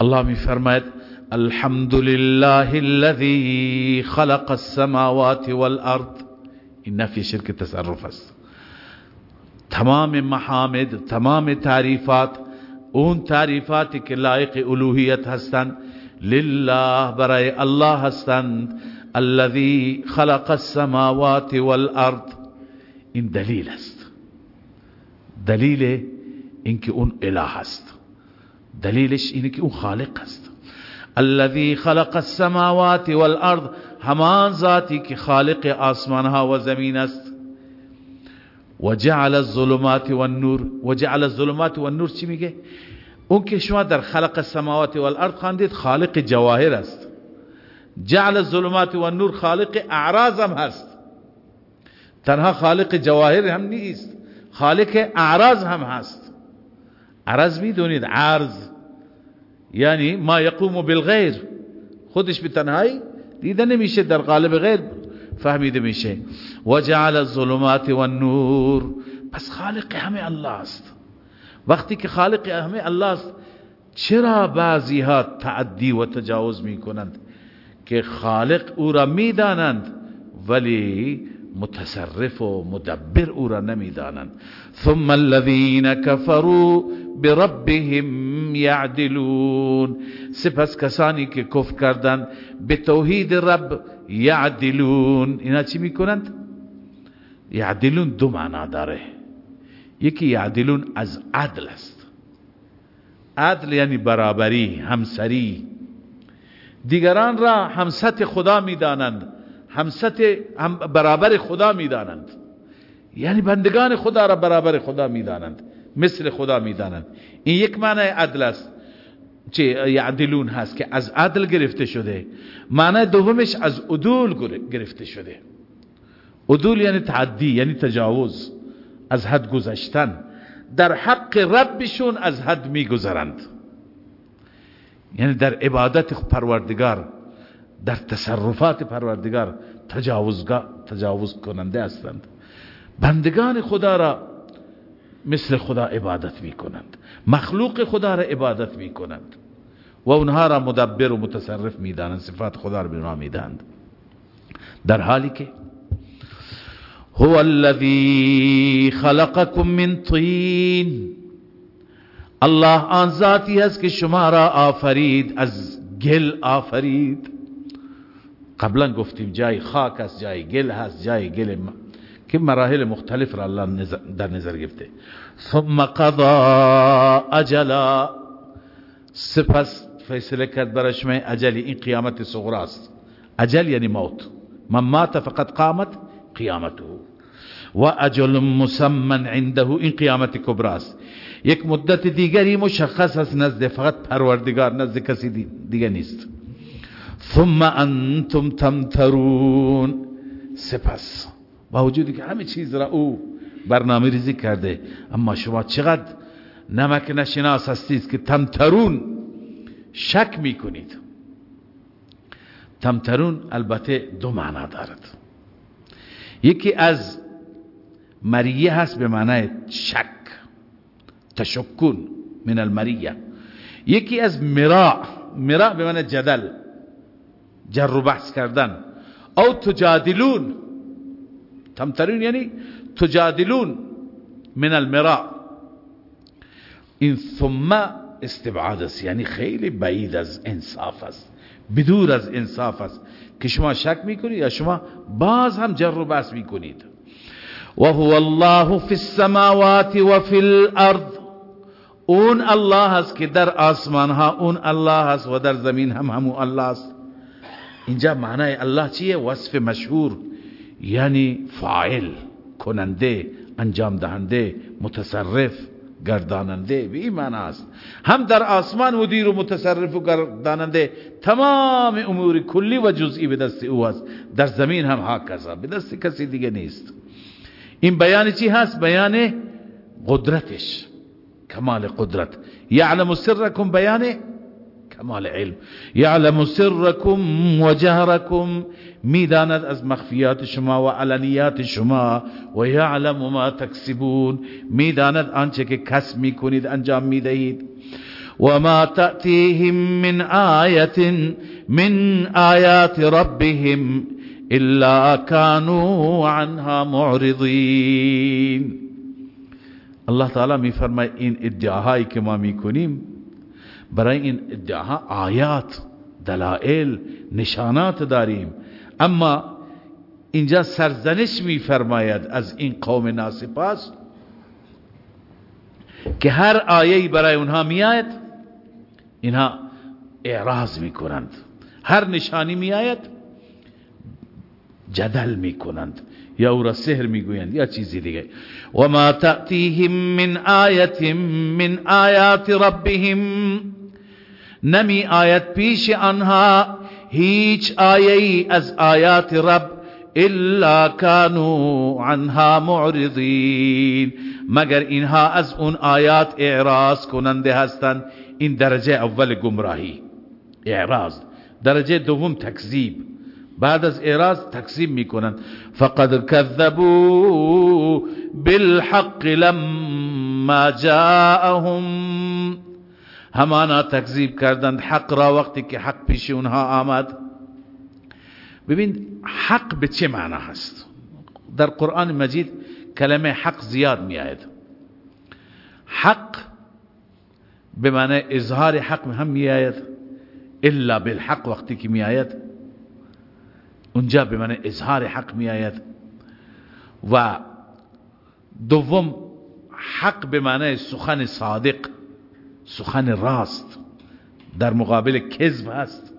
الله میفرماید الحمد لله الذي خلق السماوات والأرض. این نفی شرک تصرف است تمام محامد تمام تعریفات اون تعریفاتی که لایق الوهیت هستند. لله برای الله هستند. الذي خلق السماوات والأرض. این دلیل است. دلیل اینکه اون اله است. دلیلش اینه که اون خالق است الذي خلق السماوات والأرض همان ذاتی که خالق آسمان ها و زمین است وجعل الظلمات والنور وجعل الظلمات والنور چی میگه اون که شما در خلق السماوات والأرض خواندید خالق جواهر است جعل الظلمات والنور خالق اعراض هم هست تنها خالق جواهر هم نیست خالق اعراض هم هست عرض می‌دونید عرض یعنی ما یقوم بالغیر خودش به تنهایی دیده نمیشه در قالب غیر فهمیده میشه. و جعل الظلمات والنور. پس خالق همه الله است. وقتی که خالق همه الله است چرا بعضی ها تعدی و تجاوز می‌کنند که خالق او را می‌دانند ولی متصرف و مدبر او را نمی‌دانند؟ ثم الذين كفروا بربهم يعدلون سپس کسانی که کفر کردند به توحید رب یعدلون. اینا چی می‌کنند؟ یعدلون دو معنا داره. یکی یعدلون از عدل است. عدل یعنی برابری همسری. دیگران را همست خدا می‌دانند همست هم برابر خدا می‌دانند. یعنی بندگان خدا را برابر خدا می‌دانند. مثل خدا می‌دانند این یک معنی عدل است چه یعدلون هست که از عدل گرفته شده. معنی دومش از عدول گرفته شده. عدول یعنی تعدی یعنی تجاوز از حد گذشتن. در حق ربشون از حد میگذرند. یعنی در عبادت پروردگار در تصرفات پروردگار تجاوز کننده هستند. بندگان خدا را مثل خدا عبادت می کنند مخلوق خدا را عبادت می کنند و اونها را مدبر و متصرف می دانند صفات خدا را بنا می دانند در حالی که هو الذي خلقكم من طين الله آن ذاتی است که شما را آفرید از گل آفرید. قبلا گفتیم جای خاک است جای گل هست جای گل كم مراحل مختلف را الله در نظر گفته ثم قضا أجلا. سپس فیصله کرد برش میں اجلی این قیامت صغراست أجل یعنی موت. من مات فقط قامت قیامته. و أجل مسمن عنده این قیامت کبراست یک مدت دیگری مشخص است نزد فقط پروردگار نزد کسی دیگر نیست. ثم أنتم تمترون. سپس با وجودی که همه چیز را او برنامه ریزی کرده. اما شما چقدر نمک نشناس هستید که تمترون شک می‌کنید. تمترون البته دو معنا دارد. یکی از مریه هست به معنای شک تشکن من المریه. یکی از مراع مراع به معنی جدل جر و بحث کردن. او تجادلون تمترین یعنی تجادلون من المراء. این ثم استبعاد است یعنی خیلی بعید از انصاف است بدور از انصاف است. که شما شک میکنید یا شما باز هم جر و بحث میکنید. و هو الله فی السماوات و فی الأرض. اون الله است که در آسمان ها اون الله است و در زمین هم همون الله است. اینجا معنای الله چیه؟ وصف مشهور. یعنی فاعل کننده انجام دهنده متصرف گرداننده به این معنی است. هم در آسمان مدیر و متصرف و گرداننده تمام امور کلی و جزئی به دست او است. در زمین هم هاکذا به دست کسی دیگه نیست. این بیان چی هست؟ بیان قدرتش. کمال قدرت. یعلم سرکم بیان کمال علم. یعلم سرکم و جهرکم میداند از مخفیات شما و علنیات شما و یعلم ما تکسبون میداند آنچه که کسب میکنید انجام میدهید. وما تأتيهم من آية من آيات ربهم إلا كانوا عنها معرضين الله تعالی میفرماید این ادعاهایی که ما میکنیم برای این ادعاها آیات دلائل نشانات داریم. اما اینجا سرزنش میفرماید از این قوم ناسپاس که هر آیه برای اونها میآید اینها اعراض می‌کنند. هر نشانی میآید جدل می‌کنند. یا او را سحر می‌گویند یا چیزی دیگه. و ما تأتیهم من آیت من آیات ربهم. نمی آیت پیش آنها هیچ آیه از آیات رب الا كانوا عنها معرضین. مگر اینها از اون آیات اعراض کننده هستند؟ این درجه اول گمراهی. اعراض. درجه دوم تکذیب. بعد از اعراض تکذیب می‌کنن. فقد كذبوا بالحق لما جاءهم. همانا تکذیب کردند حق را وقتی که حق پیش اونها آمد. ببین حق به چه معنا هست؟ در قرآن مجید کلمه حق زیاد می آید حق به معنی اظهار حق هم می آید الا بالحق وقتی که می آید اونجا به معنی اظهار حق می آید و دوم حق به معنی سخن صادق سخن راست در مقابل کذب هست.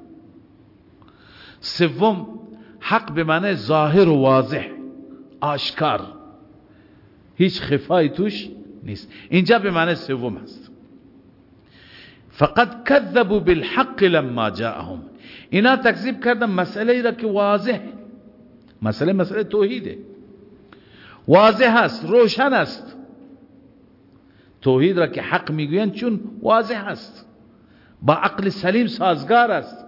سوم حق به معنی ظاهر و واضح آشکار. هیچ خفای توش نیست. اینجا به معنی سوم هست. فقط کذبوا بالحق لما جاءهم. اینا تکذیب کردن مسئله را که واضح. مسئله مسئله توحیده. واضح هست روشن است. توحید را که حق می‌گویند چون واضح است. با عقل سلیم سازگار است.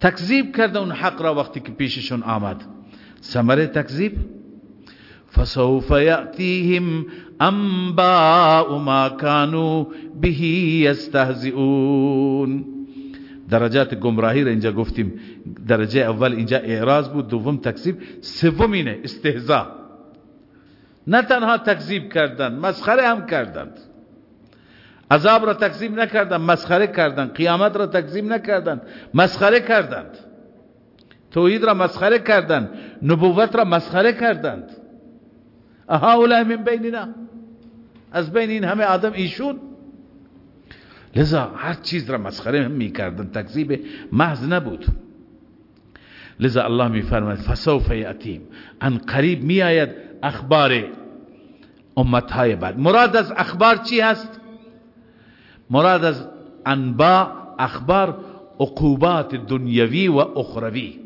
تکذیب کرده اون حق را وقتی که پیششون آمد. ثمره تکذیب؟ فسوف یأتیهم انباء ما كانوا به یستهزئون درجات گمراهی را اینجا گفتیم. درجه اول اینجا اعراض بود دوم تکذیب سوم اینه استهزاء نه تنها تکذیب کردند مسخره هم کردند. عذاب را تکذیب نکردند مسخره کردند قیامت را تکذیب نکردند مسخره کردند. توحید را مسخره کردند نبوت را مسخره کردند. اها من بیننا؟ از بین این همه آدم ایشون؟ لذا هر چیز را مسخره می‌کردن تکذیب محض نبود. لذا الله میفرماید فسوف یاتیم ان قریب میآید اخبار امت های بعد. مراد از اخبار چی هست؟ مراد از انباء اخبار عقوبات دنیوی و اخروی.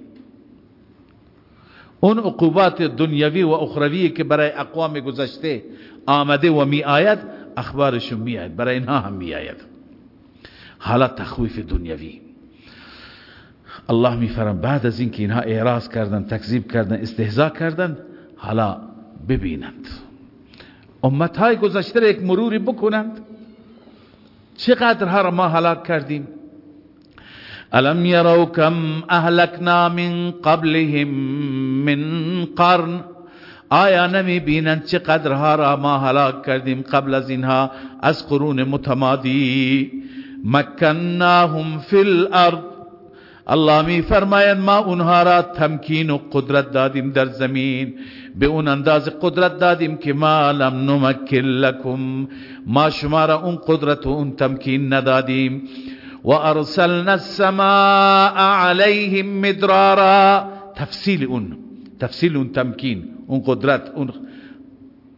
اون عقوبات دنیوی و اخروی که برای اقوام گذشته آمده و می آید اخبارشون می آید برای اینها هم می آید حالا تخویف دنیوی الله می فرم بعد از اینکه اینها اعراض کردن تکذیب کردن استهزا کردن حالا ببینند. امت های گذشته یک مروری بکنند. چقدر هر ما هلاک کردیم؟ الم يروا كم اهلكنا من قبلهم من قرن؟ آیا نمی بینند چقدرها را ما هلاک کردیم قبل از اینها؟ از قرون متمادی. مکناهم فی الأرض. الله می فرماید ما اونها را تمکین و قدرت دادیم در زمین. به اون انداز قدرت دادیم که ما لم نمکن لکم ما شما را اون قدرت و اون تمکین ندادیم و ارسلنا السماء علیهم مدرارا. تفصیل اون تفصیل اون تمکین اون قدرت اون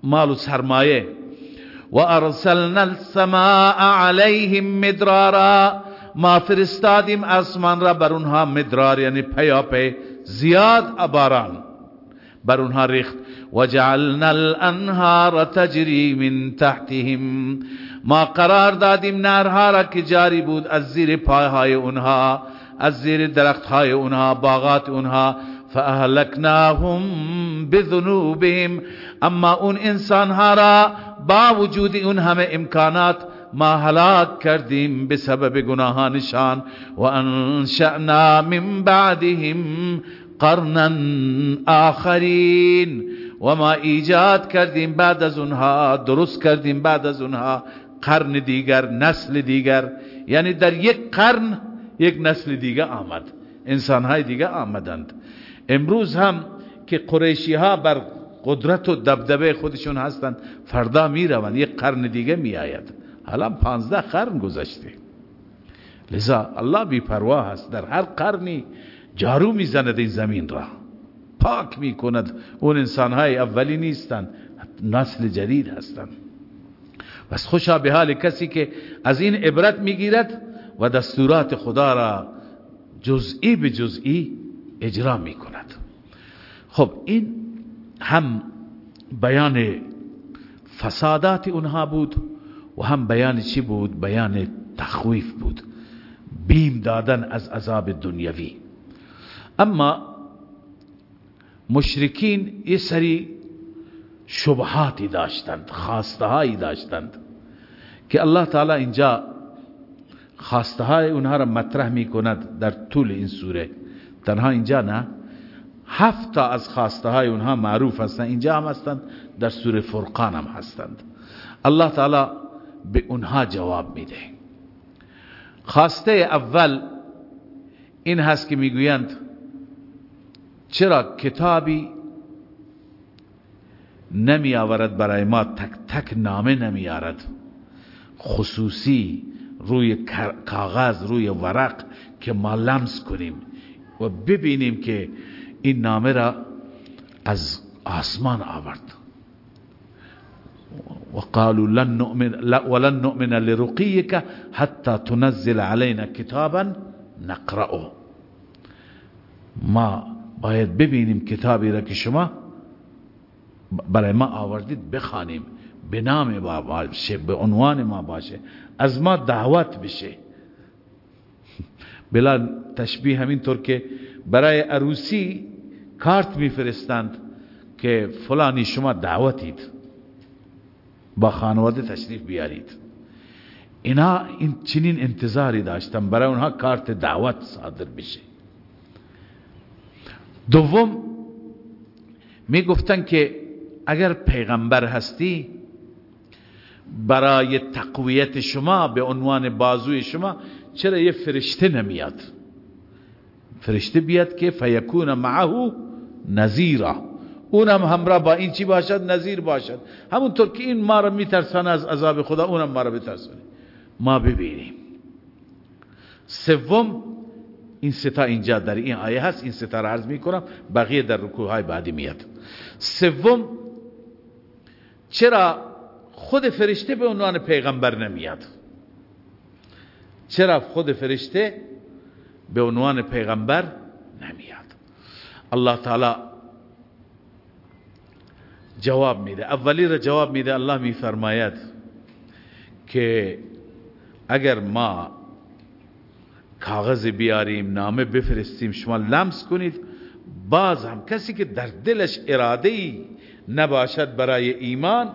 مال و سرمایه. و ارسلنا السماء علیهم مدرارا. ما فرستادیم آسمان را بر اونها مدرار یعنی پیاپی زیاد باران بر اونها ریخت. وجعلنا الأنهار تجری من تحتهم. ما قرار دادیم نرها را که جاری بود از زیر پایهای اونها از زیر درختهای اونها باغات اونها. فاهلکناهم بذنوبهم. اما اون انسان ها را با وجود اون همه امکانات ما هلاک کردیم به سبب گناهانشان و انشأنا من بعدهم قرنا آخرین. و ما ایجاد کردیم بعد از اونها درست کردیم بعد از اونها. قرن دیگر نسل دیگر. یعنی در یک قرن یک نسل دیگر آمد. انسانهای دیگر آمدند. امروز هم که قریشی ها بر قدرت و دبدبه خودشون هستند فردا می روند یک قرن دیگه می آید حالا پانزده قرن گذشته. لذا الله بی پروا هست. در هر قرنی جارو می زند این زمین را. پاک می کند اون انسان های اولی نیستند نسل جدید هستند بس خوشا به حال کسی که از این عبرت می‌گیرد و دستورات خدا را جزئی به جزئی اجرا می کند خب این هم بیان فسادات اونها بود و هم بیان چی بود؟ بیان تخویف بود. بیم دادن از عذاب دنیوی اما مشرکین یه سری شبهاتی داشتند خواستهایی داشتند که الله تعالی اینجا خواسته اونها را مطرح می کند در طول این سوره. تنها اینجا نه. هفت تا از خواسته های اونها معروف هستند. اینجا هم هستند. در سوره فرقان هم هستند. الله تعالی به اونها جواب میده. خواسته اول این هست که می‌گویند چرا کتابی نمی آورد برای ما تک تک نامه نمی آرد خصوصی روی کاغذ روی ورق که ما لمس کنیم. و ببینیم که این نامه را از آسمان آورد. وقالوا لن نؤمن ولن نؤمن لرقيك حتى تنزل علينا كتابا نقرأه. ما باید ببینیم کتابی را که شما برای ما آوردید بخوانیم. به نام ما باشه به عنوان ما باشه. از ما دعوت بشه. بلا تشبیه همینطور که برای عروسی کارت میفرستند که فلانی شما دعوتید. با خانواده تشریف بیارید. اینا این چنین انتظاری داشتن برای اونها کارت دعوت صادر بشه. دوم می گفتن که اگر پیغمبر هستی برای تقویت شما به عنوان بازوی شما چرا یه فرشته نمیاد؟ فرشته بیاد که فیکون معه نظیرا اونم همراه با این چی باشد؟ نظیر باشد. همونطور که این ما را میترسانه از عذاب خدا اونم ما را بترسانه ما ببینیم. سوم این ستا اینجا در این آیه هست. این ستا را عرض می‌کنم. بقیه در رکوع های بعدی میاد. سوم چرا خود فرشته به عنوان پیغمبر نمیاد؟ چرا خود فرشته به عنوان پیغمبر نمیاد. الله تعالی جواب میده. اولی را جواب میده الله میفرماید که اگر ما کاغذ بیاریم نامه بفرستیم شما لمس کنید باز هم کسی که در دلش اراده ای نباشد برای ایمان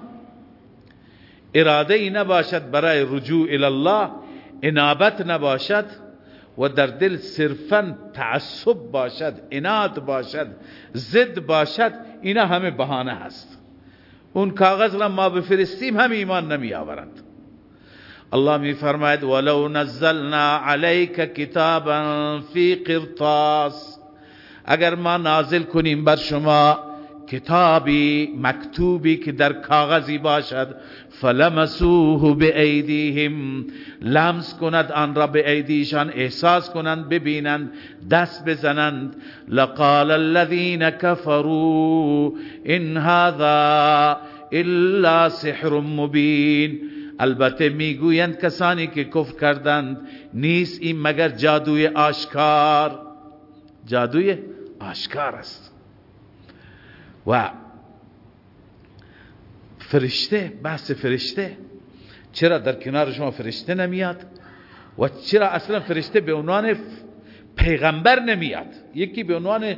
اراده ای نباشد برای رجوع الله انابت نباشد و در دل صرفا تعصب باشد اناد باشد زد باشد اینا همه بهانه هست. اون کاغذ را ما بفرستیم هم ایمان نمی آورند. الله می فرماید ولو نزلنا عليك کتابا فی قرطاس. اگر ما نازل کنیم بر شما کتابی مکتوبی که در کاغذی باشد فلمسوه به ایدیهم لمس کند آن را به ایدیشان احساس کنند ببینند دست بزنند. لقال الذين كفروا ان هذا الا سحر مبین. البته می‌گویند کسانی که کفر کردند نیست این مگر جادوی آشکار؟ جادوی آشکار است. و فرشته بحث فرشته. چرا در کنار شما فرشته نمیاد؟ و چرا اصلا فرشته به عنوان پیغمبر نمیاد؟ یکی به عنوان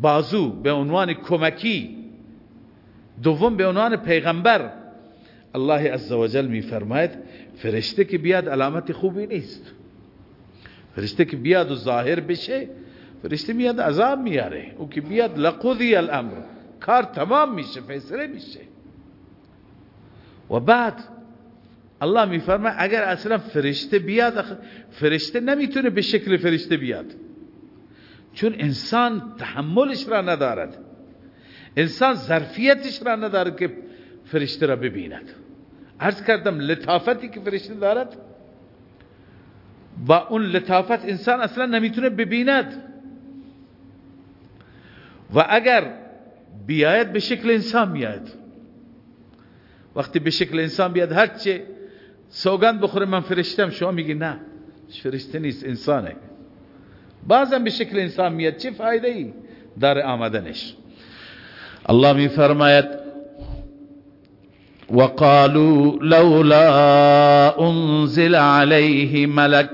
بازو به عنوان کمکی. دوم به عنوان پیغمبر. الله عزوجل میفرماید فرشته که بیاد علامت خوبی نیست. فرشته که بیاد و ظاهر بشه فرشته میاد عذاب میاره. او که بیاد لقضی الامر. کار تمام میشه فیصله میشه. و بعد الله میفرماید اگر اصلا فرشته بیاد فرشته نمی‌تونه به شکل فرشته بیاد. چون انسان تحملش را ندارد. انسان ظرفیتش را ندارد که فرشته را ببیند. عرض کردم لطافتی که فرشته دارد با اون لطافت انسان اصلا نمی‌تونه ببیند. و اگر بیاید به شکل انسان میاد وقتی به شکل انسان بیاد هرچه سوگند بخوره من فرشتم. شما میگی نه فرشته نیست انسانه. بعضم به شکل انسان میاد چه فایده ای داره آمدنش. الله می فرماید وقالوا لولا انزل علیه ملک.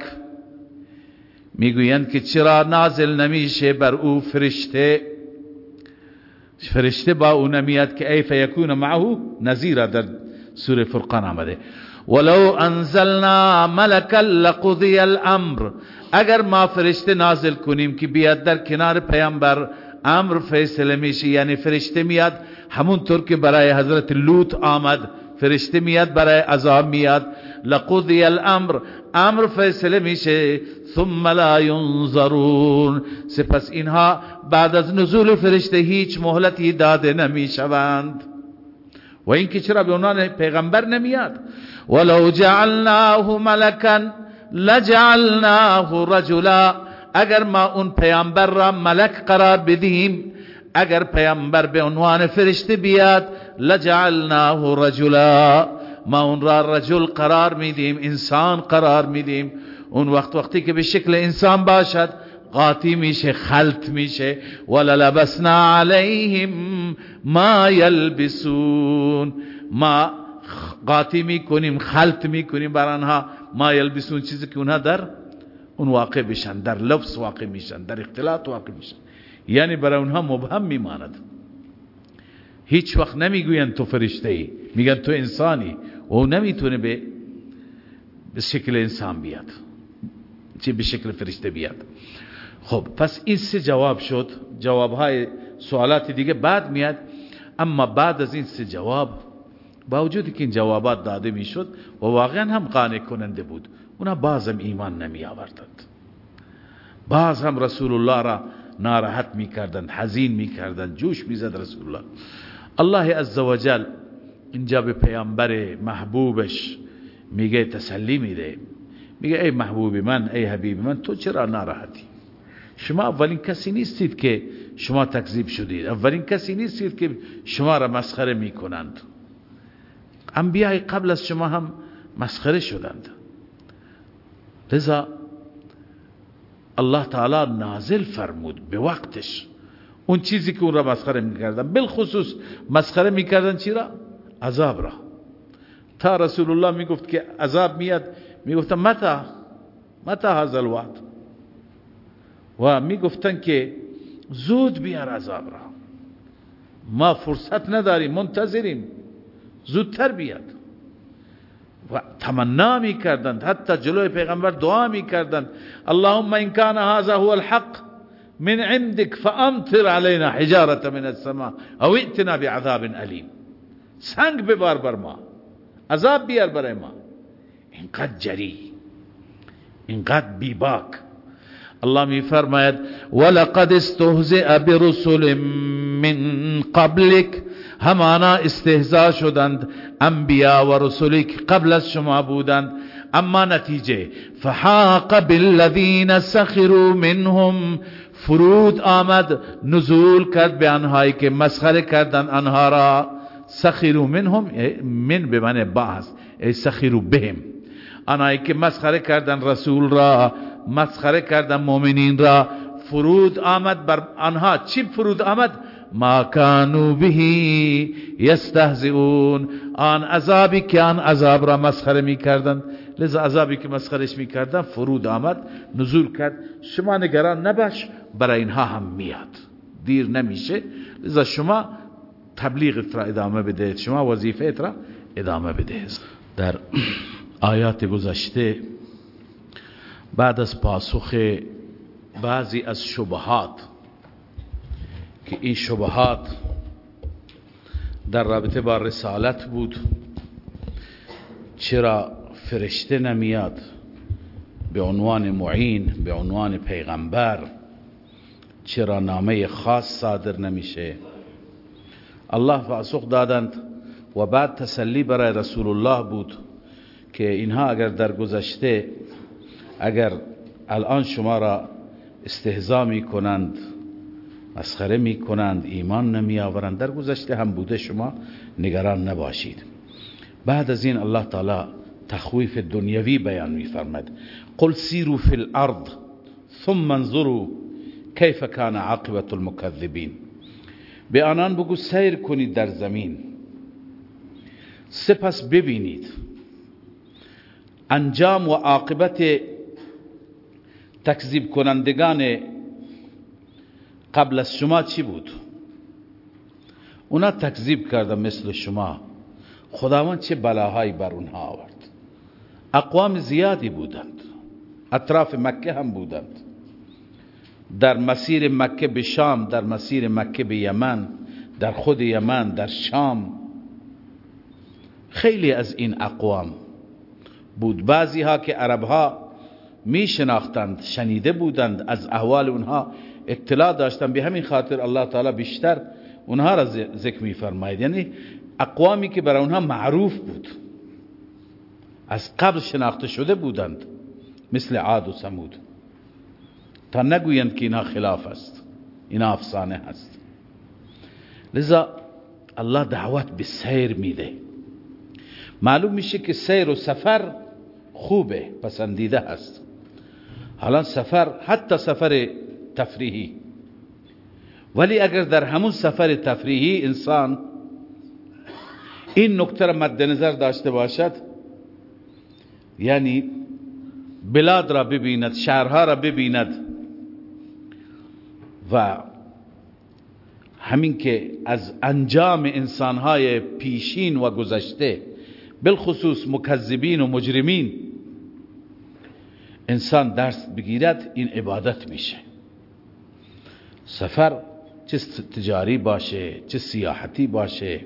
می‌گویند که چرا نازل نمیشه بر او فرشته؟ فرشته با او نمیاد که ایف یکون معه نظیر در سوره فرقان آمده. ولو انزلنا ملکا لقضی الامر. اگر ما فرشته نازل کنیم که بیاد در کنار پیامبر امر فیصله میشه یعنی فرشته میاد همونطور که برای حضرت لوط آمد فرشته میاد برای عذاب میاد. لقضی الامر امر فیصله میشه. ثم لا ينظرون سپس اینها بعد از نزول فرشته هیچ مهلتی داده نمی‌شوند. و اینکه چرا به عنوان پیغمبر نمیاد؟ ولو جعلناه ملکا لجعلناه رجلا. اگر ما اون پیامبر را ملک قرار بدیم اگر پیامبر به عنوان فرشته بیاد لجعلناه رجلا. ما اون را رجل قرار میدیم انسان قرار میدیم. اون وقت وقتی که به شکل انسان باشد قاطی میشه خلط میشه. وللبسنا علیهم ما یلبسون. ما قاطی می‌کنیم خلط می‌کنیم بر آنها. ما یلبسون چیزی که اونها در اون واقع بشن در لبس واقع میشن در اختلاط واقع میشن. یعنی برای اونها مبهم میماند. هیچ وقت نمی‌گوین تو فرشته ای میگن تو انسانی. او نمی‌تونه به به شکل انسان بیاد چه به شکل فرشته بیاد خب پس این سه جواب شد جوابهای سوالات دیگه بعد میاد اما بعد از این سه جواب با وجودی که این جوابات داده می‌شد و واقعا هم قانع کننده بود اونا بازم ایمان نمی آوردند باز هم رسول الله را ناراحت می کردند حزین می کردند جوش می زد رسول الله الله عزوجل اینجا به پیامبر محبوبش میگه تسلی میده. میگه ای محبوب من ای حبیب من تو چرا ناراحتی؟ شما اولین کسی نیستید که شما تکذیب شدید. اولین کسی نیستید که شما را مسخره می‌کنند. انبیای قبل از شما هم مسخره شدند. لذا الله تعالی نازل فرمود به وقتش. اون چیزی که اون را مسخره می‌کردن بالخصوص مسخره می‌کردن چی را؟ عذاب را. تا رسول الله می‌گفت که عذاب میاد می‌گفتن متا متا هذا الوقت و می‌گفتن که زود بیار عذاب را. ما فرصت نداریم منتظریم. زودتر بیاد. و تمنا می کردند حتی جلوی پیغمبر دعا می کردند اللهم ان كان هذا هو الحق من عندك فامطر علينا حجاره من السماء او ائتنا بعذاب الیم. سنگ ببار بر ما عذاب بیار برای ما. اینقدر جری اینقدر بیباک. الله می فرماید ولقد استهزئ برسل من قبلك همانا استهزا شدند انبیا و رسولی که قبل از شما بودند. اما نتیجه فحاق بالذین سخروا منهم. فرود آمد نزول کرد به آنهایی که مسخره کردند آنها را. سخروا منهم من به معنی بعض ای سخروا بهم. آنهایی که مسخره کردند رسول را مسخره کردند مؤمنین را فرود آمد بر آنها. چی فرود آمد؟ ما کانو بهی یستهزئون. آن عذابی که آن عذاب را مسخره می کردن لذا عذابی که مسخرش می کردن فرود آمد نزول کرد. شما نگران نباش برای اینها هم میاد. دیر نمیشه. لذا شما تبلیغ را ادامه بده. شما وظیفه را ادامه بده. در آیات گذشته بعد از پاسخ بعضی از شبهات که این شبهات در رابطه با رسالت بود چرا فرشته نمیاد به عنوان معین به عنوان پیغمبر چرا نامه خاص صادر نمیشه؟ الله پاسخ دادند و بعد تسلی برای رسول الله بود که اینها اگر در گذشته اگر الان شما را استهزا می کنند مسخره می کنند ایمان نمی آورند در گذشته هم بوده شما نگران نباشید. بعد از این الله تعالی تخویف دنیوی بیان می فرمد قل سیرو فی الارض ثم انظروا کیف کان عاقبت المکذبین. به آنان بگو سیر کنید در زمین. سپس ببینید. انجام و عاقبت تکذیب کنندگان قبل از شما چی بود؟ اونا تکذیب کردن مثل شما. خداوند چه بلاهایی بر اونها آورد. اقوام زیادی بودند. اطراف مکه هم بودند. در مسیر مکه به شام در مسیر مکه به یمن در خود یمن در شام. خیلی از این اقوام بود. بعضی ها که عرب ها می شناختند شنیده بودند از احوال اونها اطلاع داشتند. به همین خاطر الله تعالی بیشتر اونها را ذکر می فرماید یعنی اقوامی که برای اونها معروف بود از قبل شناخته شده بودند مثل عاد و سمود تا نگویند که اینا خلاف است. اینا افسانه هست. لذا الله دعوت به سیر میده. معلوم میشه که سیر و سفر خوبه پسندیده هست. حالا سفر حتی سفر تفریحی. ولی اگر در همون سفر تفریحی انسان این نکته را مد نظر داشته باشد یعنی بلاد را ببیند شهرها را ببیند و همین که از انجام انسانهای پیشین و گذشته بالخصوص مکذبین و مجرمین انسان درس بگیرد این عبادت میشه. سفر چه تجاری باشه چه سیاحتی باشه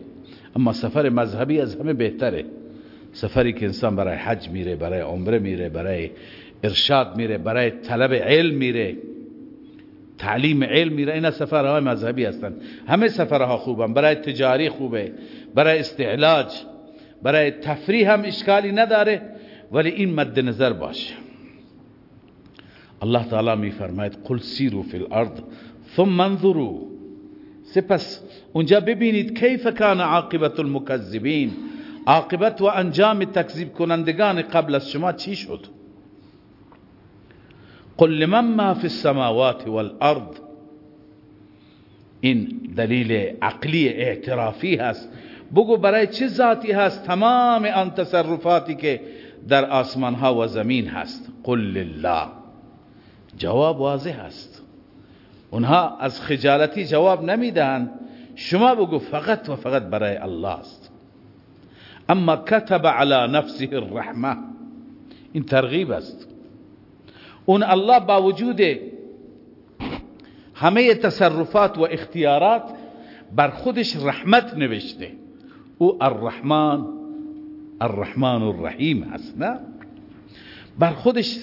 اما سفر مذهبی از همه بهتره. سفری که انسان برای حج میره برای عمره میره برای ارشاد میره برای طلب علم میره. تعلیم علم میره اینا سفرهای مذهبی هستند همه سفرها خوبن. برای تجاری خوبه برای استعلاج برای تفریح هم اشکالی نداره ولی این مد نظر باشه. الله تعالی می فرماید قل سیرو فی الارض ثم انظروا. سپس اونجا ببینید کیف کان عاقبت المکذبین. عاقبت و انجام تکذیب کنندگان قبل از شما چی شد؟ قل لمن ما فی السماوات والأرض؟ این دلیل عقلی اعترافی هست. بگو برای چه ذاتی هست تمام آن تصرفاتی که در آسمان ها و زمین هست؟ قل لله. جواب واضح هست. اونها از خجالتی جواب نمیدن شما بگو فقط و فقط برای الله است. اما کتب على نفسه الرحمة. این ترغیب است. اون الله با وجود همه تصرفات و اختیارات بر خودش رحمت نوشته. او الرحمن الرحمن الرحیم هست نه؟ بر خودش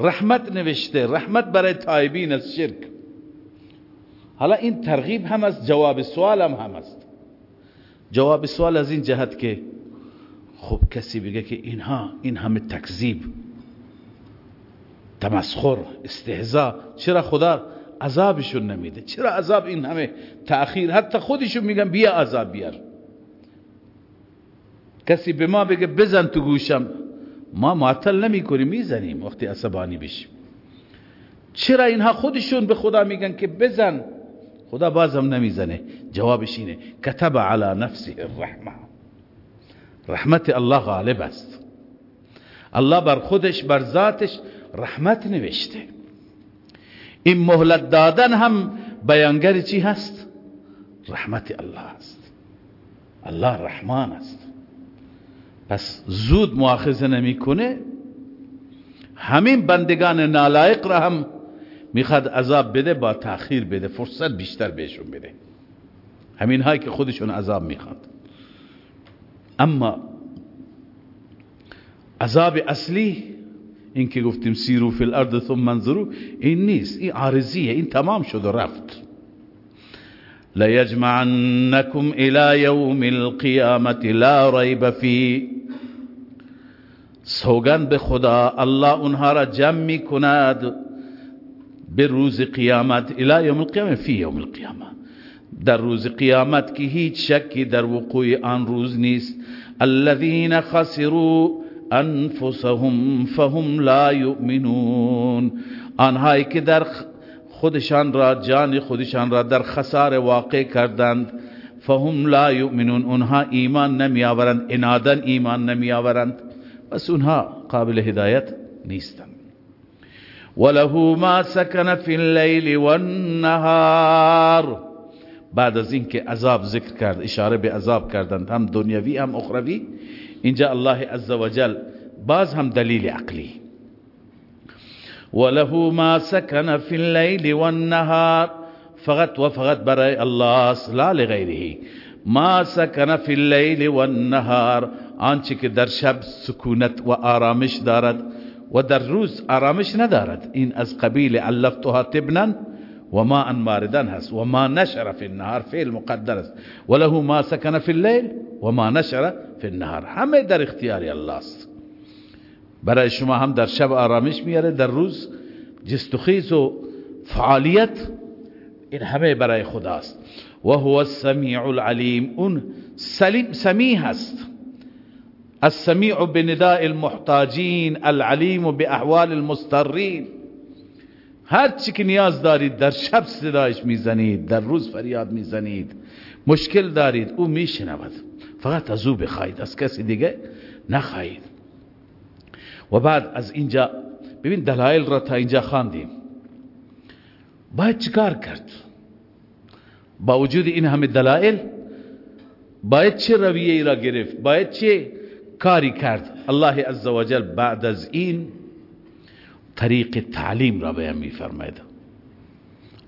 رحمت نوشته. رحمت برای تایبین از شرک. حالا این ترغیب هم از جواب سوال هم, هم است جواب سوال از این جهت که خب کسی بگه که اینها این همه تکذیب. تمسخر استهزا چرا خدا عذابشون نمیده؟ چرا عذاب این همه تأخیر؟ حتی خودشون میگن بیا عذاب بیار. کسی به ما بگه بزن تو گوشم. ما معطل نمی کنیم می‌زنیم وقتی عصبانی بشیم. چرا اینها خودشون به خدا میگن که بزن؟ خدا بازم نمی‌زنه. جوابش اینه. کتب علی نفسه الرحمه رحمت الله غالب است. الله بر خودش بر ذاتش رحمت نوشته. این مهلت دادن هم بیانگر چی هست؟ رحمت الله است. الله رحمان است. پس زود مؤاخذه نمی‌کنه. همین بندگان نالایق را هم می‌خواد عذاب بده با تاخیر بده فرصت بیشتر بهشون بده. همین هایی که خودشون عذاب می‌خواد. اما عذاب اصلی این که گفتیم سیرو فی الارض ثم منظرو این نیست این عارضیه این تمام شد و رفت. لیجمعنکم الى یوم القیامت لا ریب فی. سوگند به خدا الله اونها را جمع می به روز قیامت الى یوم القیامت فی یوم القیامت. در روز قیامت که هیچ شکی در وقوع آن روز نیست. الذين خسروا انفسهم فهم لا یؤمنون آنهایی که در خودشان را جان خودشان را در خسار واقع کردند فهم لا یؤمنون. اونها ایمان نمی آورند انادن ایمان نمی آورند. بس اونها قابل هدایت نیستند. وله ما سکن فی اللیل والنهار بعد از اینکه عذاب ذکر کرد اشاره به عذاب کردند هم دنیوی هم اخروی. اینجا الله عزوجل باز هم دلیل عقلی وله ما سکن فی اللیل والنهار فقط و فقط برای الله لا لغیره. ما سکن فی اللیل والنهار آنچه که در شب سکونت و آرامش دارد و در روز آرامش ندارد. این از قبیل علفتها تبنا و ما آن ماردن هست. و ما نشر فی النهار فعل مقدر است. وله ما سکن فی اللیل و ما نشر فی النهار. همه در اختیار الله است برای شما هم در شب آرامش میاره در روز جست و خیز و فعالیت این همه برای خداست. و هو السمیع العلیم. اون سلیم سمیع هست السمیع بنداء المحتاجین العلیم باحوال المسترین هر چی که نیاز دارید در شب صدایش می‌زنید در روز فریاد می‌زنید مشکل دارید او میشنود. فقط از او بخواید از کسی دیگه نخواهید. و بعد از اینجا ببین دلایل را تا اینجا خواندیم. باید چیکار کرد؟ با وجود این همه دلایل باید چه رویه ای را گرفت؟ باید چه کاری کرد؟ الله عزوجل بعد از این طریق تعلیم را بیان میفرماید.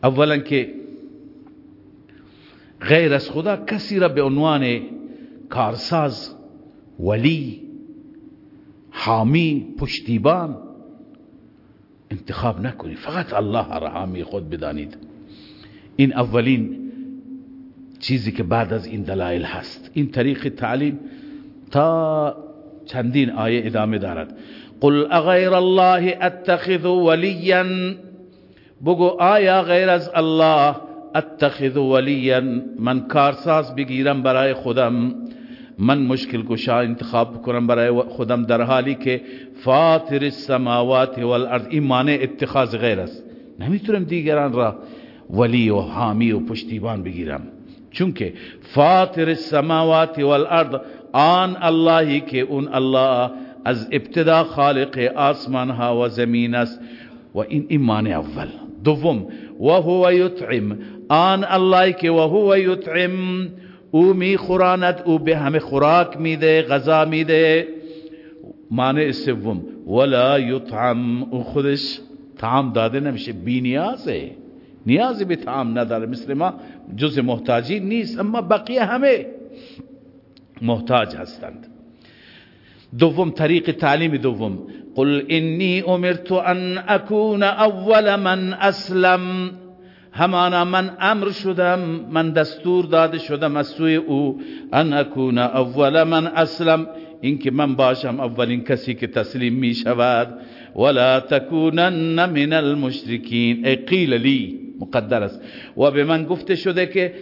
اولا که غیر از خدا کسی را به عنوان کارساز ولی حامی پشتیبان. انتخاب نکنید فقط الله را حامی خود بدانید. این اولین چیزی که بعد از این دلایل هست. این طریق تعلیم تا چندین آیه ادامه دارد. قل اغیر الله اتخذ ولیا؟ بگو آیا غیر از الله اتخذ ولیا؟ من کارساز بگیرم برای خودم. من مشکل کشا انتخاب کنم برای خودم در حالی که فاطر السماوات والارض این معنی اتخاذ غیر است. نمی‌تونم دیگران را ولی و حامی و پشتیبان بگیرم. چونکه فاطر السماوات والارض آن اللهی که اون الله از ابتدا خالق آسمان ها و زمین است. و این ایمان اول. دوم و هو یطعم. آن اللهی که و هو یطعم او می خوراند او به همه خوراک میده غذا میده. معنی سوم ولا یطعم او خودش طعام داده نمیشه بی نیازه. نیازی به طعام نداره. مثل ما جز محتاجی نیست اما بقیه همه محتاج هستند. دوم طریق تعلیم دوم. قل انی امرت ان اکون اول من اسلم. همانا من امر شدم من دستور داده شدم از سوی او ان اکون اول من اسلم اینکه من باشم اولین کسی که تسلیم می شود ولا تکونن من المشرکین ای قیل لی مقدر است و به من گفته شده که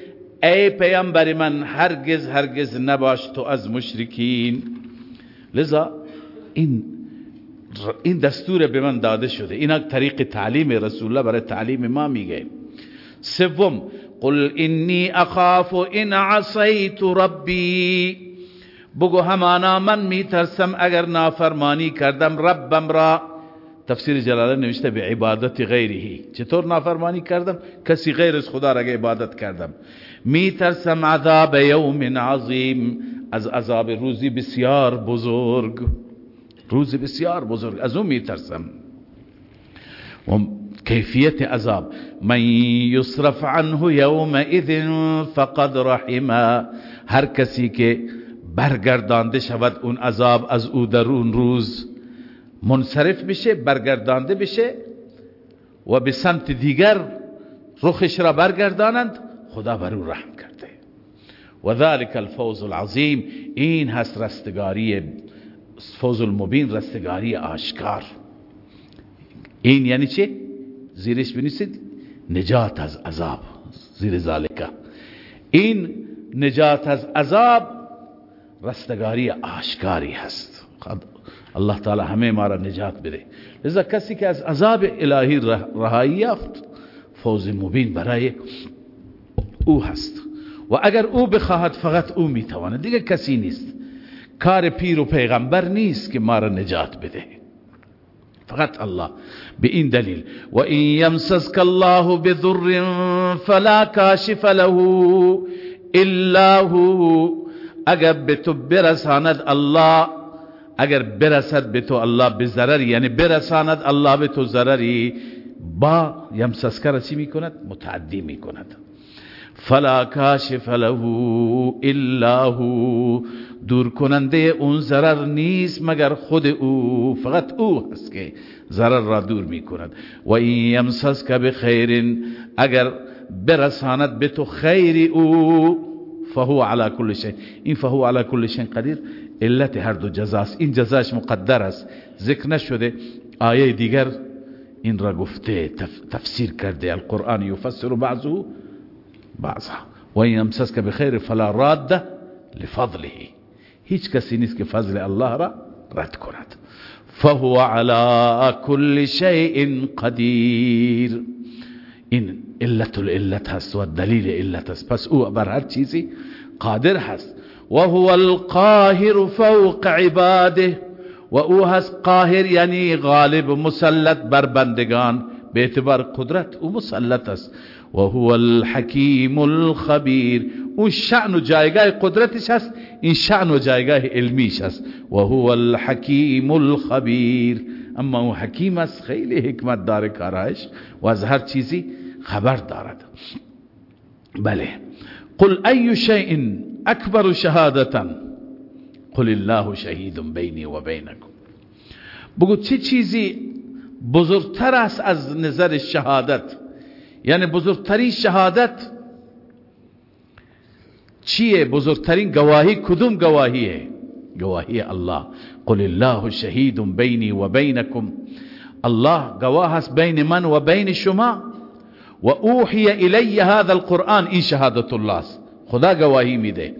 ای پیامبر من هرگز هرگز نباش تو از مشرکین لذا این این دستور به من داده شده اینا طریق تعلیم رسول الله برای تعلیم ما میگه سوم قل انی اخاف ان عصیت ربی بگو همانا من میترسم اگر نافرمانی کردم ربم را. تفسیر جلاله نوشته به عبادت غیره. چطور نافرمانی کردم؟ کسی غیر از خدا را عبادت کردم. میترسم عذاب یوم عظیم. از عذاب روزی بسیار بزرگ. روز بسیار بزرگ. از اون میترسم. کیفیت عذاب. من یصرف عنه یومئذ فقد رحمه هر کسی که برگردانده شود اون عذاب از او در اون روز منصرف بشه برگردانده بشه و به سمت دیگر رخش را برگردانند خدا بر او رحم کرده. و ذلك الفوز العظیم. این هست رستگاری فوز المبین رستگاری آشکار. این یعنی چه؟ زیرش بنیسید نجات از عذاب. زیر ذالکه این نجات از عذاب رستگاری آشکاری هست. الله تعالی همه ما را نجات بده. لذا کسی که از عذاب الهی رهایی یافت فوز مبین برای او هست. و اگر او بخواهد فقط او می‌تواند. دیگه کسی نیست. کار پیر و پیغمبر نیست که ما را نجات بده. فقط الله به این دلیل و این یمسسک الله بذر فلا کاشف له إلا هو. اگر به الله اگر برسد به تو الله به ضرری یعنی برساند الله به تو ضرری با یمسسک را چی میکند متعدی میکند فلا کاشف له إلا هو. دور کننده اون ضرر نیست مگر خود او فقط او هست که ضرر را دور می کند و این یمسسک بخیر اگر برساند به تو خیر او فهو على كل شيء این فهو على كل شيء قدیر علت هر دو جزاست. این جزاش مقدر است. ذکر نشده. آیه دیگر این را گفته تفسیر کرده. القرآن یفسر بعضه بعضها و این یمسسک بخیر فلا راد لفضله. هیچ کسی نیست که فضل الله را رد کند فهو على كل شيء قدیر این علت العلت هست و دلیل علت هست. پس أو بر هر چیزی قادر هست. و هو القاهر فوق عباده. و أو هست قاهر یعنی غالب مسلط بر بندگان. به اعتبار قدرت أو مسلط است. و هو الحکیم الخبیر. اون شأن و جایگاه قدرتش هست این شأن و جایگاه علمیش هست. و هو الحکیم الخبیر. اما اون حکیم است خیلی حکمت داره کارایش و از هر چیزی خبر دارد. بله. قل ای شیء اکبر شهادتا قل الله شهید بینی و بینکم. بگو چه چیزی بزرگتر است از نظر شهادت؟ یعنی بزرگترین شهادت چیه بزرگترین گواهی؟ کدوم گواهیه؟ گواهی الله. قل الله شهید بینی و بینکم. الله گواه است بین من و بین شما. و اوحی الی هذا القرآن. این شهادت الله است. خدا گواهی میده.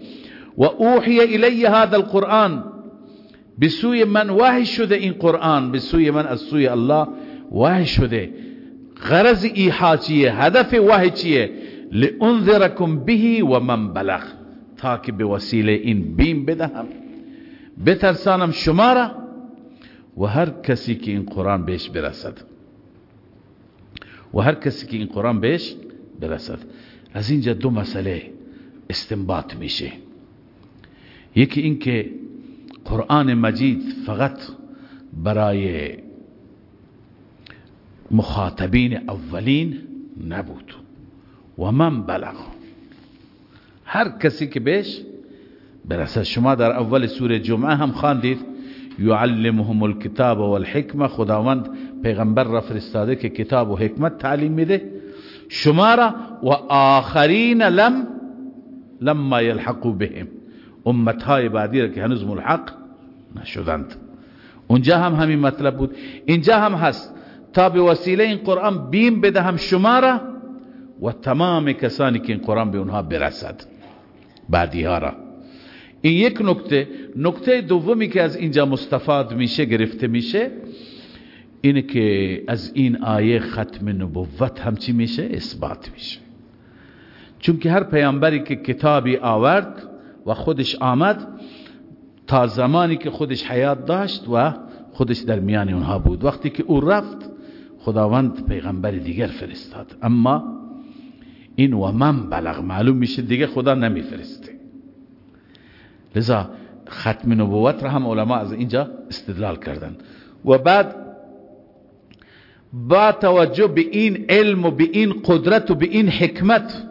و اوحی الی هذا القرآن. بسوی من وحی شده این قرآن. بسوی من از سوی الله وحی شده. غرض ایحا چیه هدف وحی چیه؟ لانذرکم به و من بلغ. تا که به وسیله این بیم بدهم. بترسانم شما را و هر کسی که این قرآن بهش برسد. و هر کسی که این قرآن بهش برسد. از اینجا دو مسئله استنباط میشه. یکی اینکه قرآن مجید فقط برای مخاطبین اولین نبود. و من بلغ. هر کسی که بهش برسد شما در اول سوره جمعه هم خواندید یعلمهم الكتاب والحکمه خداوند پیغمبر را فرستاده که کتاب و حکمت تعلیم میده. شما را و آخرین لم لما یلحقوا بهم. امتهای بعدی را که هنوز ملحق نشدند. اونجا هم همین مطلب بود. اینجا هم هست. تا به وسیله این قرآن بیم بدهم شما را و تمام کسانی که این قرآن به اونها برسد. بعدی ها را. این یک نکته نکته دومی که از اینجا مستفاد میشه گرفته میشه اینه که از این آیه ختم نبوت هم چی میشه اثبات میشه. چون که هر پیامبری که کتابی آورد و خودش آمد تا زمانی که خودش حیات داشت و خودش در میان اونها بود. وقتی که او رفت خداوند پیغمبر دیگر فرستاد. اما این و من بلغ معلوم میشه دیگه خدا نمیفرسته. لذا ختم نبوت را هم علما از اینجا استدلال کردن. و بعد با توجه به این علم و به این قدرت و به این حکمت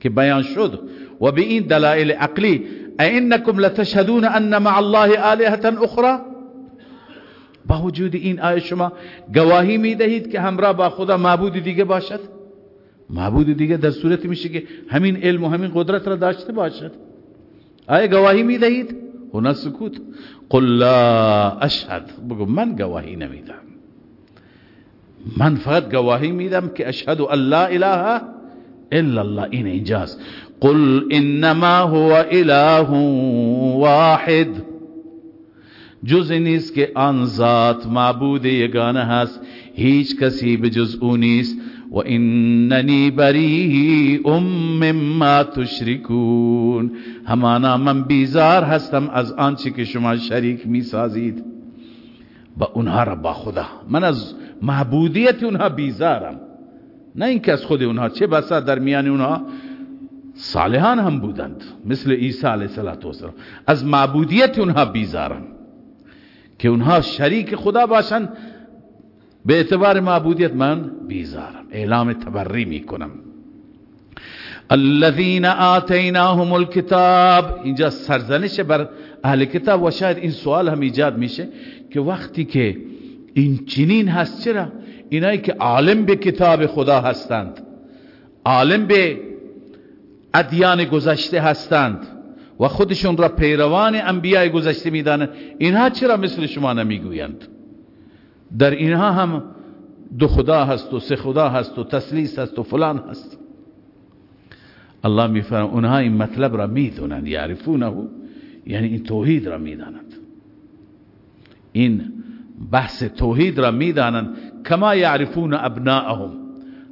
که بیان شد و به این دلائل عقلی اینکم لتشهدون ان مع الله آلهة اخرى؟ با وجود این آیه شما گواهی می دهید که همراه با خدا معبود دیگه باشد؟ معبود دیگه در صورت میشه که همین علم و همین قدرت را داشته باشد. آیا گواهی می دهید هنا سکوت. قل لا اشهد. بگو من گواهی نمیدم من فقط گواهی میدم که اشهد ان لا اله الا الله. این اینجاست. قل انما هو اله واحد. جز نیست که آن ذات معبود یگانه هست. هیچ کسی به جز او نیست. و اننی ام مما تشرکون همانا من بیزار هستم از آنچه که شما شریک می سازید با اونها را با خدا. من از معبودیت اونها بیزارم. نه اینکه از خود اونها. چه بسا در میان اونها صالحان هم بودند. مثل عیسی علیه السلام از معبودیت اونها بیزارم. که اونها شریک خدا باشن به اعتبار معبودیت من بیزارم. اعلام تبری می‌کنم. الذين آتیناهم الكتاب اینجا سرزنش بر اهل کتاب و شاید این سوال هم ایجاد میشه که وقتی که این چنین هست چرا؟ اینایی که عالم به کتاب خدا هستند عالم به ادیان گذشته هستند و خودشون را پیروان انبیاء گذشته می‌دانند اینها چرا مثل شما نمی‌گویند؟ در اینها هم دو خدا هست و سه خدا هست و تسلیس هست و فلان هست. الله میفرم اونها این مطلب را می‌دونند یعرفونه. یعنی این توحید را می‌دانند این بحث توحید را می‌دانند. کما یعرفون ابناءهم.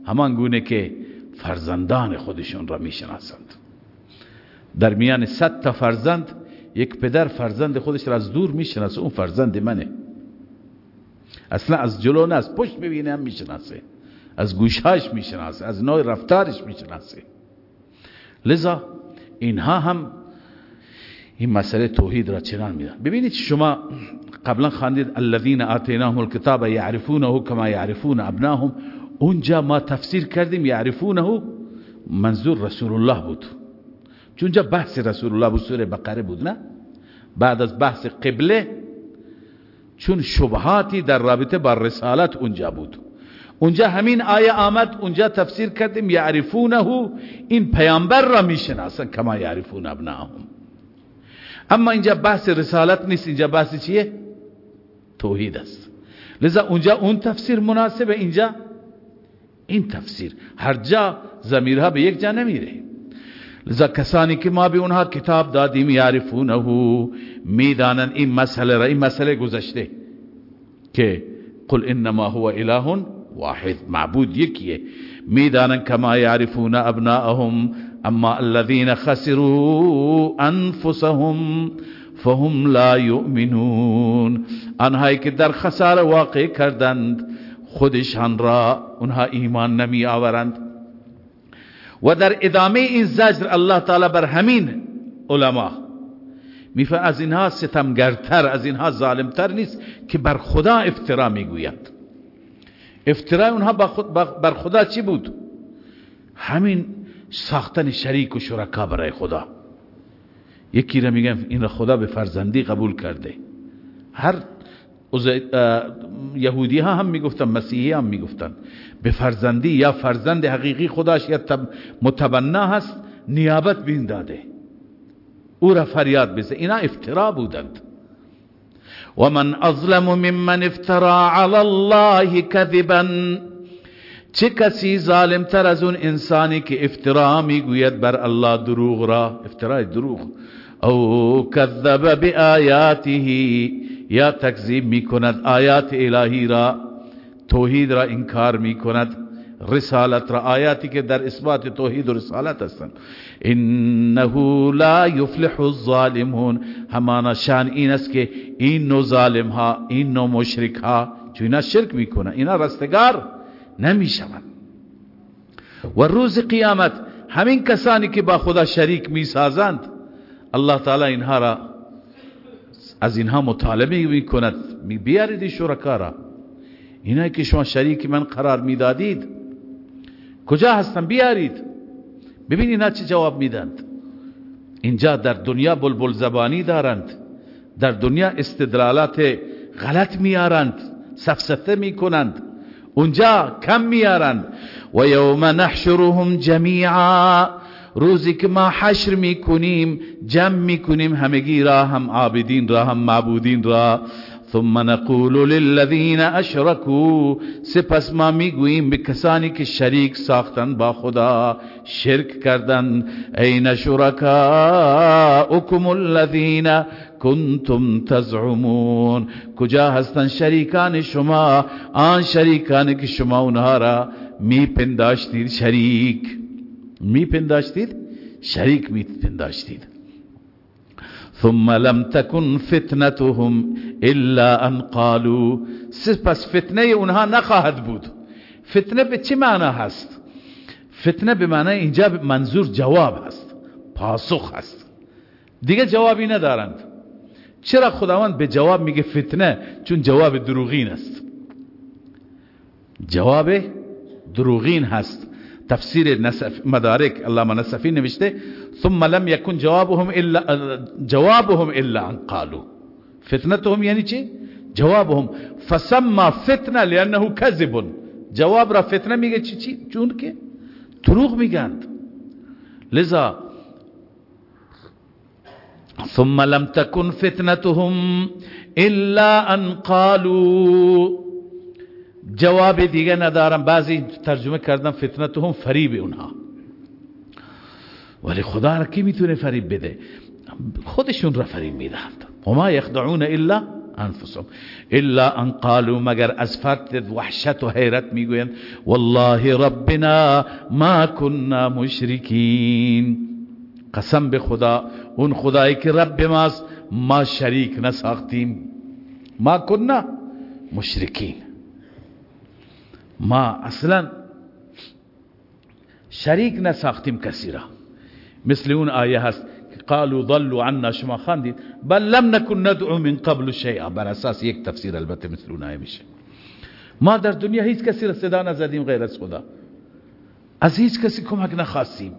همان گونه که فرزندان خودشون را می‌شناسند. در میان صد تا فرزند یک پدر فرزند خودش را از دور می‌شناسه. اون فرزند منه. اصلا از جلو نه از پشت ببینه هم می‌شناسه. از گوشهاش می‌شناسه از نوع رفتارش می‌شناسه. لذا اینها هم این مسئله توحید را چنان میدن. ببینید شما قبلا خواندید الذين آتیناهم الكتاب یعرفونه کما یعرفون ابناهم. اونجا ما تفسیر کردیم یعرفونه منظور رسول الله بود. چونجا بحث رسول الله بود سوره بقره بود نه؟ بعد از بحث قبله چون شبهاتی در رابطه با رسالت اونجا بود. اونجا همین آیه آمد اونجا تفسیر کردیم یعرفونه این پیامبر را می‌شناسن کما یعرفون ابناهم. اما اینجا بحث رسالت نیست اینجا بحث چیه؟ توحید است. لذا اونجا اون تفسیر مناسبه اینجا این تفسیر. هر جا زمیرها به یک جا نمیره لذا کسانی که ما به اونها کتاب دادیم یعرفونه می‌دانن این مسئله را این مسئله گذشته که قل انما هو اله واحد معبود یکیه. می‌دانن کما یعرفون ابناءهم اما الذين خسروا انفسهم فهم لا یؤمنون. آنهایی که در خسار واقع کردند خودشان را اونها ایمان نمی آورند و در ادامه این زجر الله تعالی بر همین علما. میفه از اینها ستمگرتر از اینها ظالمتر نیست که بر خدا افترا می‌گویند افترا اونها بر خدا چی بود؟ همین ساختن شریک و شرکا برای خدا. یکی را میگن این را خدا به فرزندی قبول کرده. هر یهودی ها هم می‌گفتن مسیحی هم می‌گفتن. به فرزندی یا فرزند حقیقی خداش یا متبنا هست نیابت بین داده. او را فریاد بزه اینا افترا بودند. و من اظلم ممن افترا علی الله کذبا. چه کسی ظالم تر از اون انسانی که افترا می‌گوید بر الله دروغ را؟ افترای دروغ. او کذب بآیاته. یا تکذیب می‌کند آیات الهی را. توحید را انکار می‌کند. رسالت را آیاتی که در اثبات توحید و رسالت هستند. انه لا یفلح الظالمون. همانا شان این است که این نو ظالم ها این نو مشرک ها چون اینا شرک می‌کنن اینا رستگار نمی‌شوند. و روز قیامت همین کسانی که با خدا شریک می‌سازند الله تعالی اینها را از اینها مطالبه می کند می بیارید شرکا را؟ اینا که شما شریک من قرار می‌دادید. کجا هستن بیارید. ببینید اینا چه جواب میدند. اینجا در دنیا بلبل زبانی دارند. در دنیا استدلالات غلط میارند. سفسته می‌کنند. اونجا کم میارند. و یوم نحشرهم جمیعا. روزی که ما حشر می‌کنیم جمع می‌کنیم همگی را هم عابدین را هم معبودین را. ثم نقول للذین اشرکوا سپس ما می‌گوییم به کسانی که شریک ساختن با خدا شرک کردن. این شرکاؤکم الذین کنتم تزعمون. کجا هستن شریکان شما؟ آن شریکانی که شما اونها را میپنداشتید شریک. میپنداشتید؟ شریک میپنداشتید. ثم لم تكن فتنتهم الا ان قالوا. سپس فتنه اونها نخواهد بود. فتنه به چه معنا هست؟ فتنه به معنی اینجا منظور جواب هست پاسخ هست. دیگه جوابی ندارند. چرا خداوند به جواب میگه فتنه؟ چون جواب دروغین است. جواب دروغین هست. تفسیر مدارک علامه نصفی نوشته ثم لم يكن جوابهم إلا جوابهم إلا أن قالوا. فتنتهم یعنی چی جوابهم. فسمى فتنة لأنه كذب. جواب را فتنة میگه چی چی چون که؟ دروغ میگند لذا ثم لم تكن فتنتهم إلا أن قالوا. جواب دیگه ندارم. بعضی ترجمه کردن فتنتهم فریب اونها. ولی خدا را کی می‌تونه فریب بده؟ خودشون را فریب می‌دهند. وما یخدعون الا انفسهم. الا ان قالوا مگر از فرد وحشت و حیرت می‌گویند والله ربنا ما كنا مشرکین. قسم به خدا اون خدایی که رب ماست ما شریک نساختیم. ما کنا مشرکین. ما اصلا شریک نساختیم کسی را. مثل اون آیه هست. قالوا ضلوا عنا شما خاندید بل لم نکن ندعو من قبل شیئا بر أساس یک تفسیر البته مثل اون آیه میشه. ما در دنیا هیچ کسی را صدا نزدیم غیر از خدا. از هیچ کسی کمک نخواستیم.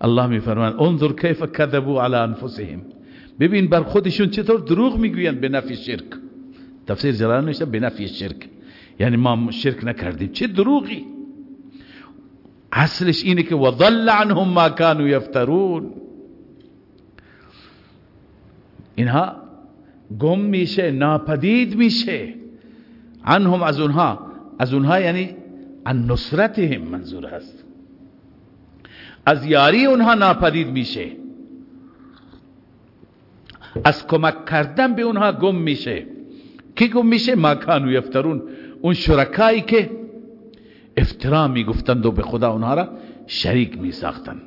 الله میفرمان انظر کیف کذبوا علی انفسهم. ببین بر خودشون چطور دروغ میگویند به نفی شرک. تفسیر جلال نوشته به نفی شرک. یعنی ما شرک نکردیم. چه دروغی؟ اصلش اینه که وضل عنهم ما كانوا یفترون. اینها گم میشه ناپدید میشه. عنهم از اونها. از اونها یعنی عن نصرتهم منظور هست. از یاری اونها ناپدید میشه. از کمک کردن به اونها گم میشه. کی گم میشه؟ ما کانو یفترون. اون شرکایی که افترا می‌گفتند و به خدا اونها را شریک میساختند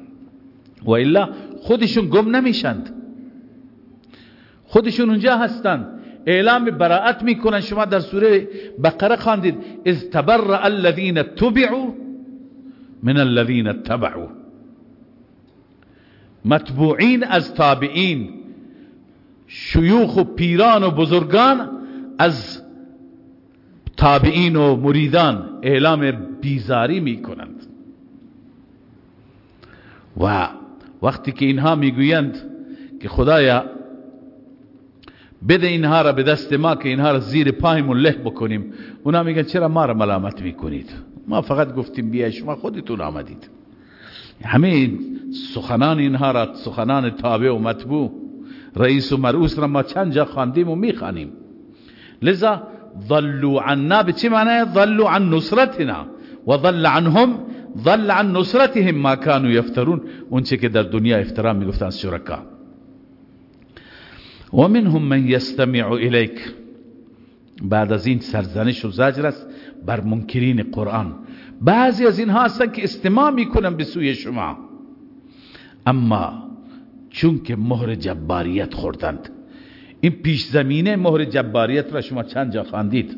و الا خودشون گم نمیشند. خودشون اونجا هستند اعلام براعت می‌کنن. شما در سوره بقره خواندید. اذ تبرأ الذين تبعوا من الذين اتبعوا متبوعین از تابعین. شیوخ و پیران و بزرگان از تابعین و مریدان اعلام بیزاری می کنند و وقتی که اینها می‌گویند که خدایا بده اینها را به دست ما که اینها را زیر پایمون له بکنیم. اونا میگن چرا ما را ملامت می‌کنید؟ ما فقط گفتیم بیای شما خودتون آمدید. همه سخنان اینها را سخنان تابع و مطبوع رئیس و مرؤوس را ما چند جا خواندیم و می‌خوانیم. لذا ضلوا عنا به چه معنی؟ ضلوا عن نصرتنا. و ضل عنهم ضل عن نصرتهم ما كانوا يفترون. اون چه که در دنیا افترا می‌گفتن شرکا. و منهم من يستمع اليك بعد از این سرزنش و زجر است بر منکرین قرآن. بعضی از اینها هستن که استماع می‌کنن به سوی شما. اما چون که مهر جباریت خوردند این پیش زمینه مهر جباریت را شما چند جا خواندید.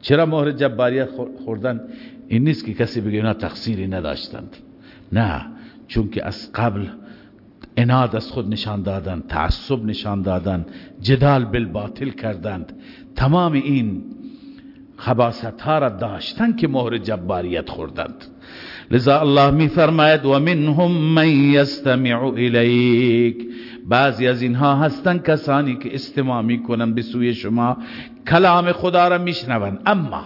چرا مهر جباریت خوردن؟ این نیست که کسی بگه اینا تقصیری نداشتند. نه چون که از قبل اناد از خود نشان دادن تعصب نشان دادن جدال بالباطل کردند. تمام این خباست ها را داشتن که مهر جباریت خوردند. لذا الله می فرماید و منهم من یستمع الیک. بعضی از اینها هستن کسانی که استماع می‌کنن به سوی شما کلام خدا را میشنوند اما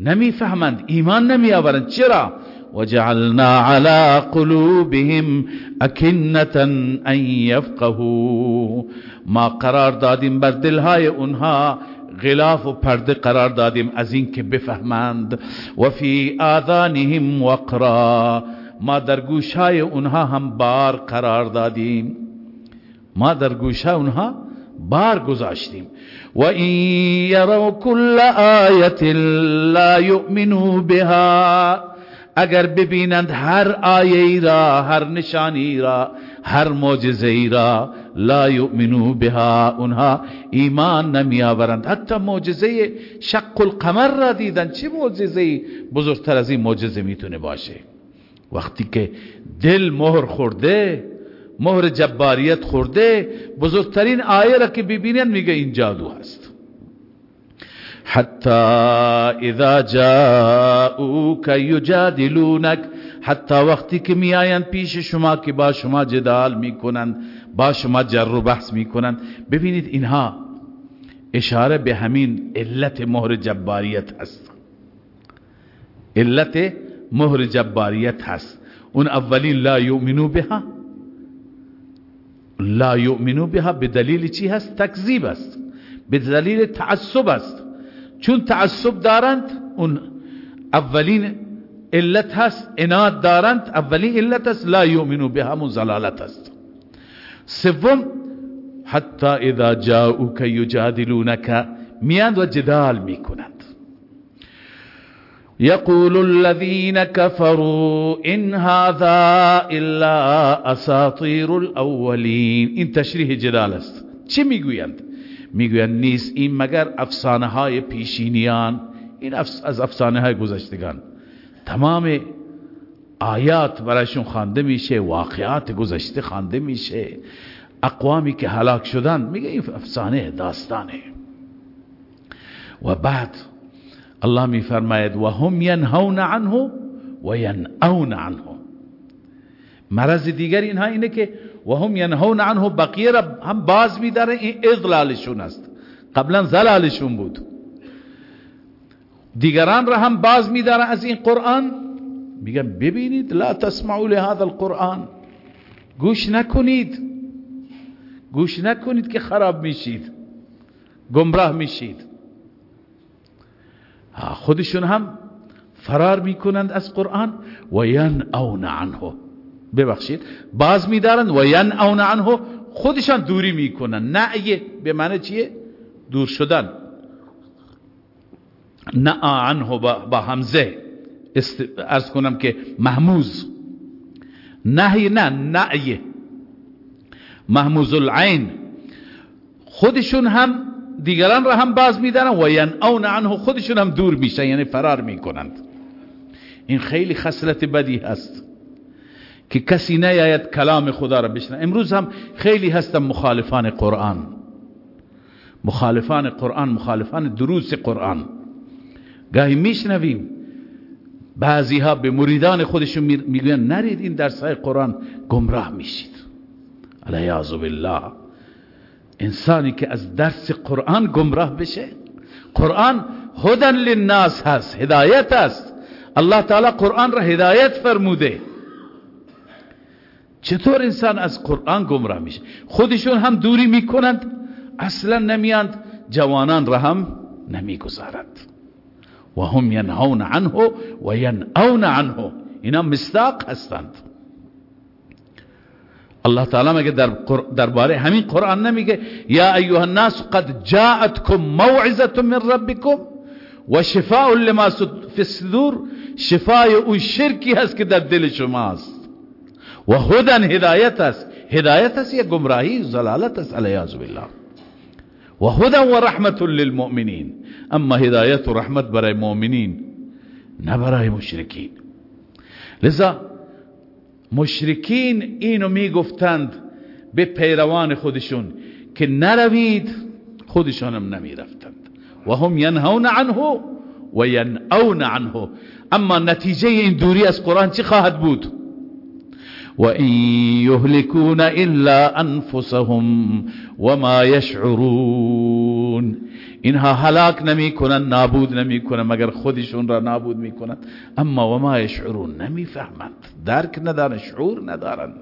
نمی‌فهمند ایمان نمیآورند. چرا؟ وجعلنا على قلوبهم اکنتا ان يفقهوا ما قرار دادیم بر دلهای اونها غلاف و پرده قرار دادیم از این که بفهمند. و فی آذانهم وقرا. ما در گوشهای اونها هم بار قرار دادیم. ما در گوشه اونها بار گذاشتیم. و این یرو کل آیت لا یؤمنو بها. اگر ببینند هر آیه را هر نشانی را هر معجزه را لا یؤمنو بها. اونها ایمان نمی آورند. حتی معجزه شق القمر را دیدن چه معجزه بزرگتر از این معجزه می‌تونه باشه. وقتی که دل مهر خورده مهر جباریت خورده بزرگترین آیه را که ببینن میگه این جادو هست. حتی اذا جاءوك یجادلونک حتی وقتی که میآیند پیش شما که با شما جدال می‌کنند با شما جر و بحث می‌کنند. ببینید اینها اشاره به همین علت مهر جباریت هست. علت مهر جباریت هست. اون اولین لا یؤمنو بها لا یؤمنو بها به دلیل چی هست؟ تکذیب است. به دلیل تعصب است. چون تعصب دارند اون اولین علت هست اناد دارند اولین علت است لا یؤمنو بها مزلالت است. سوم حتی اذا جاءوك یجادلونك میاند و جدال می‌کنند. يقول الذين كفروا إن هذا إلا أساطير الأولين. این تشریح جدال است. چه می‌گویند؟ می‌گویند نیست. این مگر افسانه های پیشینیان؟ این از افسانه های گذشتگان. تمام آیات برایشون خوانده میشه واقعات گذشته خوانده میشه. اقوامی که هلاک شدن میگه این افسانه داستانه. و بعد الله می فرماید و هم ینهون عنه و ینعون عنه. مرض دیگر اینها اینه که و هم ینهون عنه بقیه را هم باز میداره این اضلالشون است. قبلا زلالشون بود. دیگران را هم باز میداره از این قرآن. میگن ببینید لا تسمعوا لهذا القرآن. گوش نکنید. گوش نکنید که خراب میشید. گمراه میشید. خودشون هم فرار می‌کنند از قرآن. و ینعون عنه. ببخشید. باز میدارند و ینعون عنه. خودشان دوری می‌کنند. نعیه به معنی چیه؟ دور شدن. نعا عنه با همزه ارز کنم که محموز. نهی نه نعیه. محموز العین خودشون هم دیگران را هم باز میدارن و ینعون عنه خودشون هم دور میشن یعنی فرار می‌کنند. این خیلی خصلت بدی هست که کسی نیاید کلام خدا را بشنه امروز هم خیلی هستن مخالفان قرآن. مخالفان قرآن مخالفان دروس قرآن. گاهی میشنویم بعضی ها به مریدان خودشون می‌گوین نرید این درس های قرآن گمراه میشید. علیه بالله. انسانی که از درس قرآن گمراه بشه. قرآن هدن للناس هست هدایت است. الله تعالی قرآن را هدایت فرموده. چطور انسان از قرآن گمراه میشه؟ خودشون هم دوری می‌کنند اصلا نمیاند جوانان را هم نمی‌گذارند. و هم ینهون عنه و ینعون عنه. اینا مستاق هستند. الله تعالی میگه در درباره. همین قرآن نمیگه یا ایها الناس قد جاءتكم موعظة من ربكم و شفاء لما فی الصدور. شفای اون شرکی هست که در دل شماست. و هدن هدایت است. هدایت است یا گمراهی؟ زلالت است. علیاذ بالله. و هدن و رحمت للمؤمنین. اما هدایت و رحمت برای مؤمنین نه برای مشرکین. لذا مشرکین اینو می‌گفتند به پیروان خودشون که نروید خودشانم نمی رفتند و هم ینهون عنه و ینعون عنه. اما نتیجه این دوری از قرآن چی خواهد بود؟ و این یهلکون الا انفسهم و ما یشعرون اینها هلاک نمی کنند نابود نمی کنند مگر خودشون را نابود می کنند. اما و ما یشعرون نمی فهمند. درک ندارن شعور ندارن.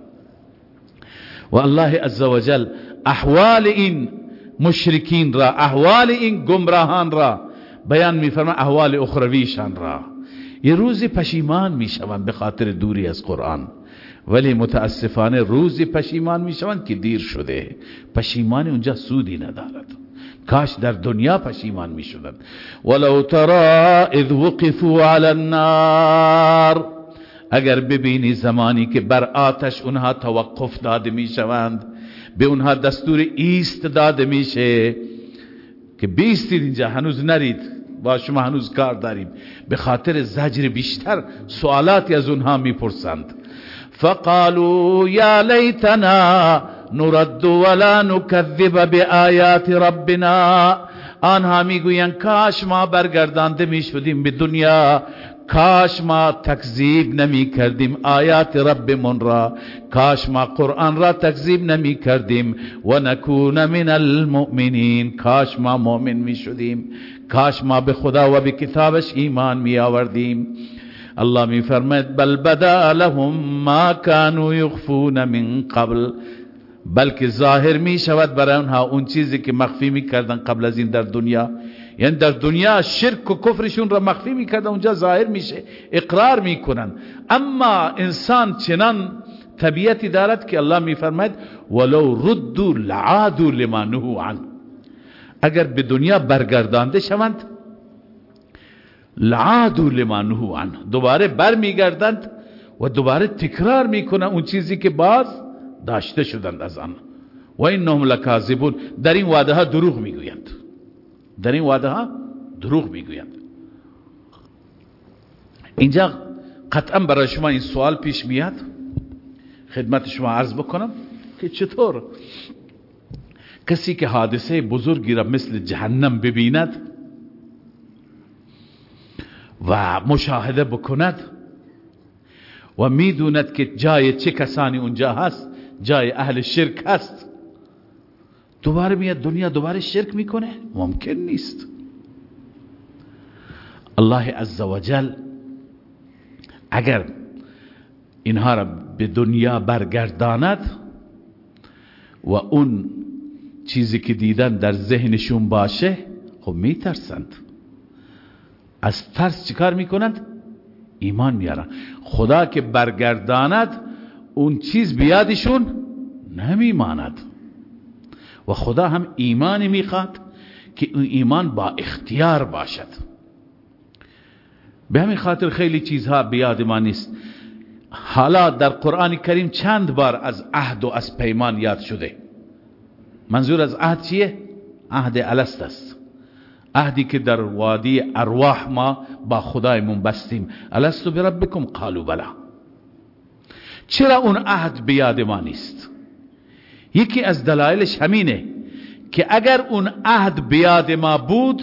و الله عزوجل احوال این مشرکین را احوال این گمراهان را بیان میفرما احوال اخرویشان را. یه روزی پشیمان می‌شوند به خاطر دوری از قرآن. ولی متاسفانه روزی پشیمان می‌شوند که دیر شده. پشیمان اونجا سودی ندارد. کاش در دنیا پشیمان می‌شدند. ولو ترى اذ وقفوا على النار. اگر ببینی زمانی که بر آتش اونها توقف داده می‌شوند به اونها دستور ایست داده میشه که بیستید اینجا هنوز نرید. با شما هنوز کار داریم. به خاطر زجر بیشتر سوالاتی از اونها می‌پرسند. فقالوا یا لیتنا نرد ولا نکذب بآیات ربنا. آنها می‌گویند کاش ما برگردانده می‌شدیم به دنیا کاش ما تکذیب نمی کردیم آیات رب من را کاش ما قرآن را تکذیب نمی کردیم. و نکون من المؤمنین کاش ما مؤمن می شدیم کاش ما به خدا و به کتابش ایمان می آوردیم. الله می فرماید بل بدا لهم ما كانوا يخفون من قبل. بلکه ظاهر می شود برای اونها اون چیزی که مخفی می کردن قبل از این در دنیا. یعنی در دنیا شرک و کفرشون را مخفی می‌کردن اونجا ظاهر میشه اقرار می‌کنن اما انسان چنان طبیعتی دارد که الله میفرماید ولو ردوا لعادوا لما نهوا عنه. اگر به دنیا برگردانده شوند لعادوا لما نهوا عنه. دوباره برمیگردند و دوباره تکرار می‌کنن اون چیزی که باز داشته شدند از آن. و انهم لکاذبون. در این وعده ها دروغ می‌گویند. در این وعده ها دروغ می‌گویند. اینجا قطعا برای شما این سوال پیش میاد. خدمت شما عرض بکنم که چطور کسی که حادثه بزرگی را مثل جهنم ببیند و مشاهده بکند. و می‌دوند که جای چه کسانی اونجا هست جای اهل شرک هست. دوباره میاد دنیا دوباره شرک می‌کنه. ممکن نیست. الله عزوجل اگر اینها را به دنیا برگرداند و اون چیزی که دیدن در ذهنشون باشه خب میترسند. از ترس چیکار می‌کنند؟ ایمان میارن. خدا که برگرداند اون چیز بیادشون نمیماند. و خدا هم ایمان می‌خواد که اون ایمان با اختیار باشد. به همین خاطر خیلی چیزها بیاد ما نیست. حالا در قرآن کریم چند بار از عهد و از پیمان یاد شده. منظور از عهد چیه؟ عهد الست است. عهدی که در وادی ارواح ما با خدایمون بستیم. الستو بربکم؟ قالو بلا. چرا اون عهد بیاد ما نیست؟ یکی از دلایلش همینه که اگر اون عهد بیاد ما بود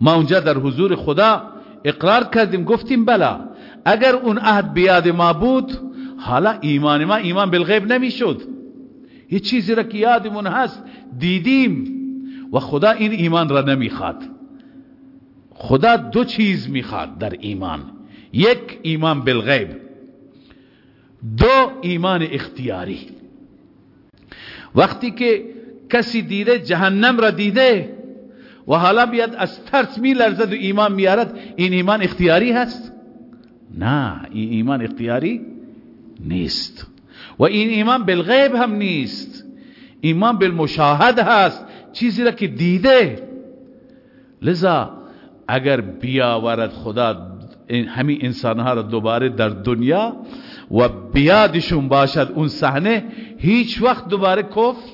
ما اونجا در حضور خدا اقرار کردیم گفتیم بلا. اگر اون عهد بیاد ما بود حالا ایمان ما ایمان بالغیب نمی‌شد. یه چیزی را که یادمون هست دیدیم. و خدا این ایمان را نمی‌خواد. خدا دو چیز می‌خواد در ایمان. یک ایمان بالغیب دو ایمان اختیاری. وقتی که کسی دیده جهنم را دیده و حالا بیاد از ترس می لرزد و ایمان میارد این ایمان اختیاری هست؟ نه این ایمان اختیاری نیست. و این ایمان بالغیب هم نیست. ایمان بالمشاهد هست. چیزی را که دیده. لذا اگر بیاورد خدا همین انسانها را دوباره در دنیا و بیادشون باشد اون صحنه هیچ وقت دوباره کفر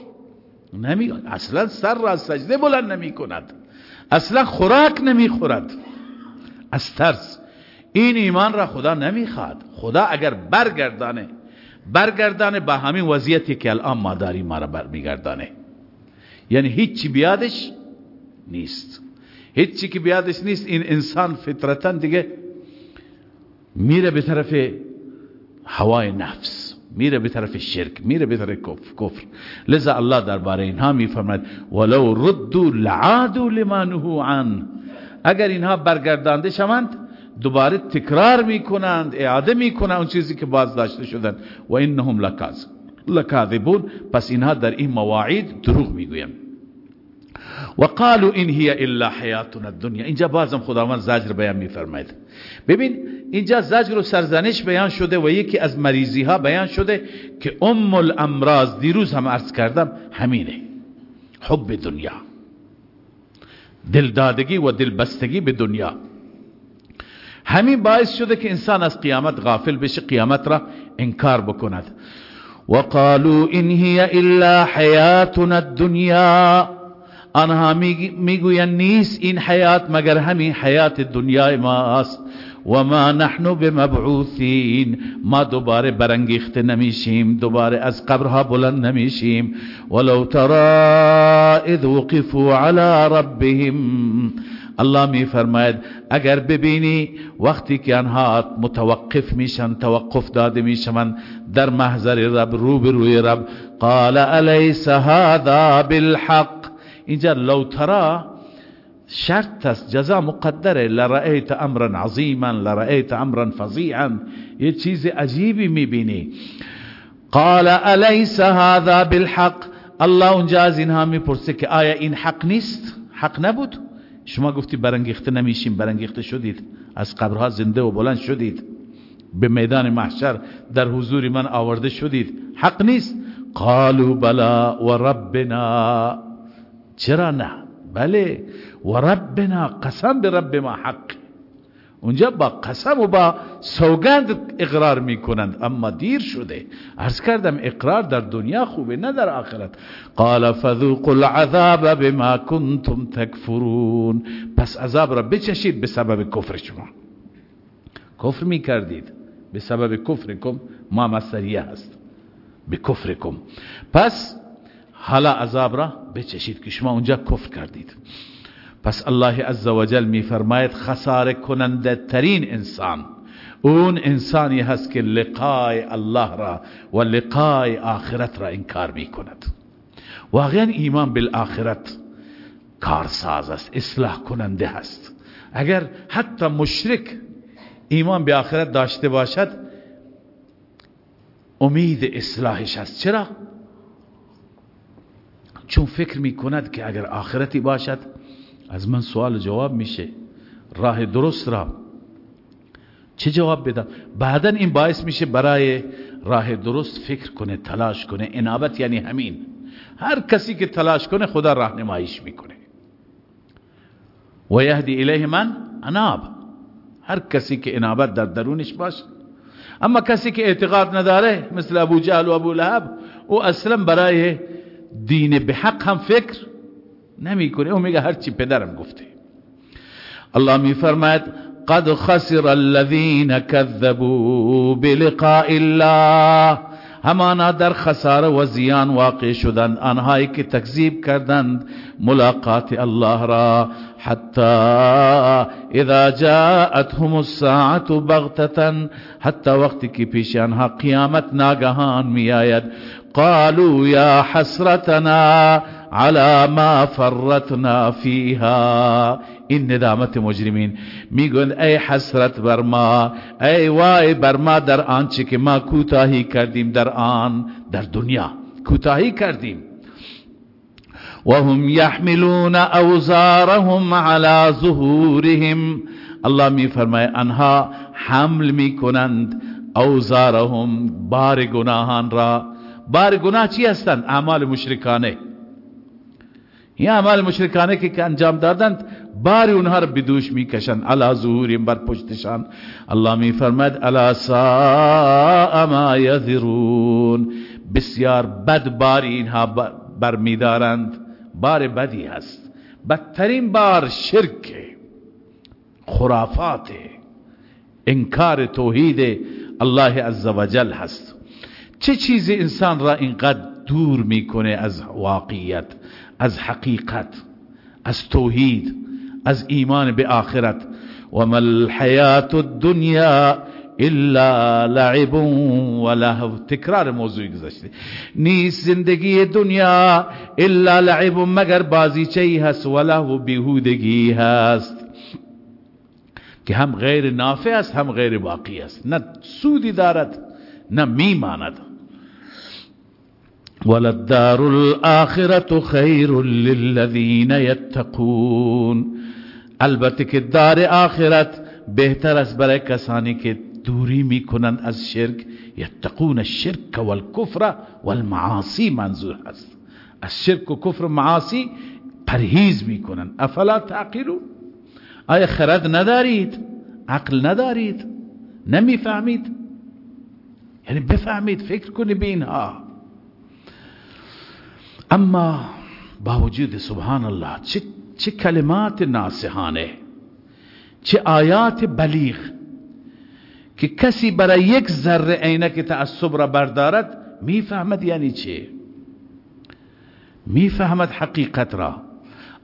نمی اصلا سر را سجده بلند نمی کند اصلا خوراک نمی خورد از ترس. این ایمان را خدا نمی خواد خدا اگر برگردانه برگردانه به همین وضعیتی که الان ما داریم ما را برمیگردانه. یعنی هیچی بیادش نیست. هیچی که بیادش نیست این انسان فطرتا دیگه میره به طرف هوای نفس میره به طرف شرک میره به طرف کفر. لذا الله درباره اینها میفرماید ولو ردوا لعادوا لما نهوا عن. اگر اینها برگردانده شوند دوباره تکرار می‌کنند اعاده می‌کنند اون چیزی که باز داشته شدن و انهم لکاذبون. پس اینها در این مواعید دروغ می‌گویند. و قالوا این هی الا حیاتنا الدنیا اینجا بازم خداوند زجر بیان میفرماید. ببین اینجا زجر و سرزنش بیان شده و یکی از مریضی ها بیان شده که ام الامراض دیروز هم عرض کردم همینه. حب دنیا. دلدادگی و دلبستگی به دنیا. همین باعث شده که انسان از قیامت غافل بشه قیامت را انکار بکند. و قالوا این هی الا حیاتنا الدنیا آنها می‌گویند نیست این حیات مگر همین حیات دنیای ماست. و ما نحن بمبعوثین. ما دوباره برانگیخته نمیشیم دوباره از قبرها بلند نمیشیم. ولو ترى اذ وقفوا على ربهم. الله می فرماید اگر ببینی وقتی که آنها متوقف میشن توقف داده میشن در محضر رب رو به روی رب قال الیس هذا بالحق؟ اینجا لو ترى شرط است جزا مقدره. لرأیت امرا عظیما لرأیت امرا فظیعا. یه چیز عجیبی می‌بینی. قال الیس هذا بالحق؟ الله اونجا از اینها می‌پرسه که آیا این حق نیست؟ حق نبود. شما گفتی برانگیخته نمیشیم برانگیخته شدید. از قبرها زنده و بلند شدید. به میدان محشر در حضور من آورده شدید. حق نیست. قالوا بلا و ربنا. چرا نه؟ بله و ربنا قسم به رب ما حق. اونجا با قسم و با سوگند اقرار می‌کنند اما دیر شده. عرض کردم اقرار در دنیا خوبه نه در آخرت. قال فذوقوا العذاب بما کنتم تکفرون. پس عذاب را بچشید به سبب کفر شما. کفر می‌کردید. به سبب کفرکم ما مصریه هست. به کفرکم. پس حالا عذاب را بچشید که شما اونجا کفر کردید. پس الله عزوجل می فرماید خساره کننده ترین انسان. اون انسانی هست که لقای الله را و لقای آخرت را انکار می کند. واقعا ایمان بالآخرت کارساز است اصلاح کننده هست. اگر حتی مشرک ایمان به آخرت داشته باشد امید اصلاحش هست. چرا؟ چون فکر می کند که اگر آخرتی باشد از من سوال جواب میشه. راه درست را چه جواب بدم؟ بعدا این باعث میشه برای راه درست فکر کنه تلاش کنه. انابت یعنی همین. هر کسی که تلاش کنه خدا راهنماییش می‌کنه. و یهدی الیه من اناب هر کسی که انابت در درونش باشه اما کسی که اعتقاد نداره مثل ابو جهل و ابو لهب او اصلا برای دین به حق هم فکر نمی‌کنه. او میگه هرچی پدرم گفته. الله میفرماید قد خسر الذين كذبوا بلقاء الله. همانا در خساره و زیان واقع شدند. آنهایی که تکذیب کردند ملاقات الله را. حتی اذا جاءتهم الساعة بغتتا حتی وقتی که پیش آنها قیامت ناگهان می آید قالوا يا حسرتنا على ما فرطنا فيها. این ندامت مجرمین میگن ای حسرت بر ما ای وای بر ما در آنچه که ما کوتاهی کردیم در آن در دنیا. کوتاهی کردیم. وهم يحملون اوزارهم على ظهورهم. الله می فرمای انها حمل می کنند اوزارهم بار گناهان را. بار گناه چی هستند اعمال مشرکانه. این اعمال مشرکانه که انجام دادند بار اونها را بدوش می‌کشند علا ظهوریم بر پشتشان. الله می فرماید الا ساء ما یذرون. بسیار بد بار اینها بر میدارند بار بدی هست. بدترین بار شرک خرافات انکار توحید الله عزوجل هست. چه چیزی انسان را اینقدر دور می‌کنه از واقعیت از حقیقت از توحید از ایمان به آخرت؟ و ما الحیات الدنیا الا لعب و لهو. تکرار موضوع گذاشته. نیست زندگی دنیا الا لعب مگر بازی چی هست و لهو بیهودگی هست. که هم غیر نافع است هم غیر واقعی است. نه سودی دارد نه میماند. وللدار الآخرة خیر للذین یتقون البته که دار آخرت بهتر است برای کسانی که دوری میکنند از شرک یتقون الشرک والکفر والمعاصی منظور هست از شرک و کفر و معاصی پرهیز افلا تعقلون؟ آیا خرد ندارید؟ عقل ندارید؟ نمیفهمید؟ یعنی بفهمید فکر کنید به اینها. اما با وجود سبحان الله چه, چه کلمات ناسحانه چه آیات بلیغ که کسی برای یک ذره عینک تعصب را بردارد می‌فهمد یعنی چه می‌فهمد حقیقت را.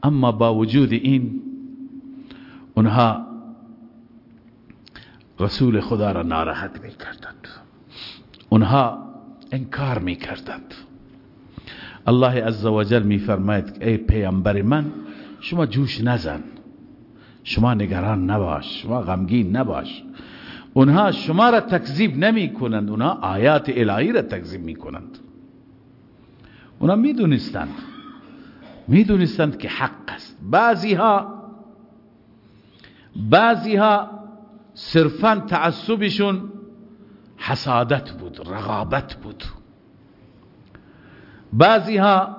اما با وجود این اونها رسول خدا را ناراحت می کردند اونها انکار می کردند الله عزوجل می فرماید ای پیامبر من شما جوش نزن. شما نگران نباش شما غمگین نباش. اونها شما را تکذیب نمی کنند اونها آیات الهی را تکذیب می کنند اونها می دونستند می دونستند که حق است. بعضی ها بعضی ها صرفا تعصبشون حسادت بود رغابت بود. بعضی ها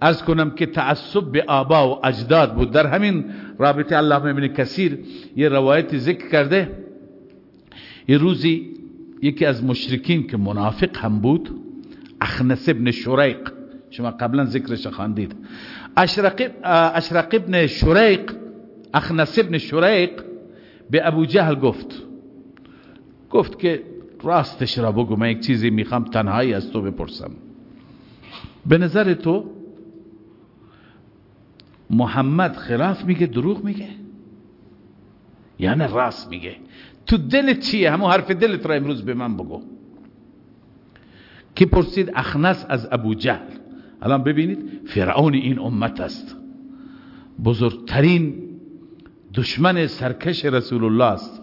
از کنم که تعصب به آبا و اجداد بود. در همین رابطه الله ابن کثیر یه روایت ذکر کرده. یه روزی یکی از مشرکین که منافق هم بود اخنس ابن شریق شما قبلا ذکرش خواندید. اشرق ابن شریق اخنس ابن شریق به ابو جهل گفت. گفت که راستش را بگو من یک چیزی می‌خوام تنهایی از تو بپرسم. به نظر تو محمد خلاف میگه دروغ میگه؟ یعنی راست میگه. تو دلت چیه؟ همون حرف دلت را امروز به من بگو. کی پرسید؟ اخنس از ابو جهل. الان ببینید فرعون این امت است. بزرگترین دشمن سرکش رسول الله است.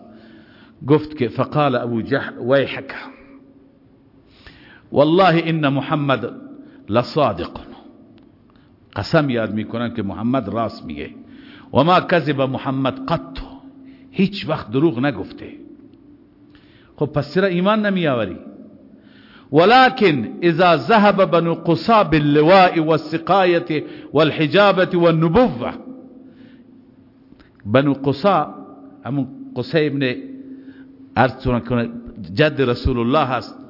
گفت که فقال ابو جهل ویحک. والله ان محمد لصادق قسم یاد می‌کنن که محمد راست میگه. و ما کذب محمد قط. هیچ وقت دروغ نگفته. خب پس چرا ایمان نمی آوری ولكن اذا ذهب بنو قصا باللواء والسقايه والحجابه والنبوه بنو قصا همون قصه ابن ارز جد رسول الله هست.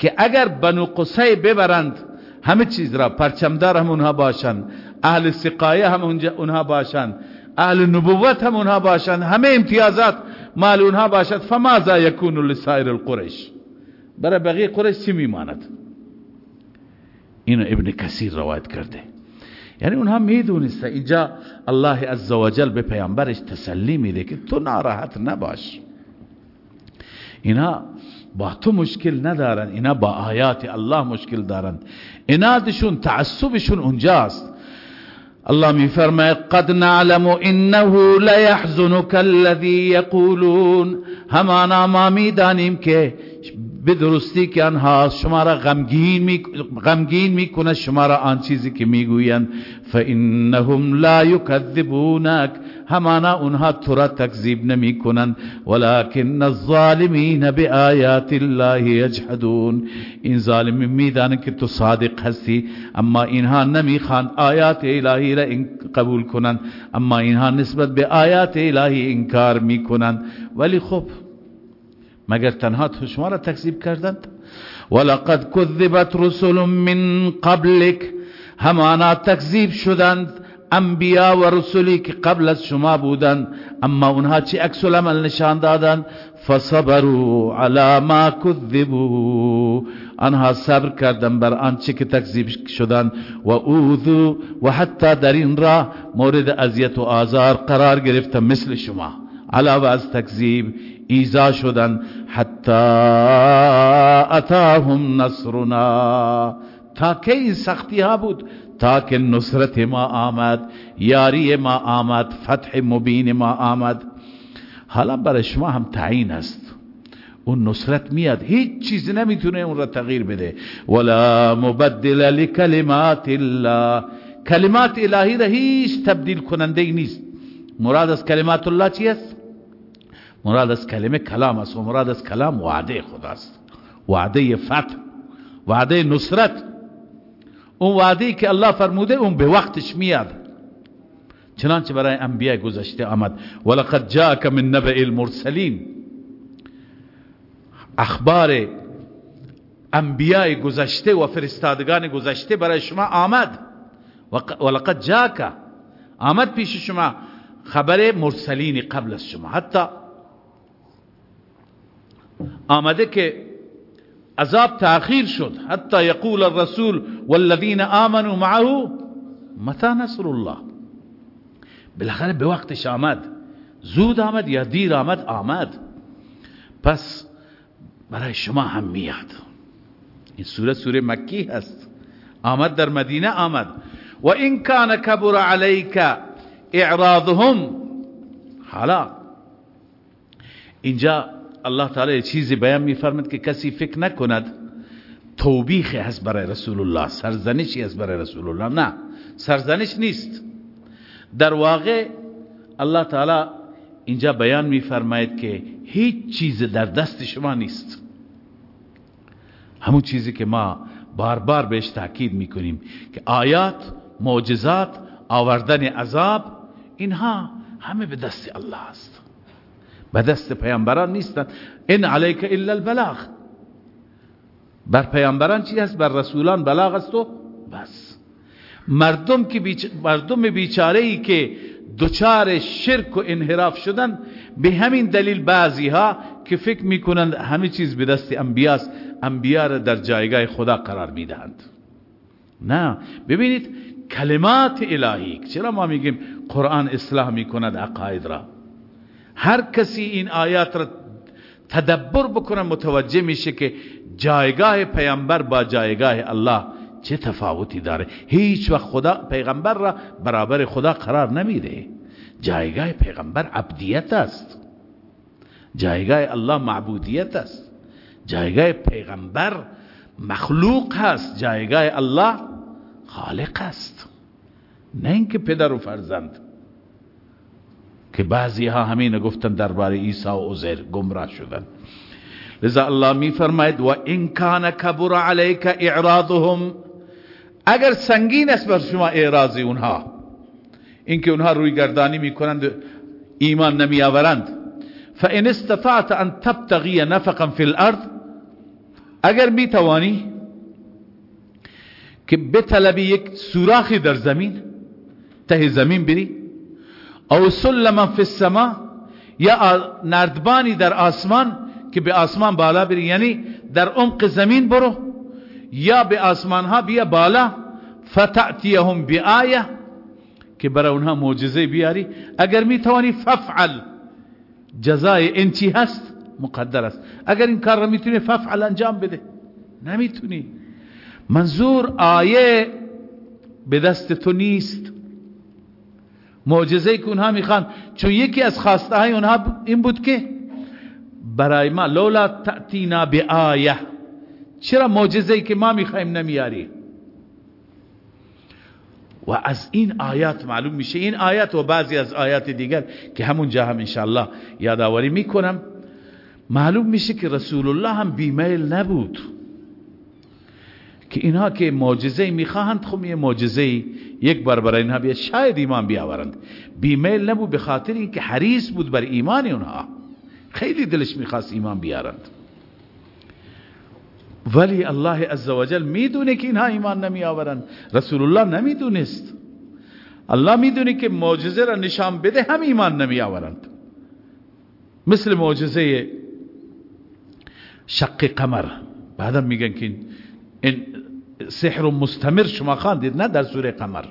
که اگر بنو قصه ببرند همه چیز را پرچمدار هم اونها باشند اهل سقایه هم اونها باشند اهل نبوت هم اونها باشند همه امتیازات مال اونها باشد فماذا یکون لسائر القرش برای بقیه قرش چی میماند؟ اینو ابن کثیر روایت کرده. یعنی اونها می‌دونسته اینجا الله عزوجل به پیامبرش تسلی میده که تو ناراحت نباش. اینا با تو مشکل ندارن اینا با آیات الله مشکل دارن. انادشون تعصبشون اونجاست. الله میفرماید قد نعلم انه لیحزنک الذی یقولون. همانا ما می‌دانیم که به درستی که آنها شما را غمگین می غمگین می‌کنه شما را آن چیزی که می‌گویند. فانهم لا یکذبونک. همانا اونها تو را تکذیب نمی کنند ولكن الظالمین بآیات الله یجحدون. این ظالمی می‌دانن که تو صادق هستی اما اینها نمی‌خوان آیات الهی را قبول کنند. اما اینها نسبت به آیات الهی انکار می‌کنند. ولی خب مگر تنها شما را تکذیب کردند؟ ولقد كذبت رسل من قبلك همانا تکذیب شدند انبیا و رسولی که قبل از شما بودن اما اونها چی عکس العمل نشان دادن فصبروا على ما كذبوا. آنها صبر کردن بر آنچه که تکذیب شدن و اوذو و حتی در این راه مورد اذیت و آزار قرار گرفتن مثل شما. علاوه از تکذیب ایزا شدن حتی اتاهم نصرنا. تا که این سختی ها بود؟ تا که نصرت ما آمد یاری ما آمد فتح مبین ما آمد. حالا برای شما هم تعیین است. اون نصرت میاد هیچ چیز نمی‌تونه اون را تغییر بده. ولا مبدل لکلمات الله. کلمات الهی را هیچ تبدیل کننده ای نیست. مراد از کلمات الله چی است؟ مراد از کلمه کلام است و مراد از کلام وعده خداست وعده فتح وعده نصرت. اون وعده که الله فرموده اون به وقتش میاد. چنانچه برای انبیاء گذشته آمد. ولقد جاءك من نبع المرسلین. اخبار انبیاء گذشته و فرستادگان گذشته برای شما آمد. ولقد جاءك آمد پیش شما خبر مرسلین قبل از شما. حتی آمده که عذاب تأخیر شد. حتی یقول الرسول والذین آمنوا معه متى نصر الله؟ بالاخره به وقتش آمد. زود آمد یا دیر آمد؟ آمد. پس برای شما هم میاد. این سوره سوره مکی هست. آمد در مدینه؟ آمد. و این کان کبر علیک اعراضهم. حالا اینجا الله تعالی چیزی بیان میفرمد که کسی فکر نکند توبیخی هست برای رسول الله سرزنشی هست برای رسول الله نه سرزنش نیست. در واقع الله تعالی اینجا بیان میفرماید که هیچ چیز در دست شما نیست. همون چیزی که ما بار بار بهش تاکید می‌کنیم که آیات معجزات آوردن عذاب اینها همه به دست الله است. به دست پیامبران نیستند ان علیک الا البلاغ. بر پیامبران چی هست؟ بر رسولان بلاغ است و بس. مردم که بیچ... مردم بیچاره ای که دچار شرک و انحراف شدن به همین دلیل بعضی ها که فکر می‌کنند همه چیز به دست انبیاست انبیا را در جایگاه خدا قرار می‌دهند. نه. ببینید کلمات الهی چرا ما میگیم قرآن اصلاح می‌کند عقاید را؟ هر کسی این آیات را تدبر بکنه متوجه میشه که جایگاه پیامبر با جایگاه الله چه تفاوتی داره. هیچ وقت خدا پیغمبر را برابر خدا قرار نمیده. جایگاه پیغمبر عبدیت است. جایگاه الله معبودیت است. جایگاه پیغمبر مخلوق هست. جایگاه الله خالق است. نه اینکه پدر و فرزند که بعضی ها همین گفتن درباره عیسی و عزیر گمراه شدن. لذا الله می فرماید و این کان کبر علیک اعراضهم. اگر سنگین است بر شما اعراضی اونها اینکه اونها روی گردانی می‌کنند ایمان نمی آورند فان استطعت ان تبتغي نفقا في الارض اگر می توانی که بطلبی یک سوراخی در زمین ته زمین بری او سلما فی السما یا نردبانی در آسمان که به آسمان بالا بری یعنی در عمق زمین برو یا به آسمان ها بیا بالا فتعتیهم بی آیه که برای اونها معجزه بیاری. اگر می توانی ففعل جزای انچی هست؟ مقدر است. اگر این کار را می‌تونی ففعل انجام بده. نمی‌تونی. منظور آیه به دست تو نیست. معجزه که اونها می‌خوان. چون یکی از خواسته های اونها این بود که برای ما لولا تأتینا به آیه چرا معجزه که ما می‌خوایم نمیاری و از این آیات معلوم میشه. این آیات و بعضی از آیات دیگر که همونجا هم انشاءالله یادآوری می‌کنم. معلوم میشه که رسول الله هم بیمیل نبود. که اینها که معجزه می‌خواهند خب یه معجزه یک بار برای اینها بیاد شاید ایمان بیاورند. بیمیل نبود به خاطر اینکه حریص بود بر ایمان اونها. خیلی دلش می‌خواست ایمان بیارند. ولی الله عزوجل می‌دونه که اینها ایمان نمی آورند رسول الله نمی‌دونست. الله می‌دونی که معجزه را نشان بده هم ایمان نمی آورند مثل معجزه شق قمر. بعدا میگن که این سحر مستمر. شما خواندید نه در سوره قمر.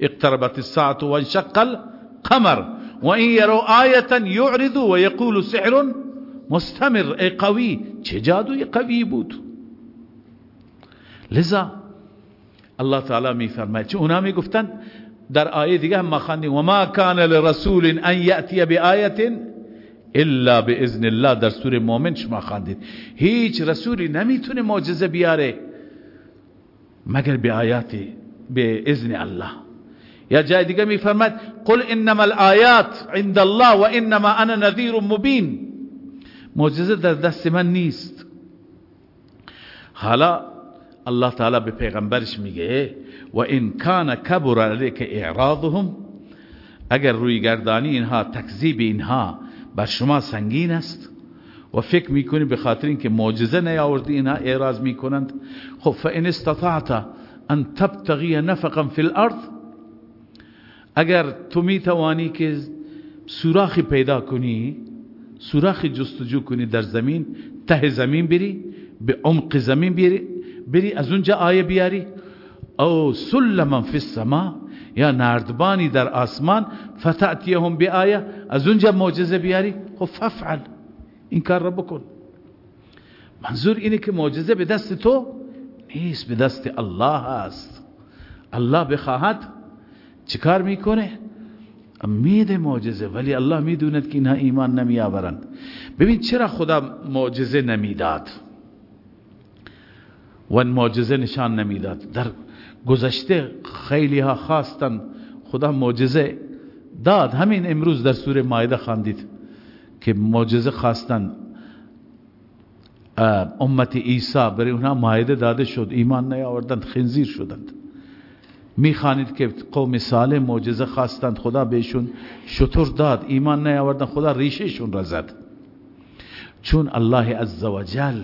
اقتربت الساعة وانشق القمر. وإن يروا آیه يعرضوا ويقول سحر مستمر. ای قوی چه جادوی قوی بود. لذا الله تعالی می فرماید چه اونا می گفتن در آیه دیگه هم ما خواندیم و ما کان لرسول ان یأتی بآیة الا بإذن الله. در سوره مؤمن شما خواندید هیچ رسولی نمیتونه معجزه بیاره. مگر به آیات به اذن الله. یا جای دیگه می فرماید قل انما الآیات عند الله و انما أنا نذیر مبین. معجزه در دست من نیست. حالا الله تعالی به پیغمبرش میگه و ان کان کبر اعراضهم. اگر روی گردانی اینها تکذیب اینها بر شما سنگین است و فکر می‌کنی به خاطر اینکه معجزه نیاوردی اینها اعراض می‌کنند. خب فان استطعت ان تبتغي نفقا فی الارض اگر تو می‌توانی که سوراخی پیدا کنی سوراخی جستجو کنی در زمین ته زمین بری به عمق زمین بری بری از اونجا آیه بیاری. او سلما فی السما یا نردبانی در آسمان فتعتیهم بی آیه از اونجا معجزه بیاری. خب ففعل این کار را بکن. منظور اینه که معجزه به دست تو نیست به دست الله هست الله بخواهد چیکار می‌کنه؟ امید معجزه. ولی الله می‌دوند که اینها ایمان نمی آورند ببین چرا خدا معجزه نمی‌داد؟ و معجزه نشان نمی‌داد. در گذشته خیلی ها خواستن خدا معجزه داد. همین امروز در سوره مایده خواندید. که معجزه خواستن امت عیسی برای اونها مایده داده شد ایمان نیاوردند خنزیر شدند. می‌خوانید که قوم صالح معجزه خواستند خدا بهشون شطور داد ایمان نیاوردن خدا ریشهشون را زد. چون الله عزوجل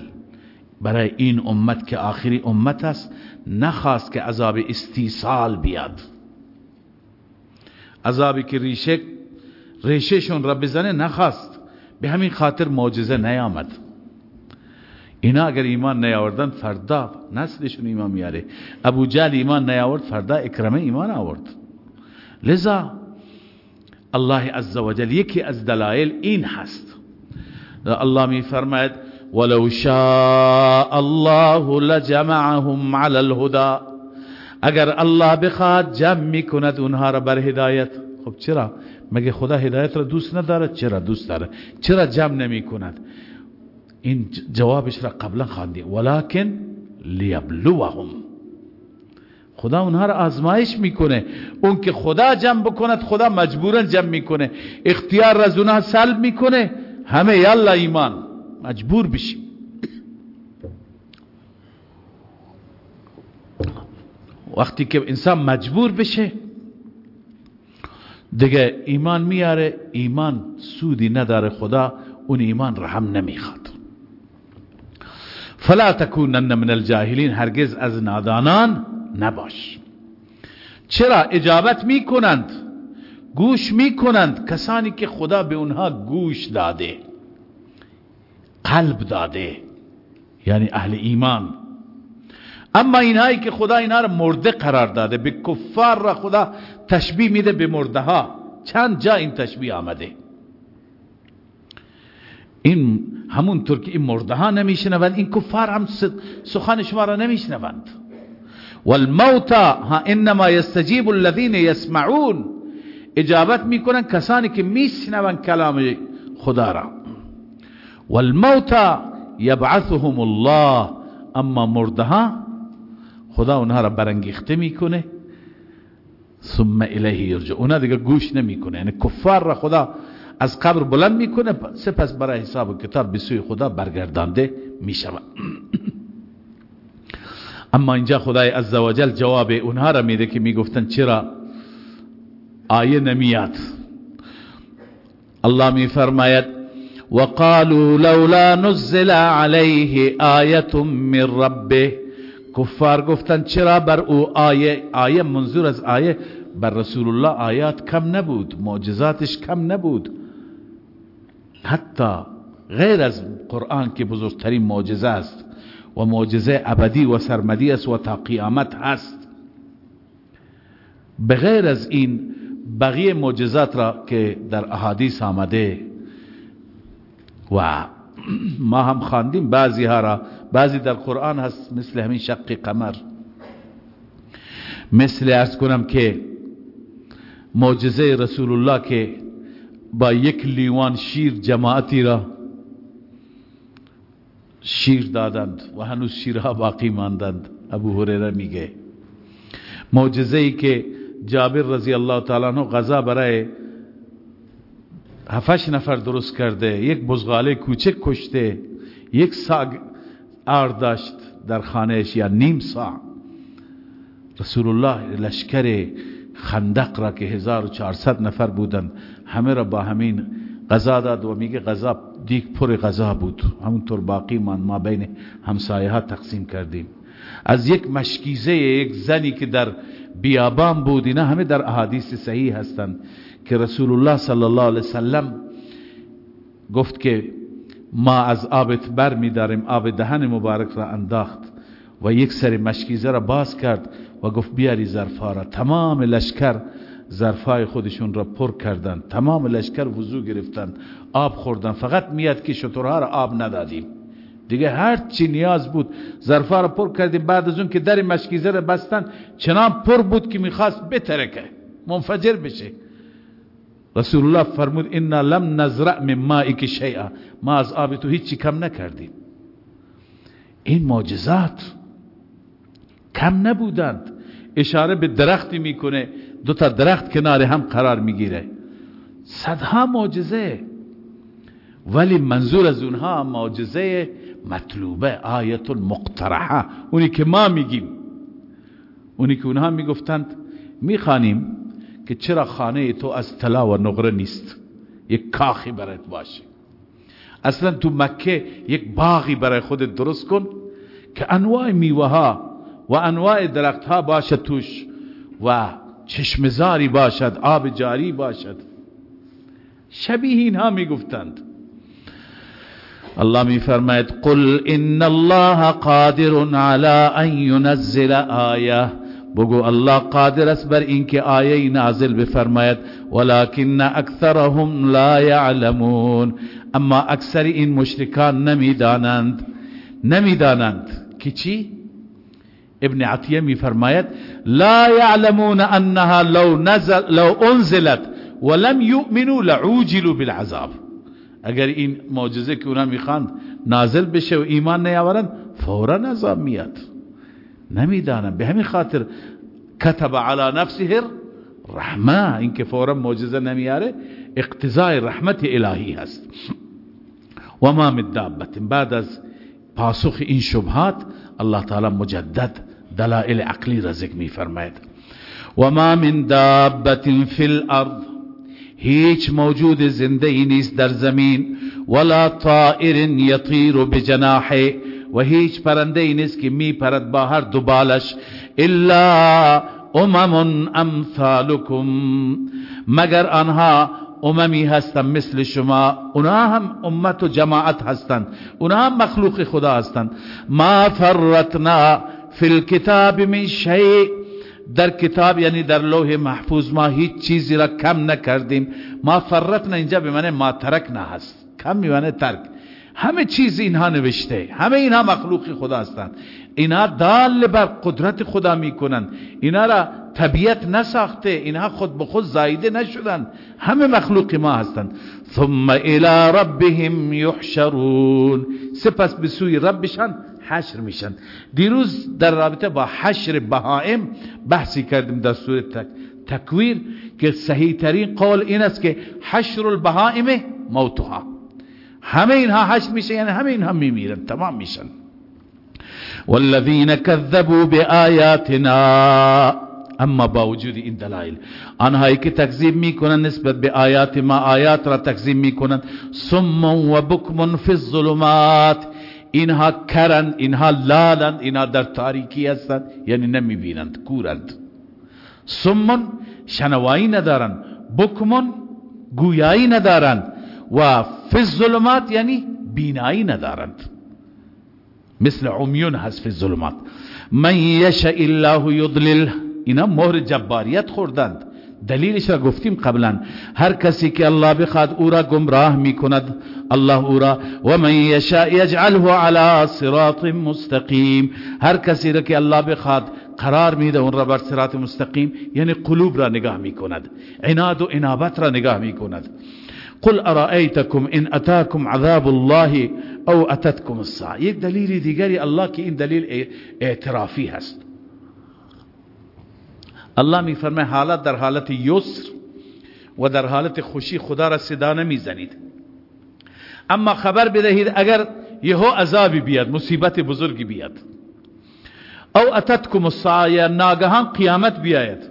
برای این امت که آخری امت است نخواست که عذاب استیصال بیاد. عذابی که ریشه ریشهشون را بزنه نخواست. به همین خاطر معجزه نیامد. اینا اگر ایمان نیاوردن فردا نسلشون ایمان میاره. ابو جهل ایمان نیاورد فردا اکرمه ایمان آورد. لذا الله عزوجل یکی از دلایل این هست. الله می فرماید ولو شاء الله لجمعهم على الهدى. اگر الله بخواد جمع می‌کند اونها را بر هدایت. خب چرا؟ مگه خدا هدایت را دوست ندارد چرا دوست داره؟ چرا جمع نمی کند؟ این جوابش را قبلا خواندی. ولکن لیبلوهم. خدا اونها را آزمایش می‌کنه. اون که خدا جمع بکند خدا مجبورا جمع می‌کنه. اختیار را از اونها سلب می‌کنه. همه یلا ایمان. مجبور بشیم. وقتی که انسان مجبور بشه دیگه ایمان میاره ایمان سودی نداره خدا اون ایمان را هم نمی‌خواد. فلا تکونن من الجاهلین هرگز از نادانان نباش. چرا اجابت می‌کنند؟ گوش می‌کنند کسانی که خدا به اونها گوش داده قلب داده یعنی اهل ایمان. اما اینهایی که خدا اینا رو مرده قرار داده به کفار را خدا تشبیه میده به مرده ها چند جا این تشبیه آمده؟ این همونطور که این مرده ها نمیشنوند این کفار هم سخن شما را نمیشنوند. والموتا ها انما يستجيب الذين يسمعون اجابت می‌کنن کسانی که میشنوند کلام خدا را. والموتا يبعثهم الله اما مرده ها خدا اونها را برانگیخته می‌کنه. ثم الیه یرجع اونا دیگه گوش نمی‌کنه. یعنی کفار را خدا از قبر بلند می‌کنه سپس برای حساب و کتاب به سوی خدا برگردانده می‌شود. اما اینجا خدای عزوجل جواب اونها را میده که می‌گفتن چرا آیه نمیاد. الله میفرماید وقالوا لولا نزل عليه آیه من ربه کفار گفتن چرا بر او آیه آیه منظور از آیه بر رسول الله آیات کم نبود معجزاتش کم نبود. حتی غیر از قرآن که بزرگترین معجزه است و معجزه ابدی و سرمدی است و تا قیامت هست. بغیر از این بقیه معجزات را که در احادیث آمده و ما هم خواندیم بعضی ها را بعضی در قرآن هست مثل همین شق قمر. مثل ارز کنم که معجزه رسول الله که با یک لیوان شیر جماعتی را شیر دادند و هنوز شیرها باقی ماندند. ابو هریره میگه. معجزه ای که جابر رضی الله تعالی عنہ غذا برای هفتش نفر درست کرده یک بزغاله کوچک کشته یک ساگ آر داشت در خانهش یا نیم سا رسول الله لشکر خندق را که 1400 نفر بودند همه را با همین غذا داد و میگه غذا پر غذا بود. همونطور باقی من ما بین همسایه ها تقسیم کردیم. از یک مشکیزه یک زنی که در بیابان بود اینا همه در احادیث صحیح هستند که رسول الله صلی الله علیه وسلم گفت که ما از آبت بر می داریم آب دهن مبارک را انداخت و یک سری مشکیزه را باز کرد و گفت بیاری ظرفا را. تمام لشکر ظرفای خودشون را پر کردند. تمام لشکر وضو گرفتن آب خوردن فقط میاد که شطورها را آب ندادیم. دیگه هر چی نیاز بود ظرفا را پر کردیم. بعد از اون که در مشکیزه را بستن چنان پر بود که می‌خواست بترکه منفجر بشه. رسول الله فرمود انا لم نزرع من مائک شیئا ما از آب تو هیچی کم نکردیم این معجزات کم نبودند اشاره به درختی می‌کنه دو تا درخت کنار هم قرار می‌گیره صدها معجزه ولی منظور از اونها معجزه مطلوبه آیت مقترحه اونی که ما میگیم اونی که اونها می‌گفتند می‌خوانیم که چرا خانه تو از طلا و نقره نیست؟ یک کاخی برات باشه. اصلا تو مکه یک باغی برای خودت درست کن که انواع میوه ها و انواع درخت ها باشد توش و چشمزاری باشد آب جاری باشد. شبیه اینها می‌گفتند. الله می فرماید قل ان الله قادر على ان ينزل آیه بگو الله قادر است بر اینکه آیه نازل بفرماید ولكن اکثرهم لا يعلمون اما اکثر این مشرکان نمی‌دانند. نمی‌دانند که چی؟ ابن عطیه می فرماید لا يعلمون انها لو نزل لو انزلت ولم يؤمنوا لعوجلوا بالعذاب. اگر این معجزه که اونا می‌خواند نازل بشه و ایمان نیاورند فورا عذاب میاد. نمی‌دانم. به همین خاطر کتب علی نفسه رحمه. اینکه فورا معجزه نمیاره اقتضای رحمت الهی هست. و ما من بعد از پاسخ این شبهات الله تعالی مجدد دلائل عقلی را می فرماید و ما من دابت فی الارض. هیچ موجود زنده نیست در زمین ولا طائر یطیر بجناحه. و هیچ پرنده نیست که می پرد با هر دو بالش. الا امم امثالکم. مگر آنها اممی هستند مثل شما؟ اونها هم امت و جماعت هستند. اونها هم مخلوق خدا هستند. ما فرتنا فی الكتاب من شیء. در کتاب یعنی در لوح محفوظ ما هیچ چیزی را کم نکردیم. ما فرتنا اینجا به معنی ما ترکنا هست. کم میونه ترک. همه چیز اینها نوشته. همه اینها مخلوق خدا هستند. اینها دال بر قدرت خدا می‌کنند. اینها را طبیعت نساخته. اینها خود به خود زایده نشدن. همه مخلوق ما هستند. ثم الى ربهم یحشرون. سپس به سوی ربشان حشر میشن. دیروز در رابطه با حشر بهائم بحثی کردیم در سوره تک تکویر که صحیح ترین قول این است که حشر البهائم موتها. همه اینها حشر میشه یعنی همه اینها میمیرن تمام میشن. والذین كذبوا بآیاتنا اما با وجود این دلائل آنهایی که تکذیب می‌کنن نسبت به آیات ما آیات را تکذیب می‌کنن. سم و بکم فی الظلمات اینها کرند اینها لالند اینها در تاریکی هستند یعنی نمی‌بینند کورند. سمون شنوایی ندارن بکمون گویایی ندارن. و فی الظلمات یعنی بینایی ندارند. مثل عمیون هست فی الظلمات. من یشاء الله یضلل. اینا مهر جباریت خوردند. دلیلش را گفتیم قبلا. هر کسی که الله بخواد او را گمراه می‌کند. الله او را. و من یشاء یجعله علی صراط مستقیم. هر کسی را که الله بخواد قرار میده اون را بر صراط مستقیم یعنی قلوب را نگاه می‌کند. عناد و انابت را نگاه می‌کند. قل ارائیتکم ان اتاکم عذاب الله أو اتتکم الساعة؟ یک دلیل دیگری الله که این دلیل اعترافی هست. الله میفرمه حالت در حالت یسر و در حالت خوشی خدا را صدا نمیزنید. اما خبر بدهید اگر یهو عذابی بیاد مصیبت بزرگی بیاد. أو اتتکم الساعة ناگهان قیامت بیاید.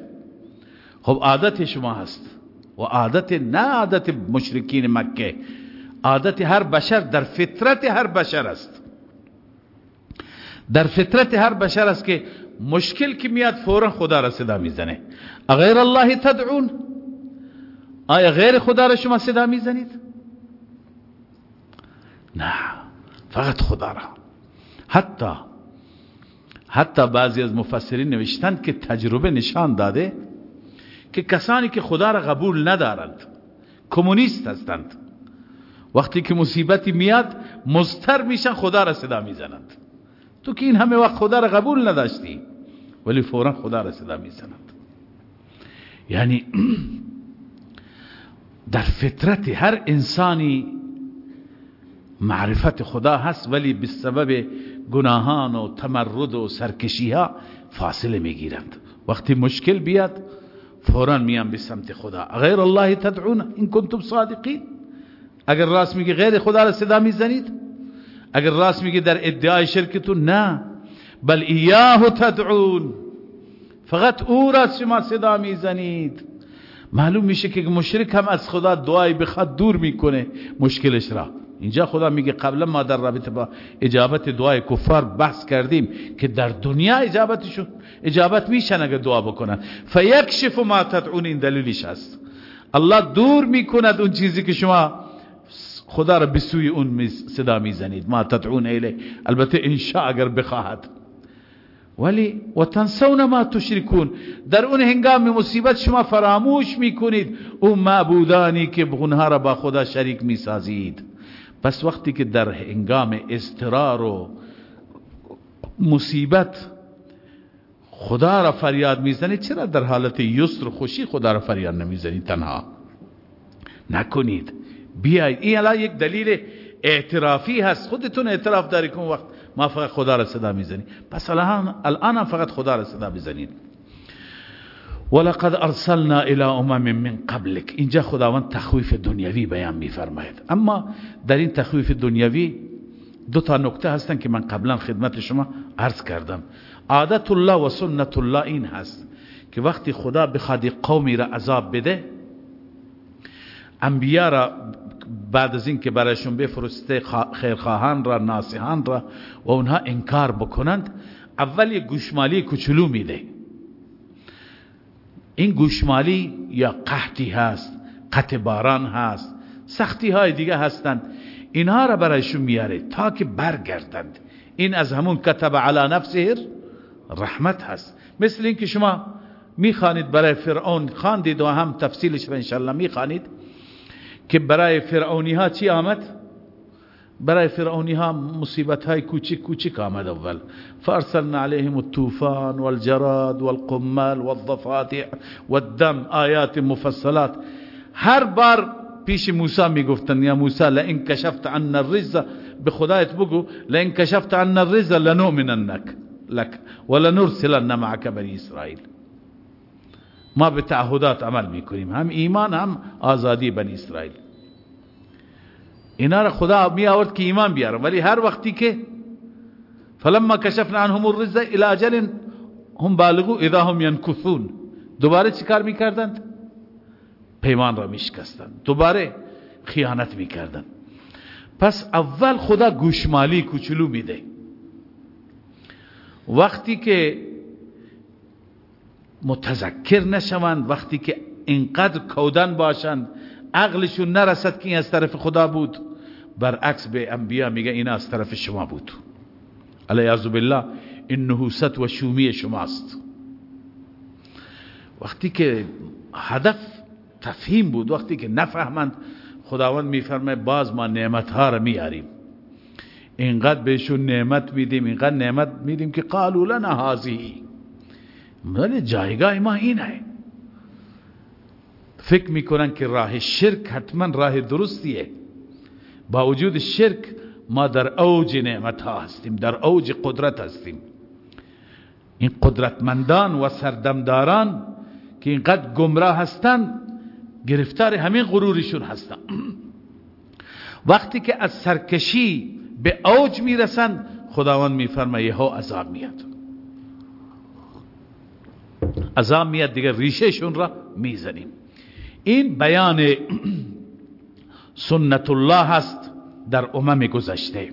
خب عادت شما هست. و عادت نه عادت مشرکین مکه. عادت هر بشر در فطرت هر بشر است. در فطرت هر بشر است که مشکل که میاد فورا خدا را صدا می‌زنه. غیر الله تدعون؟ آیا غیر خدا را شما صدا می‌زنید؟ نه فقط خدا را. حتی حتی بعضی از مفسرین نوشتند که تجربه نشان داده که کسانی که خدا را قبول ندارند کمونیست هستند. وقتی که مصیبتی میاد مستر میشن خدا را صدا می‌زنند. تو که این همه وقت خدا را قبول نداشتی ولی فورا خدا را صدا می‌زنند. یعنی در فطرت هر انسانی معرفت خدا هست ولی به سبب گناهان و تمرد و سرکشی ها فاصله می‌گیرند. وقتی مشکل بیاد فورا میان به سمت خدا. غیر الله تدعون این کنتم صادقین. اگر راست میگی غیر خدا را صدا می‌زنید. اگر راست میگی در ادعای شرکتون نه. بل ایاه تدعون. فقط او را شما صدا می‌زنید. معلوم میشه که مشرک هم از خدا دعای بخواد دور می‌کنه. مشکلش را. اینجا خدا میگه قبلا ما در رابطه با اجابت دعای کفار بحث کردیم که در دنیا اجابتشون اجابت میشن اگر دعا بکنن. فیکشف ما تدعون این دلیلش هست. الله دور می‌کند اون چیزی که شما خدا را به سوی اون صدا می‌زنید. ما تدعون اله البته انشاء اگر بخواهد. ولی و تنسون ما تشرکون. در اون هنگام مصیبت شما فراموش می‌کنید. اون معبودانی که اونها را با خدا شریک می‌سازید. پس وقتی که در هنگام استرار و مصیبت خدا را فریاد می‌زنید چرا در حالت یسر خوشی خدا را فریاد نمی‌زنید تنها نکنید. بیایید. این الان یک دلیل اعترافی هست. خودتون اعتراف داری کن وقت ما فقط خدا را صدا می‌زنید پس الان الان فقط خدا را صدا بزنید ولقد ارسلنا الى امم من قبلك. اینجا خداوند تخویف دنیوی بیان میفرماید اما در این تخویف دنیوی دو تا نکته هستن که من قبلا خدمت شما عرض کردم. عادت الله و سنت الله این هست که وقتی خدا بخواد قومی را عذاب بده انبیا را بعد از این که برایشون بفرسته خیرخواهان را ناسیحان را و اونها انکار بکنند اول یک گوشمالی کوچولو میده. این گوشمالی یا قحطی هست قط باران هست سختی های دیگه هستند. اینها را برایشون میاره تا که برگردند. این از همون کتب علی نفسه رحمت هست. مثل اینکه شما می‌خوانید برای فرعون خواندید و هم تفصیلش را انشالله می‌خوانید که برای فرعونی ها چی آمد؟ برای فرعونی ها مصیبت های کوچک کوچک آمد اول. فارسلنا عليهم الطوفان والجراد والقمال والضفادع والدم آیات مفصلات. هر بار پیش موسی میگفتن یا موسی لئن کشفت عنا الرز به خدایت بگو لئن کشفت عنا الرز لنؤمننك لك ولنرسلن معك بني اسرائیل. ما به تعهدات عمل میکنیم هم ایمان هم آزادی بنی اسرائیل. اینا را خدا می آورد که ایمان بیاره. ولی هر وقتی که فلما کشفنا عنهم الرزه الى اجل هم بالغو اذا هم ينكثون دوباره چیکار می‌کردند؟ پیمان را میشکستند. دوباره خیانت می‌کردند. پس اول خدا گوشمالی کوچولو میده. وقتی که متذکر نشوند وقتی که اینقدر کودن باشند عقلشون نرسد که این از طرف خدا بود. برعکس به انبیا میگه این از طرف شما بود. علیه بالله این نحوست و شومی شماست. وقتی که هدف تفهیم بود وقتی که نفهمند خداوند میفرمه باز ما نعمت ها را میاریم. اینقدر بهشون نعمت میدیم اینقدر نعمت میدیم که قالوا لنا هذه. جایگاه ما اینه. فکر می‌کنن که راه شرک حتما راه درستیه. با وجود شرک ما در اوج نعمت ها هستیم در اوج قدرت هستیم. این قدرتمندان و سردمداران که اینقدر گمراه هستند گرفتار همین غرورشون هستن. وقتی که از سرکشی به اوج می‌رسند خداوند میفرمایه ها عذاب میاد عذاب میاد دیگه ریشهشون را می‌زنیم. این بیان سنت الله هست در امم گذشته.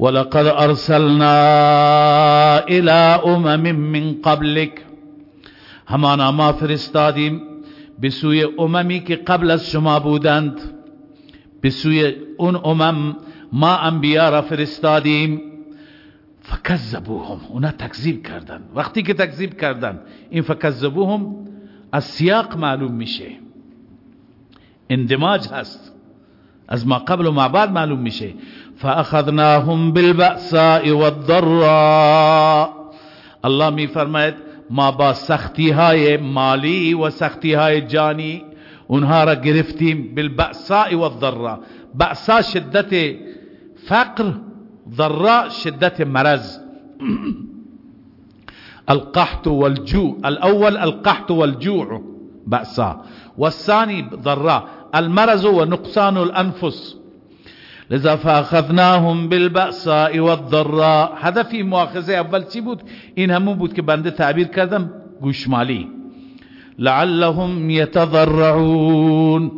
ولقد ارسلنا الى امم من قبلك همانا ما فرستادیم به سوی اممی که قبل از شما بودند. به سوی اون امم ما انبیا را فرستادیم. فکذبوهم اونا تکذیب کردن وقتی که تکذیب کردن این فکذبوهم از سیاق معلوم میشه. اندماج هست. از ما قبل و ما بعد معلوم میشه. فاخذناهم بالبأساء والضراء. الله میفرماید ما با سختی های مالی و سختی های جانی اونها را گرفتیم بالبأساء والضراء. بأسا شدت فقر ضراء شدت مرض. القحط والجوع الأول القحط والجوع بأسا. والثاني ضراء. المرض ونقصان الأنفس. لذا فاخذناهم بالبأساء والضراء. هدفی مؤاخذه اول چی بود؟ این همون بود که بنده تعبیر کردم گوشمالی. لعلهم يتضرعون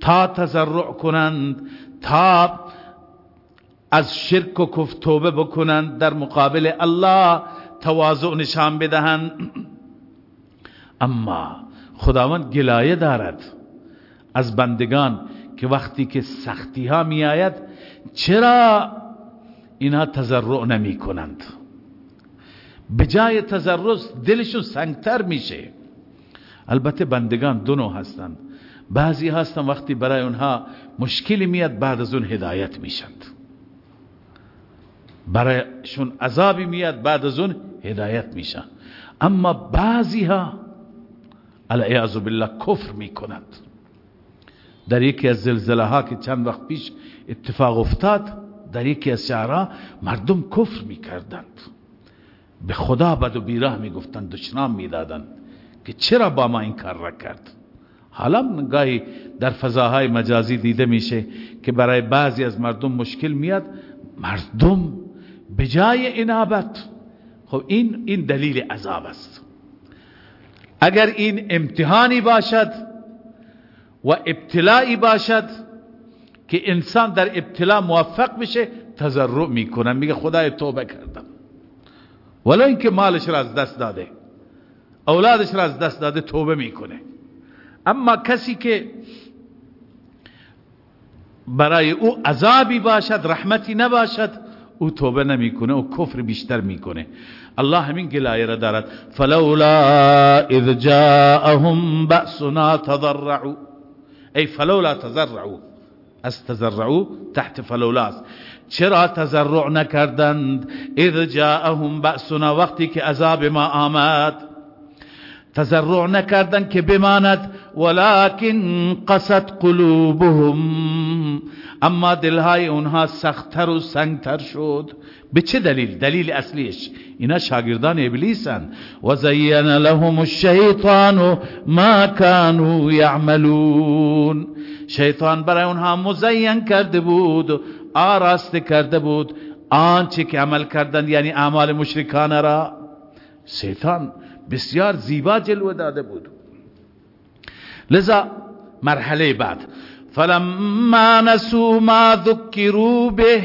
تا تضرع کنند تا از شرک و کف توبه بکنند در مقابل الله تواضع نشان بدهند. اما خداوند گلایه دارد. از بندگان که وقتی که سختی ها می آید چرا اینها تضرع نمی کنند به جای تضرع دلشون سنگتر میشه. البته بندگان دو نوع هستند. بعضی هستن وقتی برای اونها مشکلی میاد بعد از اون هدایت میشند. برایشون عذابی میاد بعد از اون هدایت میشن. اما بعضی ها بالله کفر می‌کنند. در یکی از زلزله ها که چند وقت پیش اتفاق افتاد در یکی از شهرها مردم کفر می‌کردند. به خدا بد و بیراه می‌گفتند دشنام می‌دادند که چرا با ما این کار را کرد. حالا گاهی در فضاهای مجازی دیده میشه که برای بعضی از مردم مشکل میاد مردم به جای انابت. خب این این دلیل عذاب است. اگر این امتحانی باشد و ابتلاعی باشد که انسان در ابتلا موفق بشه تضرع می‌کنه. میگه خدای توبه کردم. ولی اینکه مالش را از دست داده اولادش را از دست داده توبه می‌کنه. اما کسی که برای او عذابی باشد رحمتی نباشد او توبه نمی‌کنه او کفر بیشتر می‌کنه. الله همین گلایه را دارد. فلولا اذ جاءهم بأسنا تضرعوا. ای فلولا تضرعوا از تضرعوا تحت فلولاست چرا تضرع نکردند؟ إذ جاءهم بأسنا وقتی که عذاب ما آمد. تضرع نکردند که بماند ولكن قست قلوبهم. اما دلهای اونها سختتر و سنگتر شد. به چه دلیل؟ دلیل اصلیش. اینا شاگردان ابلیسن. و زین لهم الشیطان ما كانوا یعملون. شیطان برای اونها مزین کرده بود آراسته کرده بود. آنچه که عمل کردن یعنی اعمال مشرکان را. شیطان بسیار زیبا جلوه داده بود. لذا مرحله بعد. فلما نسو ما ذکروا به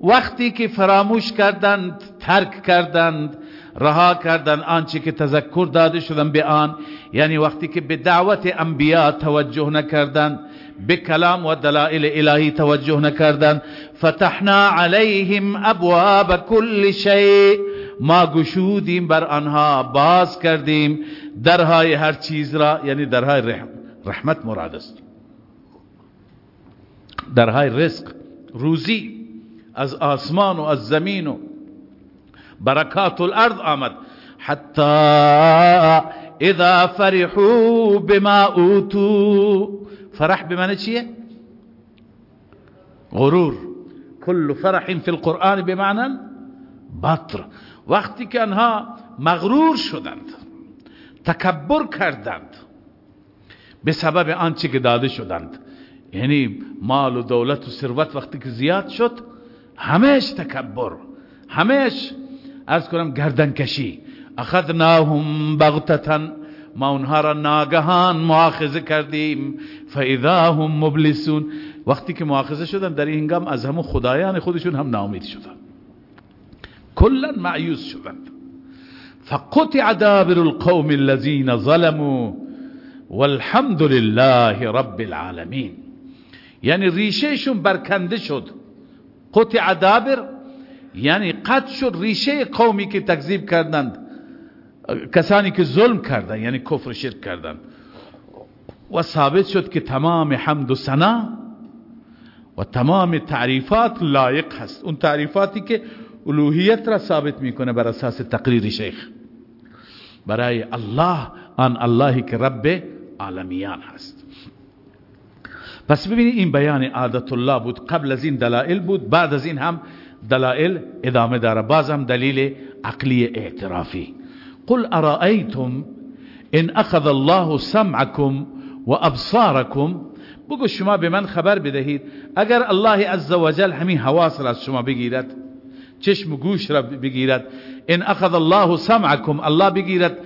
وقتی که فراموش کردند ترک کردند رها کردن آنچه که تذکر داده شدن به آن یعنی وقتی که به دعوت انبیا توجه نکردن به کلام و دلائل الهی توجه نکردن فتحنا علیهم ابواب کل شیء ما گشودیم بر آنها باز کردیم درهای هر چیز را یعنی درهای رحمت مراد است. درهای رزق روزی. از آسمان و أز زمین و برکات الأرض آمد. حتی اذا فرحوا بما اوتو فرح بمعنی چیه؟ غرور. كل فرح في القرآن بمعنى بطر. وقتی که آنها مغرور شدند تکبر کردند به سبب آنچه که داده شدند. یعنی مال و دولت و ثروت وقتی که زیاد شد همش تکبر. همش از کنم گردن کشی اخذناهم بغتتا. ما اونها را ناگهان مؤاخذه کردیم. فاذا هم مبلسون. وقتی که مؤاخذه شدن در این هنگام از همون خدایان خودشون هم ناامید شدن. کلا معیوز شدند. فقطع دابر القوم الذين ظلموا. والحمد لله رب العالمين. یعنی ریشهشون برکنده شد. قطع دابر یعنی قطع شد ریشه قومی که تکذیب کردند کسانی که ظلم کردند یعنی کفر شرک کردند و ثابت شد که تمام حمد و ثنا و تمام تعریفات لایق هست اون تعریفاتی که الوهیت را ثابت می‌کنه بر اساس تقریر شیخ برای الله آن اللهی که رب عالمیان هست پس ببینید این بیان عادت الله بود قبل از این دلائل بود بعد از این هم دلائل ادامه داره. باز هم دلیل عقلی اعترافی. قل ارائیتم ان اخذ الله سمعكم و ابصاركم بگو شما به من خبر بدهید. اگر الله عزوجل همین حواس را از شما بگیرد چشم و گوش را بگیرد ان اخذ الله سمعكم الله بگیرد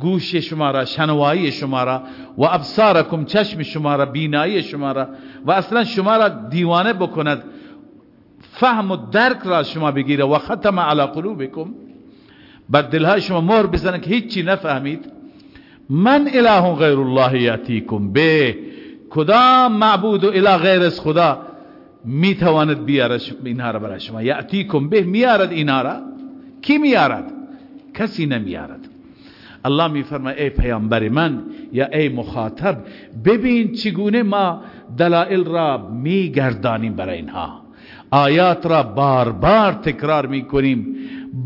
گوش شما را شنوایی شما را و ابصارکم چشم شما را بینایی شما را و اصلا شما را دیوانه بکند. فهم و درک را شما بگیره. و ختم علی قلوبکم. بر دلهای شما مهر بزنه که هیچی نفهمید. من اله غیر الله یاتیکم به. کدام معبود و اله غیر از خدا می‌تواند بیارد اینها را برای شما. یاتیکم به. میارد اینها را. کی میارد؟ کسی نمیارد. الله میفرماید ای پیامبر من یا ای مخاطب ببین چگونه ما دلائل را میگردانیم برای اینها. آیات را بار بار تکرار می‌کنیم.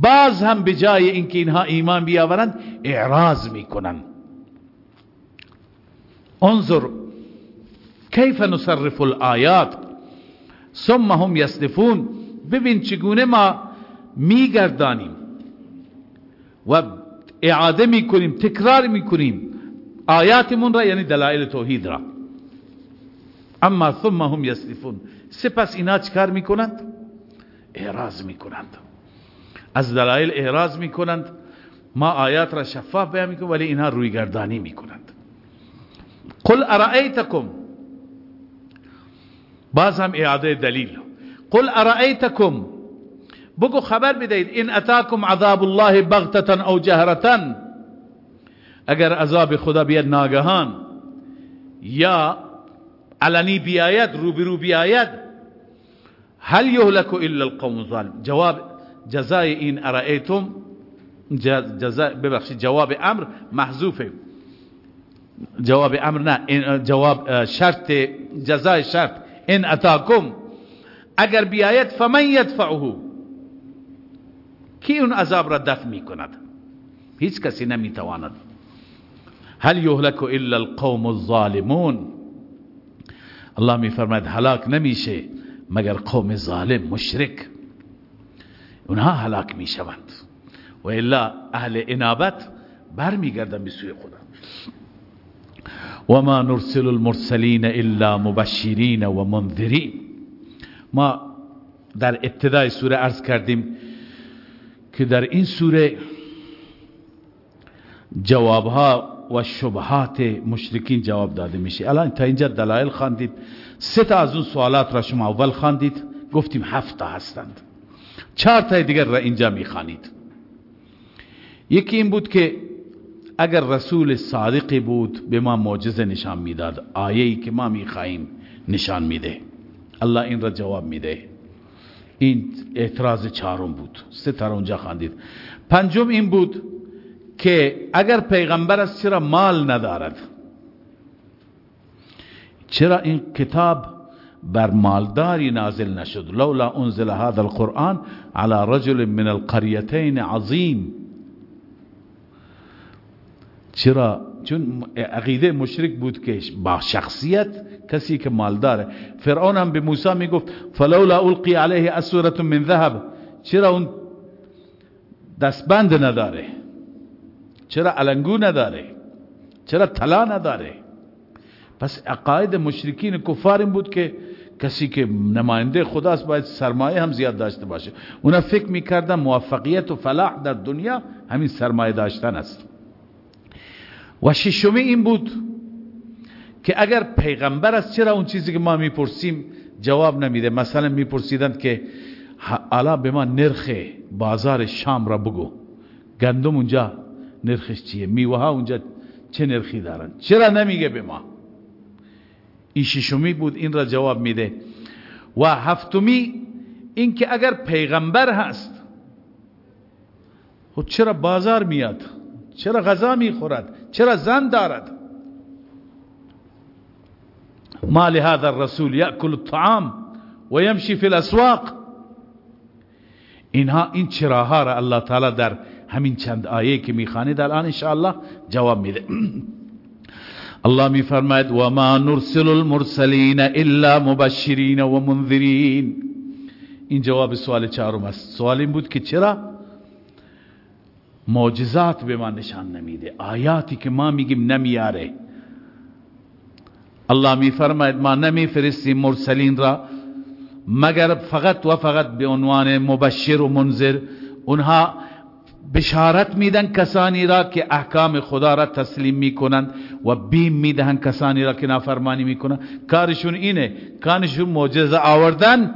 باز هم به جای اینکه اینها ایمان بیاورند اعراض می‌کنند. انظر کیف نصرف الآیات ثم هم یصدفون. ببین چگونه ما میگردانیم. و اعاده می‌کنیم تکرار می‌کنیم. آیاتمون را یعنی دلائل توحید را. اما ثم هم یصدفون سپس اینا چکار می‌کنند؟ اعراض می‌کنند. از دلائل اعراض می‌کنند. ما آیات را شفاف بیان می‌کنیم ولی اینها روی گردانی می‌کنند. قل ارائیتکم. باز هم اعاده دلیل. قل ارائیتکم. بگو خبر بدهید این اتاکم عذاب الله بغتتا أو جهرتا اگر عذاب خدا بیاد ناگهان یا علنی بیاید روبرو بیاید هل یهلک الا القوم الظالم؟ جواب جزای این ارائیتم جزای ببخشید جواب أمر محذوفه. جواب أمر نه جواب شرط جزای شرط. إن اتاکم اگر بیاید فمن یدفعه؟ کی اون عذاب را دفع می کند هیچ کسی نمی تواند هل یهلک الا القوم الظالمون؟ الله می فرماید هلاک نمیشه مگر قوم ظالم مشرک. اونها هلاک می شوند و الا اهل انابت برمیگردن به سوی خدا. وما نرسل المرسلین الا مبشرین و منذرین. ما در ابتدای سوره عرض کردیم که در این سوره جوابها و شبهات مشرکین جواب داده میشه. الان تا اینجا دلایل خواندید. سه تا از اون سوالات را شما اول خواندید. گفتیم هفت تا هستند. چهار تا دیگر را اینجا می‌خوانید. یکی این بود که اگر رسول صادقی بود به ما معجزه نشان می‌داد. آیه که ما می‌خواهیم نشان میده. الله این را جواب میده. این اعتراض چهارم بود. سه تا اونجا خواندید پنجم این بود که اگر پیغمبر است چرا مال ندارد؟ چرا این کتاب بر مالداری نازل نشد؟ لولا انزل هذا القرآن على رجل من القريتين عظیم. چرا؟ چون عقیده مشرک بود که با شخصیت کسی که مالداره فرعون هم به موسی می‌گفت فلولا القی علیه اسوره من ذهب. چرا اون دستبند نداره؟ چرا علنگو نداره؟ چرا طلا نداره؟ پس عقاید مشرکین کفار این بود که کسی که نماینده خداست باید سرمایه هم زیاد داشته باشه. اونا فکر می‌کردن موفقیت و فلاح در دنیا همین سرمایه داشتن است. و ششمی این بود که اگر پیغمبر است چرا اون چیزی که ما می‌پرسیم جواب نمیده؟ مثلا میپرسیدند که حالا به ما نرخ بازار شام را بگو. گندم اونجا نرخش چیه؟ میوه ها اونجا چه نرخی دارن؟ چرا نمیگه به ما؟ این ششمی بود این را جواب میده. و هفتمی این که اگر پیغمبر هست خب چرا بازار میاد؟ چرا غذا می‌خورد؟ چرا زن دارد؟ ما لهذا الرسول يأكل الطعام ويمشي في الاسواق اینها این چراها را الله تعالی در همین چند آیه که می‌خوانید الان انشاءالله جواب میده. الله میفرماید و ما نرسل المرسلین الا مبشرین و این جواب سوال چهارم است. سوال این بود که چرا معجزات به ما نشان نمیده؟ آیاتی که ما میگیم نمیاره الله میفرماید ما نمیفرستیم مرسلین را مگر فقط و فقط به عنوان مبشر و منذر. اونها بشارت میدن کسانی را که احکام خدا را تسلیم می‌کنند و بیم می‌دهن کسانی را که نافرمانی می‌کنند. کارشون اینه کارشون معجزه آوردن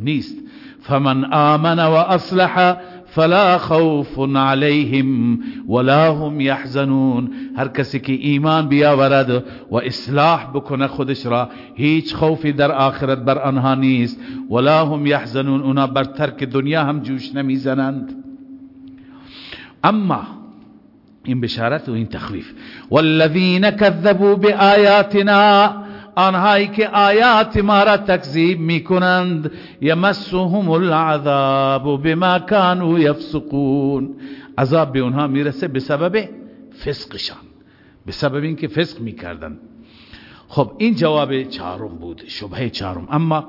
نیست. فمن آمن و اصلح فلا خوف عليهم ولا هم يحزنون. هر کسی که ایمان بیاورد و اصلاح بکنه خودش را هیچ خوفی در آخرت بر آنها نیست. ولا هم يحزنون اونا بر ترک دنیا هم جوش نمیزنند. اما این بشارت و این تخویف. والذین كذبوا بآیاتنا آنهایی که آیات ما را تکذیب می‌کنند یمسهم العذاب بما كانوا یفسقون. عذاب به اونها می‌رسه به سبب فسقشان به سبب اینکه فسق می‌کردند خب این جواب چهارم بود شبهه چهارم. اما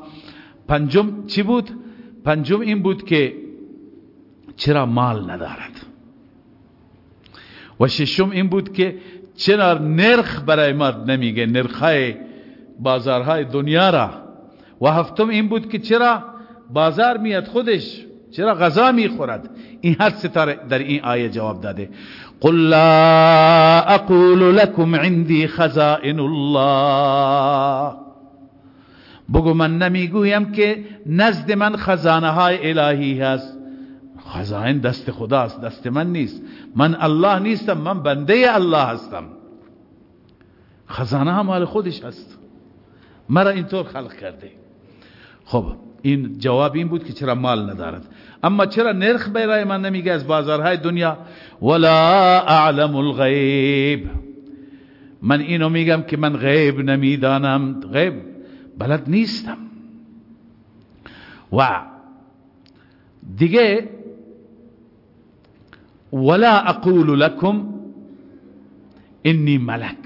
پنجم چی بود؟ پنجم این بود که چرا مال ندارد؟ و ششم این بود که چرا نرخ برای ما نمیگه؟ نرخای بازارهای دنیا را. و هفتم این بود که چرا بازار میاد خودش چرا غذا می‌خورد؟ این هر ستاره در این آیه جواب داده. قل لا اقول لكم عندي خزائن الله. بگو من نمی‌گویم که نزد من خزانه های الهی هست. خزائن دست خداست دست من نیست. من الله نیستم من بنده الله هستم. خزانه ها مال خودش هست. مرا اینطور خلق کرده. خب این جواب این بود که چرا مال ندارد. اما چرا نرخ برای من نمیگه از بازارهای دنیا؟ ولا اعلم الغیب من اینو میگم که من غیب نمی‌دانم. غیب بلد نیستم. و دیگه ولا اقول لكم انی ملک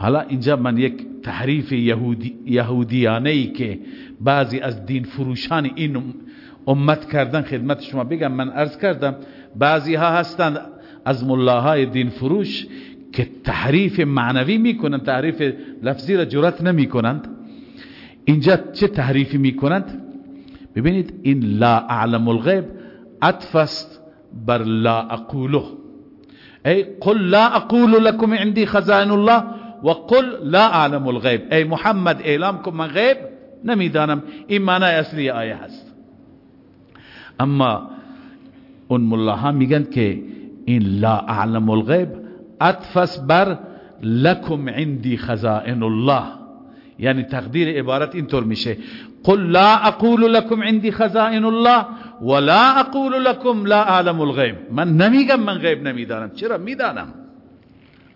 حالا اینجا من یک تحریف یهودی یهودیانه که بعضی از دین فروشان این امت کردن خدمت شما بگم من عرض کردم بعضی ها هستند از ملاهای دین فروش که تحریف معنوی می‌کنند تحریف لفظی را جرات نمی کنند اینجا چه تحریفی می‌کنند؟ ببینید این لا اعلم الغیب عطف بر لا اقوله ای قل لا اقول لكم عندي خزائن الله وقل لا أعلم الغیب ای محمد اعلام کن من غیب نمیدانم این معنی اصلی آیه هست. أما اون ملاها میگن که این لا أعلم الغیب أتفس بر لکم عندی خزائن الله. یعنی تقدیر عبارت اینطور میشه قل لا أقول لكم عندي خزائن الله ولا أقول لكم لا أعلم الغیب من نمیگم من غیب نمیدانم چرا؟ میدانم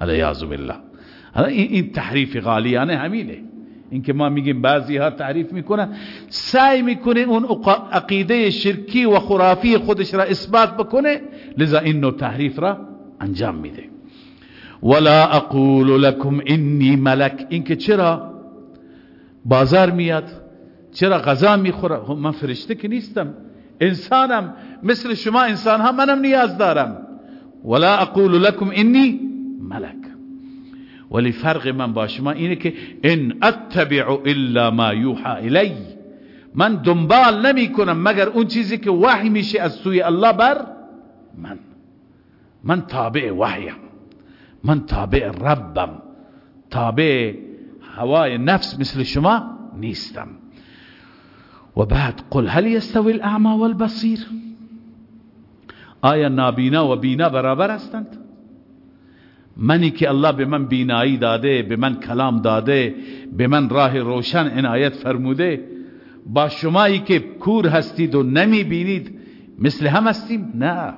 علیاذ بالله. این تحریف غالیانه همینه. اینکه ما میگیم بعضی ها تعریف می‌کنن سعی می‌کنه اون عقیده شرکی و خرافی خودش را اثبات بکنه لذا این نوع تحریف را انجام میده. ولا اقول لكم انی ملک. اینکه چرا بازار میاد چرا غذا می‌خوره؟ خب من فرشته که نیستم انسانم مثل شما انسان ها منم نیاز دارم. ولا اقول لكم انی ملک. ولی فرق من با شما اینه که ان اتبع الا ما یوحى الی. من دنبال نمی کنم مگر اون چیزی که وحی میشه از سوی الله بر من. من تابع وحیم. من تابع ربم. تابع هوای نفس مثل شما نیستم. و بعد قل هل يستوي الاعمى والبصير آیا نابینا و بینا برابر هستند؟ منی که الله به من بینایی داده به من کلام داده به من راه روشن عنایت فرموده. با شمایی که کور هستید و نمی بینید مثل هم هستیم؟ نه.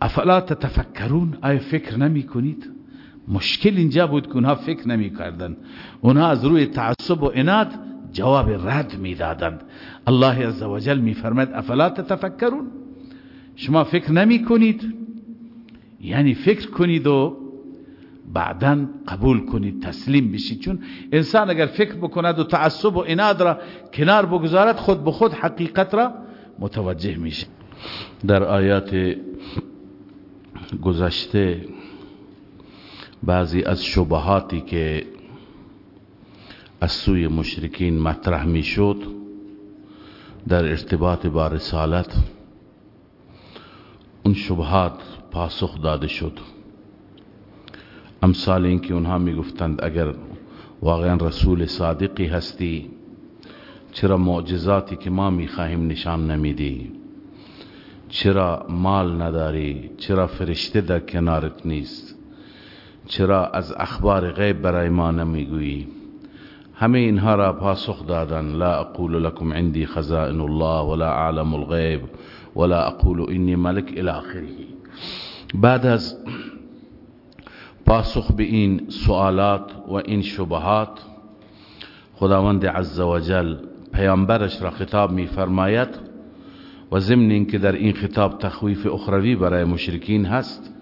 افلا تتفکرون؟ آیا فکر نمی کنید مشکل اینجا بود که اونها فکر نمی کردن اونها از روی تعصب و اناد جواب رد می دادند الله عزوجل می فرمد افلا تتفکرون؟ شما فکر نمی کنید یعنی فکر کنید و بعدا قبول کنید تسلیم بشید. چون انسان اگر فکر بکند و تعصب و اناد را کنار بگذارد خود به خود حقیقت را متوجه میشه. در آیات گذشته بعضی از شبهاتی که از سوی مشرکین مطرح می‌شد در ارتباط با رسالت اون شبهات پاسخ داده شد. امثال اینکه اونها می‌گفتند اگر واقعا رسول صادقی هستی چرا معجزاتی که ما می‌خواهیم نشان نمیدی؟ چرا مال نداری؟ چرا فرشته در کنارت نیست؟ چرا از اخبار غیب برای ما نمی‌گویی؟ همه اینها را پاسخ دادن. لا اقول لكم عندي خزائن الله ولا اعلم الغیب ولا اقول انی ملک الى آخره. بعد از پاسخ به این سوالات و این شبهات خداوند عز وجل پیامبرش را خطاب می فرماید و ضمن اینکه در این خطاب تخویف اخروی برای مشرکین هست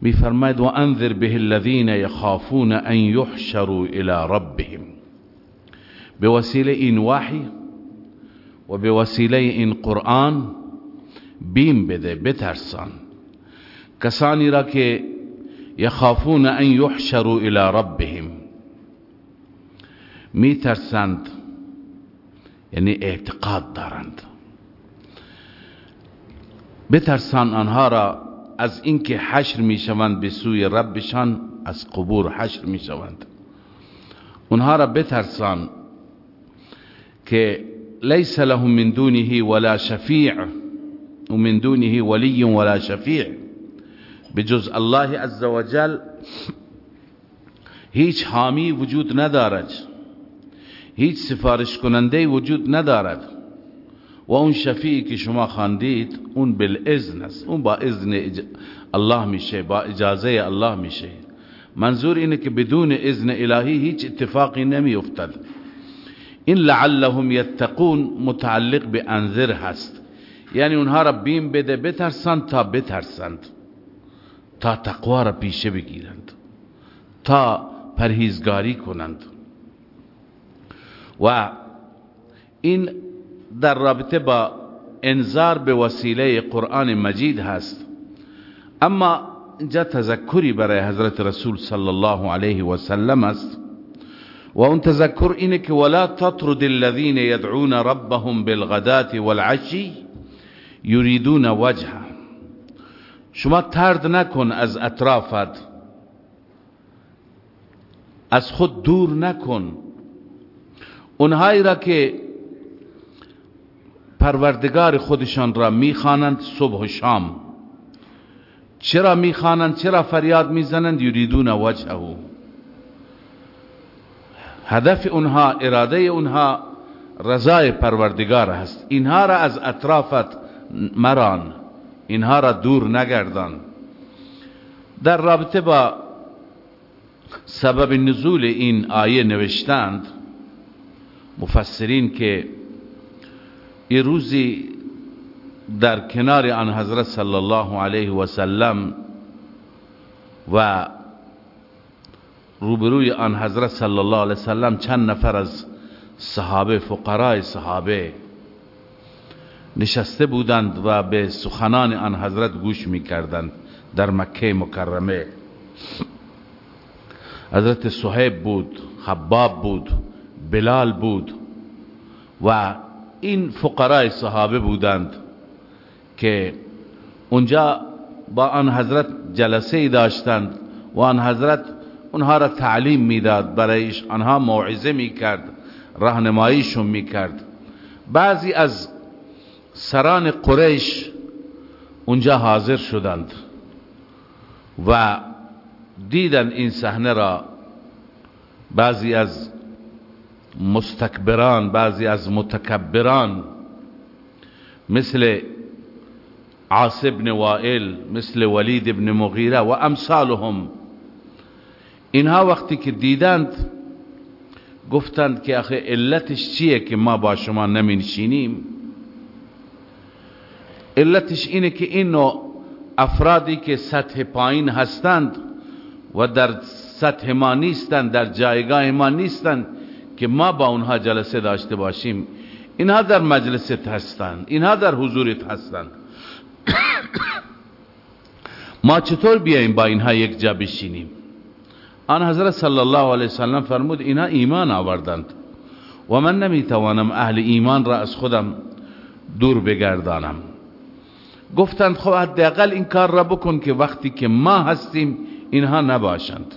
می فرماید و انذر به الذین یخافون ان یحشروا الى ربهم. به وسیله این وحی و به وسیله این قرآن بیم بده بترسان. کسانی را که یخافون أن یحشروا إلى ربهم. می ترسند یعنی اعتقاد دارند. بترسان آنها را از اینکه حشر می شوند به سوی ربشان از قبور حشر می شوند اونها را بترسان که لیس لهم من دونه ولا شفیع و من دونه ولی ولا شفیع بجز الله عز وجل هیچ حامی وجود ندارد. هیچ سفارش کننده وجود ندارد. و اون شفیعی که شما خواندید اون بالاذن است. اون با اذن الله میشه با اجازه الله میشه. منظور اینه که بدون اذن الهی هیچ اتفاقی نمی افتد این لعلهم یتقون متعلق به انذر هست. یعنی اونها را بیم بده بترسند تا بترسند. تا تقوا را پیشه بگیرند تا پرهیزگاری کنند. و این در رابطه با انذار به وسیله قرآن مجید هست. اما اینجا تذکری برای حضرت رسول صلی الله علیه و سلم است. و اون تذکر اینه که ولا تطرد الذين يدعون ربهم بالغداة والعشي يريدون وجهه. شما ترد نکن از اطرافت. از خود دور نکن. اونهایی را که پروردگار خودشان را می‌خوانند صبح و شام. چرا می‌خوانند؟ چرا فریاد می‌زنند؟ یریدون وجهه. هدف اونها اراده اونها رضای پروردگار هست. اینها را از اطرافت مران. اینها را دور نگردان. در رابطه با سبب نزول این آیه نوشتند مفسرین که این روزی در کنار آن حضرت صلی الله علیه و سلم و روبروی آن حضرت صلی الله علیه وسلم چند نفر از صحابه فقرای صحابه نشسته بودند و به سخنان آن حضرت گوش می کردند در مکه مکرمه. حضرت صحیب بود خباب بود بلال بود و این فقرای صحابه بودند که اونجا با آن حضرت جلسه ای داشتند و آن حضرت اونها را تعلیم می‌داد برایش آنها موعظه می‌کرد راهنماییشون می‌کرد. بعضی از سران قریش اونجا حاضر شدند و دیدن این صحنه را بعضی از مستکبران بعضی از متکبران مثل عاص بن وائل مثل ولید بن مغیره و امثالهم اینها وقتی که دیدند گفتند که آخه علتش چیه که ما با شما نمینشینیم علتش اینه که این افرادی که سطح پایین هستند و در سطح ما نیستند در جایگاه ما نیستند که ما با اونها جلسه داشته باشیم. اینها در مجلست هستند اینها در حضورت هستند. ما چطور بیاییم با اینها یک جا بشینیم؟ آن حضرت صلی الله علیه وسلم فرمود اینها ایمان آوردند. و من نمی‌توانم اهل ایمان را از خودم دور بگردانم. گفتند خب حداقل این کار را بکن که وقتی که ما هستیم اینها نباشند.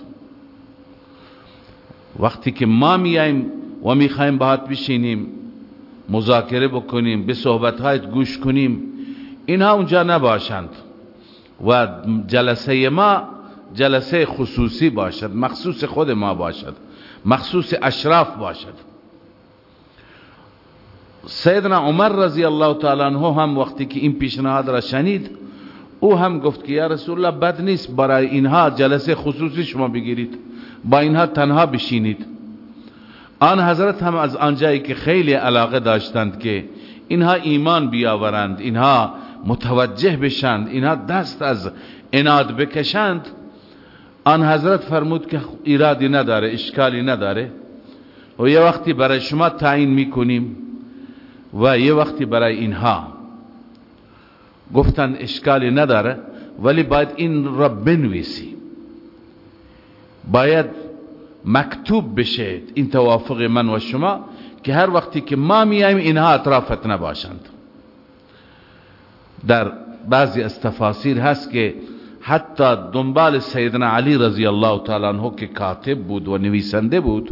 وقتی که ما میاییم و می‌خوایم باهات بشینیم مذاکره بکنیم به صحبتهایت گوش کنیم اینها اونجا نباشند و جلسه ما جلسه خصوصی باشد مخصوص خود ما باشد مخصوص اشراف باشد. سیدنا عمر رضی الله تعالی عنہ هم وقتی که این پیشنهاد را شنید او هم گفت که یا رسول الله بد نیست برای اینها جلسه خصوصی شما بگیرید. با اینها تنها بشینید. آن حضرت هم از آنجایی که خیلی علاقه داشتند که اینها ایمان بیاورند اینها متوجه بشند اینها دست از اناد بکشند. آن حضرت فرمود که ایرادی نداره اشکالی نداره. و یه وقتی برای شما تعیین می‌کنیم. و یه وقتی برای اینها گفتن اشکالی نداره ولی باید این را بنویسی. باید مکتوب بشه این توافق من و شما که هر وقتی که ما میایم اینها اطرافت نباشند. در بعضی از تفاسیر هست که حتی دنبال سیدنا علی رضی الله تعالی عنہ که کاتب بود و نویسنده بود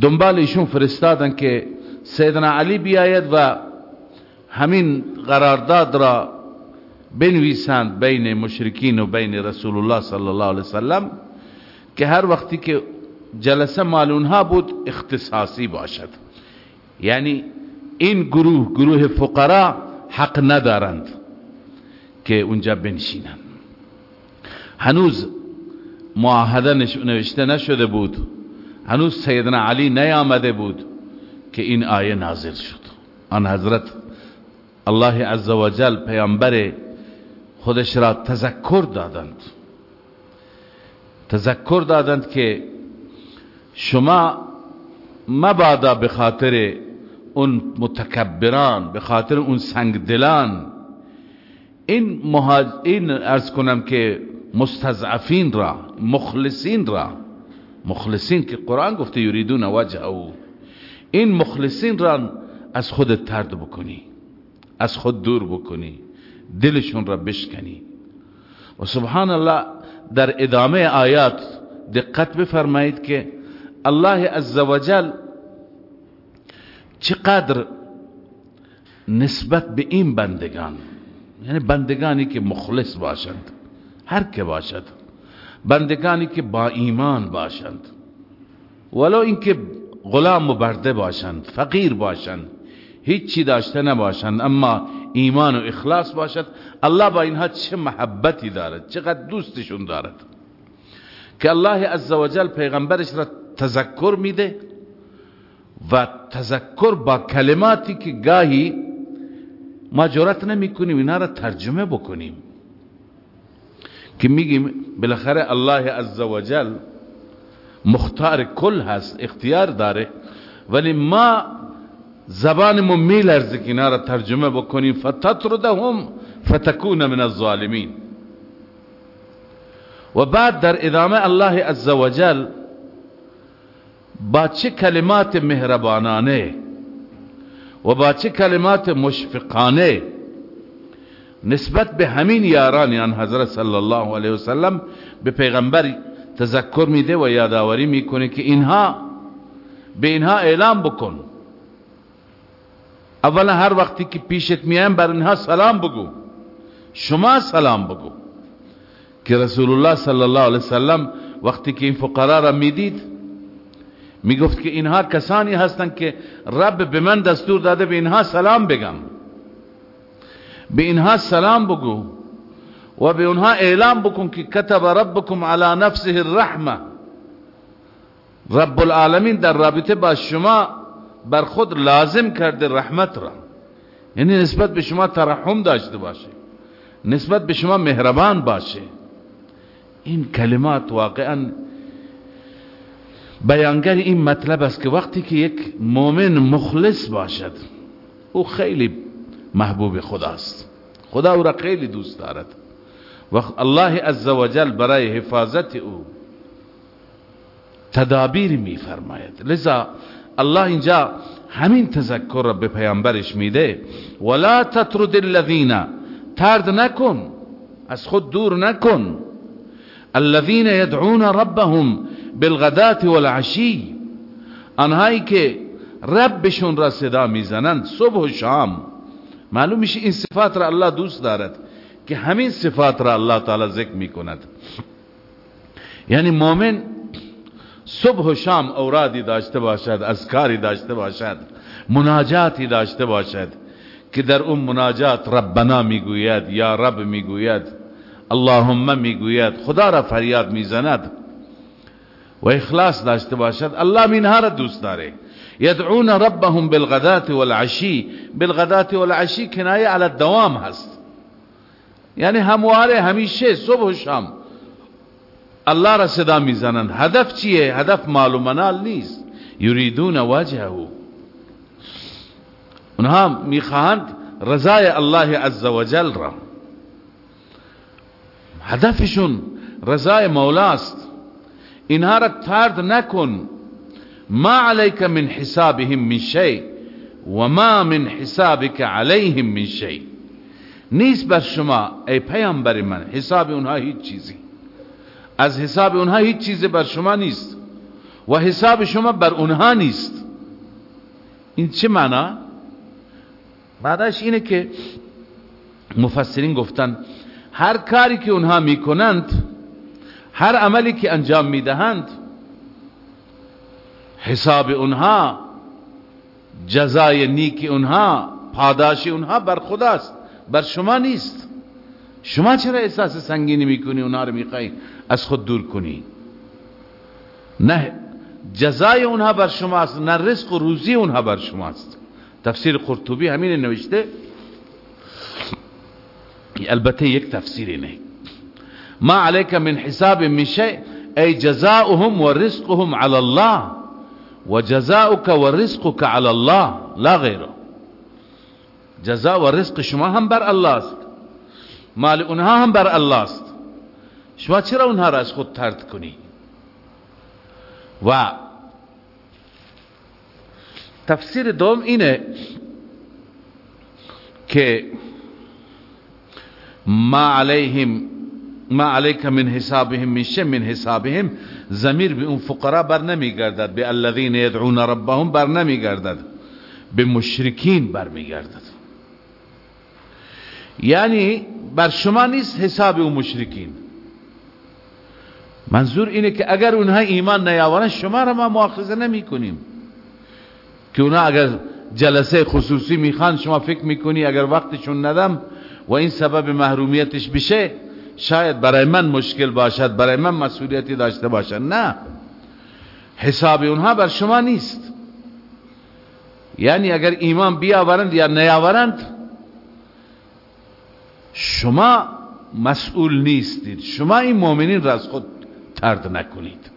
دنبال ایشون فرستادن که سیدنا علی بیاید و همین قرارداد را بنویسند بین مشرکین و بین رسول الله صلی الله علیه وسلم که هر وقتی که جلسه مال بود اختصاصی باشد. یعنی این گروه گروه فقرا حق ندارند که اونجا بنشینند. هنوز معاهده نوشته نشده بود. هنوز سیدنا علی نیامده بود. که این آیه نازل شد. آن حضرت الله عزوجل پیامبر خودش را تذکر دادند. تذکر دادند که شما مبادا به خاطر اون متکبران به خاطر اون سنگدلان این مهاج... این ارز کنم که مستضعفین را مخلصین را مخلصین که قرآن گفته یریدون وجه او این مخلصین را از خود ترد بکنی از خود دور بکنی دلشون را بشکنی. و سبحان الله در ادامه آیات دقت بفرمایید که الله عزوجل چقدر نسبت به این بندگان یعنی بندگانی که مخلص باشند هر که باشد بندگانی که با ایمان باشند ولو اینکه غلام و برده باشند فقیر باشند هیچی داشته نباشند اما ایمان و اخلاص باشد. الله با اینها چه محبتی دارد چقدر دوستشون دارد. که الله عزوجل پیغمبرش را تذکر میده و تذکر با کلماتی که گاهی ما جرات نمی کنیم اینا را ترجمه بکنیم. که میگیم بالاخره الله عزوجل مختار کل هست اختیار داره. ولی ما زبانمون میلرزه که اینا را ترجمه بکنیم. فتطردهم فتکون من الظالمین. و بعد در ادامه الله عزوجل با چه کلمات مهربانانه و با چه کلمات مشفقانه نسبت به همین یاران یعنی حضرت صلی الله علیه وسلم به پیغمبر تذکر میده و یادآوری می‌کنه که اینها به اینها اعلام بکن. اولا هر وقتی که پیشت میایم بر اینها سلام بگو. شما سلام بگو. که رسول الله صلی الله علیه وسلم وقتی که این فقرا را می‌دید می‌گفت که اینها کسانی هستند که رب به من دستور داده به اینها سلام بگم. به اینها سلام بگو. و به اونها اعلام بکن که کتب ربکم علی نفسه الرحمه رب العالمین در رابطه با شما بر خود لازم کرده رحمت را. یعنی نسبت به شما ترحم داشته باشه. نسبت به شما مهربان باشه. این کلمات واقعا بیانگر این مطلب است که وقتی که یک مؤمن مخلص باشد او خیلی محبوب خداست. خدا او را خیلی دوست دارد. و الله عزوجل برای حفاظت او تدابیر می فرماید لذا الله اینجا همین تذکر را به پیامبرش میده. ولا تطرد الذين ترد نکن از خود دور نکن. الذين يدعون ربهم بالغدات والعشی آنهایی که ربشون را صدا می‌زنند صبح و شام. معلوم میشه این صفات را الله دوست دارد. که همین صفات را الله تعالی ذکر می‌کند. یعنی مؤمن صبح و شام اورادی داشته باشد اذکاری داشته باشد مناجاتی داشته باشد که در اون مناجات ربنا می‌گوید یا رب می‌گوید اللهم می‌گوید خدا را فریاد می‌زند و اخلاص داشته باشد. الله اینها را دوست داره. یدعون ربهم بالغدات والعشی. بالغدات والعشی کنایه علی الدوام هست. یعنی همواره همیشه صبح و شام. الله را صدا می‌زنند. هدف چیه؟ هدف معلوم منال نیست. یریدون وجهه. اونها می‌خواهند رضای الله عزوجل را. هدفشون رضای مولاست. اینها را ترد نکن. ما علیک من حسابهم من شیء و ما من حسابک علیهم من شیء نیست بر شما ای پیامبر من حساب اونها هیچ چیزی. از حساب اونها هیچ چیزی بر شما نیست و حساب شما بر اونها نیست. این چه معنا؟ معناش اینه که مفسرین گفتن هر کاری که اونها می‌کنند هر عملی که انجام می‌دهند حساب اونها جزای نیک اونها پاداش اونها بر خداست. بر شما نیست. شما چرا احساس سنگینی می‌کنی؟ اونها رو می‌خوای از خود دور کنی. نه جزای اونها بر شماست نه رزق و روزی اونها بر شماست تفسیر قرطبی همین نوشته. البته یک تفسیر اینه. ما عليك من حساب من شيء ای جزاؤهم و رزقهم على الله و جزاؤك و رزقك على الله لا غیره. جزاء و رزق شما هم بر الله است. مال اونها هم بر الله است. شما چرا اونها را از خود ترد کنی؟ و تفسیر دوم اینه که ما علیهم ما علیک من حسابهم من شم من حسابهم زمیر به اون فقرا بر نمی گردد به الذین یدعون ربهم بر نمی گردد به مشرکین بر می گردد یعنی بر شما نیست حساب و مشرکین. منظور اینه که اگر اونها ایمان نیاورن شما را ما مؤاخذه نمی کنیم که اونها اگر جلسه خصوصی می‌خوان شما فکر می‌کنی اگر وقتشون ندم و این سبب محرومیتش بشه شاید برای من مشکل باشد برای من مسئولیتی داشته باشد نه. حساب اونها بر شما نیست. یعنی اگر ایمان بیاورند یا نیاورند شما مسئول نیستید. شما این مؤمنین را از خود ترد نکنید.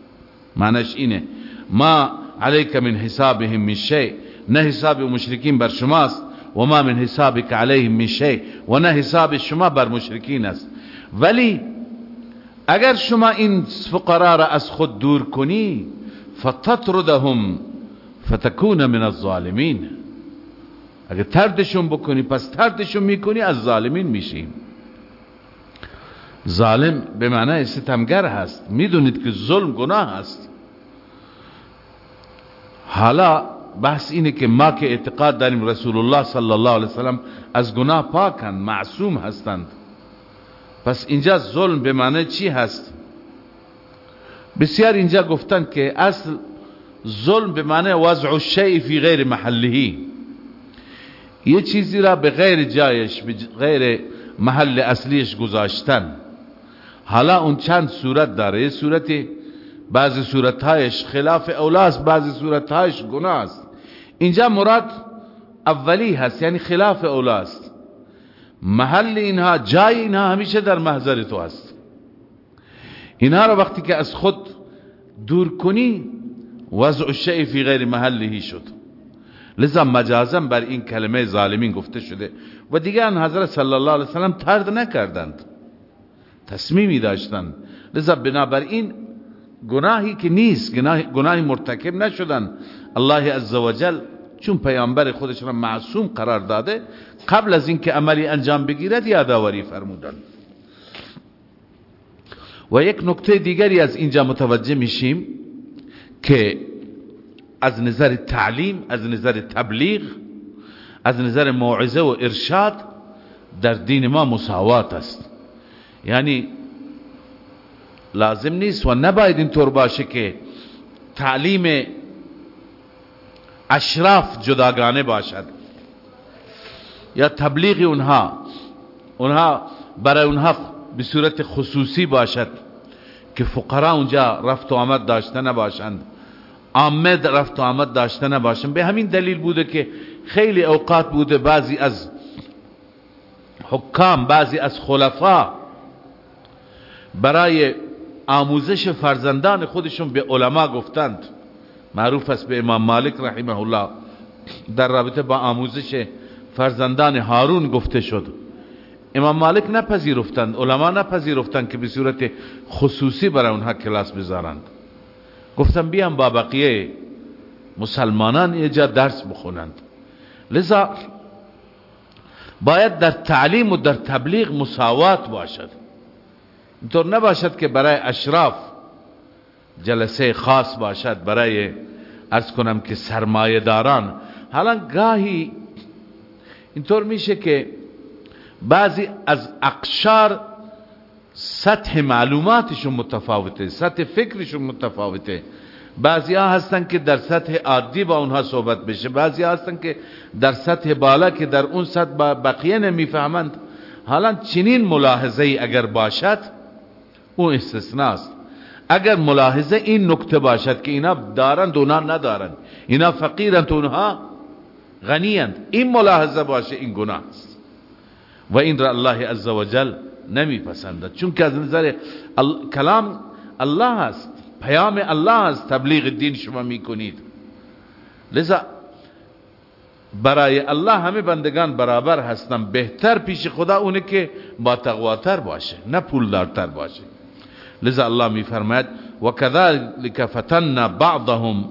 معنیش اینه. ما علیک من حسابهم من شیء. نه حساب مشرکین بر شماست و ما من حسابک علیهم من و نه حساب شما بر مشرکین است. ولی اگر شما این فقرا را از خود دور کنی فتطردهم فتكون من الظالمین. اگر تردشون بکنی پس تردشون می‌کنی از ظالمین میشیم. ظالم به معنی ستمگر هست. می‌دونید که ظلم گناه هست حالا بحث اینه که ما که اعتقاد داریم رسول الله صلی الله علیه وسلم از گناه پاکند معصوم هستند. پس اینجا ظلم به معنی چی هست؟ بسیار اینجا گفتن که اصل ظلم به معنی وضع الشیء فی غیر محلهی یه چیزی را به غیر جایش به غیر محل اصلیش گذاشتن. حالا اون چند صورت داره. یه صورت بعضی صورتهایش خلاف اولاست بعضی صورتهایش گناه است. اینجا مراد اولی هست یعنی خلاف اولاست محل اینها جای اینها همیشه در محضر تو هست اینها را وقتی که از خود دور کنی وضع الشیء فی غیر محلهی شد. لذا مجازا بر این کلمه ظالمین گفته شده. و دیگه حضرت صلی الله علیه وسلم ترد نکردند. تصمیمی داشتند. لذا بنابراین گناهی که نیست گناهی مرتکب نشدن الله عزوجل چون پیامبر خودش را معصوم قرار داده قبل از اینکه عملی انجام بگیرد یادآوری فرمودن و یک نکته دیگری از اینجا متوجه میشیم که از نظر تعلیم از نظر تبلیغ از نظر موعظه و ارشاد در دین ما مساوات است. یعنی لازم نیست و نباید اینطور باشه که تعلیم اشراف جداگانه باشد یا تبلیغ اونها. اونها برای اونها به صورت خصوصی باشد که فقرا اونجا رفت و آمد داشته نباشند. آمد رفت و آمد داشته نباشند به همین دلیل بوده که خیلی اوقات بوده بعضی از حکام بعضی از خلفا برای آموزش فرزندان خودشون به علما گفتند. معروف است به امام مالک رحمه الله در رابطه با آموزش فرزندان هارون گفته شد. امام مالک نپذیرفتند علما نپذیرفتند که به صورت خصوصی برای اونها کلاس بذارند. گفتم بیام با بقیه مسلمانان اینجا درس بخونند. لذا باید در تعلیم و در تبلیغ مساوات باشد. اینطور نباشد که برای اشراف جلسه خاص باشد برای ارز کنم که سرمایه داران حالا گاهی اینطور میشه که بعضی از اقشار سطح معلوماتشون متفاوته سطح فکرشون متفاوته. بعضی ها هستن که در سطح عادی با اونها صحبت بشه بعضی ها هستن که در سطح بالا که در اون سطح با بقیه نمی‌فهمند. حالا چنین ملاحظه ای اگر باشد اون استثناست. اگر ملاحظه این نکته باشد که اینا دارند اونا ندارند اینا فقیرند اونها غنیند این ملاحظه باشه این گناه است. و این را الله عزوجل نمیپسندد. چون که از نظر کلام الله است. پیام الله است تبلیغ دین شما می‌کنید. لذا برای الله همه بندگان برابر هستن. بهتر پیش خدا اونه که با تقواتر باشه نه پولدارتر باشه. لذا الله میفرماید و كذلك فتنا بعضهم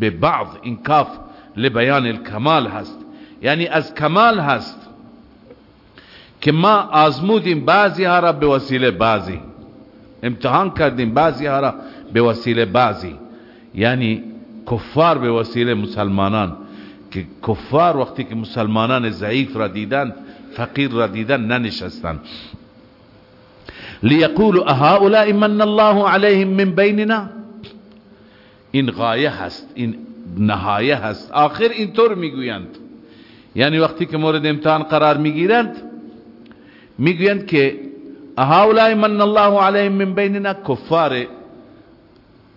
ببعض این کاف لبیان الکمال هست. یعنی از کمال هست. که ما آزمودیم بعضی ها را به وسیله بعضی امتحان کردیم بعضی ها را به وسیله بعضی یعنی کفار به وسیله مسلمانان. که کفار وقتی که مسلمانان ضعیف را دیدند فقیر را دیدن ننشستن. لیقول اهؤلاء من الله علیهم من بیننا. این غایه هست این نهایه هست. آخر اینطور می‌گویند. یعنی وقتی که مورد امتحان قرار می‌گیرند می‌گویند که اهؤلاء من الله علیهم من بیننا کفار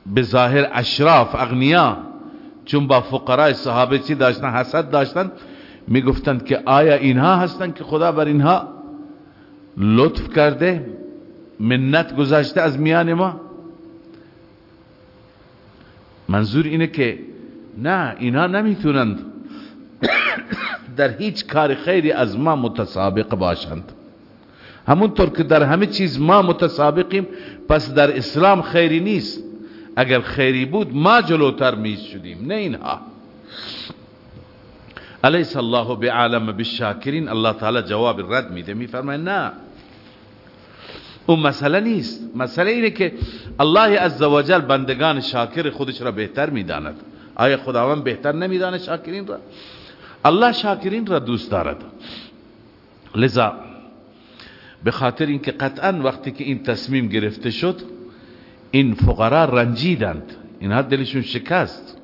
به ظاهر اشراف اغنیا چون با فقرای صحابه چی داشتن حسد داشتن می‌گفتند که آیا اینها هستند که خدا بر اینها لطف کرده منت گذاشته از میان ما؟ منظور اینه که نه اینها نمی‌تونند در هیچ کار خیری از ما متسابق باشند. همونطور که در همه چیز ما متسابقیم پس در اسلام خیری نیست. اگر خیری بود ما جلوتر میز شدیم نه اینها. الیس الله بعالم بالشاکرین؟ الله تعالی جواب رد میده میفرماید نه. اون مسئله نیست. مسئله اینه که الله عزوجل بندگان شاکر خودش را بهتر می‌داند. آیا خداوند بهتر نمی‌داند شاکرین را؟ الله شاکرین را دوست دارد. لذا به خاطر اینکه قطعا وقتی که این تصمیم گرفته شد این فقرا رنجیدند. اینها دلشون شکست.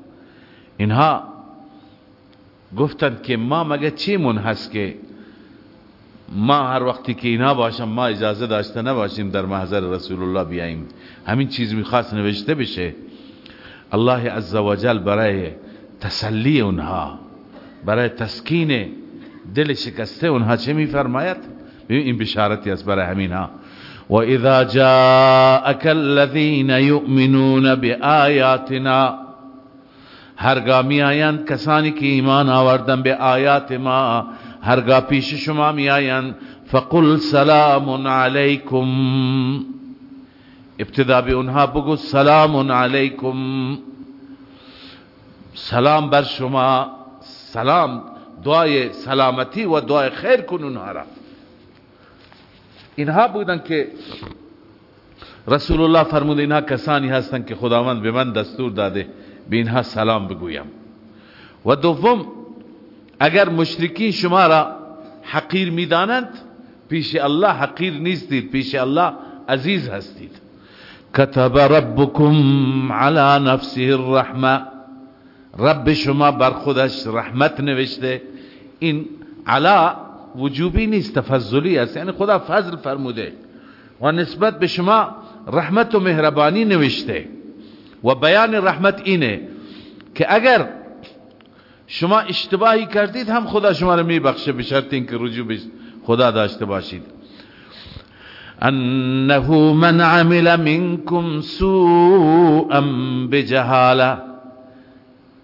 اینها گفتند که ما مگه چیمون هست که ما هر وقتی که اینا باشم ما اجازه داشته نباشیم در محضر رسول الله بیاییم. همین چیز می‌خواست نوشته بشه. الله عزوجل برای تسلی اونها برای تسکین دل شکسته اونها چه میفرماید؟ این بشارتی است برای همین ها و اذا جاءك الذين يؤمنون بآياتنا هرگاه می آیند کسانی که ایمان آوردن به آیات ما هرگاه پیش شما می آیند فقل سلام علیکم. ابتدا به اونها بگو سلام علیکم. سلام بر شما سلام دعای سلامتی و دعای خیر کن اونها را. اینها بودن که رسول الله فرمود اینها کسانی هستند که خداوند به من دستور داده به اینها سلام بگویم. و دوم اگر مشرکین شما را حقیر می‌دانند پیش الله حقیر نیستید پیش الله عزیز هستید. كتب ربكم على نفسه الرحمه رب شما بر خودش رحمت نوشته. این علا وجوبی نیست تفضلی است. یعنی خدا فضل فرموده. و نسبت به شما رحمت و مهربانی نوشته. و بیان رحمت اینه که اگر شما اشتباهی کردید هم خدا شما رو میبخشه به شرط اینکه رجوع به خدا داشته باشید. انه من عمل منكم سوءا بجهاله.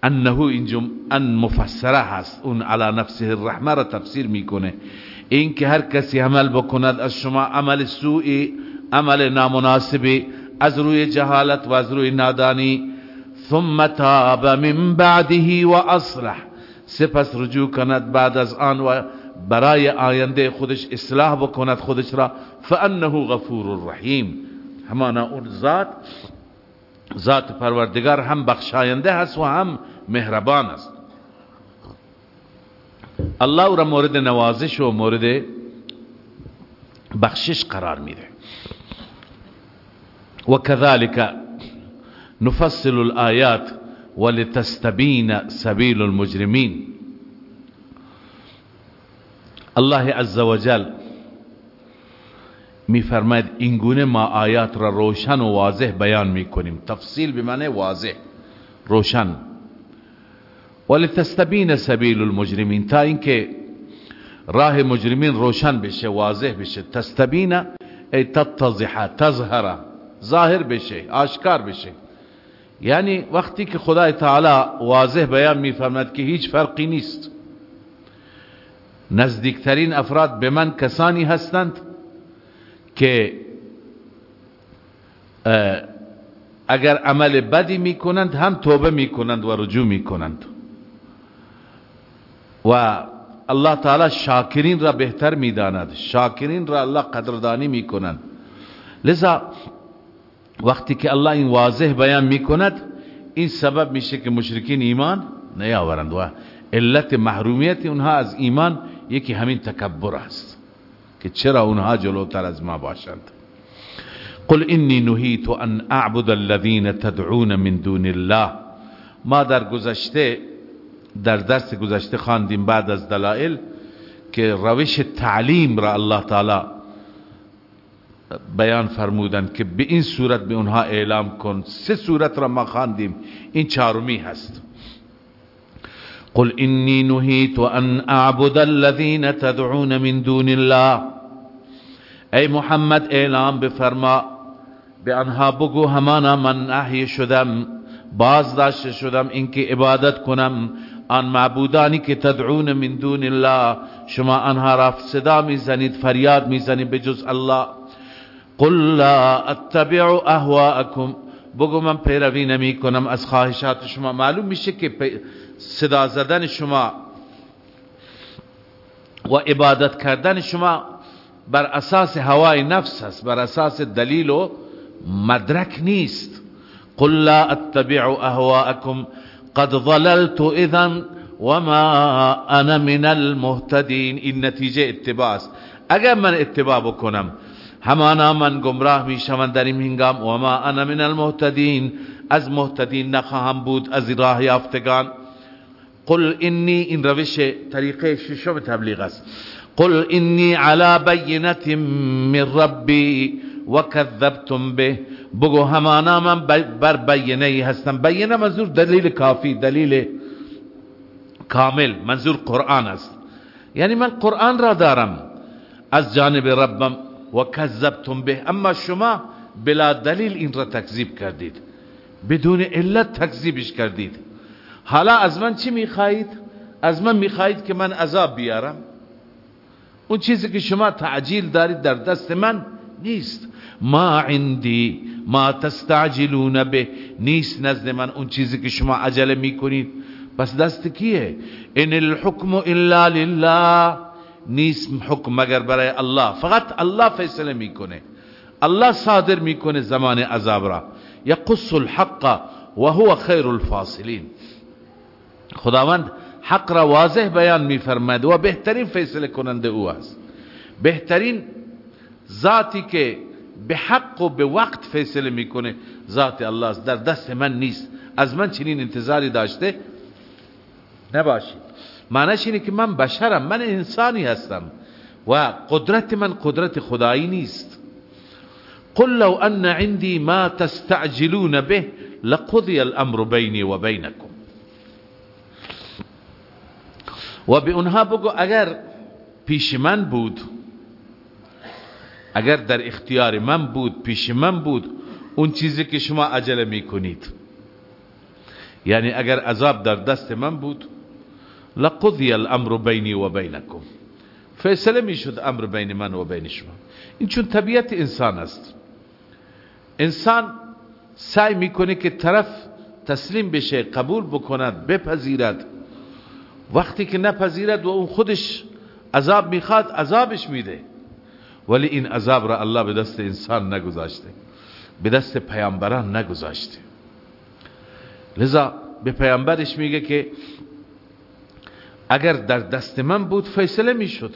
انه این ان مفسره هست. اون علی نفسه الرحمه را تفسیر می‌کنه. این که هر کسی عمل بکند از شما عمل سوئی عمل نامناسبی از روی جهالت و از روی نادانی. ثم تاب من بعده و اصلح. سپس رجوع کند بعد از آن و برای آینده خودش اصلاح بکند خودش را. فانه غفور رحیم همانا اون ذات ذات پروردگار هم بخشاینده هست و هم مهربان است. الله را مورد نوازش و مورد بخشش قرار میده. وكذلك نفصل الآيات ولتستبين سبيل المجرمين الله عز وجل میفرماید اینگونه ما آیات را روشن و واضح بیان می‌کنیم. تفصیل به معنی واضح روشن. ولتستبین سبیل المجرمین تا اینکه راه مجرمین روشن بشه واضح بشه. تستبین ای تتضح تظهر ظاهر بشه آشکار بشه. یعنی وقتی که خدای تعالی واضح بیان میفرماد که هیچ فرقی نیست. نزدیکترین افراد به من کسانی هستند که اگر عمل بدی می‌کنند هم توبه می‌کنند و رجوع می‌کنند. و الله تعالی شاکرین را بهتر می‌داند. شاکرین را الله قدردانی می‌کنند. لذا وقتی که الله این واضح بیان می‌کند این سبب میشه که مشرکین ایمان نیاورند و علت محرومیت اونها از ایمان یکی همین تکبر است که چرا اونها جلوتر از ما باشند. قل انی نهیت ان اعبد الذین تدعون من دون الله. ما در گذشته در درس گذشته خواندیم بعد از دلائل که روش تعلیم را الله تعالی بیان فرمودند که به این صورت به اونها اعلام کن. سه صورت را ما خواندیم. این چهارمی هست. قل انی نهیت ان اعبد الذین تدعون من دون الله. ای محمد اعلام بفرما. به آنها بگو همانا من احی شدم باز داشته شدم اینکه عبادت کنم. آن معبودانی که تدعون من دون الله شما آنها را صدا می‌زنید فریاد می‌زنید به جز الله. قل لا اتبع اهواءکم. بگو من پیروی نمی کنم از خواهشات شما. معلوم میشه که صدا زدن شما و عبادت کردن شما بر اساس هوای نفس است بر اساس دلیل و مدرک نیست. قل لا اتبع اهواءکم. قد ضللت اذا وما انا من المهتدین این نتیجه اتباع اگر من اتباع بکنم همانا من گمراه می شوند در این هنگام. و ما انا من المهتدین. از مهتدین نخواهم بود از راه یافتگان. قل انی این روش طریقه ششم تبلیغ است. قل انی علی بینت من ربی. و کذبتم به. بگو همانا من بر بینه هستم. بینه منظور دلیل کافی دلیل کامل منظور قرآن است. یعنی من قرآن را دارم. از جانب ربم و کذبتم به. اما شما بلا دلیل این را تکذیب کردید. بدون علت تکذیبش کردید. حالا از من چی می‌خواهید؟ از من می‌خواهید که من عذاب بیارم؟ اون چیزی که شما تعجیل دارید در دست من نیست. ما عندی ما تستعجلون به. نیست نزد من اون چیزی که شما عجله می‌کنید. پس دست کیه؟ ان الحکم الا لله. نیست حکم مگر برای الله. فقط الله فیصله می‌کنه. الله صادر می‌کنه زمان عذاب را. یقص الحق و هو خیر الفاصلین. خداوند حق را واضح بیان میفرماید و بهترین فیصله کننده او است. بهترین ذاتی که به حق و به وقت فیصله می‌کنه. ذات الله است. در دست من نیست. از من چنین انتظاری داشته نباشید. معنیش اینه که من بشرم. من انسانی هستم. و قدرت من قدرت خدایی نیست. قل لو ان عندي ما تستعجلون به لقضي الامر بيني وبينكم. و به اونها بگو اگر پیش من بود اگر در اختیار من بود پیش من بود اون چیزی که شما عجله می کنید یعنی اگر عذاب در دست من بود لقضی الامر بینی و بینکم. فیصله می شد امر بین من و بین شما. این چون طبیعت انسان است. انسان سعی می‌کنه که طرف تسلیم بشه قبول بکند بپذیرد. وقتی که نپذیرد و اون خودش عذاب می‌خواد عذابش میده. ولی این عذاب را الله به دست انسان نگذاشته. به دست پیامبران نگذاشته. لذا به پیامبرش میگه که اگر در دست من بود فیصله می‌شد.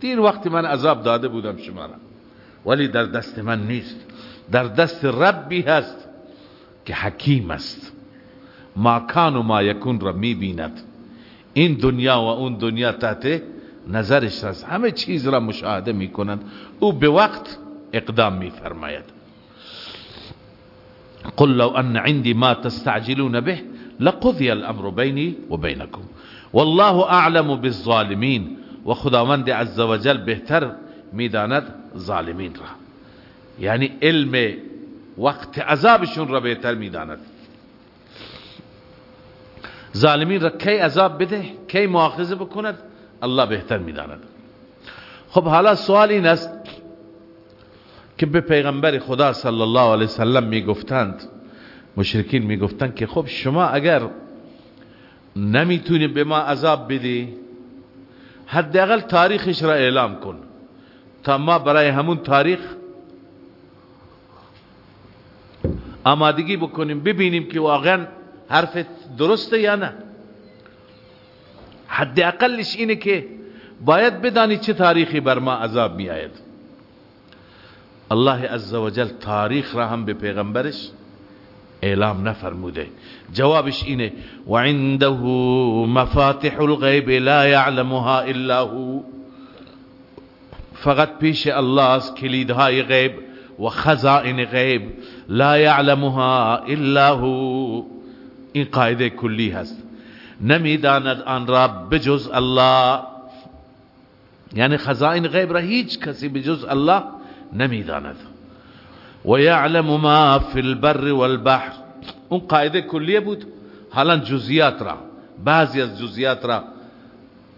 دیر وقتی من عذاب داده بودم شما را. ولی در دست من نیست. در دست ربی هست که حکیم است. ما کان و ما یکون را می‌بیند. این دنیا و اون دنیا تحت نظرش هست همه چیز را مشاهده می‌کنند او به وقت اقدام میفرماید. قل لو ان عندي ما تستعجلون به لقضي الامر بيني وبينكم. والله اعلم بالظالمين و خداوند عزوجل بهتر می‌داند ظالمین را. یعنی علم وقت عذابشون را بهتر می‌داند. ظالمین را کی عذاب بده؟ کی مؤاخذه بکند؟ الله بهتر می‌داند. خب حالا سوال این است که به پیغمبر خدا صلی الله علیه وسلم می‌گفتند مشرکین می‌گفتند که خب شما اگر نمی‌تونی به ما عذاب بدی حداقل تاریخش را اعلام کن تا ما برای همون تاریخ آمادگی بکنیم ببینیم که واقعا حرف درسته یا نه. حد اقلش اینه که باید بدانی چه تاریخی بر ما عذاب می آید الله عزوجل تاریخ را هم به پیغمبرش اعلام نفرموده. جوابش اینه و عنده مفاتح الغیب لا يعلمها الا هو. فقط پیش الله است کلیدهای غیب و خزائن غیب. لا يعلمها الا هو. این قاعده کلی هست. نمی‌داند آن را بجز الله. یعنی خزائن غیب را هیچ کسی بجز الله نمی‌داند. و یعلم ما فی البر والبحر. اون قاعده کلیه بود. حالا جزیات را بعضی از جزیات را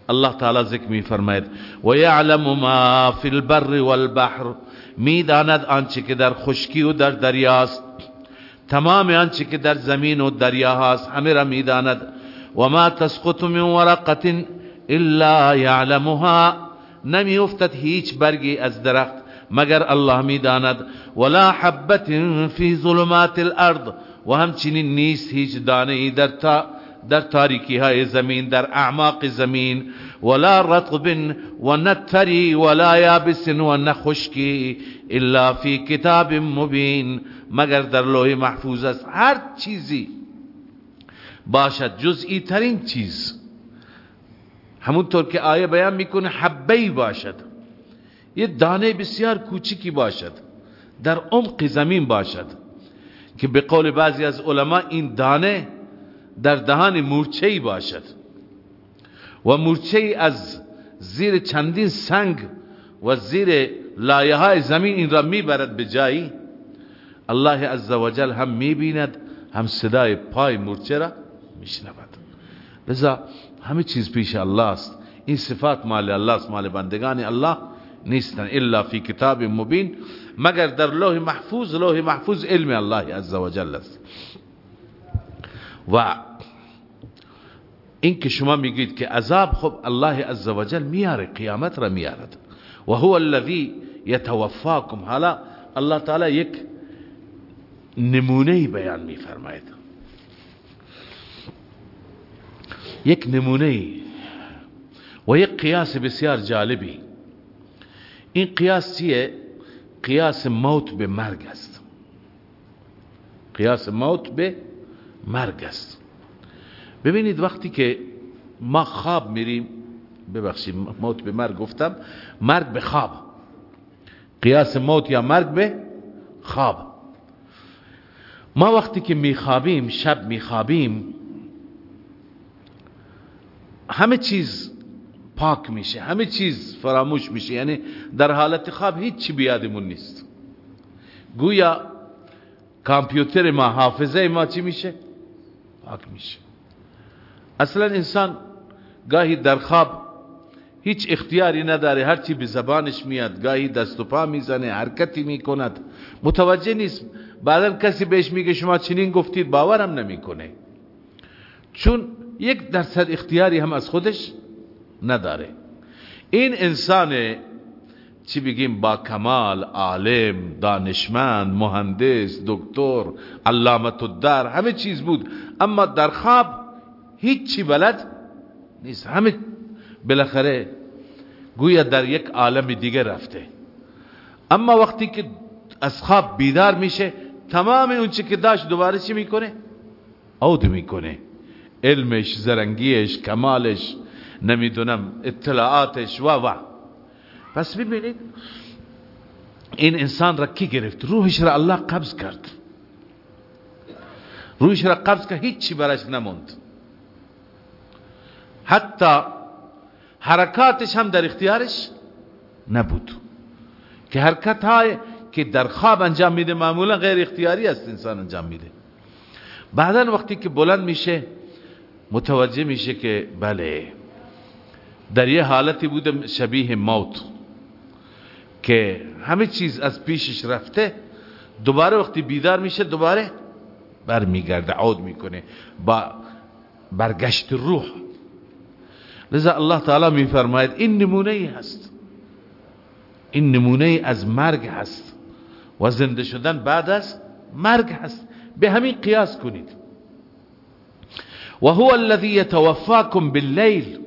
الله تعالی ذکر می فرماید و یعلم ما فی البر والبحر. می‌داند آنچه که در خشکی و در دریاست تمام آنچه که در زمین و دریا هست همه را می‌داند. و ما تسقط من ورقة إلا یعلمها نمی افتد هیچ برگی از درخت مگر الله میداند ولا حبت فی ظلمات الأرض. و همچنین نیست هیچ دانه در تا در تاریکی های زمین در اعماق زمین. ولا رطب و نتری ولا یابس و نخشکی الا فی کتاب مبین. مگر در لوح محفوظ است هر چیزی باشد جزئی ترین چیز. همونطور که آیه بیان می‌کنه حبهی باشد. یه دانه بسیار کوچکی باشد. در عمق زمین باشد. که به قول بعضی از علما این دانه در دهان مورچه‌ای باشد. و مورچه از زیر چندین سنگ و زیر لایه های زمین این را می‌برد به جایی. الله عزوجل هم می‌بیند هم صدای پای مورچه را. میشنود. لذا همه چیز پیش الله است این صفات مال الله است مال بندگان الله نیستن الا فی کتاب مبین مگر در لوح محفوظ لوح محفوظ علم الله عزوجل است. و این که شما میگید که عذاب خب الله عزوجل میاره قیامت را میارد. و هو الذی یتوفاکم. حالا الله تعالی یک نمونه بیان میفرماید. یک نمونه و یک قیاس بسیار جالبی. این قیاس چیه؟ قیاس موت به مرگ است. قیاس موت به مرگ است. ببینید وقتی که ما خواب میریم ببخشید موت به مرگ گفتم مرگ به خواب. قیاس موت یا مرگ به خواب. ما وقتی که میخوابیم شب میخوابیم همه چیز پاک میشه همه چیز فراموش میشه. یعنی در حالت خواب هیچ چی بیادمون نیست. گویا کامپیوتر ما حافظه ما چی میشه؟ پاک میشه. اصلا انسان گاهی در خواب هیچ اختیاری نداره هرچی به زبانش میاد گاهی دست و پا می‌زنه حرکتی می‌کند. متوجه نیست. بعدا کسی بهش میگه شما چنین گفتید باورم نمی‌کنه. چون یک درصد اختیاری هم از خودش نداره. این انسان چی بگیم با کمال عالم دانشمند مهندس دکتر علامت الدار همه چیز بود. اما در خواب هیچ چی بلد نیست. همه بالاخره گویا در یک عالم دیگه رفته. اما وقتی که از خواب بیدار میشه تمام اون چی که داشت دوباره چی می‌کنه؟ عود می‌کنه. علمش زرنگیش کمالش نمی‌دونم اطلاعاتش و و پس ببینید این انسان را کی گرفت؟ روحش را الله قبض کرد. روحش را قبض کرد هیچی برش نموند. حتی حرکاتش هم در اختیارش نبود. که حرکت های که در خواب انجام میده معمولا غیر اختیاری است انسان انجام میده. بعدا وقتی که بلند میشه متوجه میشه که بله در یه حالتی بوده شبیه موت که همه چیز از پیشش رفته دوباره وقتی بیدار میشه دوباره برمیگرده عود می‌کنه با برگشت روح. لذا الله تعالی میفرماید این نمونه هست. این نمونه از مرگ هست و زنده شدن بعد از مرگ هست. به همین قیاس کنید. و هو الذي يتوفاكم بالليل.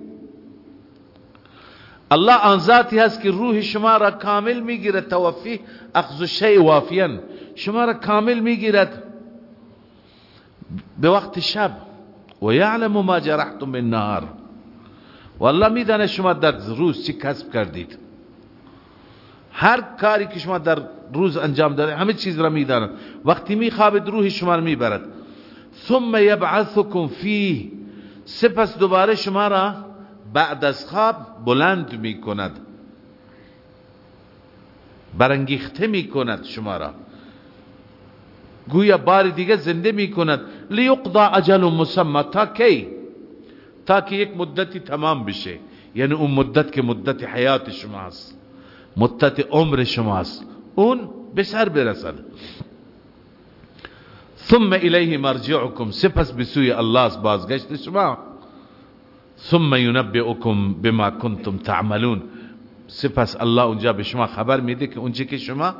الله آن ذاتی هست که روح شما را کامل میگیرد توفی اخذ الشیء وافیا. شما را کامل میگیرد به وقت شب. و یعلم ما جرحتم بالنهار. والله میدانه شما در روز چی کسب کردید. هر کاری که شما در روز انجام داده همه چیز را میداند وقتی میخوابید روح شما را میبرد ثم یبعثکم فیه. سپس دوباره شما را بعد از خواب بلند می‌کند. برانگیخته می‌کند شما را. گویا بار دیگه زنده می‌کند. لیقضا اجل مسمى. تا کی؟ تا که یک مدتی تمام بشه. یعنی اون مدت که مدت حیات شماست. مدت عمر شماست. اون به سر برسد. ثم الیه مرجعکم سپس بسوی الله بازگشت شما. ثم ينبئكم بما کنتم تعملون. سپس الله اونجا به شما خبر میده که اونچه که شما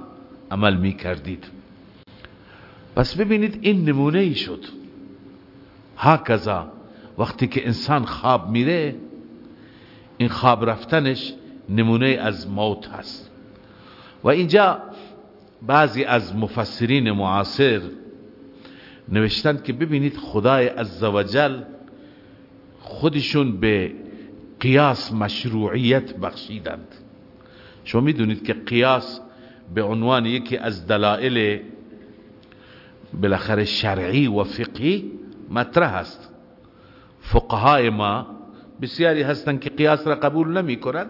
عمل می‌کردید. پس ببینید این نمونه ای شد. هاکذا وقتی که انسان خواب میره این خواب رفتنش نمونه از موت هست. و اینجا بعضی از مفسرین معاصر نوشتند که ببینید خدای عزوجل خودشون به قیاس مشروعیت بخشیدند. شما می‌دونید که قیاس به عنوان یکی از دلائل بالاخره شرعی و فقهی مطرح است. فقهای ما بسیاری هستند که قیاس را قبول نمی کنند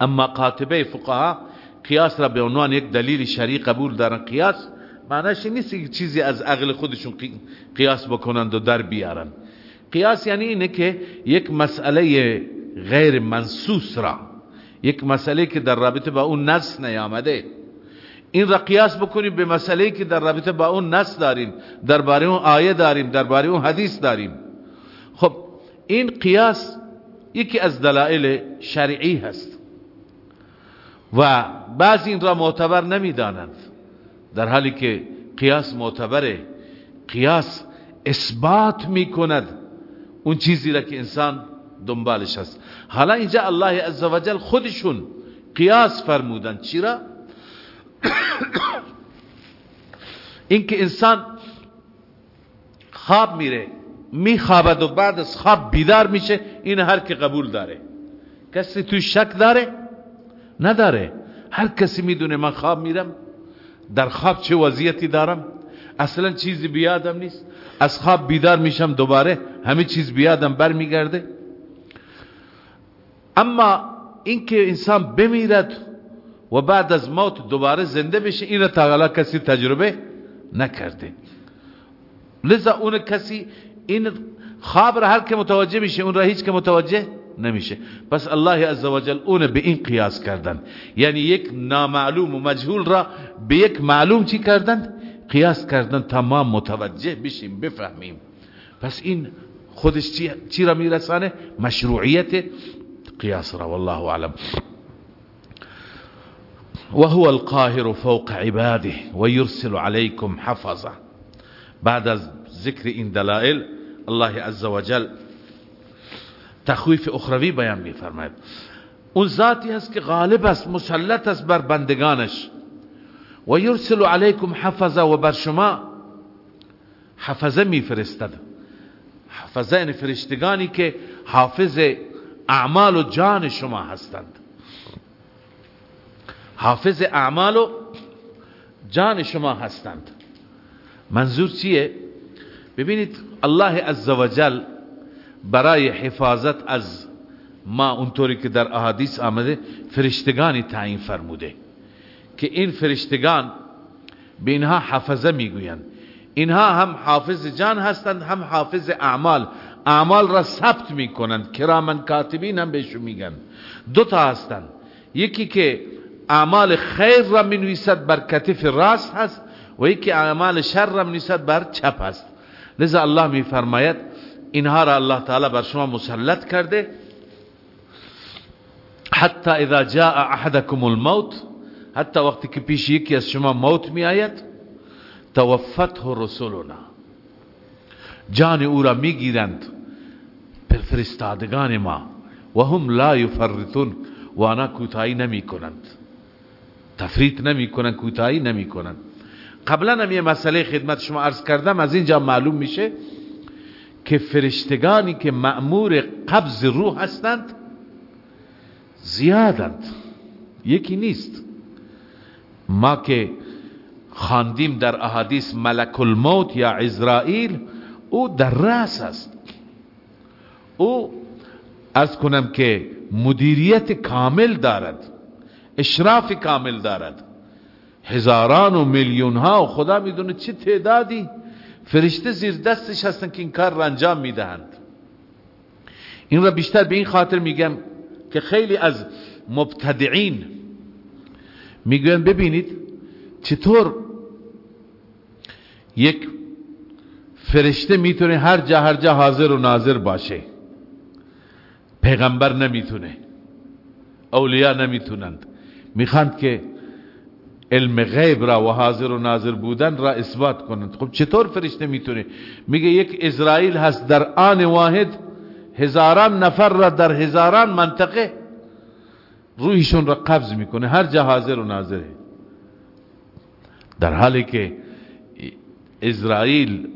اما قاطبه فقها قیاس را به عنوان یک دلیل شرعی قبول دارن. قیاس معنیش نیست که چیزی از عقل خودشون قیاس بکنند و در بیارن. قیاس یعنی اینه که یک مسئله غیر منصوص را یک مسئله که در رابطه با اون نص نیامده. این را قیاس بکنیم به مسئله که در رابطه با اون نص داریم درباره اون آیه داریم درباره اون حدیث داریم. خب این قیاس یکی از دلائل شرعی هست و بعضی این را معتبر نمی‌دانند. در حالی که قیاس معتبره قیاس اثبات می‌کند اون چیزی را که انسان دنبالش هست. حالا اینجا الله عزوجل خودشون قیاس فرمودن. چرا اینکه انسان خواب میره میخوابد و بعد از خواب بیدار میشه این هر که قبول داره. کسی تو شک داره؟ نداره. هر کسی می‌دونه من خواب میرم در خواب چه وضعیتی دارم؟ اصلا چیزی بیادم نیست. از خواب بیدار میشم دوباره همه چیز بیادم برمیگرده. اما اینکه انسان بمیرد و بعد از موت دوباره زنده بشه این تا کسی تجربه نکرده. لذا اون کسی این خواب را هر که متوجه میشه اون را هیچ که متوجه نمیشه. پس الله عزوجل اون به این قیاس کردن. یعنی یک نامعلوم و مجهول را به یک معلوم چی کردن قیاس کردن تمام متوجه بشیم بفهمیم. پس این خودش چی, چی را میرسانه؟ مشروعیت قیاس را. والله اعلم. وهو القاهر فوق عباده ويرسل عليكم حفظه. بعد از ذکر این دلائل الله عز وجل تخویف اخروی بیان می فرماید اون ذاتی هست که غالب است مسلط است بر بندگانش. و یرسل علیکم حفظه و بر شما حفظه می فرستد حفظه یعنی فرشتگانی که حافظ اعمال و جان شما هستند. حافظ اعمال و جان شما هستند. منظور چیه؟ ببینید الله عزوجل برای حفاظت از ما اونطوری که در احادیث آمده فرشتگانی تعیین فرموده که این فرشتگان به اینها حفظه می‌گویند. اینها هم حافظ جان هستند هم حافظ اعمال. اعمال را ثبت می‌کنند. کرامن کاتبین هم بهشون میگن. دو تا هستند. یکی که اعمال خیر را نویسد بر کتف راست هست و یکی اعمال شر را نویسد بر چپ هست. لذا الله میفرماید اینها را الله تعالی بر شما مسلط کرده. حتی اذا جاء احدكم الموت حتی وقتی که پیش یکی از شما موت می آید توفته رسولنا. جان او را می‌گیرند فرستادگان ما و هم لا یفرطون و آنها کوتاهی نمی کنند تفریط نمی کنند کوتاهی نمی کنند قبلا هم یه مسئله خدمت شما عرض کردم از اینجا معلوم میشه که فرشتگانی که مأمور قبض روح هستند زیادند. یکی نیست. ما که خاندیم در احادیث ملک الموت یا عزرائیل او در رأس است. او از کنم که مدیریت کامل دارد اشراف کامل دارد. هزاران و میلیون ها و خدا می‌دونه چه تعدادی فرشته زیر دستش هستن که این کار را انجام می‌دهند. این را بیشتر به این خاطر میگم که خیلی از مبتدعین می‌گوین ببینید چطور یک فرشته می‌تونه هر جا هر جا حاضر و ناظر باشه. پیغمبر نمی‌تونه اولیاء نمی‌تونند. می‌خواند که علم غیب را و حاضر و ناظر بودن را اثبات کنند. خب چطور فرشته می‌تونه؟ میگه یک اسرائیل هست در آن واحد هزاران نفر را در هزاران منطقه روحشون را قبض می‌کنه. هر جا حاضر و ناظره در حالی که اسرائیل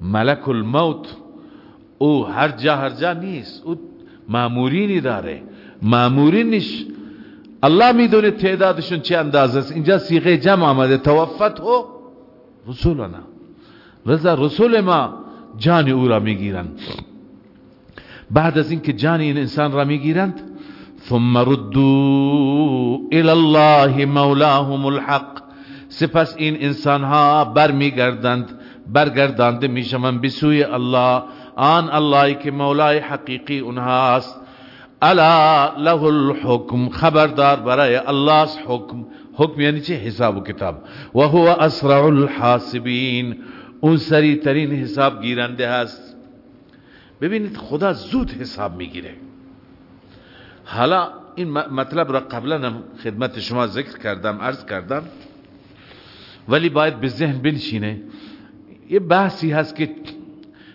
ملک الموت او هر جا هر جا نیست. او مامورینی داره. مامورینش الله می‌دونه تعدادشون چه اندازه است. اینجا سیغه جمع آمده. توفت و رسولنا. رضا رسول ما جان او را می‌گیرند. بعد از اینکه جان این انسان را می‌گیرند ثم ردوا الى الله مولاهم الحق. سپس این انسان ها برمیگردند برگردانده می‌شوند به سوی الله. آن اللهی که مولای حقیقی اونهاست. الا له الحکم خبردار برای الله حکم. حکم یعنی چه حساب و کتاب. و هو اسرع الحاسبین. اون سریع ترین حساب گیرنده هست. ببینید خدا زود حساب می‌گیره. حالا این مطلب را قبلا خدمت شما ذکر کردم عرض کردم. ولی باید به ذهن بنشینه. یه بحثی هست که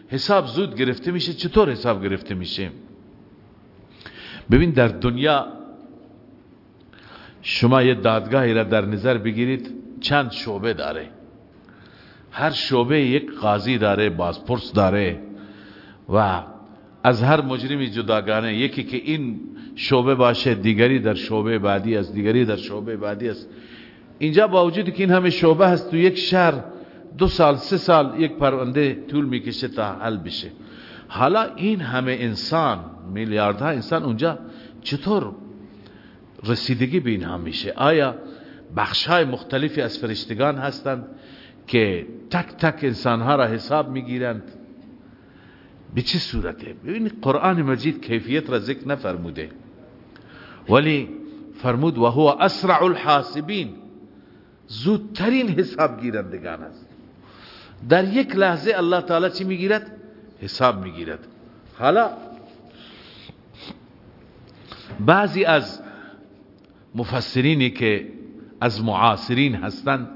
حساب زود گرفته میشه. چطور حساب گرفته میشه؟ ببین در دنیا شما یه دادگاهی را در نظر بگیرید چند شعبه داره. هر شعبه یک قاضی داره بازپرس داره و از هر مجرمی جداگانه یکی که این شعبه باشه دیگری در شعبه بعدی است دیگری در شعبه بعدی است. اینجا با وجودی که این همه شعبه هست تو یک شهر دو سال سه سال یک پرونده طول می‌کشه تا حل بشه. حالا این همه انسان میلیاردها انسان اونجا چطور رسیدگی به اینها میشه؟ آیا بخشای مختلفی از فرشتگان هستند که تک تک انسانها را حساب می‌گیرند؟ به چه صورته؟ ببینید قرآن مجید کیفیت را ذکر نفرموده. ولی فرمود و هو اسرع الحاسبین. زودترین حساب گیرندگان است. در یک لحظه الله تعالی چی می‌گیرد؟ حساب می‌گیرد. حالا بعضی از مفسرینی که از معاصرین هستند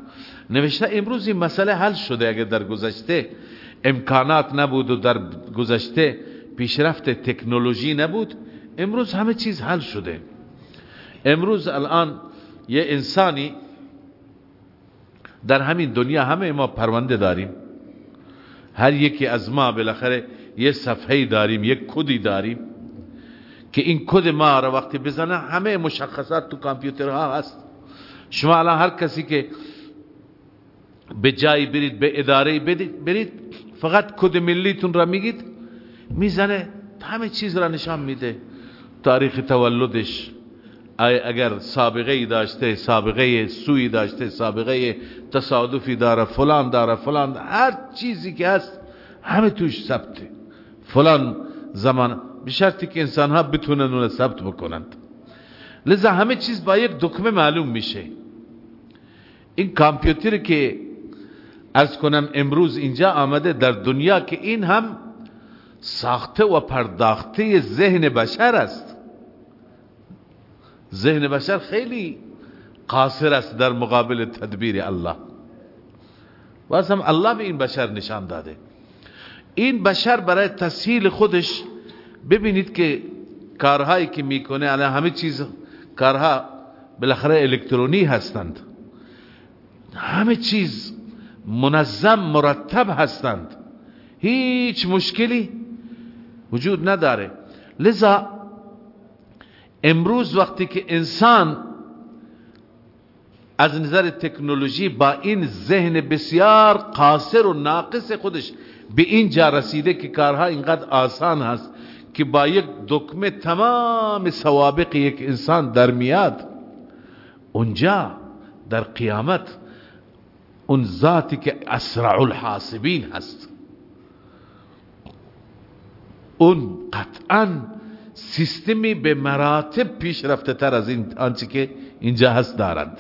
نوشته امروز این مسئله حل شده اگر در گذشته امکانات نبود و در گذشته پیشرفت تکنولوژی نبود امروز همه چیز حل شده. امروز الان یه انسانی در همین دنیا همه ما پرونده داریم. هر یکی از ما بالاخره یه صفحه داریم یک کدی داریم. که این کد ما را وقتی بزنه همه مشخصات تو کامپیوترها هست. شما الان هر کسی که به جایی برید به اداره برید فقط کد ملیتون را میگید می‌زنه همه چیز را نشان میده. تاریخ تولدش اگر سابقه ای داشته سابقه سوی داشته سابقه تصادفی داره فلان داره فلان هر چیزی که هست همه توش ثبته. فلان زمان به شرطی که انسان ها بتونن اون ثبت بکنند. لذا همه چیز با یک دکمه معلوم میشه. این کامپیوتر که از کنم امروز اینجا آمده در دنیا که این هم ساخته و پرداخته ذهن بشر است. ذهن بشر خیلی قاصر است در مقابل تدبیر الله. و هم الله به این بشر نشان داده. این بشر برای تسهیل خودش ببینید که کارهایی که می‌کنه الان همه چیز کارها بالاخره الکترونی هستند. همه چیز منظم مرتب هستند. هیچ مشکلی وجود نداره. لذا امروز وقتی که انسان از نظر تکنولوژی با این ذهن بسیار قاصر و ناقص خودش به اینجا رسیده که کارها اینقدر آسان هست که با یک دکمه تمام سوابق یک انسان در میاد اونجا در قیامت اون ذاتی که اسرع الحاسبین هست. اون قطعا سیستمی به مراتب پیش رفته تر از این آنچه که اینجا هست دارند.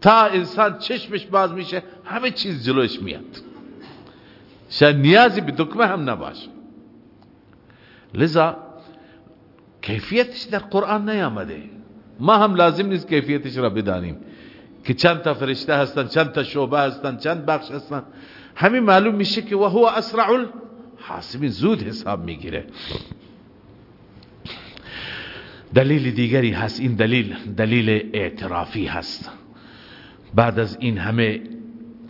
تا انسان چشمش باز میشه همه چیز جلوش میاد. شاید نیازی به دکمه هم نباشه. لذا کیفیتش در قرآن نیامده. ما هم لازم نیست کیفیتش را بدانیم که چند تا فرشته هستن چند تا شعبه هستن چند بخش هستن. همین معلوم میشه که و هو اسرع الحاسبین زود حساب می‌گیره. دلیل دیگری هست این دلیل دلیل اعترافی هست. بعد از این همه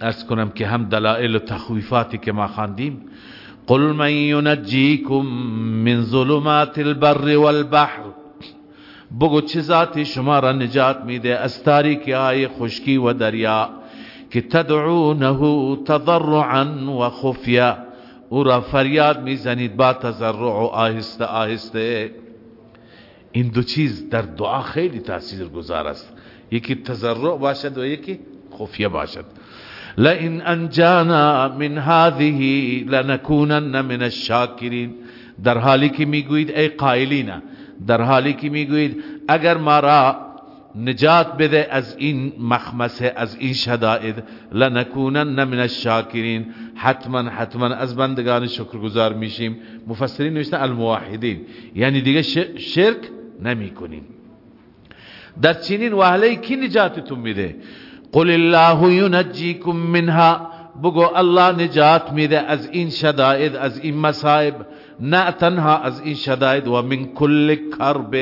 ارز کنم که هم دلائل و تخویفاتی که ما خواندیم قل من ينجيكم من ظلمات البر والبحر. بگو چه ذاتی شما را نجات میده از تاریکی های خشکی و دریا که تدعونه تضرعا و خفیا او را فریاد می‌زنید با تضرع و آهسته آهسته. این دو چیز در دعا خیلی تاثیر گذار است. یکی تضرع باشد و یکی خفیه باشد. لئن انجانا من هذه لنكونن من الشاکرین. در حالی که می‌گویید ای قائلین در حالی که می‌گویید اگر ما را نجات بده از این مخمسه از این شدائد لنکونن من الشاکرین. حتما حتما از بندگان شکرگزار میشیم. مفسرین نوشتن الموحدین. یعنی دیگه شرک نمی کنیم در چنین وحله کی نجاتتون میده؟ قل الله ینجیکم منها بگو الله نجات میده از این شدائد از این مصائب نه تنها از این شدائد و من کل کرب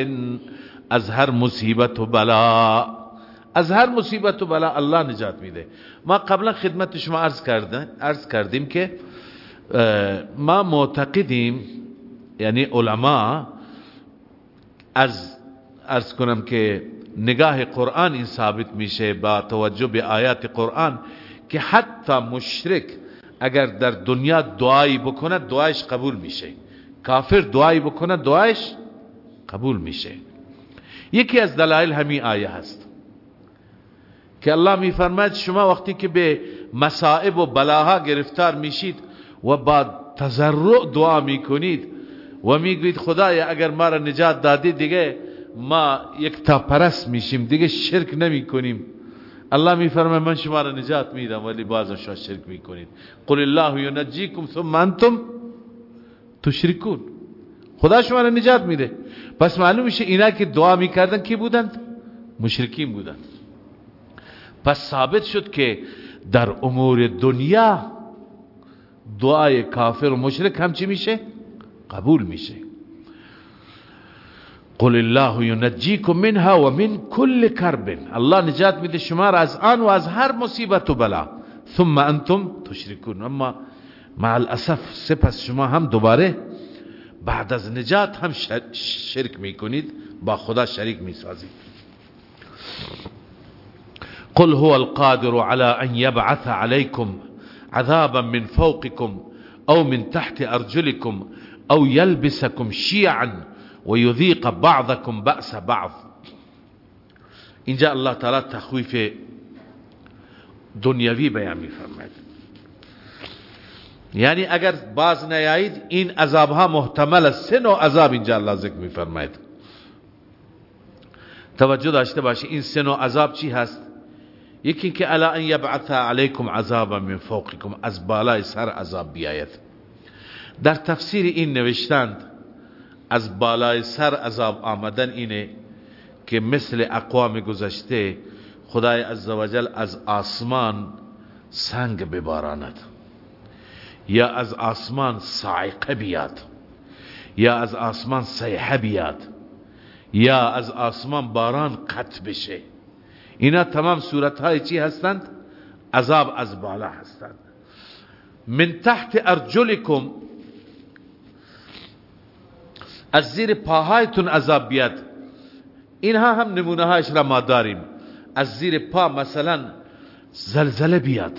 از هر مصیبت و بلا۔ از هر مصیبت و بلا الله نجات میده ما قبلا خدمت شما عرض کردیم عرض کردیم که ما معتقدیم یعنی علما از عرض کنم که نگاه قرآن این ثابت میشه با توجه به آیات قرآن که حتی مشرک اگر در دنیا دعایی بکنه دعایش قبول میشه. کافر دعایی بکنه دعایش قبول میشه. یکی از دلایل همین آیه هست که الله میفرماید شما وقتی که به مصائب و بلاها گرفتار میشید و با تضرع دعا می‌کنید و می‌گوید خدایا اگر ما را نجات دادی دیگه ما یک تا پرست میشیم دیگه شرک نمی کنیم الله میفرماید من شما را نجات میدم ولی باز شما شرک می‌کنید. قل الله ینجیکم ثم انتم تشرکون. خدا شما را نجات میده. پس معلوم میشه اینا که دعا می‌کردن کی بودند؟ مشرکین بودند. پس ثابت شد که در امور دنیا دعای کافر و مشرک هم چی میشه؟ قبول میشه. قل الله ینجیکم منها و من کل کرب الله نجات میده شما را از آن و از هر مصیبت و بلا. ثم أنتم تشرکون. اما مع الاسف سپس شما هم دوباره بعد از نجات هم شرک میکنید. با خدا شریک میسازید. قل هو القادر على ان يبعث عليكم عذابا من فوقكم أو من تحت ارجلكم أو يلبسكم شيعا ويذيق بعضكم بأس بعض. اینجا الله تعالی تخویف دنیوی بیان میفرماید. یعنی اگر باز نیایید این عذاب ها محتمل است. سه نوع عذاب اینجا الله ذکر میفرماید. توجه داشته باشی این سه نوع عذاب چی هست؟ یکی که الا ان یبعث علیکم عذابا من فوقکم از بالای سر عذاب بیاید. در تفسیر این نوشتند از بالای سر عذاب آمدن اینه که مثل اقوام گذشته خدای عزوجل از آسمان سنگ بباراند. یا از آسمان صاعقه بیاد. یا از آسمان سیحه بیاد. یا از آسمان باران قط بشه. اینا تمام صورت های چی هستند؟ عذاب از بالا هستند. من تحت ارجلکم از زیر پاهایتون عذاب بیاد. اینها هم نمونه هایش را ما داریم. از زیر پا مثلا زلزله بیاد.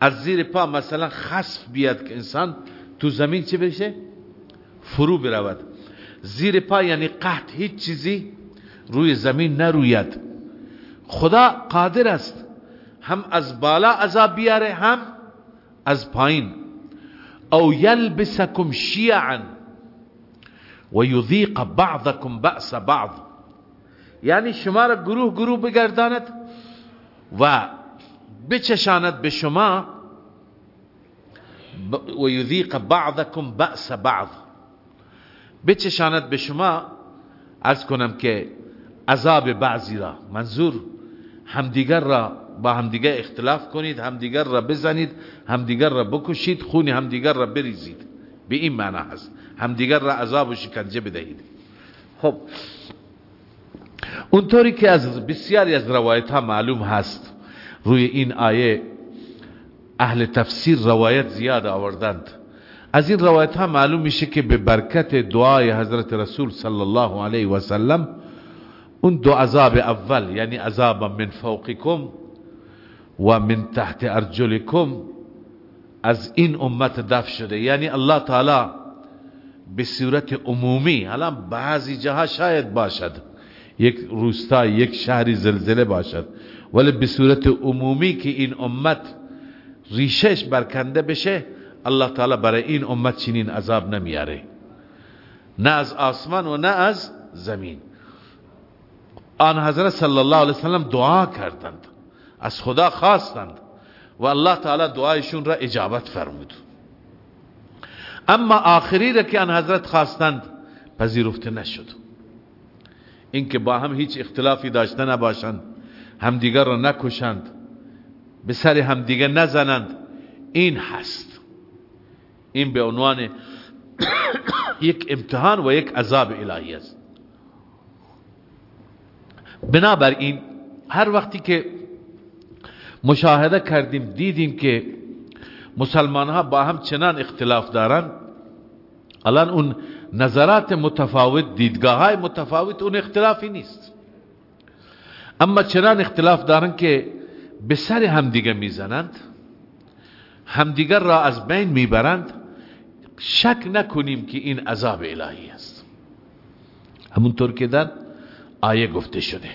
از زیر پا مثلا خسف بیاد که انسان تو زمین چه بشه؟ فرو برود. زیر پا یعنی قحط هیچ چیزی روی زمین نروید. خدا قادر است هم از بالا عذاب بیاره هم از پایین. او یلبسکم شیعا. و یذیق بعضکم بأس بعض. یعنی شما را گروه گروه بگرداند و بچشاند به شما. و یذیق بعضکم بأس بعض. بچشاند به شما. ارز کنم که عذاب بعضی را منظور. همدیگر را با همدیگر اختلاف کنید همدیگر را بزنید همدیگر را بکشید خون همدیگر را بریزید. به این معنی هست. همدیگر را عذاب و شکنجه بدهید. خب اونطوری که از بسیاری از روایت ها معلوم هست روی این آیه اهل تفسیر روایت زیاد آوردند. از این روایت ها معلوم میشه که به برکت دعای حضرت رسول صلی الله علیه و سلم اون دو عذاب اول یعنی عذاب من فوقکم و من تحت ارجلکم از این امت دفع شده. یعنی الله تعالی به صورت عمومی. الان بعضی جاها شاید باشد. یک روستا یک شهری زلزله باشد. ولی به صورت عمومی که این امت ریشش برکنده بشه الله تعالی برای این امت چنین عذاب نمیاره. نه از آسمان و نه از زمین. آن حضرت صلی الله علیه وسلم دعا کردند. از خدا خواستند. و الله تعالی دعایشون را اجابت فرمود. اما آخری را که آن حضرت خواستند پذیرفته نشد. اینکه با هم هیچ اختلافی داشته نباشند همدیگر را نکشند به سر همدیگر نزنند این هست. این به عنوان یک امتحان و یک عذاب الهی است. بنابراین هر وقتی که مشاهده کردیم دیدیم که مسلمان ها با هم چنان اختلاف دارن. الان اون نظرات متفاوت دیدگاه های متفاوت اون اختلافی نیست. اما چنان اختلاف دارن که به سر همدیگه می‌زنند. همدیگر را از بین می‌برند. شک نکنیم که این عذاب الهی است. همونطور که در آیه گفته شده.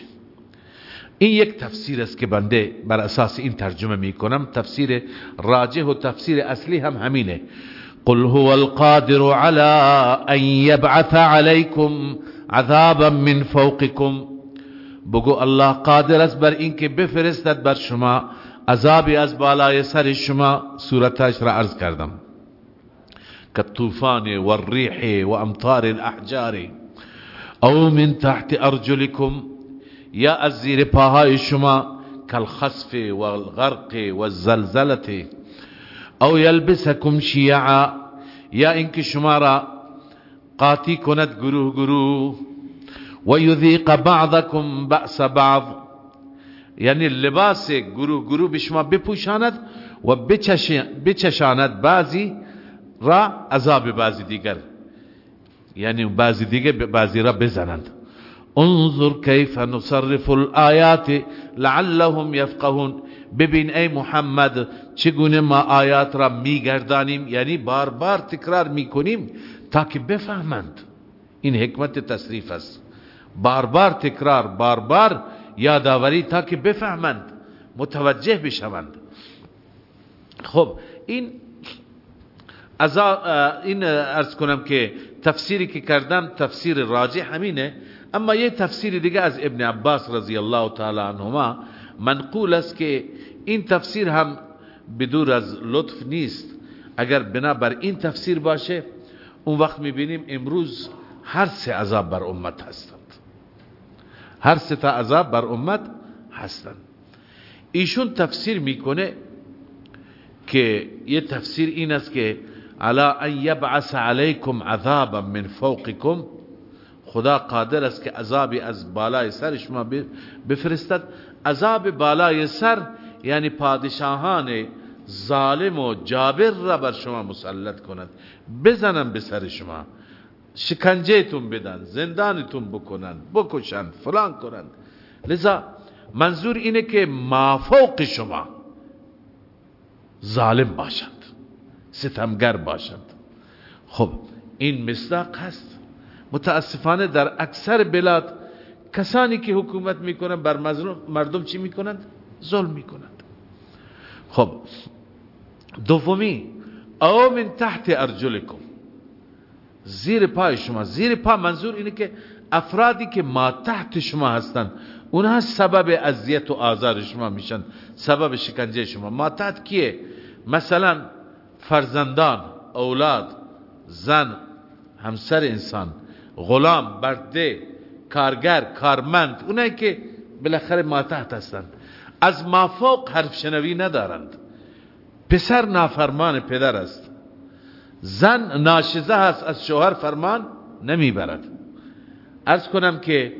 این یک تفسیر است که بنده بر اساس این ترجمه می کنم. تفسیر راجح و تفسیر اصلی هم همینه. قل هو القادر على ان يبعث عليكم عذابا من فوقكم بگو الله قادر است بر اینکه بفرستد بر شما عذابی از بالای سر شما صورتش را عرض کردم. كالطوفان والريح وامطار الاحجار. او من تحت ارجلكم یا از زیر پاهای شما کالخصف والغرق والزلزلة أو یلبسکم شیعا یا اینکه شما را قاطی کند گروه گروه و یذیق بعضکم بأس بعض. یعنی لباس گروه گروه به شما بپوشاند و بچشاند بعضی را عذاب بعضی دیگر. یعنی بعضی دیگر بعضی را بزنند. انظر کیف نصرف الآیات لعلهم یفقهون. ببین ای محمد چگونه ما آیات را میگردانیم؟ یعنی بار بار تکرار می‌کنیم تا که بفهمند. این حکمت تصریف است. بار بار تکرار بار بار یادآوری تا که بفهمند متوجه بشوند. خب این از این ارز کنم که تفسیری که کردم تفسیر راجح همینه. اما یه تفسیر دیگه از ابن عباس رضی الله تعالی عنهما منقول است که این تفسیر هم بدور از لطف نیست. اگر بنا بر این تفسیر باشه اون وقت می‌بینیم امروز هر سه عذاب بر امت هستند. هر سه تا عذاب بر امت هستند. ایشون تفسیر می‌کنه که یه تفسیر این است که على ان یبعث علیکم عذابا من فوقکم خدا قادر است که عذابی از بالای سر شما بفرستد. عذاب بالای سر یعنی پادشاهان ظالم و جابر را بر شما مسلط کند. بزنن به سر شما. شکنجهتون بدن زندانتون بکنن بکشن فلان کنند لذا منظور اینه که مافوق شما ظالم باشند ستمگر باشند خب این مصداق هست. متاسفانه در اکثر بلاد کسانی که حکومت می‌کنن بر مردم چی می‌کنند؟ ظلم می‌کنند. خب دومی او من تحت ارجلکم. زیر پای شما زیر پا منظور اینه که افرادی که ما تحت شما هستند اونها سبب اذیت و آزار شما میشن سبب شکنجه شما. ما تحت کیه؟ مثلا فرزندان اولاد زن همسر انسان. غلام برده کارگر کارمند اونایی که بالاخره ما تحت هستند. از مافوق حرف شنوی ندارند. پسر نافرمان پدر است. زن ناشزه هست از شوهر فرمان نمی‌برد. ارز کنم که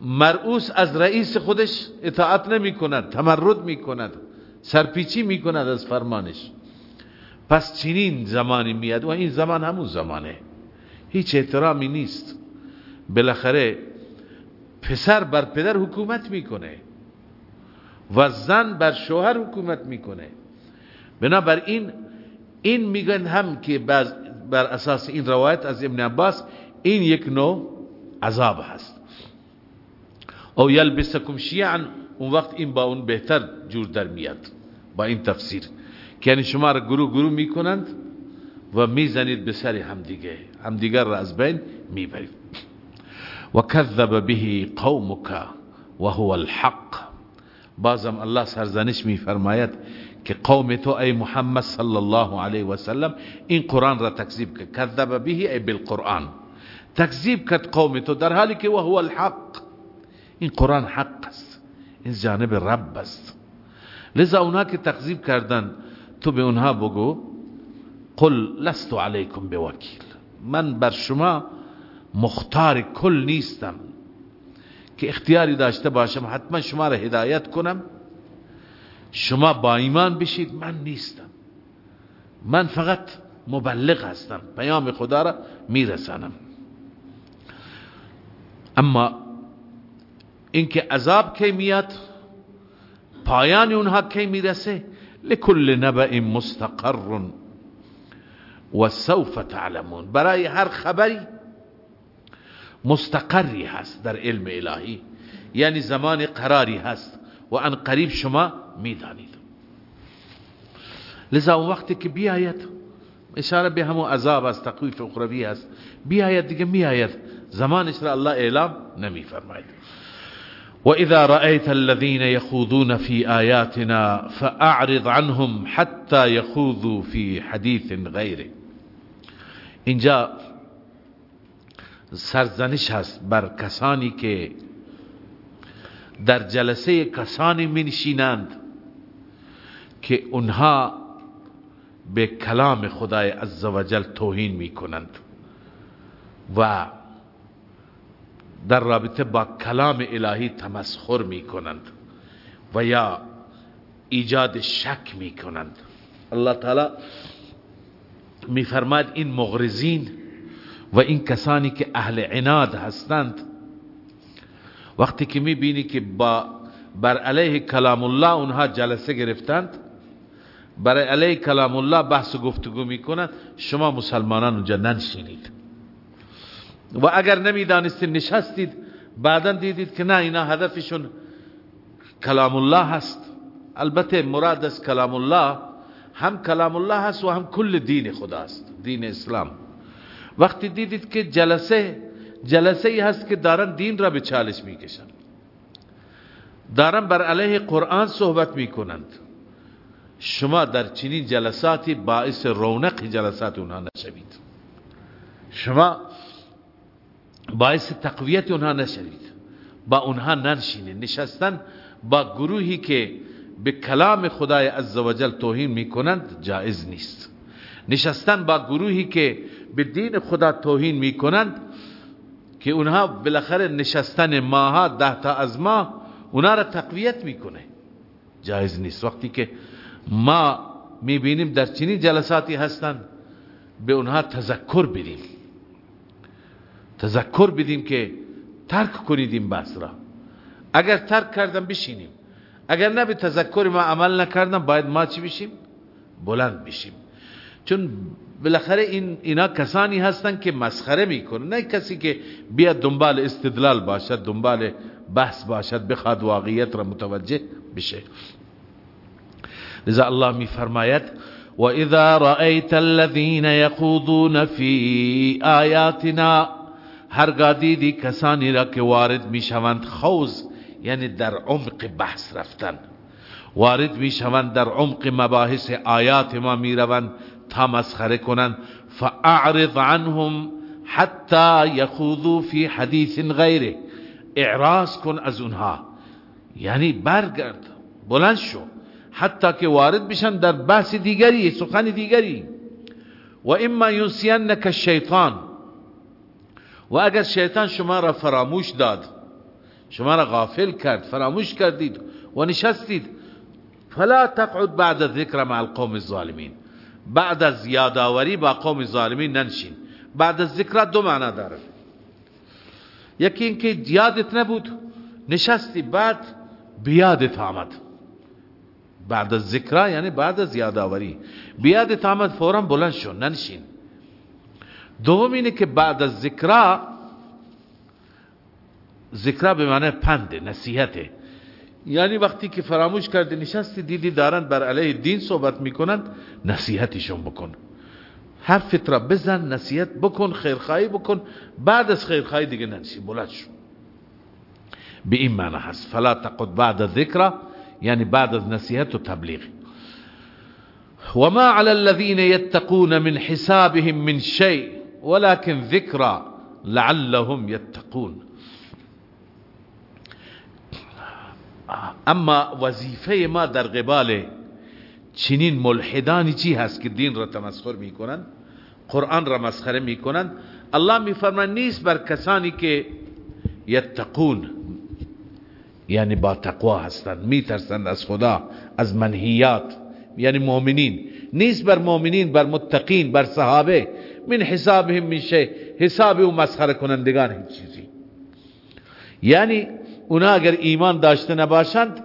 مرعوس از رئیس خودش اطاعت نمی کند تمرد می کند سرپیچی می کند از فرمانش. پس چنین زمانی میاد و این زمان همون زمانه. هیچ احترامی نیست. بالاخره پسر بر پدر حکومت می‌کنه و زن بر شوهر حکومت می‌کنه. بنابراین این میگن هم که بر اساس این روایت از ابن عباس این یک نوع عذاب هست. او یلبسکم شیعا اون وقت این با اون بهتر جور در میاد با این تفسیر. که یعنی شما را گروه گروه می‌کنند و می‌زنید به سر همدیگه همدیگر را از بین میبرید و کذب به قومک و هو الحق. بازم الله سرزنش میفرماید که قوم تو ای محمد صلی الله علیه و سلم این قرآن را تکذیب کرد کذب به ای بالقرآن. تکذیب کرد قوم تو در حالی که و هو الحق. این قرآن حق است این جانب رب است. لذا اونها که تکذیب کردن تو به اونها بگو قل لست علیکم بوکیل من بر شما مختار کل نیستم که اختیاری داشته باشم. حتما شما را هدایت کنم. شما با ایمان بشید. من نیستم. من فقط مبلغ هستم. پیام خدا را میرسانم. اما اینکه عذاب کی میاد پایان اونها کی می‌رسه؟ لکل نبع مستقر. و سوف تعلمون. برای هر خبری مستقری هست در علم الهی. یعنی زمان قراری هست و آن قریب شما میدانید. لذا اون وقتی که بیاید اشاره به همون عذاب از تقویف اخروی است بیاید دیگه میآید. زمانش را الله اعلام نمی فرماید و اذا رأيت الذين يخوضون في آياتنا فاعرض عنهم حتى يخوضوا في حديث غيره. اینجا سرزنش هست بر کسانی که در جلسه کسانی منشینند که اونها به کلام خدای عزوجل توهین می کنند و در رابطه با کلام الهی تمسخر می کنند و یا ایجاد شک می کنند الله تعالی می فرماد این مغرزین و این کسانی که اهل عناد هستند وقتی که می بینی که با بر علیه کلام الله اونها جلسه گرفتند برای علیه کلام الله بحث و گفتگو می‌کنند شما مسلمانان اونجا ننشینید. و اگر نمی‌دانستید نشستید بعدا دیدید که نه اینا هدفشون کلام الله هست. البته مراد از کلام الله هم کلام الله هست و هم کل دین خداست دین اسلام. وقتی دیدید که جلسه جلسه ای هست که دارن دین را به چالش می‌کشن. دارن بر علیه قرآن صحبت می‌کنند. شما در چنین جلساتی باعث رونق جلسات اونها نشوید. شما باعث تقویت اونها نشوید. با اونها ننشینید. نشستن با گروهی که به کلام خدای عزوجل توهین می‌کنند جائز نیست. نشستن با گروهی که به دین خدا توهین می‌کنند که اونها بالاخره نشستن ماها ده تا از ما اونها را تقویت می‌کنه. جایز نیست. وقتی که ما می‌بینیم در چنین جلساتی هستند به اونها تذکر بدیم. تذکر بدیم که ترک کنید این بحث را. اگر ترک کردم بشینیم. اگر نه به تذکر ما عمل نکردم باید ما چی بشیم؟ بلند بشیم. چون بالاخره این اینا کسانی هستند که مسخره می‌کنه نه کسی که بیاد دنبال استدلال باشد دنبال بحث باشد بخواد واقعیت را متوجه بشه. لذا الله میفرماید اذا رأيت الذين يخوضون في آیاتنا هرگاه دیدی کسانی را که وارد می‌شوند خوز یعنی در عمق بحث رفتن. وارد می‌شوند در عمق مباحث آیات ما می‌روند تا مسخره کنند. فاعرض عنهم حتی یخوضوا فی حدیث غیره. اعراض کن از اونها. یعنی برگرد بلند شو. حتی که وارد بشن در بحث دیگری سخن دیگری. و اما ینسینک الشیطان. و اگر شیطان شما را فراموش داد شما را غافل کرد فراموش کردید و نشستید فلا تقعد بعد ذکر مع القوم الظالمین. بعد از یادآوری با قوم ظالمین ننشین. بعد از ذکر دو معنا داره یکی اینکه یادت نبود نشستی بعد بیادت آمد. بعد از ذکر یعنی بعد از یادآوری. بیادت آمد فورا بلند شو ننشین. دوم اینه که بعد از ذکر ذکر به معنی پند نصیحته یعنی وقتی که فراموش کرده نشستی دیدی دارن بر علیه دین صحبت می‌کنند نصیحتشون بکن. حرفت را بزن نصیحت بکن خیرخواهی بکن. بعد از خیرخواهی دیگه ننشی بلد شو. به این معنی هست. فلا تقد بعد ذکر یعنی بعد از نصیحت و تبلیغ. وما على الذين يتقون من حسابهم من شيء ولكن ذكرى لعلهم يتقون. اما وظیفه ما در قبال چنین ملحدانی چی هست که دین را تمسخر می‌کنند قرآن را مسخره می‌کنند الله میفرماید نیست بر کسانی که یتقون یعنی با تقوا هستند میترسند از خدا از منهیات یعنی مؤمنین. نیست بر مؤمنین بر متقین بر صحابه. من حسابهم من شی. حساب مسخره کنندگان هیچ چیزی. یعنی اونا اگر ایمان داشته نباشند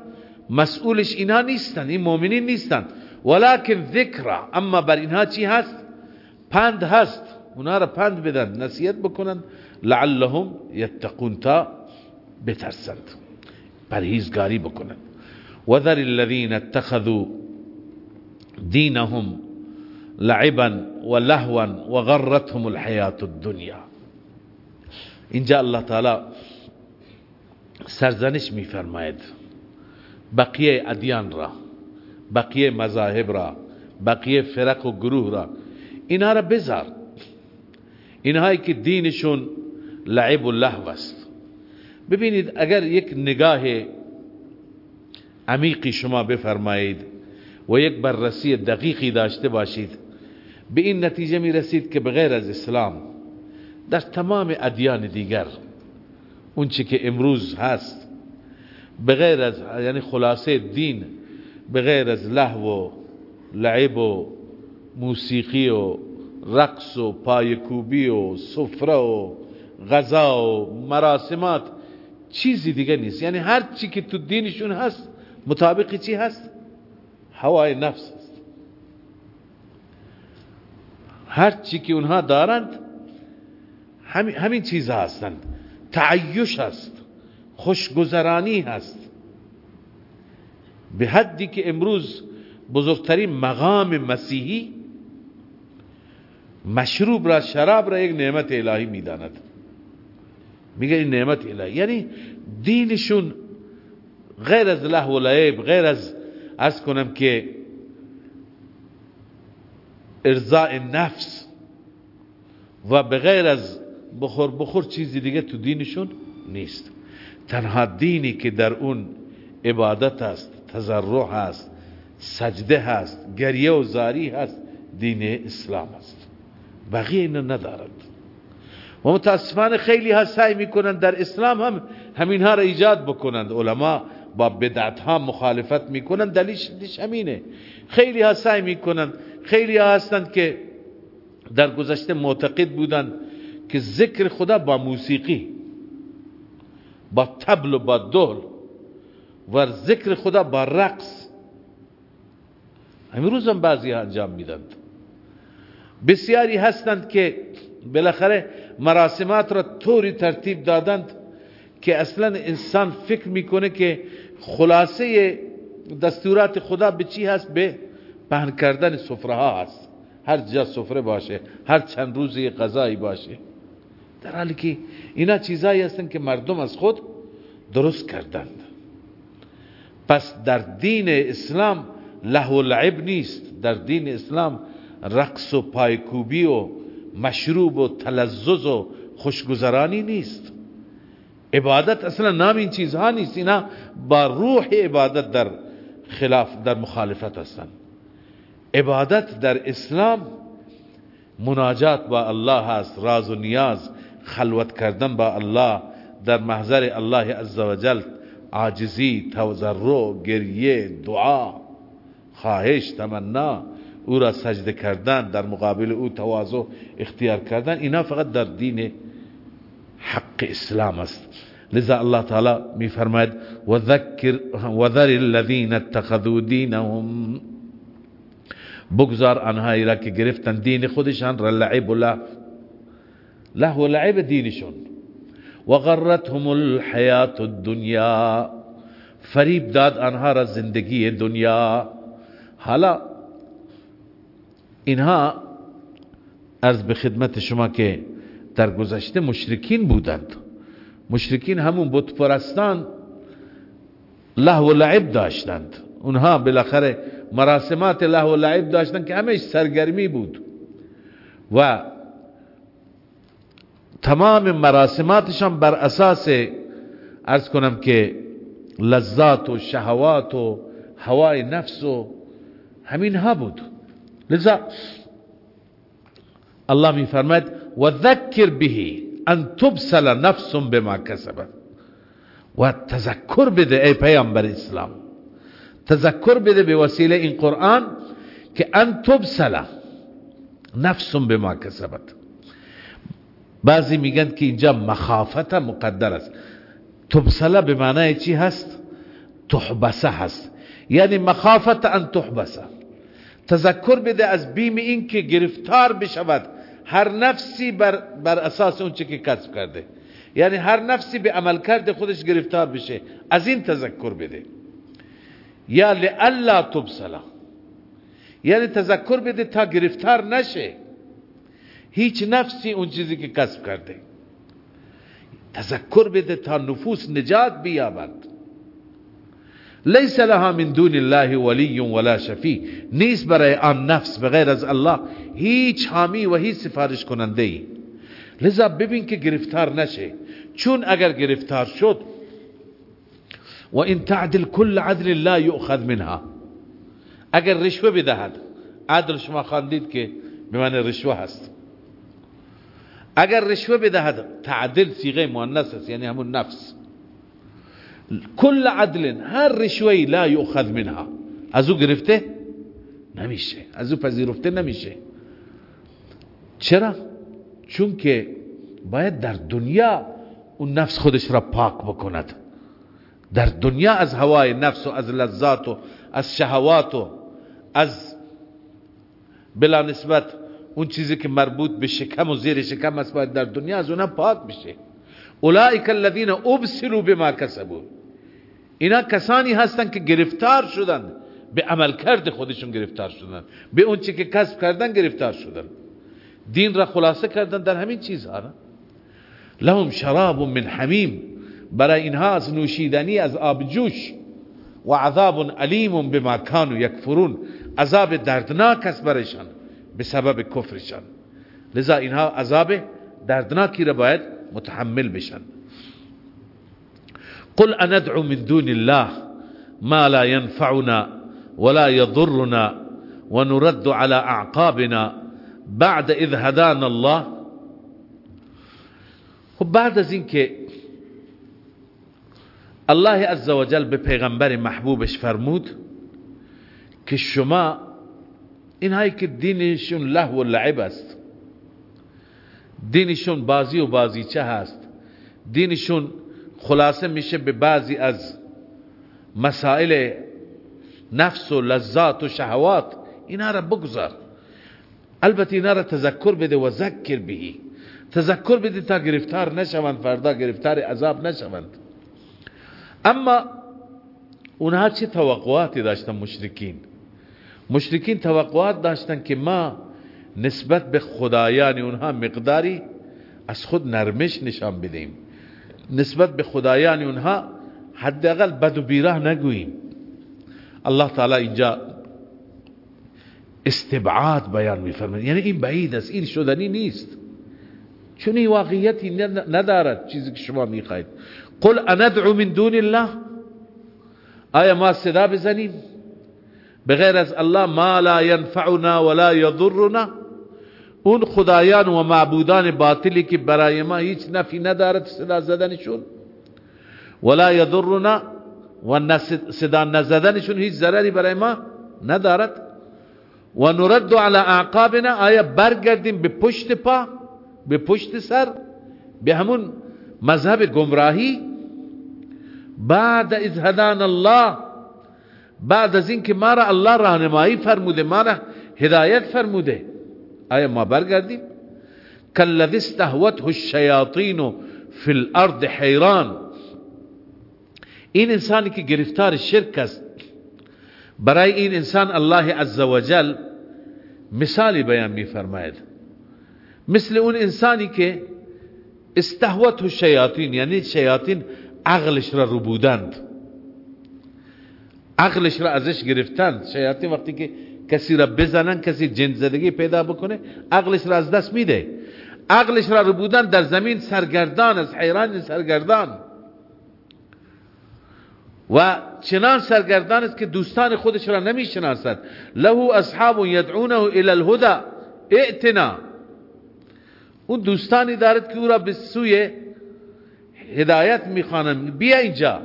مسئولش اینها نیستند این مؤمنین نیستند ولکن ذکر اما بر اینها چی هست؟ پند هست. اونا را پند بدن نصیحت بکنن. لعلهم یتقون تا بترسند. پرهیزگاری بکنن. وذر الذين اتخذوا دينهم لعبا ولهوا وغرتهم الحياة الدنيا. اینجا الله تعالی سرزنش میفرماید بقیه ادیان را بقیه مذاهب را بقیه فرق و گروه را اینها را بذار. اینهایی که دینشون لعب و لحو است. ببینید اگر یک نگاه عمیقی شما بفرمایید و یک بررسی دقیقی داشته باشید به این نتیجه می رسید که بغیر از اسلام در تمام ادیان دیگر اون چی که امروز هست بغیر از یعنی خلاصه دین بغیر از لحو و لعب و موسیقی و رقص و پایکوبی و سفره و غذا و مراسمات چیزی دیگه نیست. یعنی هر چی که تو دینشون هست مطابق چی هست؟ هوای نفس هست هر چی که اونها دارند همین, همین چیزها هستند. تعیش هست. خوشگذرانی هست. به حدی که امروز بزرگترین مقام مسیحی مشروب را شراب را یک نعمت الهی می‌داند. میگه این نعمت الهی. یعنی دینشون غیر از لحو و لعب غیر از از کنم که ارزاء نفس و بغیر از بخور بخور چیزی دیگه تو دینشون نیست. تنها دینی که در اون عبادت هست تضرع هست سجده هست گریه و زاری هست دین اسلام است. بقیه اینو ندارد و متاسفانه خیلی ها سعی می‌کنند در اسلام هم همینها را ایجاد بکنند. علما با بدعت ها مخالفت می‌کنند دلیلش همینه. خیلی ها سعی می‌کنند خیلی ها هستند که در گذشته معتقد بودند که ذکر خدا با موسیقی با تبل و با دول و ذکر خدا با رقص. امروز هم بعضی ها انجام میدند. بسیاری هستند که بالاخره مراسمات را طوری ترتیب دادند که اصلا انسان فکر می‌کنه که خلاصه دستورات خدا به چی هست؟ به پهن کردن سفره ها هست. هر جا سفره باشه هر چند روزی غذایی باشه. در حالی که اینا چیزایی هستند که مردم از خود درست کردند. پس در دین اسلام له و لعب نیست. در دین اسلام رقص و پایکوبی و مشروب و تلزز و خوشگذرانی نیست. عبادت اصلا نام این چیزها نیست. اینا با روح عبادت در خلاف در مخالفت هستند عبادت در اسلام مناجات با الله هست راز و نیاز خلوت کردن با الله در محضر الله عزوجل عاجزی توزرع گریه دعا خواهش تمنا او را سجده کردن در مقابل او تواضع اختیار کردن اینا فقط در دین حق اسلام است. لذا الله تعالی می فرماید و ذکر و ذر الذين اتخذوا دینهم. بگذار آنهایی را که گرفتن دین خودشان را لعب و له و لعب دینشون. و غرتهم الحیات الدنیا. فریب داد آنها را زندگی دنیا. حالا اینها از به خدمت شما که در گذشته مشرکین بودند. مشرکین همون بت پرستان له و لعب داشتند. اونها بالاخره مراسمات له و لعب داشتند که همش سرگرمی بود. و تمام مراسماتشان بر اساس ارز کنم که لذات و شهوات و هوای نفس و همین ها بود. لذا الله می فرماید و ذکر به أن تبسل نفس بما کسبت و تذکر بده ای پیامبر اسلام. تذکر بده به وسیله این قرآن که أن تبسل نفس بما کسبت بعضی میگن که اینجا مخافت مقدر است. تبسله به معنای چی هست؟ تحبسه هست. یعنی مخافت ان تحبسه. تذکر بده از بیم این که گرفتار بشود. هر نفسی بر, بر اساس اون که کسب کرده. یعنی هر نفسی به عمل کرده خودش گرفتار بشه. از این تذکر بده. یا لئلا تبسلا یعنی تذکر بده تا گرفتار نشه. هیچ نفسی اون چیزی که کسب کرده. تذکر بده تا نفوس نجات بیابد. لیس لها من دون الله ولی ولا شفی نیست برای آن نفس بغیر از الله هیچ حامی و هیچ سفارش کننده ای. لذا ببین که گرفتار نشه. چون اگر گرفتار شد و تعدل کل عدل لا یؤخذ منها. اگر رشوه بدهد عدل شما خواندید که به معنی رشوه هست. اگر رشوه بدهد تعدل سیغه مؤنث است یعنی همون نفس. کل عدل هر رشوهی لا یؤخذ منها. از او گرفته نمیشه از او پذیرفته نمیشه. چرا؟ چون که باید در دنیا اون نفس خودش را پاک بکند. در دنیا از هوای نفس و از لذات و از شهوات و از بلا نسبت اون چیزی که مربوط به شکم و زیر شکم است باید در دنیا از اونها پاک بشه. اولئک الذین ابسلوا بما کسبوا. اینا کسانی هستن که گرفتار شدند به عمل کرد خودشون گرفتار شدن. به اون چی که کسب کردن گرفتار شدن. دین را خلاصه کردن در همین چیزها لهم شراب من حمیم. برای اینها از نوشیدنی از آب جوش. و عذاب علیم بما کانوا یکفرون. عذاب دردناک است برایشان. به سبب کفرشان. لذا اینها عذاب دردناکی را باید متحمل بشن. قل أندعو من دون الله ما لا ينفعنا ولا يضرنا و نرد على أعقابنا بعد إذ هدانا الله. خب بعد از اینکه الله عزوجل به پیغمبر محبوبش فرمود که شما اینهایی که دینشون له و لعب است دینشون بازی و بازیچه هست دینشون خلاصه میشه به بعضی از مسائل نفس و لذات و شهوات. اینا را بگذار. البته اینا را تذکر بده و ذکر بهی. تذکر بده تا گرفتار نشوند فردا گرفتار عذاب نشوند. اما اونها چه توقعاتی داشتن مشرکین؟ مشرکین توقعات داشتن که ما نسبت به خدایان اونها مقداری از خود نرمش نشان بدیم. نسبت به خدایان اونها حداقل بد و بیراه نگوییم. الله تعالی اینجا استبعاد بیان میفرماید. یعنی این بعید است این شدنی نیست. چون این واقعیتی ندارد چیزی که شما میخواید. قل اندعو من دون الله. آیا ما صدا بزنیم؟ بغیر از الله ما لا ينفعنا ولا يضرنا اون خدایان و معبودان باطلی که برای ما هیچ نفی ندارد صدا زدنشون. ولا يضرنا و صدا نزدنشون هیچ ضرری برای ما ندارد. و نرد على اعقابنا آیا برگردیم به پشت پا به پشت سر به همون مذهب گمراهی؟ بعد از هدان الله بعد از اینکه ما را الله راهنمایی فرموده ما را هدایت فرموده. آیا ما برگردیم کالذی استهوته الشیاطین فی الأرض حیران این انسانی که گرفتار شرک است. برای این إنسان الله عزوجل مثالی بیان میفرماید مثل اون انسانی که استهوته الشیاطین یعنی شیاطین عقلش را رو بودند عقلش را ازش گرفتند شیاطین وقتی که کسی را بزنن کسی جن زدگی پیدا بکنه عقلش را از دست میده. عقلش را رو بودن در زمین سرگردان از حیران سرگردان. و چنان سرگردان است که دوستان خودش را نمی‌شناسد. له اصحاب یدعونه الى الهدى ائتنا اون دوستانی دارد که او را به سوی هدایت می‌خوانند. بیا اینجا.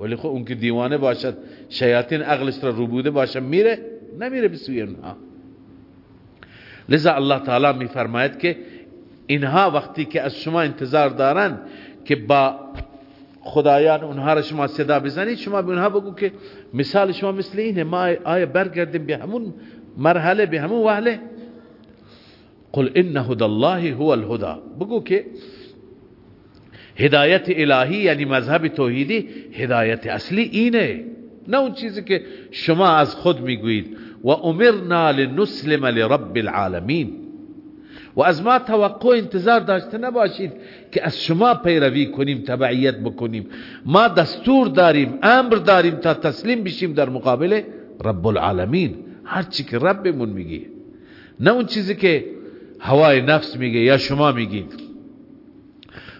ولی خب اون که دیوانه باشد شیاطین عقلش را روبوده باشد میره. نمیره به سوی اونها. لذا الله تعالی میفرماید که اینها وقتی که از شما انتظار دارند که با خدایان اونها را شما صدا بزنید شما به اونها بگو که مثال شما مثل اینه ما آیا برگردیم به همون مرحله به همون وحله قل ان هدى الله هو الهدى. بگو که هدایت الهی یعنی مذهب توحیدی هدایت اصلی اینه نه اون چیزی که شما از خود می‌گویید. امرنا لنسلم لرب العالمین و از ما توقع انتظار داشته نباشید که از شما پیروی کنیم تبعیت بکنیم. ما دستور داریم امر داریم تا تسلیم بشیم در مقابل رب العالمین. هر چی که ربمون میگه. نه اون چیزی که هوای نفس میگه یا شما میگید.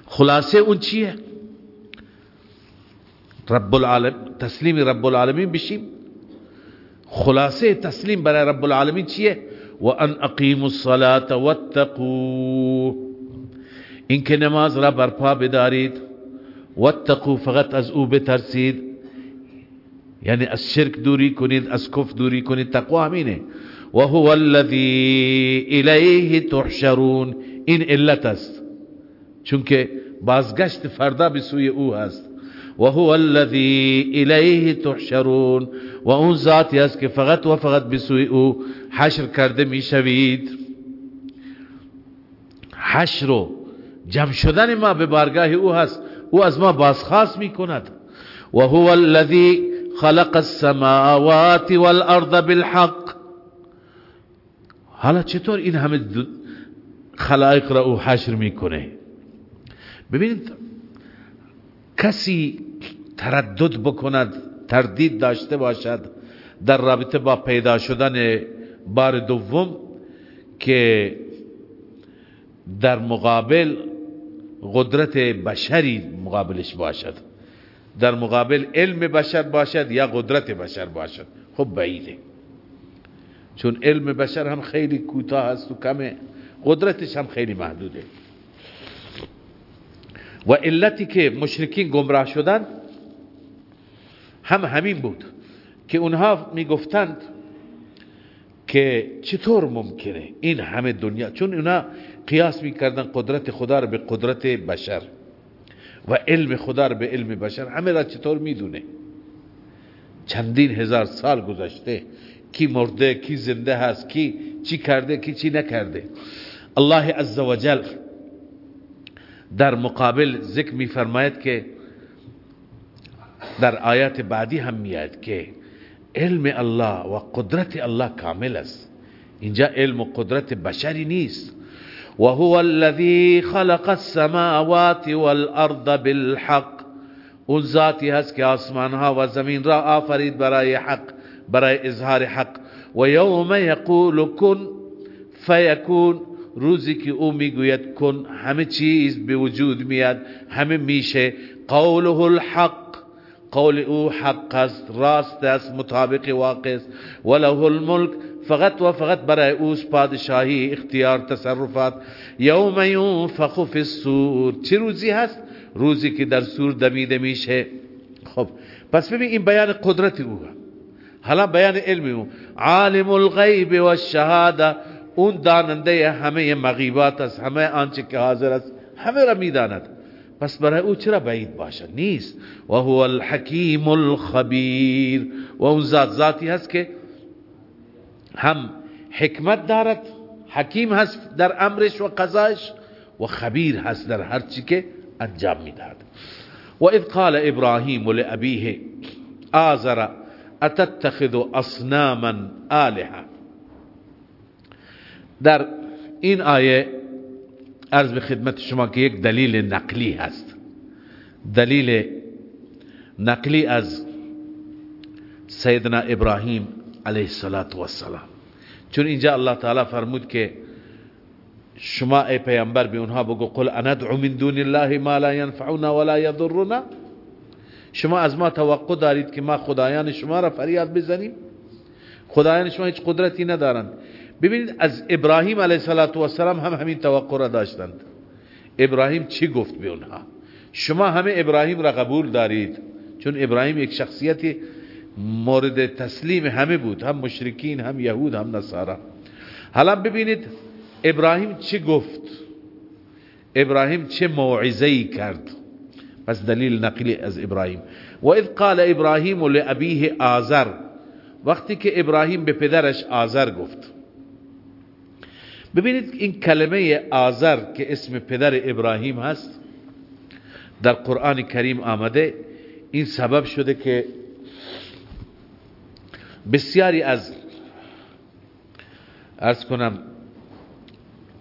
خلاصه اون چیه؟ رب العالم تسلیم رب العالمین بشیم. خلاصه تسلیم برای رب العالمین چیه؟ و ان اقیموا الصلاة واتقوا. این که نماز را برپا بدارید واتقوا فقط از او بترسید. یعنی از شرک دوری کنید از کف دوری کنید. تقوا همینه. و هو الذی الیه تحشرون. این علت است. چون که بازگشت فردا به سوی او هست. و هو الذی الیه تحشرون. و اون ذاتی است فقط و فقط حشر کرده می‌شوید حشر و جمع شدن ما به بارگاه او هست. او از ما بازخواست می‌کند و هو الذی خلق السماوات والارض بالحق. حالا چطور این همه خلائق را او حشر می‌کنه ببینید کسی تردد بکند تردید داشته باشد در رابطه با پیدا شدن بار دوم که در مقابل قدرت بشری مقابلش باشد. در مقابل علم بشر باشد یا قدرت بشر باشد. خب بعیده. چون علم بشر هم خیلی کوتاه است و کمه قدرتش هم خیلی محدوده. و علتی که مشرکین گمراه شدن هم همین بود که اونها می‌گفتند که چطور ممکنه این همه دنیا چون اونا قیاس می‌کردن قدرت خدا رو به قدرت بشر و علم خدا رو به علم بشر همه را چطور می‌دونه؟ چندین هزار سال گذشته کی مرده کی زنده هست کی چی کرده کی چی نکرده. الله عزوجل در مقابل ذکر میفرماید که در آیات بعدی هم میاد که علم الله و قدرت الله کامل است. اینجا علم و قدرت بشری نیست. هو الذي خلق السماوات والارض بالحق. اون ذاتی هست که آسمان ها و زمین را آفرید برای حق برای اظهار حق. و یوم یقول کن فیکون روزی که او می‌گوید کن همه چیز به وجود میاد همه میشه. قوله الحق قول او حق است راست است مطابق واقع است. وله الملک فقط و فقط برای اوس پادشاهی اختیار تصرفات. یوم ینفخ فی السور چه روزی هست؟ روزی که در سور دمیده میشه. خب پس ببین این بیان قدرت او. حالا بیان علم او. عالم الغیب و الشهاده اون داننده همه مغیبات است همه آنچه که حاضر است همه را می‌داند. پس برای او چرا بعید باشه نیست. و هو الحکیم الخبیر. و اون ذات ذاتی هست که هم حکمت دارد حکیم هست در امرش و قضایش و خبیر هست در هر چی که انجام می‌دهد. و اذ قال ابراهیم لابیه آزر اتتخذ اصناما آلهه در این آیه عرض به خدمت شما که یک دلیل نقلی هست. دلیل نقلی از سیدنا ابراهیم علیه السلام چون اینجا الله تعالی فرمود که شما ای پیامبر به اونها بگو قل اندعو من دون الله ما لا ينفعنا ولا يضرنا شما از ما توقع دارید که ما خدایان شما را فریاد بزنیم؟ خدایان شما هیچ قدرتی ندارند. ببینید از ابراهیم علیه السلام هم همین توقع را داشتند. ابراهیم چی گفت به اونها؟ شما همه ابراهیم را قبول دارید چون ابراهیم یک شخصیت مورد تسلیم همه بود هم مشرکین هم یهود هم نصارا. حالا ببینید ابراهیم چی گفت؟ ابراهیم چه موعظه‌ای کرد؟ پس دلیل نقلی از ابراهیم. و اذ قال ابراهیم لابیه آزر وقتی که ابراهیم به پدرش آزر گفت ببینید این کلمه آزر که اسم پدر ابراهیم هست در قرآن کریم آمده. این سبب شده که بسیاری از ارز کنم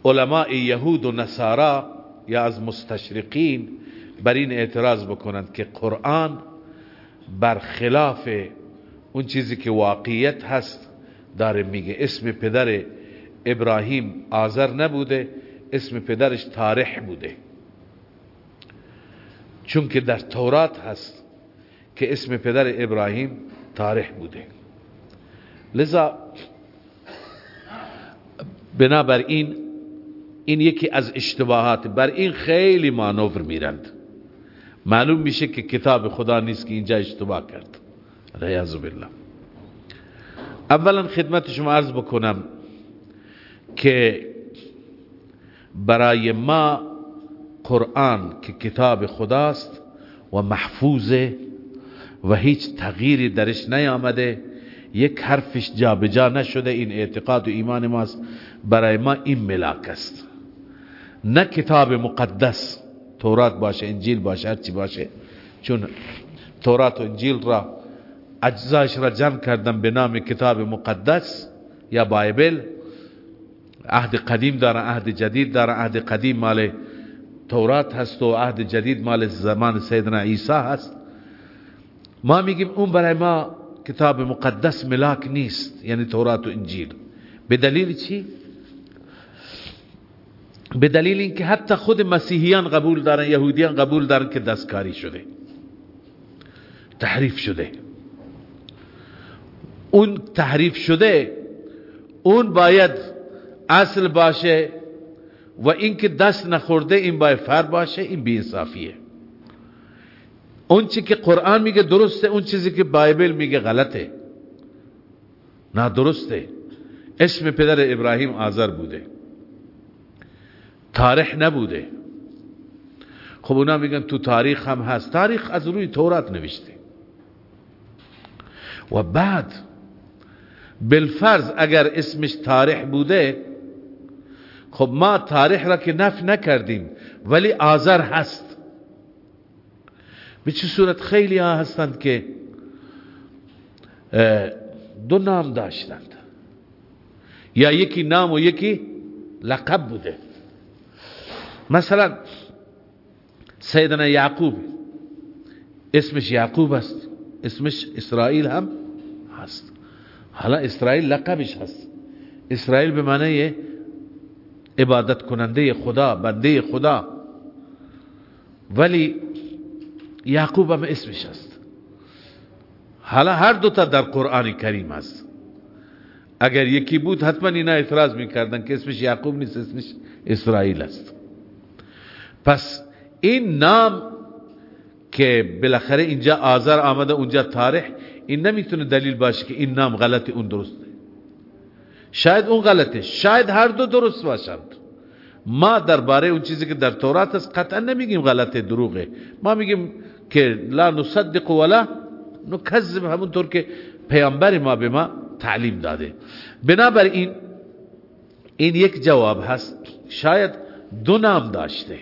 علماء یهود و نصارا یا از مستشرقین بر این اعتراض بکنند که قرآن برخلاف اون چیزی که واقعیت هست داره میگه. اسم پدر ابراهیم آذر نبوده اسم پدرش تارح بوده. چون که در تورات هست که اسم پدر ابراهیم تارح بوده. لذا بنابراین این یکی از اشتباهات بر این خیلی مانور میرند. معلوم میشه که کتاب خدا نیست که اینجا اشتباه کرد. ریاض بالله. اولا خدمت شما عرض بکنم. که برای ما قرآن که کتاب خداست و محفوظه و هیچ تغییری درش نیامده یک حرفش جابجا نشده این اعتقاد و ایمان ماست. برای ما این ملاک است. نه کتاب مقدس تورات باشه انجیل باشه هرچی باشه. چون تورات و انجیل را اجزایش را جمع کردن به نام کتاب مقدس یا بایبل. عهد قدیم داره عهد جدید داره عهد قدیم مال تورات هست و عهد جدید مال زمان سیدنا عیسی هست. ما میگیم اون برای ما کتاب مقدس ملاک نیست یعنی تورات و انجیل. به دلیل چی؟ به دلیل اینکه حتی خود مسیحیان قبول دارن یهودیان قبول دارن که دستکاری شده تحریف شده. اون تحریف شده اون باید اصل باشه و اینکه دست نخورده این باید فر باشه این بی انصافیه اون چی که قرآن میگه درسته اون چیزی که بایبل میگه غلطه. نه درسته. اسم پدر ابراهیم آذر بوده. تاریخ نبوده. خب اونا میگن تو تاریخ هم هست. تاریخ از روی تورات نوشته. و بعد بالفرض اگر اسمش تاریخ بوده خب ما تاریخ را که نف نکردیم ولی آذر هست. به چه صورت خیلی ها هستند که دو نام داشتند. یا یکی نام و یکی لقب بوده. مثلا سیدنا یعقوب اسمش یعقوب است اسمش اسرائیل هم هست. حالا اسرائیل لقبش هست. اسرائیل به معنی عبادت کننده خدا بنده خدا. ولی یعقوب هم اسمش هست. حالا هر دوتا در قرآن کریم هست. اگر یکی بود حتما اینا اعتراض می‌کردن که اسمش یعقوب نیست اسمش اسرائیل است. پس این نام که بالاخره اینجا آذر آمده اونجا تاریخ این نمی‌تونه دلیل باشه که این نام غلطه اون درسته شاید اون غلطه. شاید هر دو درست باشند. ما درباره اون چیزی که در تورات است قطعا نمیگیم غلطه دروغه. ما میگیم که لا نصدق ولا نکذب. همونطور که پیامبر ما به ما تعلیم داده. بنابراین این یک جواب هست. شاید دو نام داشته.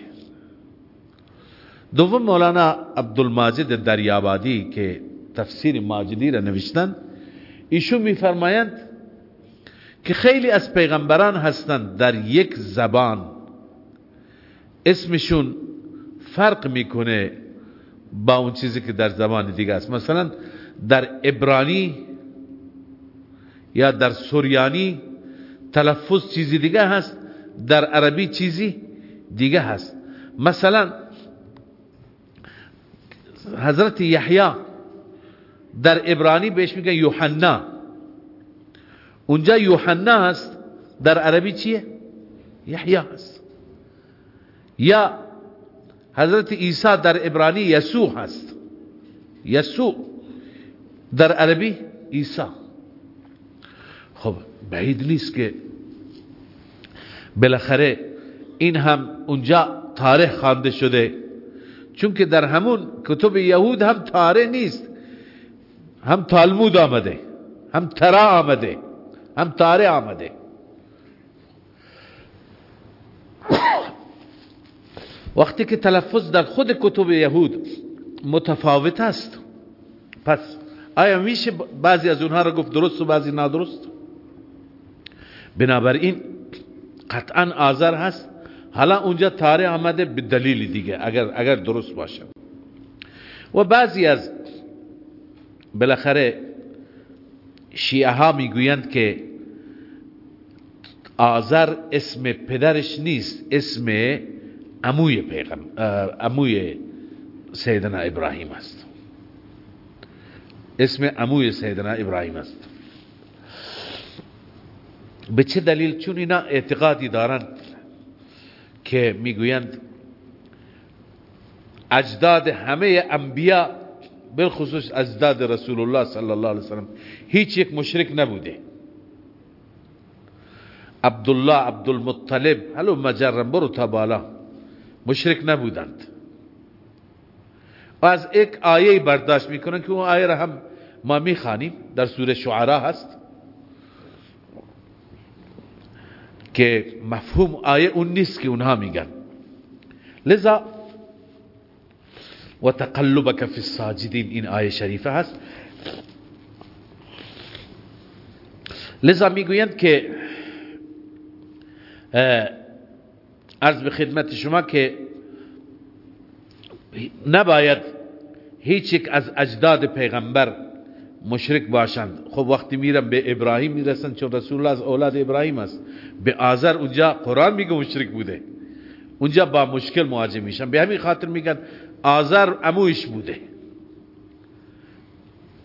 دوم مولانا عبدالماجد دریابادی که تفسیر ماجدی را نوشتن ایشون میفرمایند که خیلی از پیغمبران هستند در یک زبان. اسمشون فرق می‌کنه با اون چیزی که در زبان دیگه است. مثلا در ابرانی یا در سوریانی تلفظ چیزی دیگه هست در عربی چیزی دیگه هست. مثلا حضرت یحیی در ابرانی بهش میگن یوحنا. اونجا یوحنا هست. در عربی چیه؟ یحیی هست. یا حضرت عیسی در عبرانی یسوع هست. یسوع. در عربی عیسی. خب بعید نیست که بالاخره این هم اونجا تاریخ خوانده شده. چون که در همون کتب یهود هم تاریخ نیست. هم تالمود آمده هم ترا آمده. هم تاریخ آمده وقتی که تلفظ در خود کتب یهود متفاوت است پس آیا میشه بعضی از اونها را گفت درست و بعضی نادرست بنابراین قطعا آذر هست حالا اونجا تاریخ آمده به دلیل دیگه اگر اگر درست باشه و بعضی از بالاخره شیعه ها می‌گویند که آذر اسم پدرش نیست اسم اموی پیغم اموی سیدنا ابراهیم است. اسم اموی سیدنا ابراهیم است. به چه دلیل؟ چون اینا اعتقادی دارند که می‌گویند اجداد همه انبیا بالخصوص اجداد رسول الله صلی الله علیه وسلم هیچ یک مشرک نبوده. عبدالله عبدالمطلب هلو مجرم برو تا بالا. مشرک نبودند. و از یک آیه برداشت می‌کنن که اون آیه را هم ما می‌خوانیم در سوره شعرا هست. که مفهوم آیه اون نیست که اونها میگن. لذا و تقلبک فی الساجدین این آیه شریفه هست. لذا می‌گویند که عرض به خدمت شما که نباید هیچ یک از اجداد پیغمبر مشرک باشند. خب وقتی میرن به ابراهیم می‌رسن چون رسول الله از اولاد ابراهیم است به آذر اونجا قرآن میگه مشرک بوده. اونجا با مشکل مواجه میشن. به همین خاطر میگن آذر امویش بوده.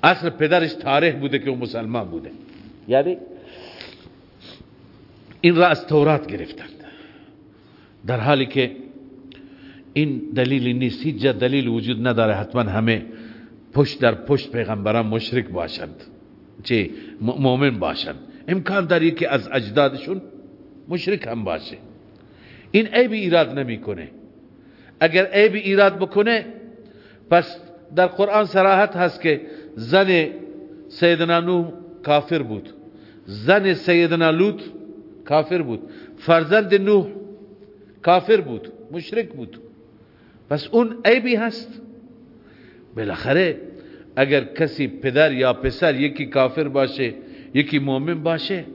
اصل پدرش تاریخ بوده که اون مسلمان بوده. یعنی این را از تورات گرفتند. در حالی که این دلیلی نیست هیچ دلیل وجود نداره حتما همه پشت در پشت پیغمبران مشرک باشند. چه مؤمن باشند. امکان داری که از اجدادشون مشرک هم باشه. این عیب ایراد نمی‌کنه. اگر عیب ایراد بکنه پس در قرآن صراحت هست که زن سیدنا نوح کافر بود. زن سیدنا لوط کافر بود. فرزند نوح کافر بود مشرک بود. پس اون عیبی هست. بالاخره اگر کسی پدر یا پسر یکی کافر باشه یکی مؤمن باشه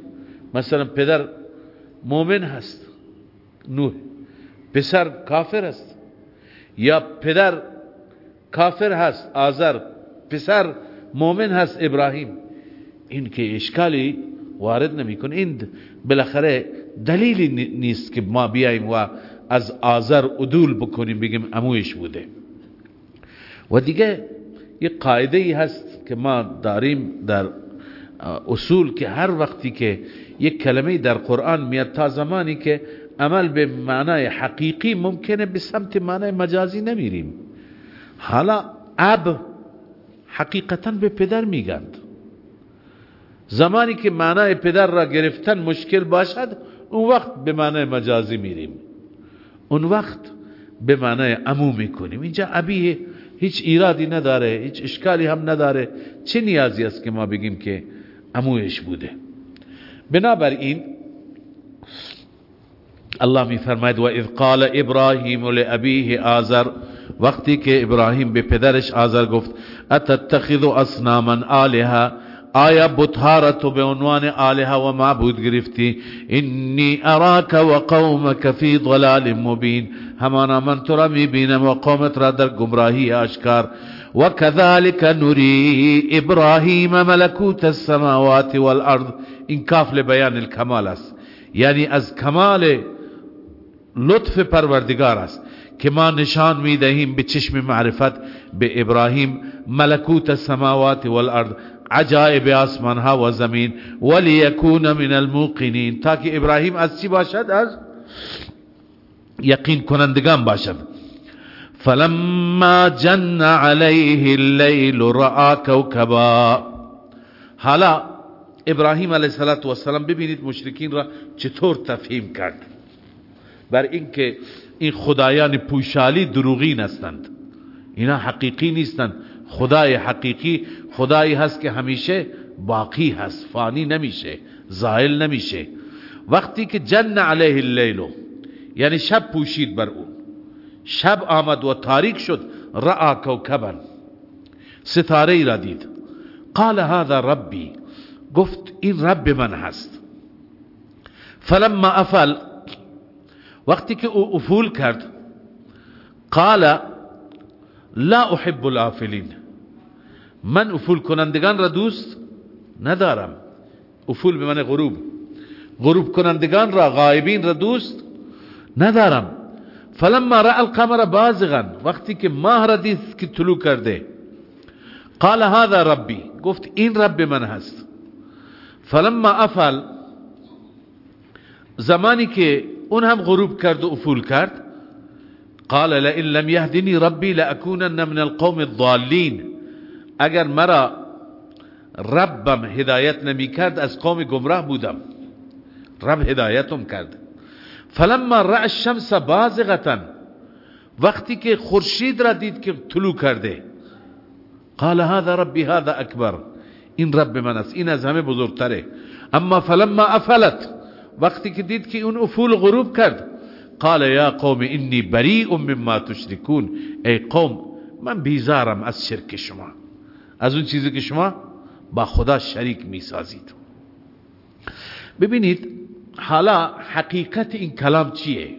مثلا پدر مؤمن هست نوح پسر کافر است. یا پدر کافر هست آذر پسر مؤمن هست ابراهیم. این که اشکالی وارد نمی‌کنه. این بالاخره دلیلی نیست که ما بیایم و از آذر عدول بکنیم بگیم امویش بوده. و دیگه یک قاعده ای هست که ما داریم در اصول که هر وقتی که یک کلمه در قرآن میاد تا زمانی که عمل به معنای حقیقی ممکنه به سمت معنای مجازی نمیریم. حالا اب حقیقتا به پدر میگند. زمانی که معنای پدر را گرفتن مشکل باشد اون وقت به معنای مجازی میریم. اون وقت به معنای عمو می‌کنیم. اینجا ابی هیچ ایرادی نداره هیچ اشکالی هم نداره. چه نیازی است که ما بگیم که عمویش بوده؟ بنابراین الله می فرماید و اذ قال ابراهیم لأبیه آزر وقتی که ابراهیم به پدرش آزر گفت اتتخذ اصناما آلهة؟ آیا بطها تو به عنوان آلهة و معبود گرفتی؟ انی اراک و قومک فی ضلال مبین همانا من تو را میبینم و قومت را در گمراهی آشکار. و كذلك نری ابراهیم ملکوت السماوات والارض این کاف لبیان الکمال است. یعنی از کمال لطف پروردگار است که ما نشان می‌دهیم به چشم معرفت به ابراهیم ملکوت السماوات والارض عجائب آسمان ها و زمین ولیکون من الموقنین. تاکه ابراهیم از چی باشد؟ از یقین کنندگان باشد. فلما جن علیه اللیل رعا کوکبا. حالا ابراهیم علیه السلام ببینید مشرکین را چطور تفهیم کرد. بر اینکه این خدایان پوشالی دروغین هستند. اینا حقیقی نیستند. خدای حقیقی خدایی هست که همیشه باقی هست. فانی نمیشه زائل نمیشه. وقتی که جن علیه اللیلو یعنی شب پوشید بر اون شب آمد و تاریک شد. رعا کوکبا. ستاره را دید. قال هذا ربی. گفت این رب من هست. فلما افل وقتی که او افول کرد قال لا احب الافلین من افول کنندگان را دوست ندارم. افول به من غروب. غروب کنندگان را غایبین را دوست ندارم. فلما رأى القمر بازغا وقتی که ماه را دید که طلوع کرده قال هذا ربی. گفت این رب من هست. فلما افل زمانی که اون هم غروب کرد و افول کرد. قال لئن لم يهدني ربي لأكونن من القوم الضالين اگر مرا ربم هدایت نمی کرد از قوم گمراه بودم. رب هدایتم کرد. فلما رأى الشمس بازغتا وقتی که خورشید را دید که طلوع کرده قال هذا ربي هذا اکبر. این رب من است این از همه بزرگتره. اما فلما افلت وقتی که دید که اون افول غروب کرد قال یا قوم انی بریء مما تشركون ای قوم من بیزارم از شرک شما. از اون چیزی که شما با خدا شریک می سازید ببینید حالا حقیقت این کلام چیه؟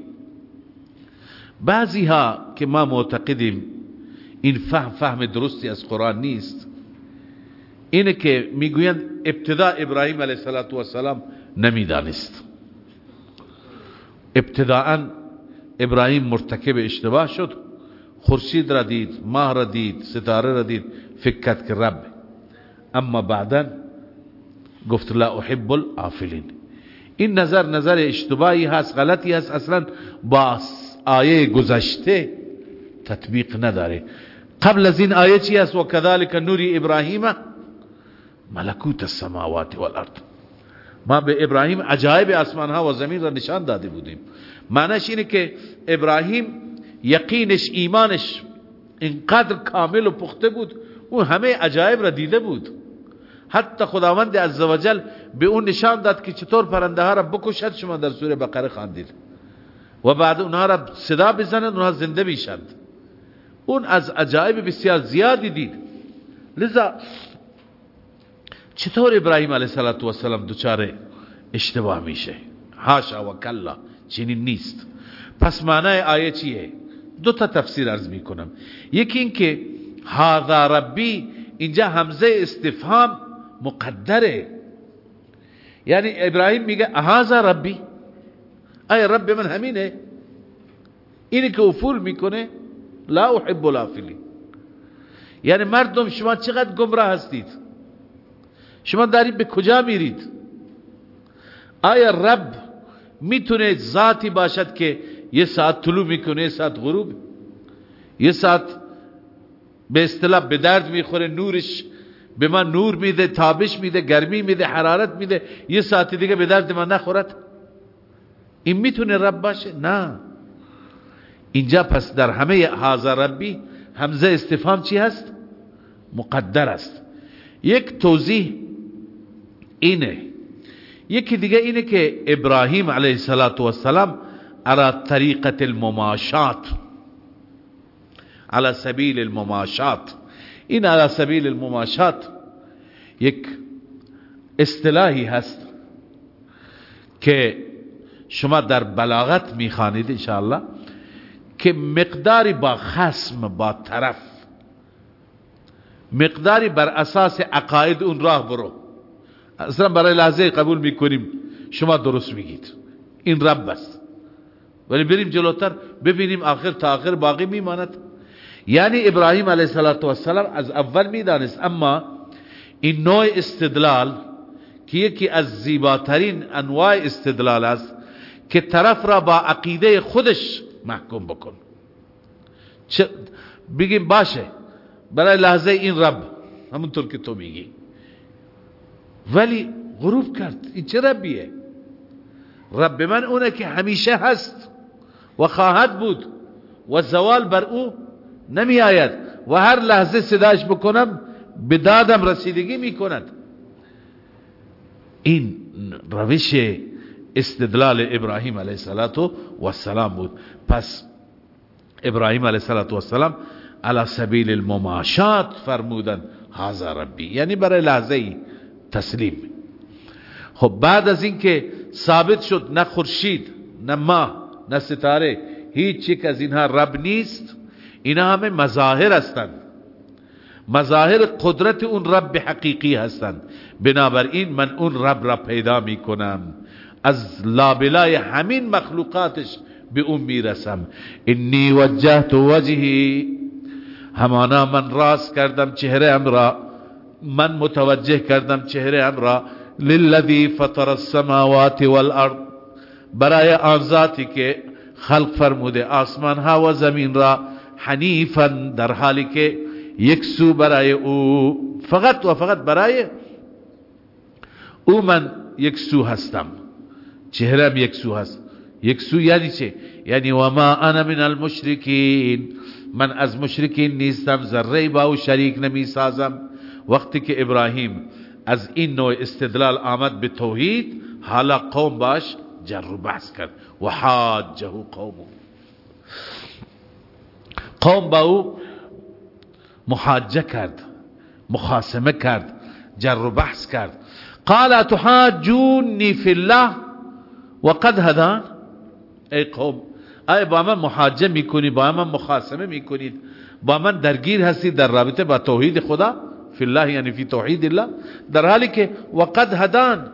بعضی ها که ما معتقدیم این فهم فهم درستی از قرآن نیست اینه که می‌گویند ابتدا ابراهیم علیه السلام نمی‌دانست. ابتداعا ابراهیم مرتکب اشتباه شد. خورشید را دید ماه را دید ستاره را دید. فکر کرد که رب. اما بعدا گفت لا احب الافلین این نظر نظر اشتباهی هست غلطی هست. اصلا با آیه گذشته تطبیق نداره. قبل از این آیه چی هست؟ و کذالک نوری ابراهیم ملکوت السماوات والارض. ما به ابراهیم عجایب آسمان ها و زمین را نشان داده بودیم. معنیش اینه که ابراهیم یقینش ایمانش اینقدر کامل و پخته بود او همه عجایب را دیده بود. حتی خداوند عزوجل به اون نشان داد که چطور پرنده ها را بکشد شما در سوره بقره خواندید. و بعد اونها را صدا بزنند اونها زنده میشند اون از عجایب بسیار زیادی دید. لذا چطور ابراهیم علیه السلام دوچار اشتباه میشه؟ هاشا و کلا چنین نیست. پس معنای آیه چیه؟ دو تا تفسیر عرض می‌کنم. یکی این که هذا ربی اینجا همزه استفهام مقدره. یعنی ابراهیم میگه هذا ربی. ای رب من همینه. اینی که افول می‌کنه لا احب الافلی یعنی مردم شما چقدر گمراه هستید؟ شما دارید به کجا میرید؟ آیا رب می‌تونه ذاتی باشد که یه ساعت طلوع می‌کنه یه ساعت غروب؟ یه ساعت به اصطلاح به درد می‌خوره نورش به من نور میده تابش میده گرمی میده حرارت میده یه ساعت دیگه به درد من نخورد؟ این می‌تونه رب باشه؟ نه. اینجا پس در همه حاضر ربی همزه استفهام چی هست؟ مقدر است. یک توضیح اینه. یکی دیگه اینه که ابراهیم علیه السلام على طریقت المماشات. على سبیل المماشات. این على سبیل المماشات یک اصطلاحی هست که شما در بلاغت می‌خوانید انشاءالله که مقداری با خسم با طرف مقداری بر اساس عقاید اون راه برو. اصلا برای لحظه قبول می‌کنیم. شما درست میگید. این رب است. ولی بریم جلوتر ببینیم آخر تا آخر باقی میماند. یعنی ابراهیم علیه السلام از اول می‌دانست اما این نوع استدلال که یکی از زیباترین انواع استدلال است که طرف را با عقیده خودش محکوم بکن. بگیم باشه. برای لحظه این رب همونطور که تو میگی. ولی غروب کرد. این چه ربیه؟ رب من اونه که همیشه هست و خواهد بود و زوال بر او نمی آید و هر لحظه صداش بکنم به دادم رسیدگی می کند این روش استدلال ابراهیم علیه السلام بود. پس ابراهیم علیه السلام علی سبیل المماشات فرمودن هذا ربی. یعنی برای لحظه تسلیم. خب بعد از اینکه ثابت شد نه خورشید نه ماه نه ستاره هیچ یک از اینها رب نیست. اینا همه مظاهر هستند. مظاهر قدرت اون رب حقیقی هستند. بنابراین من اون رب را پیدا می کنم از لابلای همین مخلوقاتش به اون می‌رسم. انی وجهت وجهی. همانا من راست کردم چهره ام را من متوجه کردم چهره ام را للذی فطر السماوات والارض. برای آن ذاتی که خلق فرموده آسمان ها و زمین را حنیفا در حالی که یک سو برای او فقط و فقط برای او من یک سو هستم. چهرم یک سو هست. یک سو یعنی چه؟ یعنی و ما انا من المشرکین. من از مشرکین نیستم ذره با او شریک نمی سازم وقتی که ابراهیم از این نوع استدلال آمد به توحید حالا قوم باش جر و بحث کرد. و حاجه قومه قوم با او محاجه کرد مخاسمه کرد جر و بحث کرد. قال تحاجونی فی الله؟ قد هدان ای قوم ای با من محاجه می‌کنید؟ با من مخاسمه می‌کنید؟ با من درگیر هستید در رابطه با توحید خدا؟ فی الله یعنی فی توحید الله در حالی که وقد هدان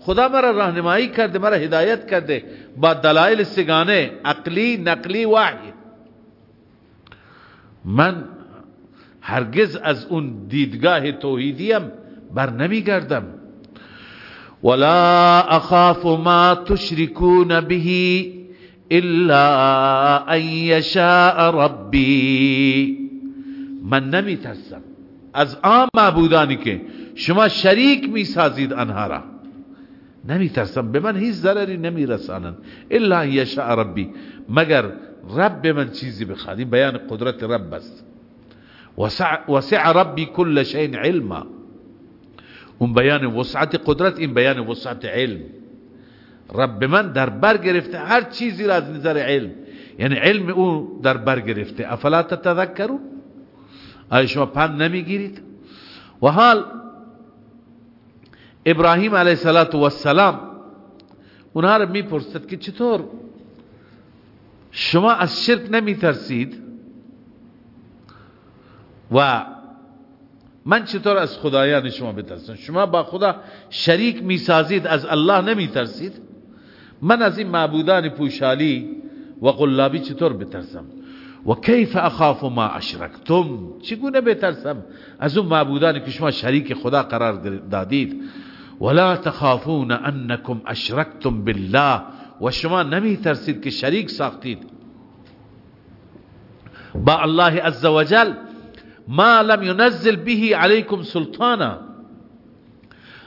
خدا مرا راهنمایی کرده مرا هدایت کرده با دلایل سگانه عقلی نقلی وحی. من هرگز از اون دیدگاه توحیدیم بر نمیگردم ولا اخاف ما تشركون به الا ان يشاء ربي من نمی ترسم. از آن معبودانی که شما شریک می سازید آنها را. نمی ترسم به من هیچ ضرری نمی رسانند الا یشاء ربی. مگر رب من چیزی بخواد؟ این بیان قدرت رب است. وسع, ربی کل شيء علما. اون بیان وسعت قدرت این بیان وسعت علم. رب من در بر گرفته هر چیزی را از نظر علم. یعنی علم او در بر گرفته. افلا تتذکرون؟ آیا شما پند نمی‌گیرید؟ و حال ابراهیم علیه السلام اونها رو می‌پرسد که چطور شما از شرک نمی ترسید و من چطور از خدایان شما بترسم؟ شما با خدا شریک می سازید از الله نمی ترسید من از این معبودان پوشالی و قلابی چطور بترسم؟ و کیف أخاف ما اشرکتم چگونه بترسم؟ از اون معبودانی که شما شریک خدا قرار دادید. ولا تخافون انکم اشرکتم بالله. و شما نمی ترسید که شریک ساختید. با الله عزوجل ما لم ينزل به علیکم سلطانا.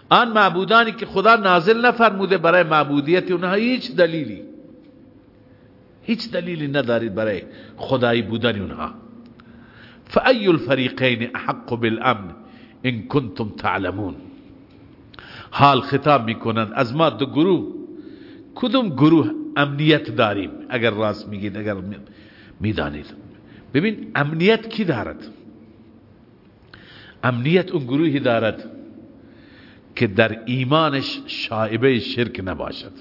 آن معبودانی که خدا نازل نفرموده برای معبودیت اونها هیچ دلیلی. هیچ دلیلی ندارید برای خدایی بودن اونها. فأي الفریقین احق بالامن ان کنتم تعلمون. حال خطاب می‌کنند از ما دو گروه کدوم گروه امنیت داریم؟ اگر راست میگید اگر می‌دانید. ببین امنیت کی دارد؟ امنیت اون گروهی دارد که در ایمانش شائبه شرک نباشد.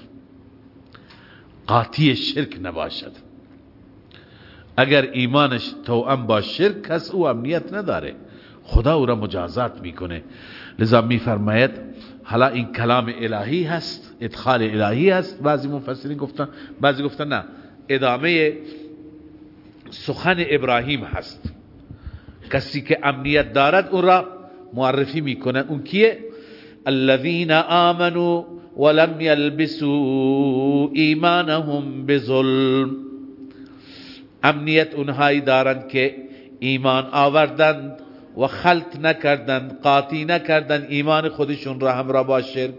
قاطی شرک نباشد. اگر ایمانش توأم با شرک هست او امنیت نداره. خدا او را مجازات می‌کنه. لذا میفرماید حالا این کلام الهی هست ادخال الهی هست. بعضی مفسرین گفتن بعضی گفتن نه ادامه سخن ابراهیم هست. کسی که امنیت دارد اون را معرفی می‌کنه. اون کیه؟ الذين آمنوا ولم يلبسوا ایمانهم بظلم. امنیت اونهایی دارند که ایمان آوردند و خلط نکردند قاطی نکردند ایمان خودشون را همراه با شرک.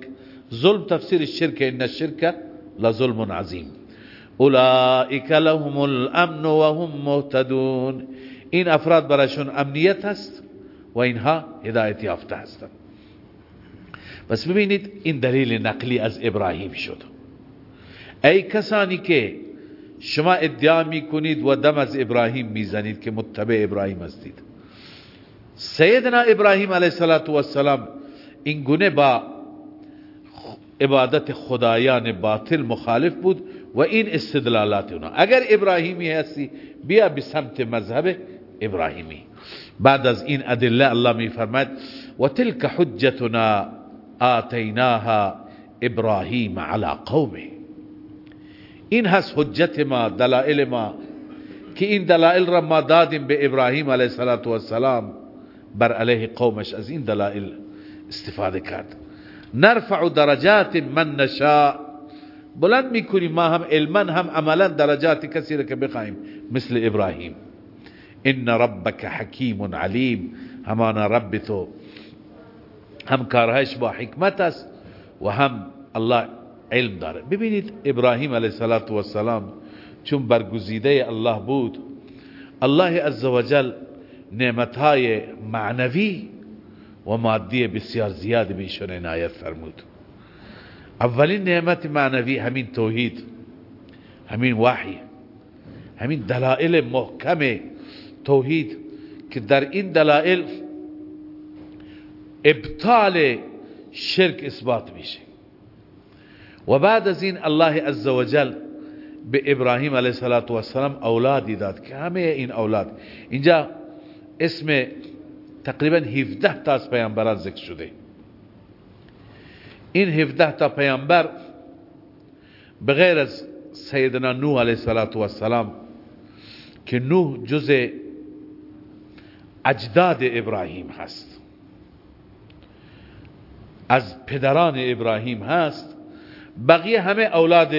ظلم تفسیر شرک ان الشرک لظلم عظیم. اولئک لهم الامن وهم مهتدون. این افراد برایشون امنیت هست و اینها هدایت یافته هستند. پس ببینید این دلیل نقلی از ابراهیم شد. ای کسانی که شما ادعا می‌کنید و دم از ابراهیم می‌زنید که متبع ابراهیم هستید. سیدنا ابراهیم علیه السلام این گونه با عبادت خدایان باطل مخالف بود و این استدلالات اونا. اگر ابراهیمی هستی بیا به سمت مذهب ابراهیمی. بعد از این ادله الله می فرماید و تلک حجتنا آتیناها ابراهیم علی قومه. این هست حجت ما دلائل ما که این دلائل را ما دادیم به ابراهیم علیه السلام بر علیه قومش از این دلائل استفادة کرد نرفع درجات من نشاء. بلند میکنیم ما هم علما هم عملا درجات کسی را که مثل ابراهیم. إن ربک حکیم علیم. همانا رب تو هم کارهایش با حکمت است و هم الله علم داره. ببینید ابراهیم علیه السلام چون برگزیده الله بود الله عزوجل نعمتهای معنوی و مادی بسیار زیاد بیشون عنایت فرمود. اولین نعمت معنوی همین توحید همین وحی همین دلائل محکم توحید که در این دلائل ابطال شرک اثبات میشه. و بعد از این الله عزوجل به ابراهیم علیه السلام اولادی داد که همه این اولاد. اینجا اسم تقریبا 17 تا از پیامبران ذکر شده. این 17 تا پیامبر بغیر از سیدنا نوح علیه السلام که نوح جز اجداد ابراهیم هست. از پدران ابراهیم هست بقیه همه اولاد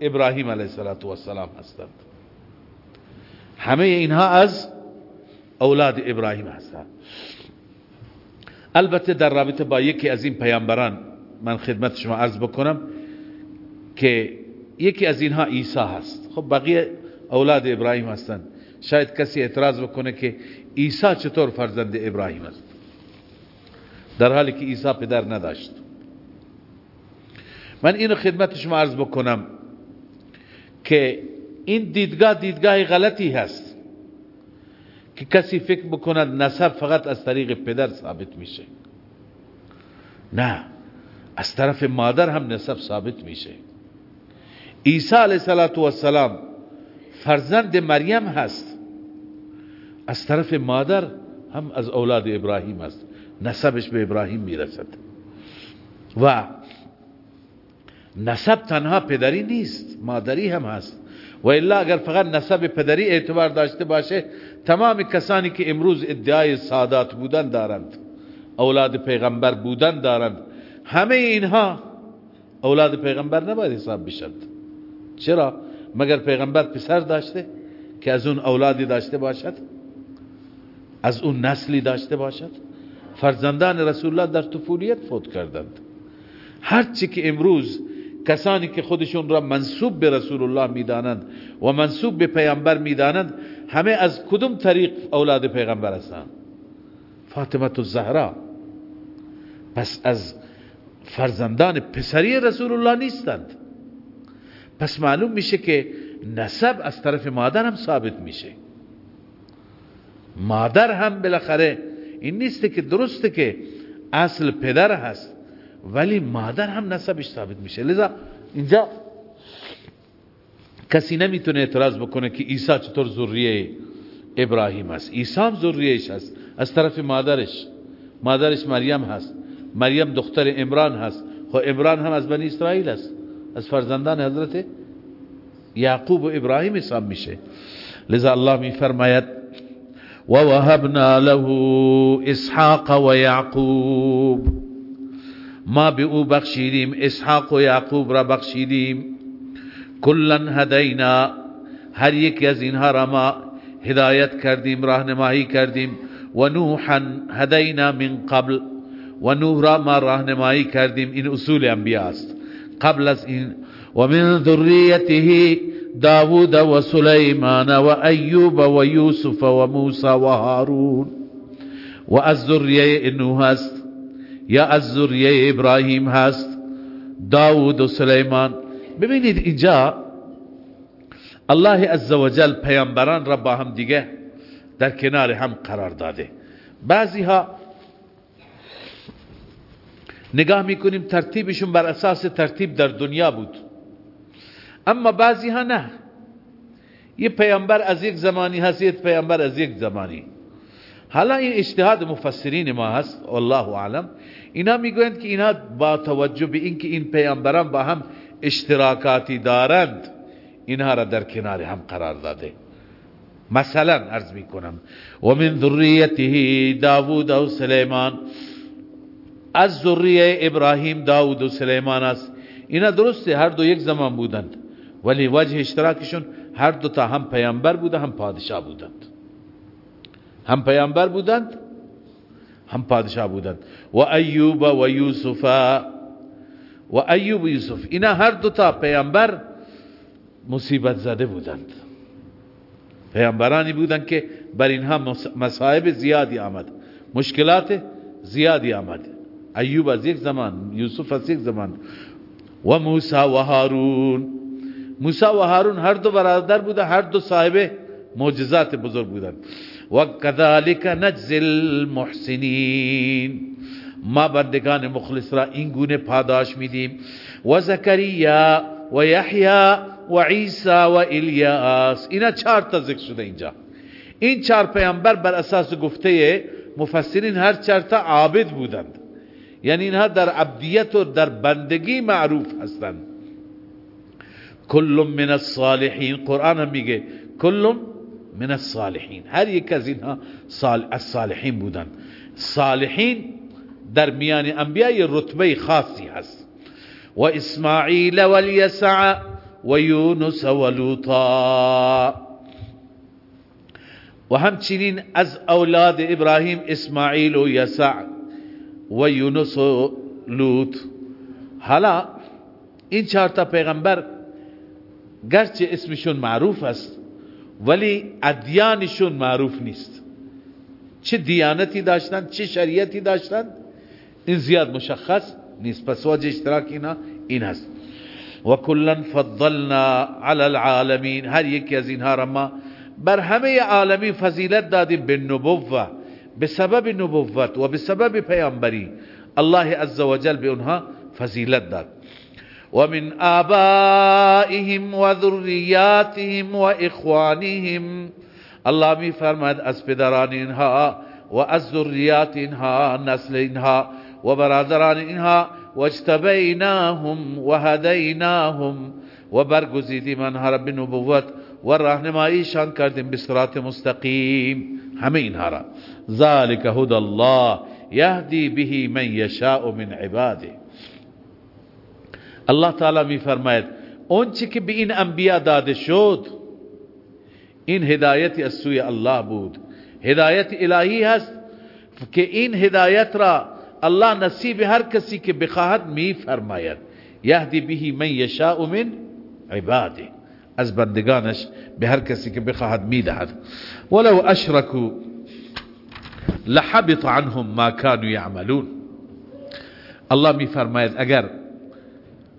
ابراهیم علیه السلام هستند. همه اینها از اولاد ابراهیم هستند. البته در رابطه با یکی از این پیامبران من خدمت شما عرض بکنم که یکی از اینها عیسی هست. خب بقیه اولاد ابراهیم هستند. شاید کسی اعتراض بکنه که عیسی چطور فرزند ابراهیم است. در حالی که عیسی پدر نداشت. من اینو خدمت شما عرض بکنم که این دیدگاه دیدگاه غلطی هست که کسی فکر بکند نسب فقط از طریق پدر ثابت میشه. نه از طرف مادر هم نسب ثابت میشه. عیسی علیه السلام فرزند مریم هست. از طرف مادر هم از اولاد ابراهیم است نسبش به ابراهیم می‌رسد. و نسب تنها پدری نیست مادری هم هست. و الا اگر فقط نسب پدری اعتبار داشته باشه تمام کسانی که امروز ادعای سادات بودن دارند اولاد پیغمبر بودن دارند همه اینها اولاد پیغمبر نباید حساب بشند. چرا؟ مگر پیغمبر پسر داشته که از اون اولادی داشته باشد؟ از اون نسلی داشته باشد؟ فرزندان رسول الله در طفولیت فوت کردند. هرچی که امروز کسانی که خودشون را منصوب به رسول الله می‌دانند و منصوب به پیامبر می‌دانند همه از کدوم طریق اولاد پیغمبر هستند؟ فاطمه الزهرا پس از فرزندان پسری رسول الله نیستند. پس معلوم میشه که نسب از طرف مادر هم ثابت میشه. مادر هم بالاخره این نیست که درسته که اصل پدر هست ولی مادر هم نسبش ثابت میشه. لذا اینجا کسی نمی‌تونه اعتراض بکنه که عیسی چطور ذریه ابراهیم است عیسی هم ذریهش هست از طرف مادرش. مادرش مریم هست. مریم دختر عمران هست. خب عمران هم از بنی اسرائیل است. از فرزندان حضرت یعقوب و ابراهیم حساب میشه. لذا الله میفرماید و وهبنا له إسحاق و یعقوب ما به بخشیدیم إسحاق و یعقوب را بخشیدیم کلا هدینا هر یک از اینها را ما هدایت کردیم راهنمایی کردیم و نوحا هدینا من قبل و نوح را ما راهنمایی کردیم این أصول انبیاء است. قبل از این و داود و سلیمان و ایوب و یوسف و موسی و هارون. و از ذریه نوح است یا از ذریه ابراهیم هست. داود و سلیمان. ببینید اینجا الله عزوجل پیامبران را با هم دیگه در کنار هم قرار داده. بعضی ها نگاه می‌کنیم ترتیبشون بر اساس ترتیب در دنیا بود. اما بعضی ها نه. یه پیامبر از یک زمانی هست یه پیامبر از یک زمانی. حالا این اجتهاد مفسرین ما هست والله اعلم. اینا می‌گویند که اینا با توجه به اینکه این پیامبران با هم اشتراکاتی دارند اینها را در کنار هم قرار داده. مثلا عرض می‌کنم و من ذریته داوود و سلیمان. از ذریه ابراهیم داوود و سلیمان است. اینا درسته هر دو یک زمان بودند. ولی وجه اشتراکشون هر دو تا هم پیامبر بوده هم پادشاه بودند. هم پیامبر بودند هم پادشاه بودند. و ایوب و یوسف و ایوب و یوسف اینا هر دو تا پیامبر مصیبت زده بودند. پیامبرانی بودند که بر اینها مصائب زیادی آمد. مشکلات زیادی آمد. ایوب از یک زمان یوسف از یک زمان. و موسی و هارون. موسی و هارون هر دو برادر بوده هر دو صاحب معجزات بزرگ بودند. و کذالک نجزی المحسنین. ما بندگان مخلص را این گونه پاداش میدیم. و زکریا و یحیی و عیسی و الیاس. اینا چهار تا ذکر شده اینجا. این چهار پیامبر بر اساس گفته مفسرین هر چهار تا عابد بودند. یعنی اینها در عبدیت و در بندگی معروف هستند. کل من الصالحین قرآن هم میگه کل من الصالحین هر یک از اینها از صالحین بودند صالحین در میان انبیا یه رتبه خاصی هست. و اسماعیل و الیسع و یونس و لوطا و همچنین از أولاد ابراهیم اسماعیل و یسع و یونس و لوط. حالا این چهار تا پیغمبر گرچه اسمشون معروف است ولی ادیانشون معروف نیست. چه دیانتی داشتند چه شریعتی داشتند این زیاد مشخص نیست. پس وجه اشتراک اینا این هست. و کلا فضلنا علی العالمین. هر یکی از اینها را ما بر همه عالمی فضیلت دادیم به نبوه به سبب نبوت و به سبب پیامبری. الله عزوجل به اونها فضیلت داد. و من آبائهم و ذریاتهم و اخوانهم الله می فرماد از پدران اینها و از ذریات اینها نسل اینها و برادران اینها واجتبیناهم و هدیناهم و آنها را به نبوت و راهنماییشان کردیم به صراط مستقیم. همه اینها را. هدى الله یهدی به من یشاء من عباده. الله تعالی می فرماید اون چی که به این انبیا داده شد این هدایتی از سوی الله بود۔ هدایت الهی هست که این هدایت را الله نصیب هر کسی که بخواهد می فرماید۔ یهدی به من یشاء من عباده۔ از بندگانش به هر کسی که بخواهد می‌دهد ولو اشرکو لحبط عنهم ما كانوا يعملون۔ الله می فرماید اگر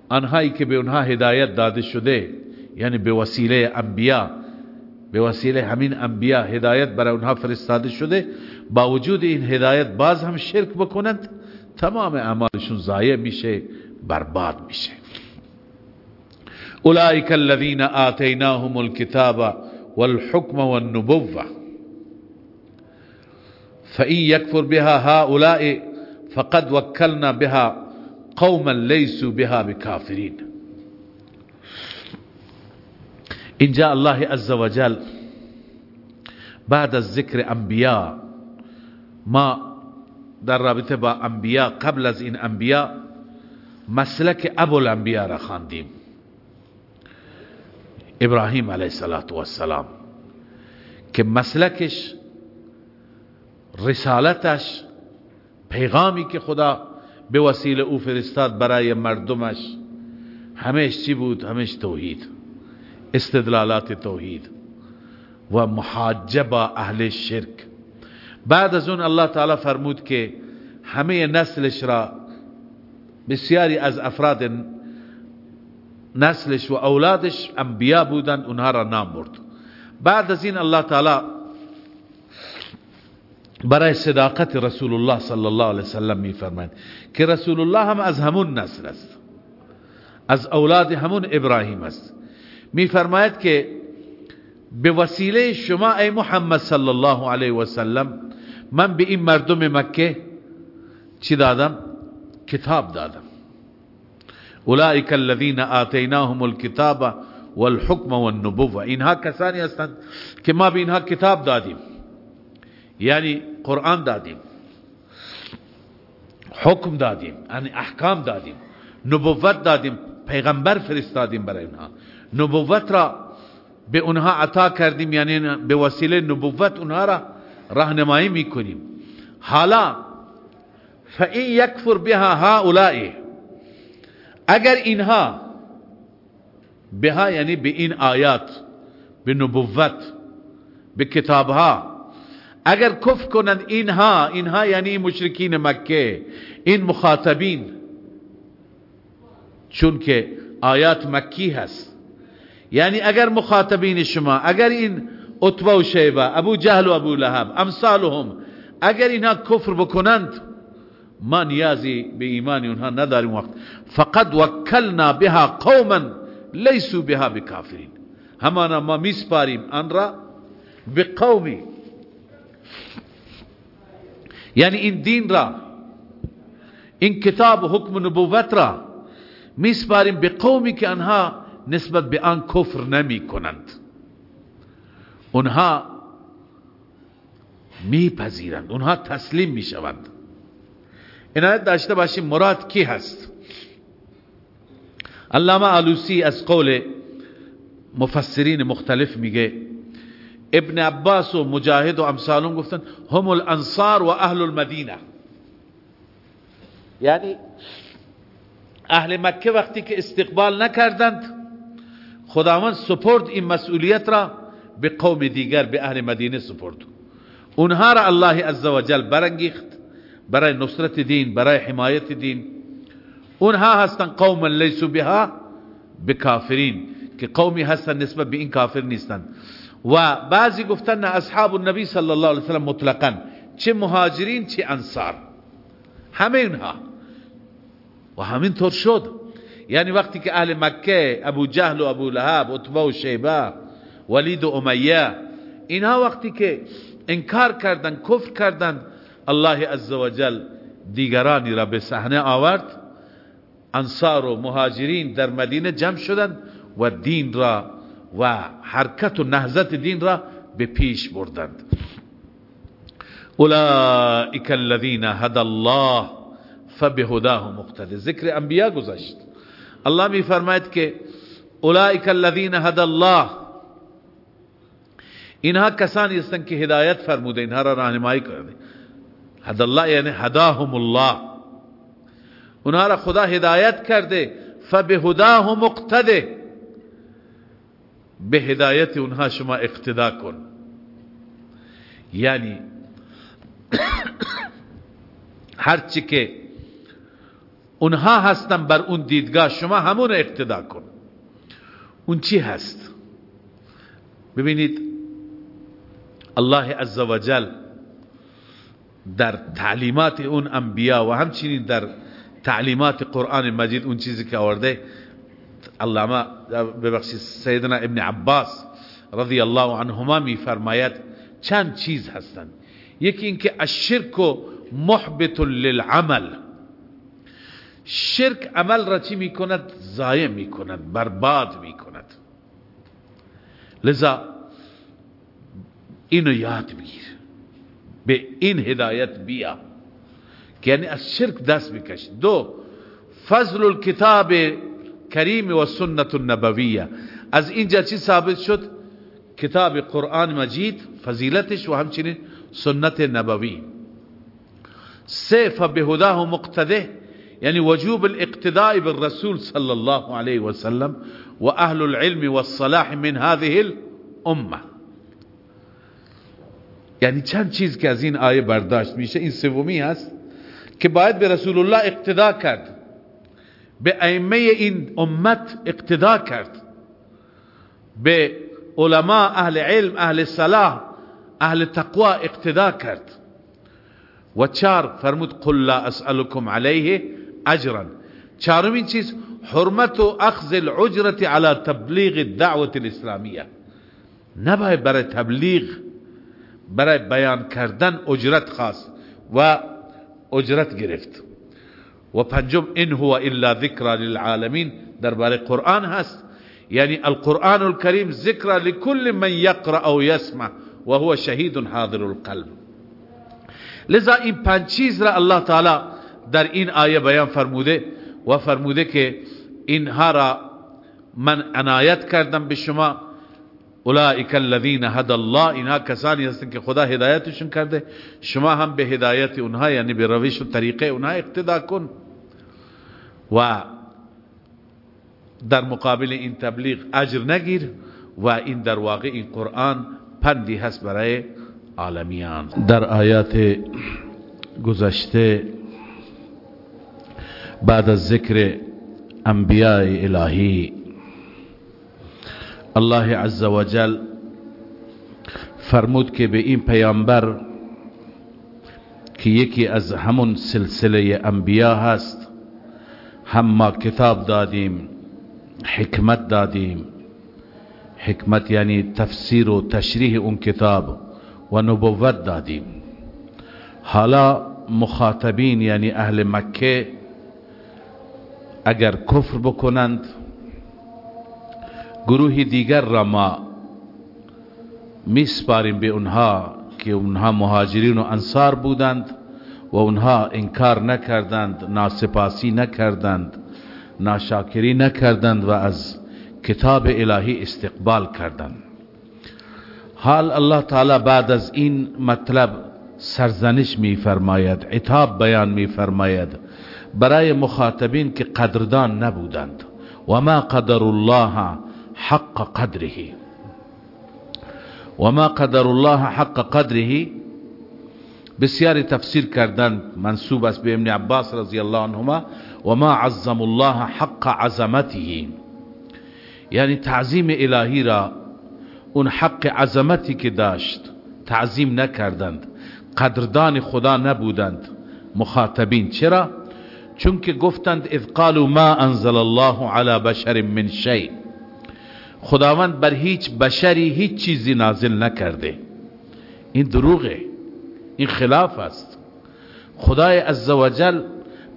آنهایی که به اونها هدایت داده شده یعنی به وسیله انبیا به وسیله همین انبیا هدایت برای اونها فرستاده شده با وجود این هدایت باز هم شرک بکنند تمام اعمالشون ضایع میشه برباد میشه. اولئک الذین آتیناهم الكتاب والحكم والنبوة. فإن يكفر بها هؤلاء فقد وكلنا بها قوما ليسوا بها بكافرين اینجا الله عز وجل بعد از ذکر انبیا ما در رابطه با انبیا قبل از این انبیا مسلک ابو الانبیا را خواندیم. ابراهیم علیه السلام که مسلکش رسالتش پیغامی که خدا به وسیله او فرستاد برای مردمش. همیش چی بود؟ همیش توحید. استدلالات توحید. و محاجه با اهل شرک. بعد از اون الله تعالی فرمود که همه نسلش را بسیاری از افراد نسلش و اولادش انبیا بودن اونها را نام برد بعد از این الله تعالی برای صداقت رسول الله صلی الله علیه وسلم می فرماید که رسول الله هم از همون نسل است. از أولاد همون ابراهیم است. می فرماید که به وسیله شما ای محمد صلی الله علیه و سلم من به این مردم مکه چی دادم؟ کتاب دادم. اولئک الذین آتیناهم الكتاب والحکم والنبوة. اینها کسانی هستند که ما به اینها کتاب دادیم. یعنی قرآن دادیم حکم دادیم یعنی احکام دادیم نبوت دادیم پیغمبر فرستادیم برای اونها نبوت را به اونها عطا کردیم یعنی به وسیله نبوت اونها را راهنمایی می‌کنیم. حالا فَإِن یکفر بها هؤلاء اگر اینها بها یعنی به این آیات به نبوت به کتابها اگر کف کنند اینها اینها یعنی مشرکین مکه این مخاطبین. چون که آیات مکی هست. یعنی اگر مخاطبین شما اگر این عتبه و شیبه ابو جهل و ابو لهب امثالهم اگر اینها کفر بکنند ما نیازی به ایمان اونها نداریم وقت. فقط وکلنا بها قوما لیسو بها بکافرین. همانا ما میسپاریم آن را به قومی. یعنی این دین را این کتاب و حکم نبوت را میسپاریم به قومی که آنها نسبت به آن کفر نمی کنند اونها میپذیرند اونها تسلیم می‌شوند. عنایت داشته باشیم مراد کی هست؟ علامه آلوسی از قول مفسرین مختلف میگه ابن عباس و مجاهد و امثالون گفتن هم الانصار و اهل المدینه. یعنی اهل مکه وقتی که استقبال نکردند خداوند سپرد این مسئولیت را به قوم دیگر به اهل مدینه سپرد. اونها را الله عزوجل برانگیخت برای نصرت دین برای حمایت دین. اونها هستن قوم لیسو بها بکافرین که قومی هستن نسبت به این کافر نیستن. و بعضی گفتن اصحاب النبی صلی الله علیه وسلم مطلقا چه مهاجرین چه انصار. همه اونها و همین طور شد. یعنی وقتی که اهل مکه ابو جهل و ابو لهب عتبه و شیبه ولید و امیه اینها وقتی که انکار کردند کفر کردند الله عزوجل دیگرانی را به صحنه آورد. انصار و مهاجرین در مدینه جمع شدند و دین را و حرکت و نهضت دین را به پیش بردند. اولئک الذین هدى الله فبهداه مقتدی ذکر انبیاء گذشت. الله می فرماید که اولئک الذین هدى الله اینها کسانی هستند که هدایت فرموده اینها را راهنمایی کرده. هدى الله یعنی هداهم الله. اونها را خدا هدایت کرده. فبهداه مقتده به هدایت اونها شما اقتدا کن. یعنی هرچی که اونها هستن بر اون دیدگاه شما همون اقتدا کن. اون چی هست؟ ببینید الله عزوجل در تعلیمات اون انبیا و همچنین در تعلیمات قرآن مجید اون چیزی که آورده علامه ببخشید سیدنا ابن عباس رضی الله عنهما می فرماید چند چیز هستند. یکی اینکه الشرک محبط للعمل. شرک عمل را چی می کند ضایع می کند برباد می کند لذا اینو یاد بگیر. به این هدایت بیا. که یعنی از شرک دست بکش. دو فضل الكتاب کریم و سنت النبویه از اینجا چی ثابت شد؟ کتاب قرآن مجید فضیلتش و همچنین سنت نبوی. سه فبهداه مقتده یعنی وجوب الاقتداء بالرسول صلی الله علیه وسلم و اهل العلم والصلاح من هذه الامه یعنی چند چیز که از این آیه برداشت میشه این سومی هست که باید به رسول الله اقتدا کرد. به ائمه این امت اقتدا کرد به علما أهل علم أهل صلاح أهل تقوا اقتدا کرد و چار فرمود قل لا أسألكم علیه اجرا. چهارمین چیز؟ حرمت و أخذ العجرت على تبلیغ الدعوت الاسلامیه نباید برای تبلیغ برای بیان کردن اجرت خواست و اجرت گرفت. و پنجم ان هو الا ذکر للعالمین درباره قرآن هست. یعنی القرآن الكریم ذکر لكل من یقرأ او یسمع و هو شهید حاضر القلب. لذا این پنج چیز را الله تعالی در این آیه بیان فرموده و فرموده که اینها را من عنایت کردم به شما. اولئک الذین هدى الله اینها کسانی هستند که خدا هدایتشون کرده. شما هم به هدایت اونها یعنی به روش و طریقه اونها اقتدا کن. و در مقابل این تبلیغ اجر نگیر و این در واقع این قرآن پندی هست برای عالمیان. در آیات گذشته بعد از ذکر انبیاء الهی الله عز وجل فرمود که به این پیامبر که یکی از همون سلسله انبیا هست هم ما کتاب دادیم حکمت دادیم. حکمت یعنی تفسیر و تشریح اون کتاب و نبوت دادیم. حالا مخاطبین یعنی اهل مکه اگر کفر بکنند گروه دیگر را ما میسپاریم به اونها که اونها مهاجرین و انصار بودند. و اونها انکار نکردند ناسپاسی نکردند ناشاکری نکردند و از کتاب الهی استقبال کردند. حال الله تعالی بعد از این مطلب سرزنش می فرماید عتاب بیان می فرماید برای مخاطبین که قدردان نبودند. و ما قدر الله حق قدره. و ما قدر الله حق قدره؟ بسیاری تفسیر کردن منصوب است به ابن عباس رضی الله عنهما و ما عظم الله حق عظمته. یعنی تعظیم الهی را اون حق عظمتی که داشت تعظیم نکردند قدردان خدا نبودند مخاطبین. چرا؟ چون که گفتند اذ قالوا ما انزل الله على بشر من شيء خداوند بر هیچ بشری هیچ چیزی نازل نکرده. این دروغه. این خلاف است. خدای عزوجل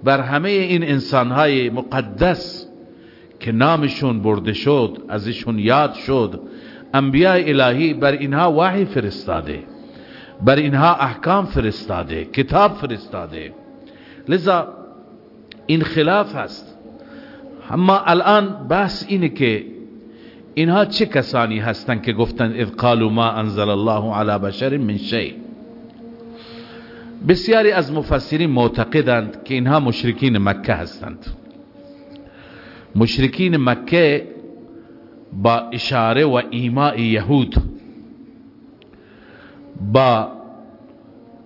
بر همه این انسانهای مقدس که نامشون برده شد ازشون یاد شد انبیاء الهی بر اینها وحی فرستاده بر اینها احکام فرستاده کتاب فرستاده. لذا این خلاف هست اما الان بحث اینه که اینها چه کسانی هستند که گفتند اذ قالوا ما انزل الله على بشر من شيء؟ بسیاری از مفسرین معتقدند که اینها مشرکین مکه هستند. مشرکین مکه با اشاره و ایماء یهود با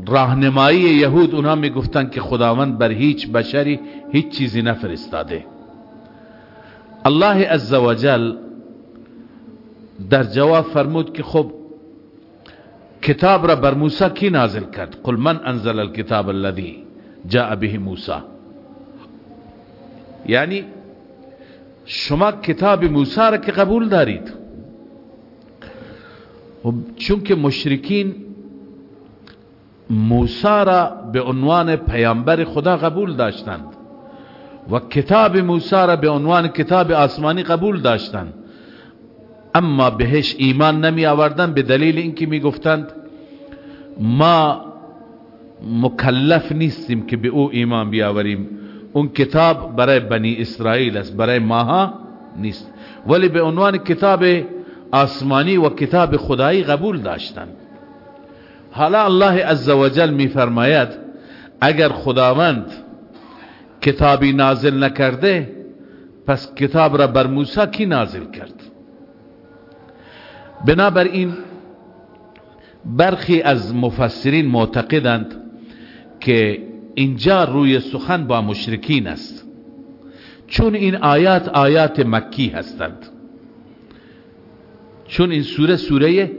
راهنمایی یهود اونها می‌گفتند که خداوند بر هیچ بشری هیچ چیزی نفرستاده. الله عزوجل در جواب فرمود که خب کتاب را بر موسی کی نازل کرد؟ قل من انزل الكتاب الذي جاء به موسی. یعنی شما کتاب موسی را که قبول دارید. خب چون که مشرکین موسی را به عنوان پیامبر خدا قبول داشتند و کتاب موسی را به عنوان کتاب آسمانی قبول داشتند. اما بهش ایمان نمی آوردن به دلیل اینکه می گفتند ما مکلف نیستیم که به او ایمان بیاوریم اون کتاب برای بنی اسرائیل است برای ماها نیست ولی به عنوان کتاب آسمانی و کتاب خدایی قبول داشتن حالا الله عزوجل می فرماید اگر خداوند کتابی نازل نکرده پس کتاب را بر موسی کی نازل کرد بنابراین برخی از مفسرین معتقدند که اینجا روی سخن با مشرکین است. چون این آیات آیات مکی هستند. چون این سوره سوره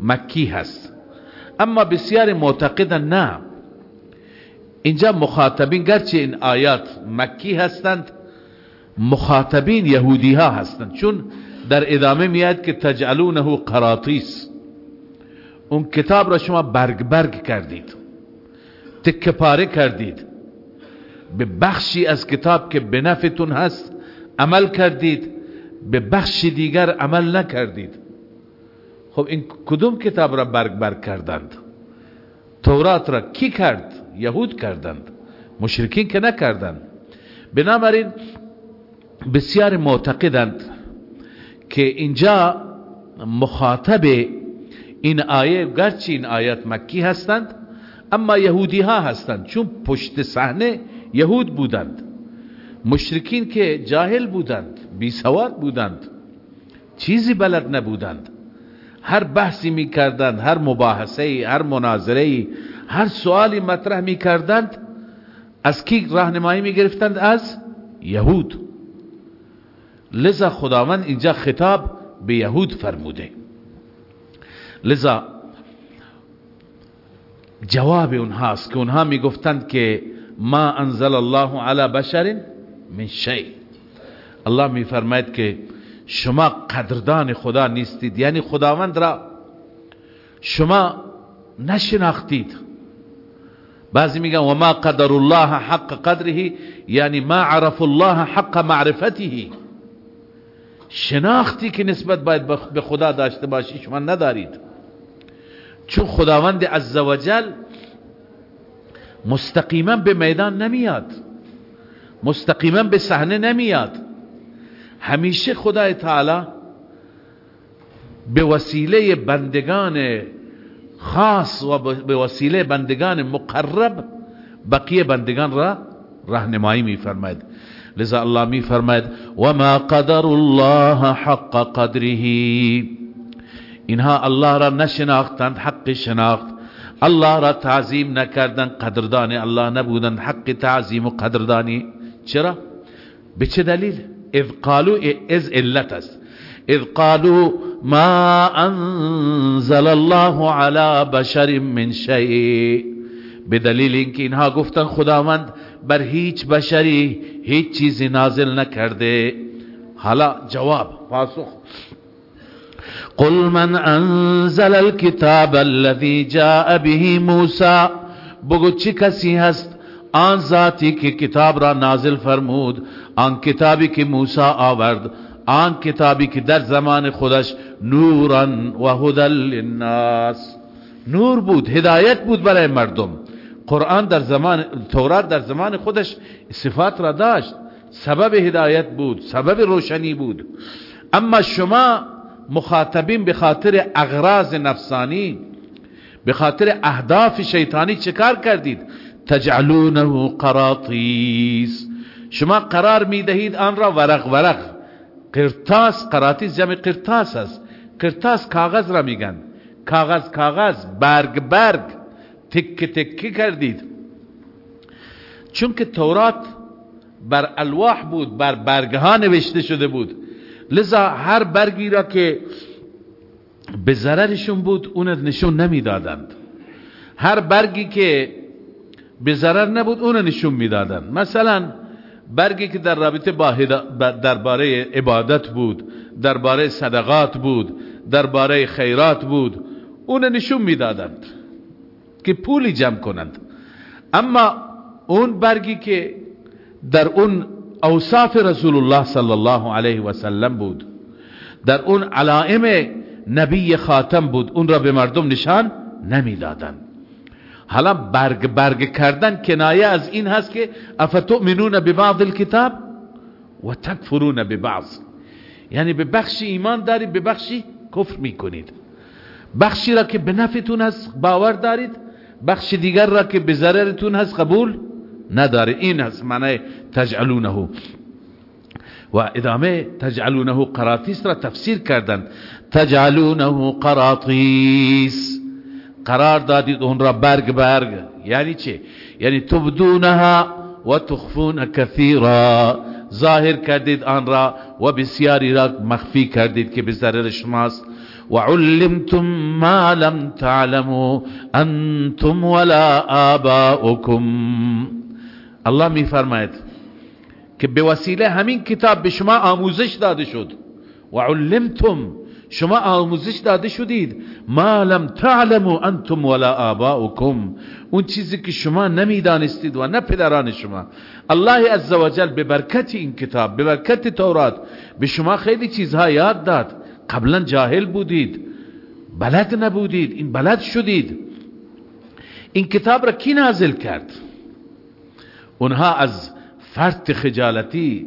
مکی هست. اما بسیار معتقدن نه. اینجا مخاطبین گرچه این آیات مکی هستند مخاطبین یهودی ها هستند. چون در ادامه میاد که تجعلونه قراطیس. اون کتاب را شما برگ برگ کردید. تک پاره کردید. به بخشی از کتاب که به نفعتون هست عمل کردید. به بخش دیگر عمل نکردید. خب این کدوم کتاب را برگ برگ کردند؟ تورات را کی کرد؟ یهود کردند. مشرکین که نکردند. بنابراین بسیار معتقدند. که اینجا مخاطب این آیه گرچه این آیات مکی هستند اما یهودی ها هستند چون پشت صحنه یهود بودند. مشرکین که جاهل بودند بی سواد بودند چیزی بلد نبودند. هر بحثی می کردند هر مباحثه هر مناظره هر سوالی مطرح می کردند از کی راهنمایی می گرفتند از یهود. لذا خداوند اینجا خطاب به یهود فرموده. لذا جواب اونهاست که اونها می‌گفتند که ما انزل الله علی بشر من شیء. الله میفرماید که شما قدردان خدا نیستید. یعنی خداوند را شما نشناختید. بعضی میگن و ما قدر الله حق قدره یعنی ما عرف الله حق معرفته. شناختی که نسبت باید به خدا داشته باشی شما ندارید. چون خداوند عزوجل مستقیما به میدان نمیاد. مستقیما به صحنه نمیاد. همیشه خدای تعالی به وسیله بندگان خاص و به وسیله بندگان مقرب بقیه بندگان را راهنمایی میفرماید. لذا الله میفرماید و ما قدر الله حق قدره. اینها الله را نشناختند حق شناخت. الله را تعظیم نکردن قدردان الله نبودند حق تعظیم و قدردانی. چرا؟ به چه دلیل؟ اذ قالو از علت است. اذ قالوا ما انزل الله على بشر من شيء به دلیل اینکه اینها گفتن خداوند بر هیچ بشری هیچ چیزی نازل نکرده. حالا جواب پاسخ. قل من انزل الكتاب الذي جاء به موسى. بگو چی کسی هست؟ آن ذاتی که کتاب را نازل فرمود آن کتابی که موسی آورد آن کتابی که در زمان خودش نورا و هدى للناس. نور بود هدایت بود برای مردم. قرآن در زمان تورات در زمان خودش صفات را داشت. سبب هدایت بود سبب روشنی بود. اما شما مخاطبین به خاطر اغراض نفسانی به خاطر اهداف شیطانی چکار کردید؟ تجعلونه قراطیس. شما قرار می دهید آن را ورق ورق. قرطاس قراطیس جمع قرطاس است. قرطاس کاغذ را میگن. کاغذ کاغذ برگ برگ. تک تکی کردید. چون که تورات بر الواح بود بر برگها نوشته شده بود. لذا هر برگی را که به ضررشون بود اون نشون نمی‌دادند. هر برگی که به ضرر نبود اون نشون می‌دادند. مثلا برگی که در رابطه با درباره عبادت بود درباره صدقات بود درباره خیرات بود اون نشون می‌دادند. که پولی جمع کنند. اما اون برگی که در اون اوصاف رسول الله صلی الله علیه و سلم بود در اون علائم نبی خاتم بود اون را به مردم نشان نمی‌دادند. حالا برگ برگ کردن کنایه از این هست که افتؤمنون ببعض الكتاب و تکفرون ببعض. یعنی به بخشی ایمان دارید به بخشی کفر می‌کنید. بخشی را که به نفعتون هست باور دارید بخش دیگر را که به ضررتون هست قبول نداره. این هست معنی تجعلونه. و ادامه تجعلونه قراطیس را تفسیر کردن تجعلونه قراطیس. قرار دادید اون را برگ برگ. یعنی چه؟ یعنی تبدونها و تخفون کثیرا. ظاهر کردید آن را و بسیاری را مخفی کردید که به ضرر شماست. و علمتم ما لم تعلموا انتم ولا آباؤكم الله می فرماید که به وسیله همین کتاب به شما آموزش داده شد. و علمتم شما آموزش داده شدید. ما لم تعلموا انتم ولا آباؤكم. اون چیزی که شما نمی‌دانستید و نه پدران شما. الله عزوجل به برکت این کتاب به برکت تورات به شما خیلی چیزها یاد داد. قبلا جاهل بودید بلد نبودید این بلد شدید. این کتاب را کی نازل کرد؟ اونها از فرط خجالتی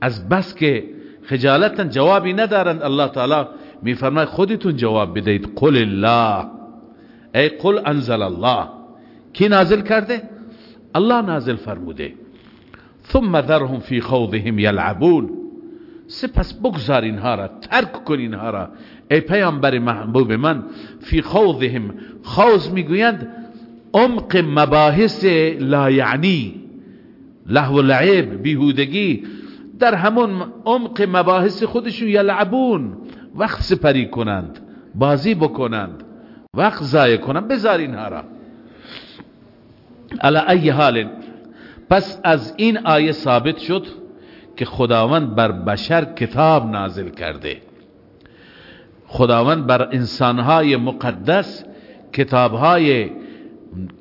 از بس که خجالتا جوابی ندارند. الله تعالی میفرمای خودتون جواب بدهید. قل الله. ای قل انزل الله. کی نازل کرده؟ الله نازل فرموده. ثم ذرهم فی خوضهم یلعبون. سپس بگذار اینها را ترک کن اینها را. ای پیامبر محبوب من فی خوضهم خوض می‌گویند عمق مباحث لا یعنی لهو لعب بیهودگی. در همون عمق مباحث خودشون یلعبون وقت سپری کنند بازی بکنند وقت ضایع کنند. بذار اینها را. علا ای حال پس از این آیه ثابت شد که خداوند بر بشر کتاب نازل کرده. خداوند بر انسانهای مقدس کتابهای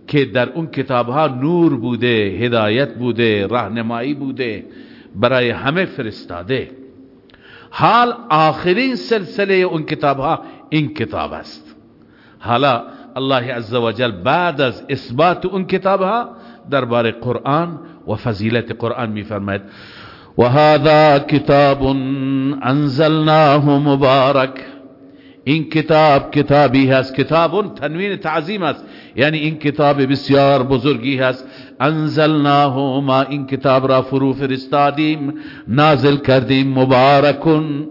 که در اون کتابها نور بوده هدایت بوده راهنمایی بوده برای همه فرستاده. حال آخرین سلسله اون کتاب ها این کتاب است. حالا الله عزوجل بعد از اثبات اون کتاب ها درباره قرآن و فضیلت قرآن میفرماید. و هذا کتاب انزلناه مبارک این کتاب کتابی هست کتاب تنوین تعظیم است یعنی این کتاب بسیار بزرگی هست انزلناه ما این کتاب را فرو فرستادیم. نازل کردیم مبارکون.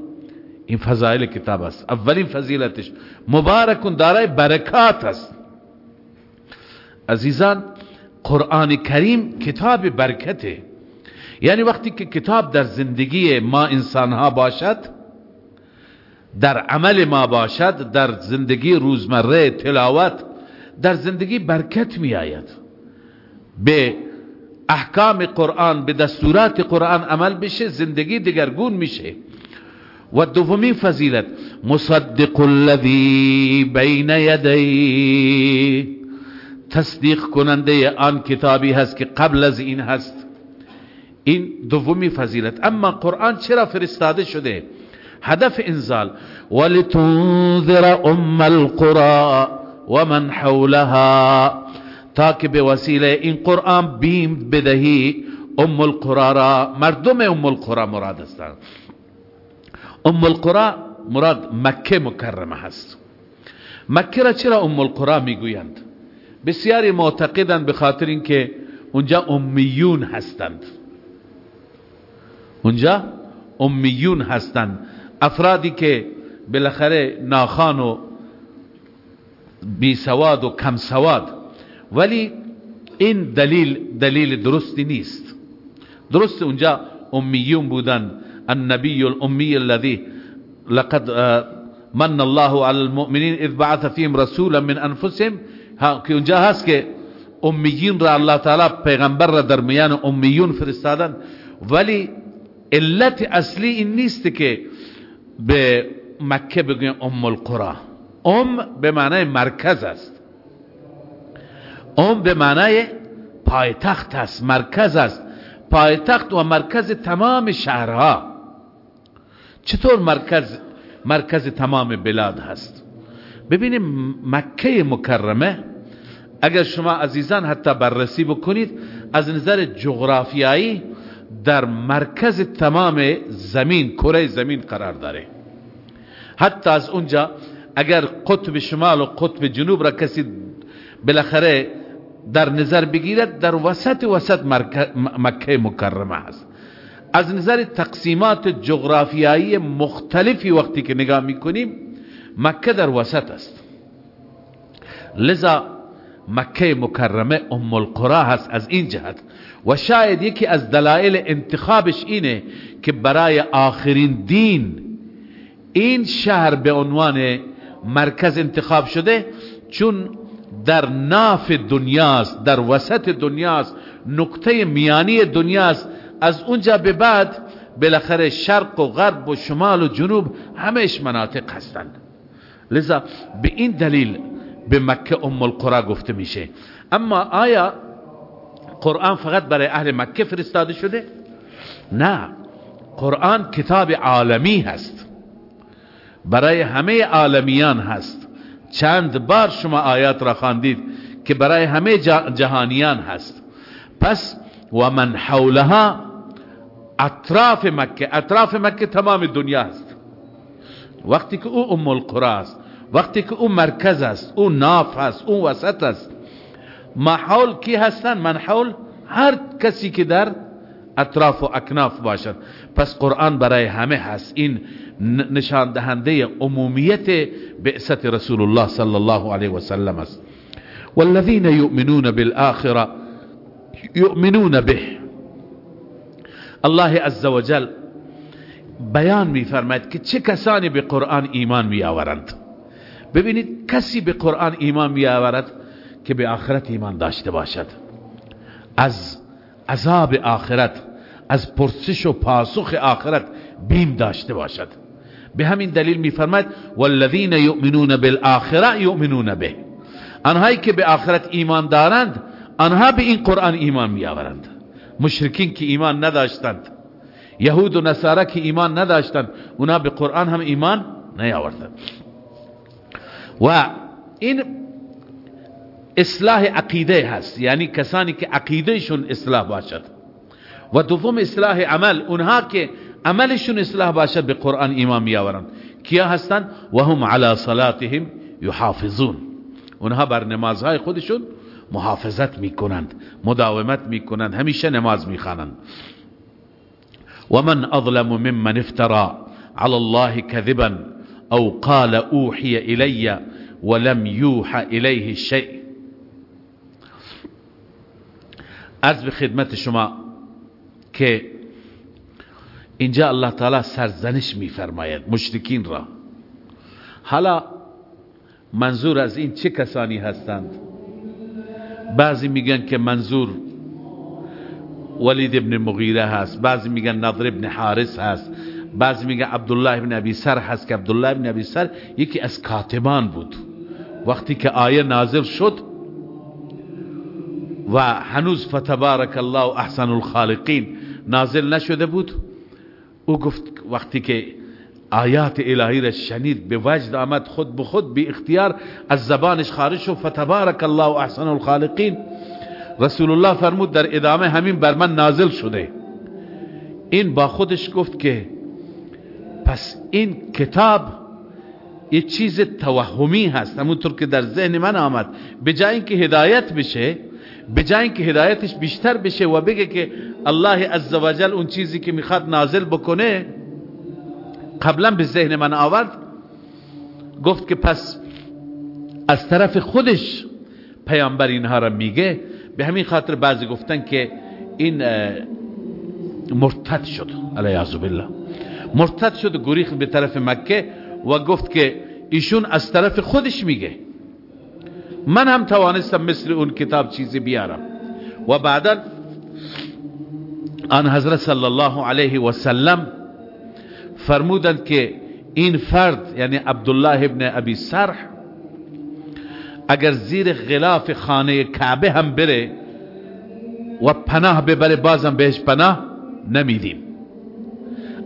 این فضائل کتاب است اولین فضیلتش. مبارکون دارای برکات است عزیزان قرآن کریم کتاب برکته. یعنی وقتی که کتاب در زندگی ما انسان ها باشد در عمل ما باشد در زندگی روزمره تلاوت در زندگی برکت می آید به احکام قرآن به دستورات قرآن عمل بشه زندگی دگرگون میشه. و دومین فضیلت مصدق الذی بین یدی تصدیق کننده آن کتابی هست که قبل از این هست. این دومی فضیلت. اما قرآن چرا فرستاده شده؟ هدف انزال. ولتنذر ام القرى ومن حولها. تا که به وسیله این قرآن بیم بدهی ام القرى را. مردم ام القرى مراد هستند. ام القرى مراد مکه مکرمه هست. مکه را چرا ام القرى می‌گویند؟ بسیاری معتقدند به خاطر اینکه اونجا امیون هستند. اونجا امیون هستند افرادی که بالاخره ناخان و بی سواد و کم سواد. ولی این دلیل دلیل درستی نیست. درست اونجا امیون بودن. النبی الامی الذي لقد من الله على المؤمنین اذ بعث فيهم رسولا من انفسهم. که اونجا هست که امیین را الله تعالی پیغمبر را در میان امیون فرستادن. ولی علت اصلی این نیست که به مکه بگویم ام القرا ام به معنای مرکز است. ام به معنای پایتخت است مرکز است. پایتخت و مرکز تمام شهرها. چطور مرکز مرکز تمام بلاد هست؟ ببینیم مکه مکرمه. اگر شما عزیزان حتی بررسی بکنید از نظر جغرافیایی در مرکز تمام زمین کره زمین قرار داره. حتی از اونجا اگر قطب شمال و قطب جنوب را کسی بالاخره در نظر بگیرد در وسط وسط مکه مکرمه هست از نظر تقسیمات جغرافیایی مختلفی وقتی که نگاه می‌کنیم مکه در وسط است. لذا مکه مکرمه ام القرا هست از این جهت. و شاید یکی از دلایل انتخابش اینه که برای آخرین دین این شهر به عنوان مرکز انتخاب شده چون در ناف دنیاست در وسط دنیاست نقطه میانی دنیاست. از اونجا به بعد بالاخره شرق و غرب و شمال و جنوب همش مناطق هستند. لذا به این دلیل به مکه ام القرا گفته میشه. اما آیا قرآن فقط برای اهل مکه فرستاده شده؟ نه. قرآن کتاب عالمی هست. برای همه عالمیان هست. چند بار شما آیات را خواندید که برای همه جهانیان هست. پس و من حولها اطراف مکه. اطراف مکه تمام دنیا است وقتی که او ام القرا است وقتی که او مرکز است او ناف است او وسط است. محول کی هستن؟ من حول هر کسی که در اطراف و اکناف باشد. پس قرآن برای همه هست. این نشان دهنده عمومیت بعثت رسول الله صلی الله علیه و سلم است. والذین یؤمنون بالآخره یؤمنون به. الله عز وجل بیان میفرماید که چه کسانی به قرآن ایمان می آورند. ببینید کسی به قرآن ایمان می آورد که به آخرت ایمان داشته باشد. از عذاب آخرت از پرسش و پاسخ آخرت بیم داشته باشد. به همین دلیل میفرماید والذین یؤمنون بالآخره یؤمنون به. آنهایی که به آخرت ایمان دارند آنها به این قرآن ایمان می آورند مشرکین که ایمان نداشتند یهود و نصارا که ایمان نداشتند اونا به قرآن هم ایمان نیاوردند. و این اصلاح عقیده هست. یعنی کسانی که عقیدهشون اصلاح باشد. و دوم اصلاح عمل. اونها که عملشون اصلاح باشد به قرآن ایمان میآورند. کیا هستند و هم علی صلاتهم یحافظون. اونها بر نمازهای خودشون محافظت می‌کنند مداومت می‌کنند همیشه نماز می‌خوانند. و من اظلم ممن افترا على الله كذبا او قال اوحي الي ولم يوحى اليه شيء از به خدمت شما که اینجا الله تعالی سرزنش میفرماید مشرکین را. حالا منظور از این چه کسانی هستند؟ بعضی میگن که منظور ولید ابن مغیره هست بعضی میگن نظر ابن حارس هست بعضی میگن عبدالله ابن ابی سر هست که عبدالله ابن ابی سر یکی از کاتبان بود. وقتی که آیه نازل شد و هنوز فتبارک الله احسن الخالقین نازل نشده بود. او گفت وقتی که آیات الهی را شنید به وجد آمد خود به خود بی اختیار از زبانش خارج شد. فتبارک الله احسن الخالقین. رسول الله فرمود در ادامه همین بر من نازل شده. این با خودش گفت که پس این کتاب یه چیز توهمی هست. همونطور که در ذهن من آمد. به جای اینکه هدایت بشه به جای اینکه هدایتش بیشتر بشه و بگه که الله عزوجل اون چیزی که می‌خواد نازل بکنه قبلا به ذهن من آورد. گفت که پس از طرف خودش پیامبر اینها را میگه. به همین خاطر بعضی گفتن که این مرتد شد. علیه بالله. مرتد شد گریخ به طرف مکه و گفت که ایشون از طرف خودش میگه. من هم توانستم مثل اون کتاب چیزی بیارم. و بعدا آن حضرت صلی الله علیه و سلم فرمودند که این فرد یعنی عبدالله ابن ابی سرح اگر زیر غلاف خانه کعبه هم بره و پناه ببره بازم بهش پناه نمیدیم.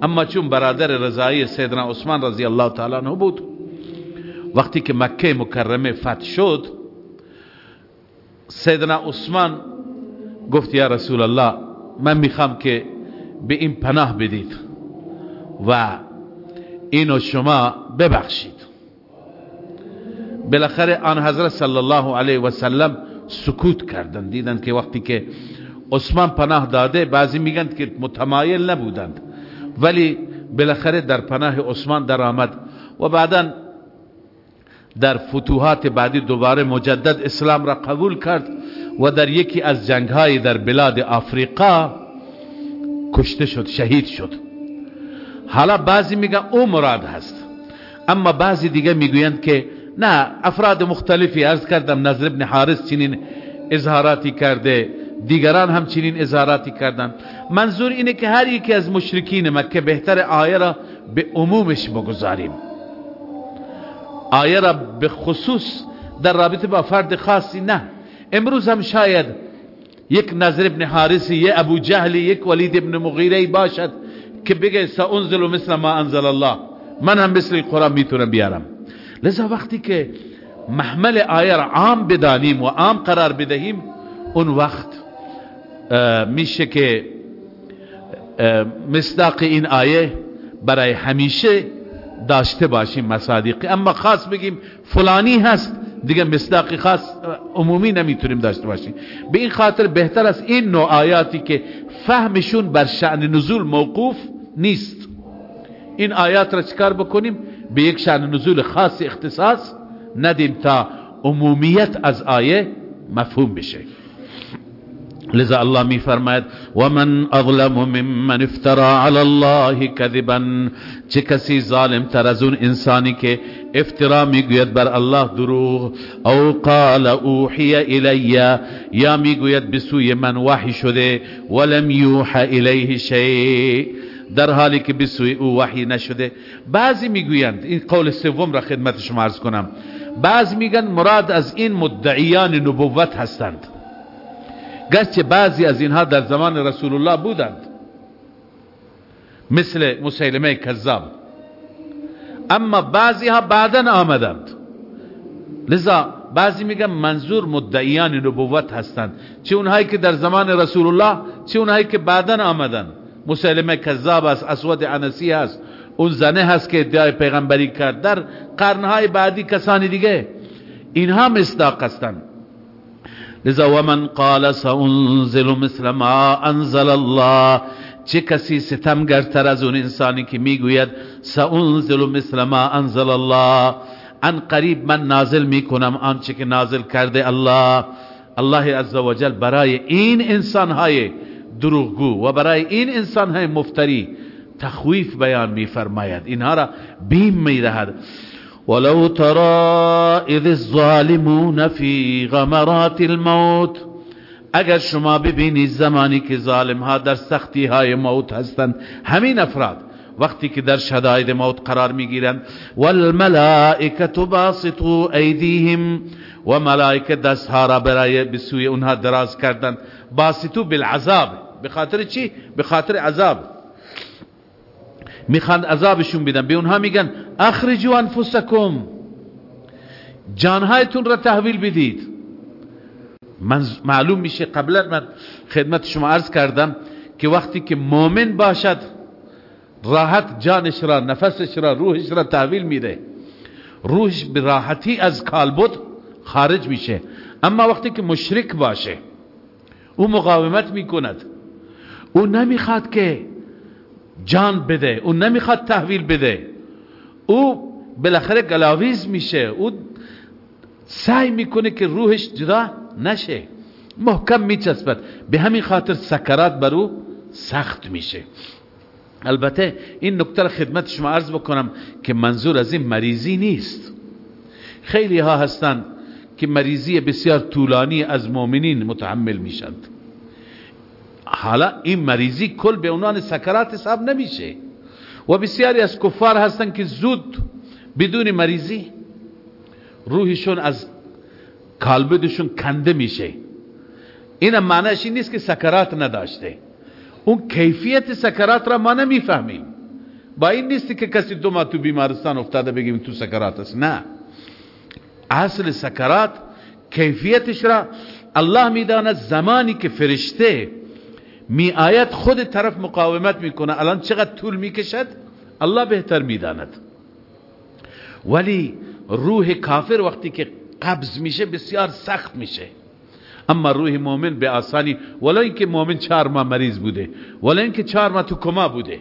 اما چون برادر رضایی سیدنا عثمان رضی الله تعالی عنه بود وقتی که مکه مکرمه فتح شد سیدنا عثمان گفت یا رسول الله من می‌خوام که به این پناه بدید و اینو شما ببخشید. بالاخره آن حضرت صلی الله علیه و سلم سکوت کردن دیدن که وقتی که عثمان پناه داده بعضی میگن که متمایل نبودند. ولی بالاخره در پناه عثمان در آمد و بعدا در فتوحات بعدی دوباره مجدد اسلام را قبول کرد و در یکی از جنگ های در بلاد آفریقا کشته شد شهید شد. حالا بعضی میگن او مراد هست. اما بعضی دیگه می‌گویند که نه افراد مختلفی ارز کردم نظر ابن حارس چنین اظهاراتی کرده دیگران هم چنین اظهاراتی کردند. منظور اینه که هر یکی از مشرکین مکه بهتر آیه را به عمومش بگذاریم. آیه را به خصوص در رابطه با فرد خاصی نه. امروز هم شاید یک نظر ابن حارسی یک ابو جهلی یک ولید ابن مغیره باشد که بگه سانزل مثل ما انزل الله. من هم مثل قرآن می‌تونم بیارم. لذا وقتی که محمل آیه را عام بدانیم و عام قرار بدهیم اون وقت میشه که مصداق این آیه برای همیشه داشته باشیم مصادیقی. اما خاص بگیم فلانی هست دیگه مصداقی خاص عمومی نمی‌تونیم داشته باشیم. به این خاطر بهتر است این نوع آیاتی که فهمشون بر شأن نزول موقوف نیست. این آیات را چکار بکنیم؟ به یک شأن نزول خاص اختصاص ندیم تا عمومیت از آیه مفهوم بشه. لذا الله می فرماید و من اظلم ممن افترا علی الله کذبا. چه کسی ظالم تر از اون انسانی که افترا می‌گوید بر الله دروغ؟ او قال اوحی الی یا می‌گوید بسوی من وحی شده ولم یوحى الیه شیء. در حالی که بسوی او وحی نشده. بعضی می‌گویند این قول سوم را خدمت شما عرض کنم. بعضی میگن مراد از این مدعیان نبوت هستند. گرچه بعضی از اینها در زمان رسول الله بودند. مثل مسیلمه کذاب. اما بعضی ها بعدا آمدند. لذا بعضی میگن منظور مدعیان نبوت هستند. چه اونهایی که در زمان رسول الله چه اونهایی که بعدا آمدن. مسلمه کذاب است اسود عنسی هست. اون زنه هست که ادعای پیغمبری کرد. در قرنهای بعدی کسانی دیگه. اینها مصداق هستند. لذا ومن قال سأنزل مثل ما انزل الله چه کسی ستمگرتر از اون انسانی که می‌گوید سأنزل مثل ما انزل الله؟ ان قریب من نازل می‌کنم آنچه که نازل کرده الله. الله عزوجل برای این انسان های دروغگو و برای این انسان های مفتری تخویف بیان میفرماید. اینها را بیم می‌دهد. ولو ترى إذ الظالمون في غمرات الموت. اگر شما ببینید زمانی که ظالم ها در سختی های موت هستند همین افراد وقتی که در شدائد موت قرار میگیرند والملائکة باسطوا ایدیهم و ملائکه دستها را برای بسوی اونها دراز کردن باسطو بالعذاب. بخاطر چی؟ بخاطر عذاب. می‌خوان عذابشون بدن. به اونها میگن اخرجوا انفسکم. جانهایتون را تحویل بدید. من معلوم میشه قبلا من خدمت شما عرض کردم که وقتی که مؤمن باشد راحت جانش را نفسش را روحش را تحویل میده. روحش به راحتی از کالبد خارج میشه. اما وقتی که مشرک باشه او مقاومت می‌کند. او نمی‌خواد که جان بده. او نمی‌خواد تحویل بده. او بالاخره گلاویز میشه. او سعی می‌کنه که روحش جدا نشه. محکم میچسبد. به همین خاطر سکرات بر او سخت میشه. البته این نکته خدمت شما عرض بکنم که منظور از این مریضی نیست. خیلی ها هستند که مریضی بسیار طولانی از مؤمنین متحمل میشند. حالا این مریضی کل به عنوان سکرات حساب نمیشه. و بسیاری از کفار هستن که زود بدون مریضی روحشون از کالبدشون کنده میشه. این معنیش این نیست که سکرات نداشته. اون کیفیت سکرات را ما نمی‌فهمیم. با این نیستی که کسی دو تو بیمارستان افتاده بگیم تو سکرات است. نه. اصل سکرات کیفیتش را الله می‌داند زمانی که فرشته می آید خود طرف مقاومت می‌کنه. الان چقدر طول می‌کشد؟ الله بهتر می‌داند. ولی روح کافر وقتی که قبض میشه بسیار سخت میشه. اما روح مؤمن به آسانی ولی اینکه مؤمن چهار ماه مریض بوده ولی اینکه چهار ماه تو کما بوده.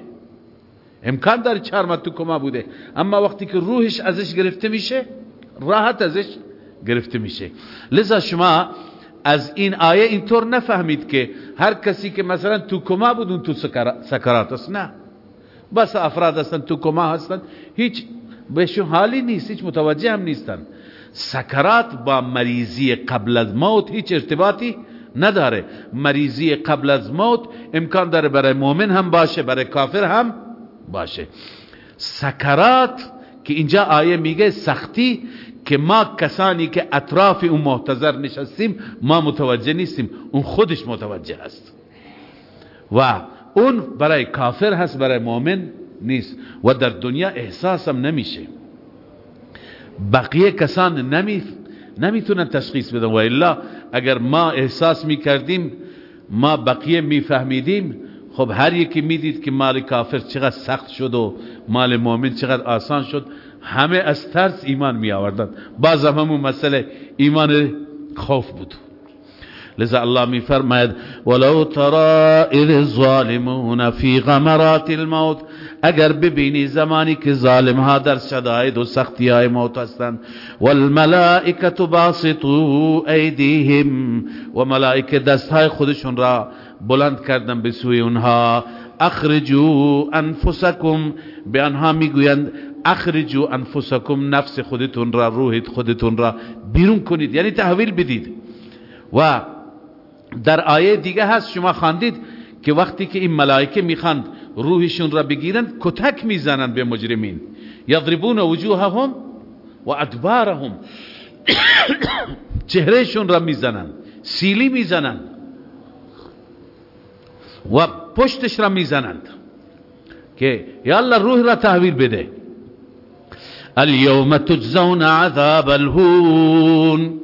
امکان داره چهار ماه تو کما بوده. اما وقتی که روحش ازش گرفته میشه راحت ازش گرفته میشه. لذا شما از این آیه اینطور نفهمید که هر کسی که مثلا تو کما بود اون تو سکرات است نه. بس افراد هستن تو کما هستن. هیچ بهشون حالی نیست هیچ متوجه هم نیستن. سکرات با مریضی قبل از موت هیچ ارتباطی نداره. مریضی قبل از موت امکان داره برای مؤمن هم باشه برای کافر هم باشه. سکرات که اینجا آیه میگه سختی که ما کسانی که اطراف اون محتضر نشستیم ما متوجه نیستیم. اون خودش متوجه هست و اون برای کافر هست برای مؤمن نیست. و در دنیا احساسم نمیشه. بقیه کسان نمی نمی‌تونن تشخیص بدن. و الا اگر ما احساس می‌کردیم ما بقیه میفهمیدیم خب هر یکی می‌دید که مال کافر چقدر سخت شد و مال مؤمن چقدر آسان شد. همه از ترس ایمان می آوردن باز همون مسئله ایمان خوف بود. لذا الله می فرماید ولو ترى اذ الظالمون في غمرات الموت. اگر ببینی زمانی که ظالم ها در شدائد و سختی های موت هستند والملائکه باسطوا ایدیهم و ملائکه دست های خودشون را بلند کردن به سوی اونها اخرجوا انفسکم به آنها می‌گویند اخرجوا انفسکم نفس خودتون را روحت خودتون را بیرون کنید. یعنی تحویل بدید. و در آیه دیگه هست شما خواندید که وقتی که این ملائکه می‌خواند روحشون را بگیرند کتک می‌زنند به مجرمین. یضربون وجوههم و ادبارهم. چهرهشون را می‌زنند. سیلی می‌زنند. و پشتش را می‌زنند. که یا الله روح را تحویل بده. اليوم تجزون عذاب الهون.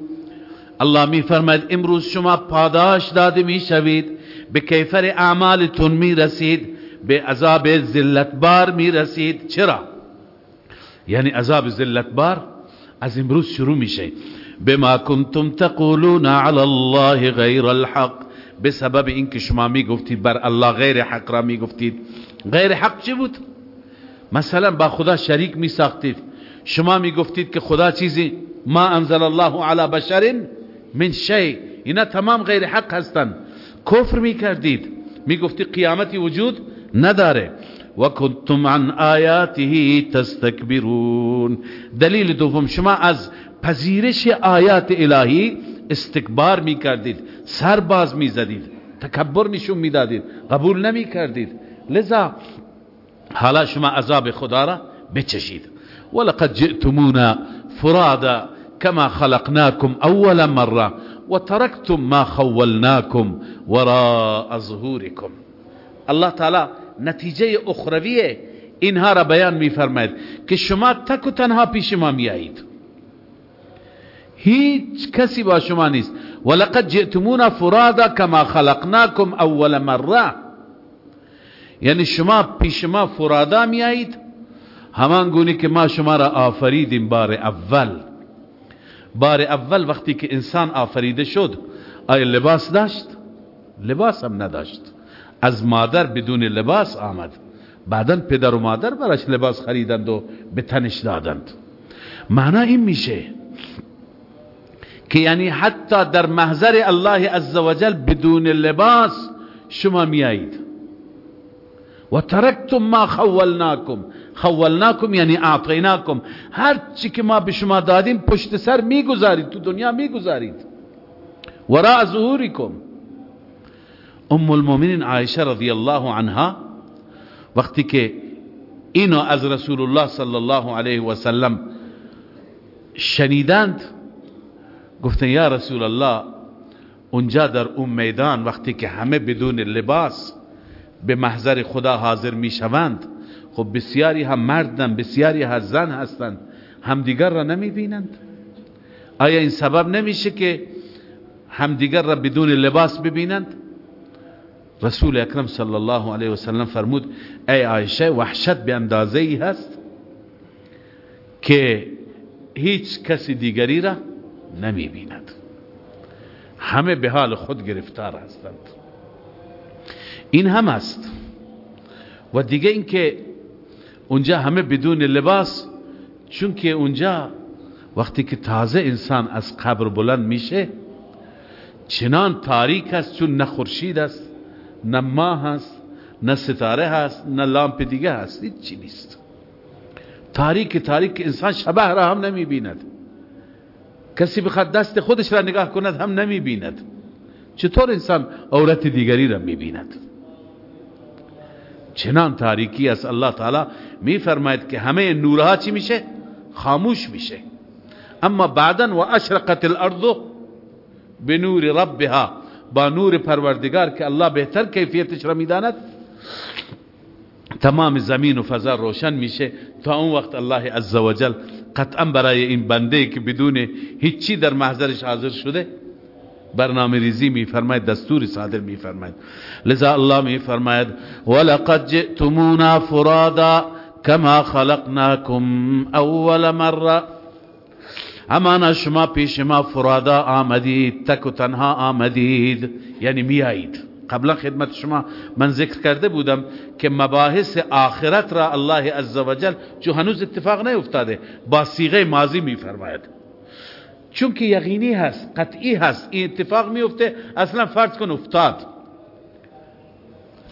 الله می فرماید امروز شما پاداش داده می شوید به کیفر اعمالتون می رسید به عذاب ذلتبار می رسید چرا؟ یعنی عذاب ذلتبار از امروز شروع میشه. بما کنتم تقولون علی الله غیر الحق. به سبب اینکه شما می گفتید بر الله غیر حق را می گفتید غیر حق چی بود؟ مثلا با خدا شریک می ساختید شما می گفتید که خدا چیزی ما انزل الله علی بشر من شی اینا تمام غیر حق هستند کفر می کردید می گفتید قیامتی وجود نداره. و کنتم عن آیاته تستکبرون دلیل دوم شما از پذیرش آیات الهی استکبار می کردید سر باز می زدید تکبر نشون می دادید قبول نمی کردید لذا حالا شما عذاب خدا را بچشید. ولقد جئتمونا فرادا كما خلقناكم اول مره وتركتم ما خولناكم وراء ظهوركم. الله تعالی نتیجه اخروی اینها را بیان میفرماید که شما تک و تنها پیش ما هیچ کسی با شما نیست. ولقد جئتمونا فرادا كما خلقناكم اول مره یعنی شما پیش ما فرادا میایید همان گونه که ما شما را آفریدیم بار اول. بار اول وقتی که انسان آفریده شد آیا لباس داشت؟ لباس هم نداشت. از مادر بدون لباس آمد. بعدا پدر و مادر براش لباس خریدند و به تنش دادند. معنا این میشه که یعنی حتی در محضر الله عزوجل بدون لباس شما میایید. و ترکتم ما خولناکم. خولناکم یعنی اعطیناکم. هر چی که ما به شما دادیم پشت سر می‌گذارید تو دنیا می‌گذارید. وراء ظهورکم. ام المؤمنین عایشه رضی الله عنها وقتی که اینو از رسول الله صلی الله علیه و سلم شنیدند گفتن یا رسول الله اونجا در اون میدان وقتی که همه بدون لباس به محضر خدا حاضر می شوند خب بسیاری هم مردن بسیاری هم زن هستند. همدیگر را نمی بینند آیا این سبب نمیشه که همدیگر را بدون لباس ببینند؟ رسول اکرم صلی الله علیه و سلم فرمود ای عایشه وحشت به اندازه ای هست که هیچ کسی دیگری را نمی بیند همه به حال خود گرفتار هستند. این هم است. و دیگه اینکه اونجا همه بدون لباس چون که اونجا وقتی که تازه انسان از قبر بلند میشه چنان تاریک است چون نه خورشید است نه ماه هست نه ستاره هست نه لامپ دیگه هست هیچ چی نیست. تاریک تاریک انسان شبه را هم نمی بیند کسی بخواد دست خودش را نگاه کند هم نمی بیند چطور انسان عورت دیگری را می بیند چنان تاریکی است الله تعالی می فرماید که همه نورها چی میشه؟ خاموش میشه. اما بعدا و اشرقت الارض به نور ربها با نور پروردگار که الله بهتر کیفیتش را می‌داند تمام زمین و فضا روشن میشه. تا اون وقت الله عزوجل قطعا برای این بنده که بدون هیچی در محضرش حاضر شده برنامه ریزی می فرماید دستور صادر می فرماید لذا الله می فرماید ولقد جئتمونا فرادا كما خلقناكم اول مره همانا شما پیش ما فرادا آمدید تک و تنها آمدید. یعنی میایید. قبلا خدمت شما من ذکر کرده بودم که مباحث آخرت را الله عزوجل جو هنوز اتفاق نیفتاده با صیغه ماضی میفرماید. چون که یقینی هست قطعی هست این اتفاق میفته اصلا فرض کن افتاد.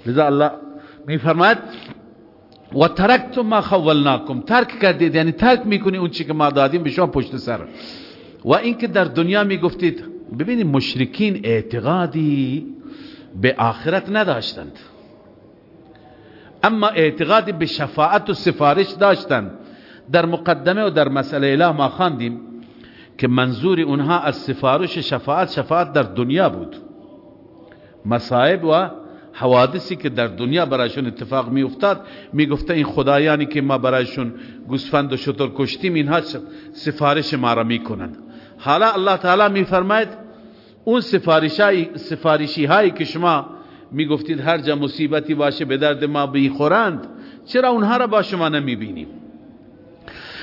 لذا الله میفرماید و ترکتم ما خولناکم ترک کردید یعنی ترک می‌کنی اون چی که ما دادیم به شما پشت سر. و اینکه در دنیا می‌گفتید ببینید مشرکین اعتقادی به آخرت نداشتند اما اعتقادی به شفاعت و سفارش داشتند. در مقدمه و در مسئله اله ما خواندیم که منظور اونها از سفارش شفاعت شفاعت در دنیا بود. مصائب و حوادثی که در دنیا برایشون اتفاق می افتاد می گفته این خدایانی که ما برایشون گوسفند و شتر کشتیم اینها سفارش ما را می کنند حالا الله تعالی می فرماید اون سفارشی هایی که شما می گفتید هر جا مصیبتی باشه به درد ما بیخورند چرا اونها را با شما نمی بینیم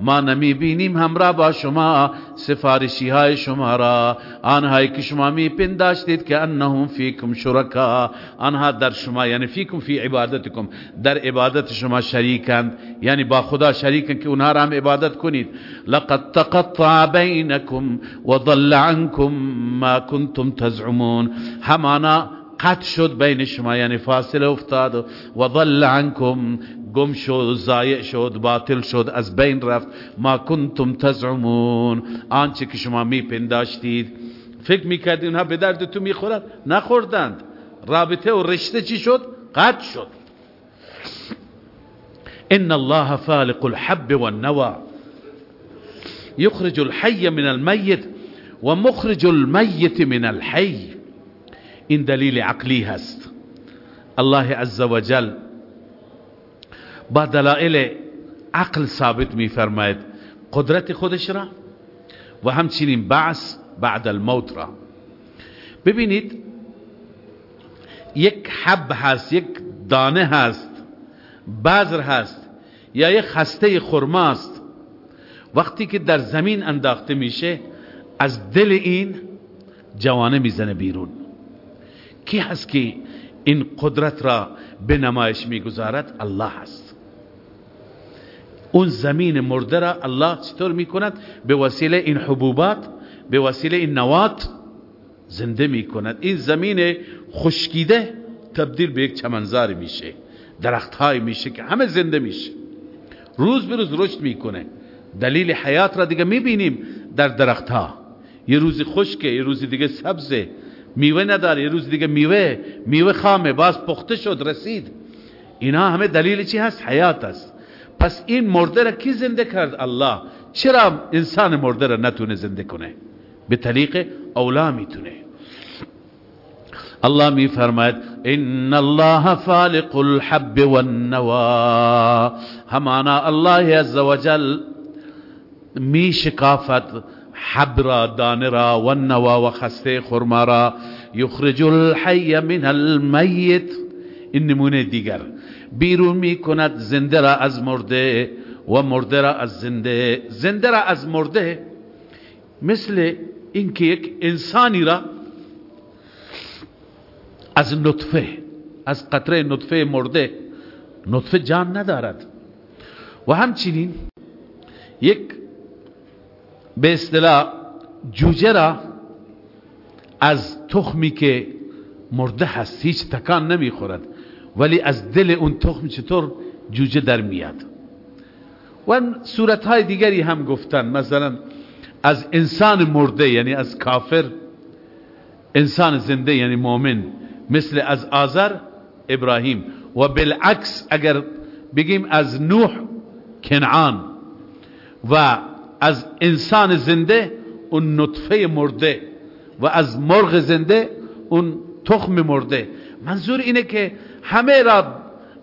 ما نمی بینیم همراه با شما سفارشی های شما را. آنهایی که شما می پنداشتید که انهم فیکم شرکا آنها در شما یعنی فیکم فی عبادتکم در عبادت شما شریکند. یعنی با خدا شریکند که اونها را هم عبادت کنید. لقد تقطع بینکم وضل عنکم ما کنتم تزعمون. همانا قط شد بین شما یعنی فاصله افتاد و ضل عنکم گم شد زایع شد باطل شد از بین رفت. ما کنتم تزعمون. آنچه که شما می پنداشتید فکر می‌کردید اونها به درد تو می‌خورد نخوردند. رابطه و رشته چی شد؟ قطع شد. ان الله فالق الحب والنوى. يخرج الحي من الميت ومخرج الميت من الحي این دلیل عقلی هست. الله عز وجل با دلائل عقل ثابت می فرماید قدرت خودش را و همچنین بعث بعد الموت را. ببینید یک حب هست یک دانه هست بذر هست یا یک خسته خرماست وقتی که در زمین انداخته میشه از دل این جوانه می‌زنه بیرون. کی هست که این قدرت را به نمایش می‌گذارد؟ الله هست. اون زمین مرده را الله چطور می‌کند؟ به وسیله این حبوبات به وسیله این نوات زنده می‌کند. این زمین خشکیده تبدیل به یک چمنزار میشه درخت های میشه که همه زنده میشه. روز به روز رشد می‌کنه. دلیل حیات را دیگه می‌بینیم در درخت ها یه روزی خشکه یه روزی دیگه سبزه. میوه نداره یه روز دیگه میوه میوه خامه باز پخته شد رسید. اینا همه دلیل چی هست؟ حیات است. پس این مرده را کی زنده کرد؟ الله. چرا انسان مرده را نتونه زنده کنه؟ به طریق اولا می‌تونه. الله می فرماید ان الله فالق الحب والنوا همانا الله عزوجل می شکافت حب را دانه را و نوا و خسته خرما را یخرج الحی من المیت. این نمونه دیگر. بیرون می کند زنده را از مرده و مرده را از زنده. زنده را از مرده مثل اینکه یک انسانی را از نطفه از قطره نطفه مرده نطفه جان ندارد. و همچنین یک به اصطلاح جوجه را از تخمی که مرده هست هیچ تکان نمی‌خورد ولی از دل اون تخم چطور جوجه در میاد. و صورت های دیگری هم گفتن مثلا از انسان مرده یعنی از کافر انسان زنده یعنی مؤمن مثل از آذر ابراهیم. و بالعکس اگر بگیم از نوح کنعان. و از انسان زنده اون نطفه مرده و از مرغ زنده اون تخم مرده. منظور اینه که همه را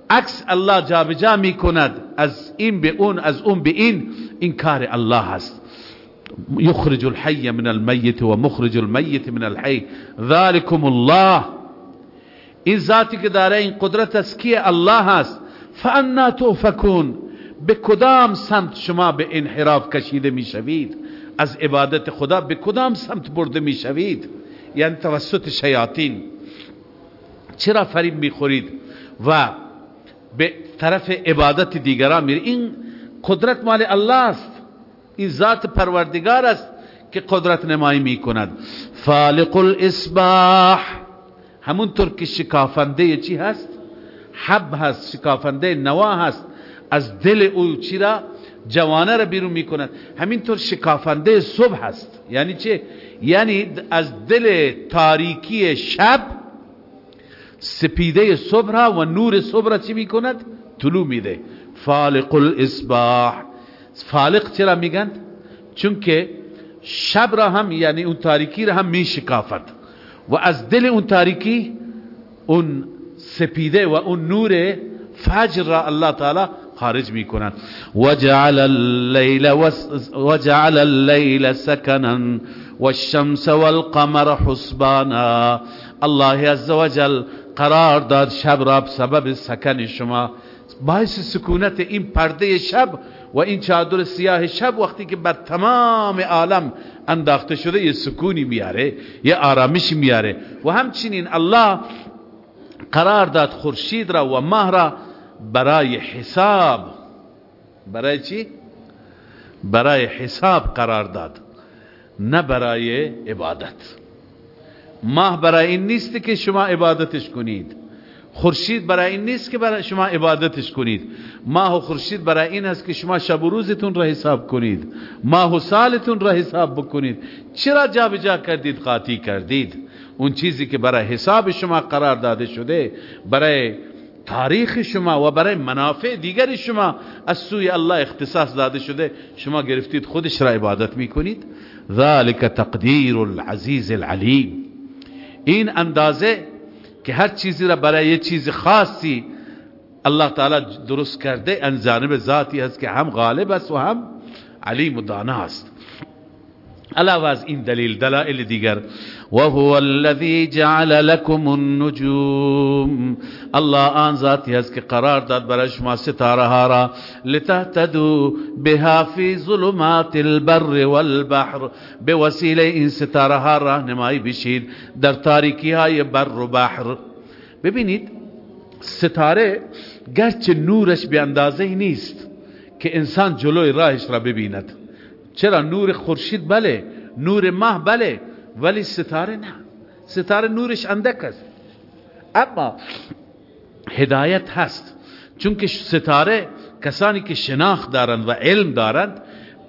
عکس الله جابجا می کند از این به اون از اون به این. این کار الله هست یخرج الحی من المیت و مخرج المیت من الحی. ذالکم الله. این ذاتی که داره این قدرت از کی الله هست فانا توفکون. به کدام سمت شما به انحراف کشیده می‌شوید از عبادت خدا به کدام سمت برده می‌شوید یعنی توسط شیاطین. چرا فریب می‌خورید و به طرف عبادت دیگران میری این قدرت مال الله است. این ذات پروردگار است که قدرت نمایی می‌کند فالق الاسباح همونطور که شکافنده چی هست؟ حب هست شکافنده نوا هست. از دل او چی را؟ جوانه را بیرون می‌کند. همینطور شکافنده صبح هست یعنی چه؟ یعنی از دل تاریکی شب سپیده صبح را و نور صبح را چی می‌کند؟ طلوع میده. فالق الاسباح فالق چرا میگن؟ چون که شب را هم یعنی اون تاریکی را هم می شکافت و از دل اون تاریکی اون سپیده و اون نور فجر را الله تعالی خارج می‌کنند وجعل الليل وجعل الليل سكنا والشمس والقمر حسبانا. الله عز وجل قرار داد شب را سبب سکن شما. باعث سکونت این پرده شب و این چادر سیاه شب وقتی که بر تمام عالم انداخته شده یه سکونی میاره یه آرامش میاره. و همچنین الله قرار داد خورشید را و ماه را برای حساب. برای چی؟ برای حساب قرار داد نه برای عبادت. ماه برای این نیست که شما عبادتش کنید. خورشید برای این نیست که برای شما عبادتش کنید. ماه و خورشید برای این است که شما شب و روزتون را حساب کنید. ماه و سالتون را حساب بکنید. چرا جابجا کردید؟ قاطی کردید. اون چیزی که برای حساب شما قرار داده شده برای تاریخ شما و برای منافع دیگر شما از سوی الله اختصاص داده شده شما گرفتید خودش را عبادت می‌کنید. ذالک تقدیر العزیز العلیم. این اندازه که هر چیزی را برای یه چیز خاصی الله تعالی درست کرده ان جانب ذاتی هست که هم غالب است و هم علیم و دانا است علاوه از این دلیل دلائل دیگر. وهو الذي جعل لكم النجوم. الله آن ذاتی هست که قرار داد برای شما ستاره ها را لتهتدوا بها فی ظلمات البر والبحر. به وسیله این ستاره ها راهنمایی بشید در تاریکی های بر و بحر. ببینید ستاره گرچه نورش به اندازه نیست که انسان جلوی راهش را ببیند. چرا نور خورشید؟ بله. نور ماه؟ بله. ولی ستاره نه. ستاره نورش اندک است. اما هدایت هست. چون که ستاره کسانی که شناخت دارند و علم دارند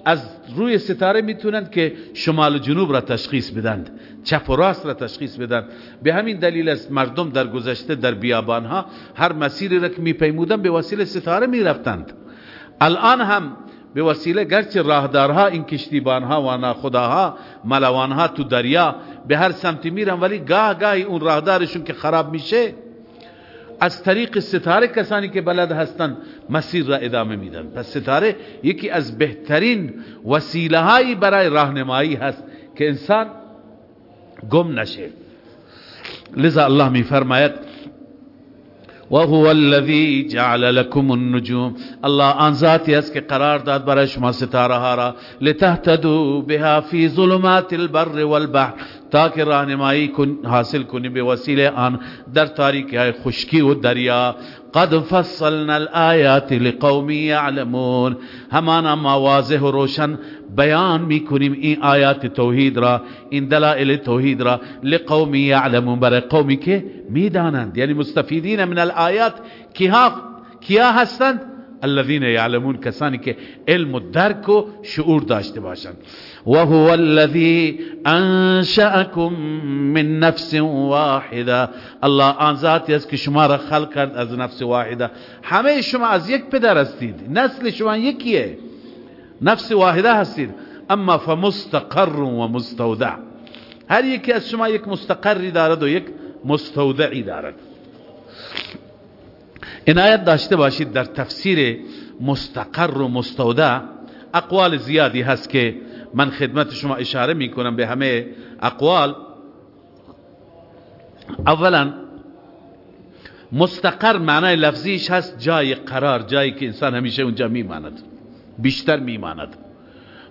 از روی ستاره می‌تونند که شمال و جنوب را تشخیص بدند چپ و راست را تشخیص بدند. به همین دلیل است مردم در گذشته در بیابان ها هر مسیری را که میپیمودند به وسیله ستاره می‌رفتند. الان هم به وسیله گرچه راهدارها این کشتیبانها و ناخداها ملوانها تو دریا به هر سمتی میرن ولی گاه گاهی اون راهدارشون که خراب میشه از طریق ستاره کسانی که بلد هستن مسیر را ادامه میدن. پس ستاره یکی از بهترین وسیله هایی برای راهنمایی هست که انسان گم نشه. لذا الله میفرماید وهو الذي جعل لكم النجوم. الله آن ذاتی است که قرار داد برای شما ستاره ها را لتهتدوا بها في ظلمات البر والبحر تاکہ راهنمایی حاصل کنی به وسیله آن در های خشکی و دریا. قد فصلنا الآیات لقوم یعلمون همانا ما واضح و روشن بیان میکنیم این آیات توحید را این دلائل توحید را لقوم یعلمون برای قومی که میدانند. یعنی مستفیدین من الآیات کیا هستند؟ الذين يعلمون کسانی که علم و درک و شعور داشته باشند. وهو الذي انشأكم من نفس واحده. الله آن ذاتی است که شما را خلق کرد از نفس واحده. همه شما از یک پدر هستید. نسل شما یکیه. نفس واحده هستید. اما فمستقر و مستودع. هر یکی از شما یک مستقری دارد و یک مستودعی دارد. عنایت داشته باشید در تفسیر مستقر و مستودع اقوال زیادی هست که من خدمت شما اشاره می کنم به همه اقوال. اولا مستقر معنای لفظیش هست جای قرار جایی که انسان همیشه اونجا میماند بیشتر میماند.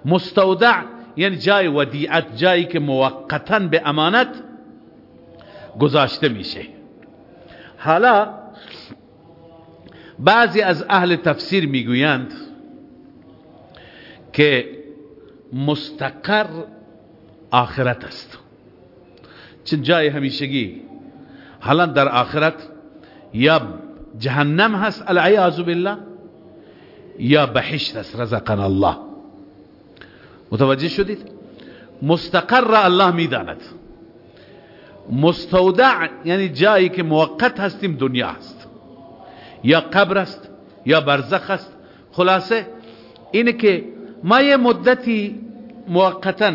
مستودع یعنی جای ودیعت جایی که موقتا به امانت گذاشته میشه. حالا بعضی از اهل تفسیر می‌گویند که مستقر آخرت است. چه جای همیشگی. حالا در آخرت یا جهنم هست العیاذ بالله یا بحشت است رزقنا الله. متوجه شدید؟ مستقر را الله می‌داند. مستودع یعنی جایی که موقت هستیم دنیا است یا قبر است یا برزخ است. خلاصه اینه که ما یه مدتی موقتا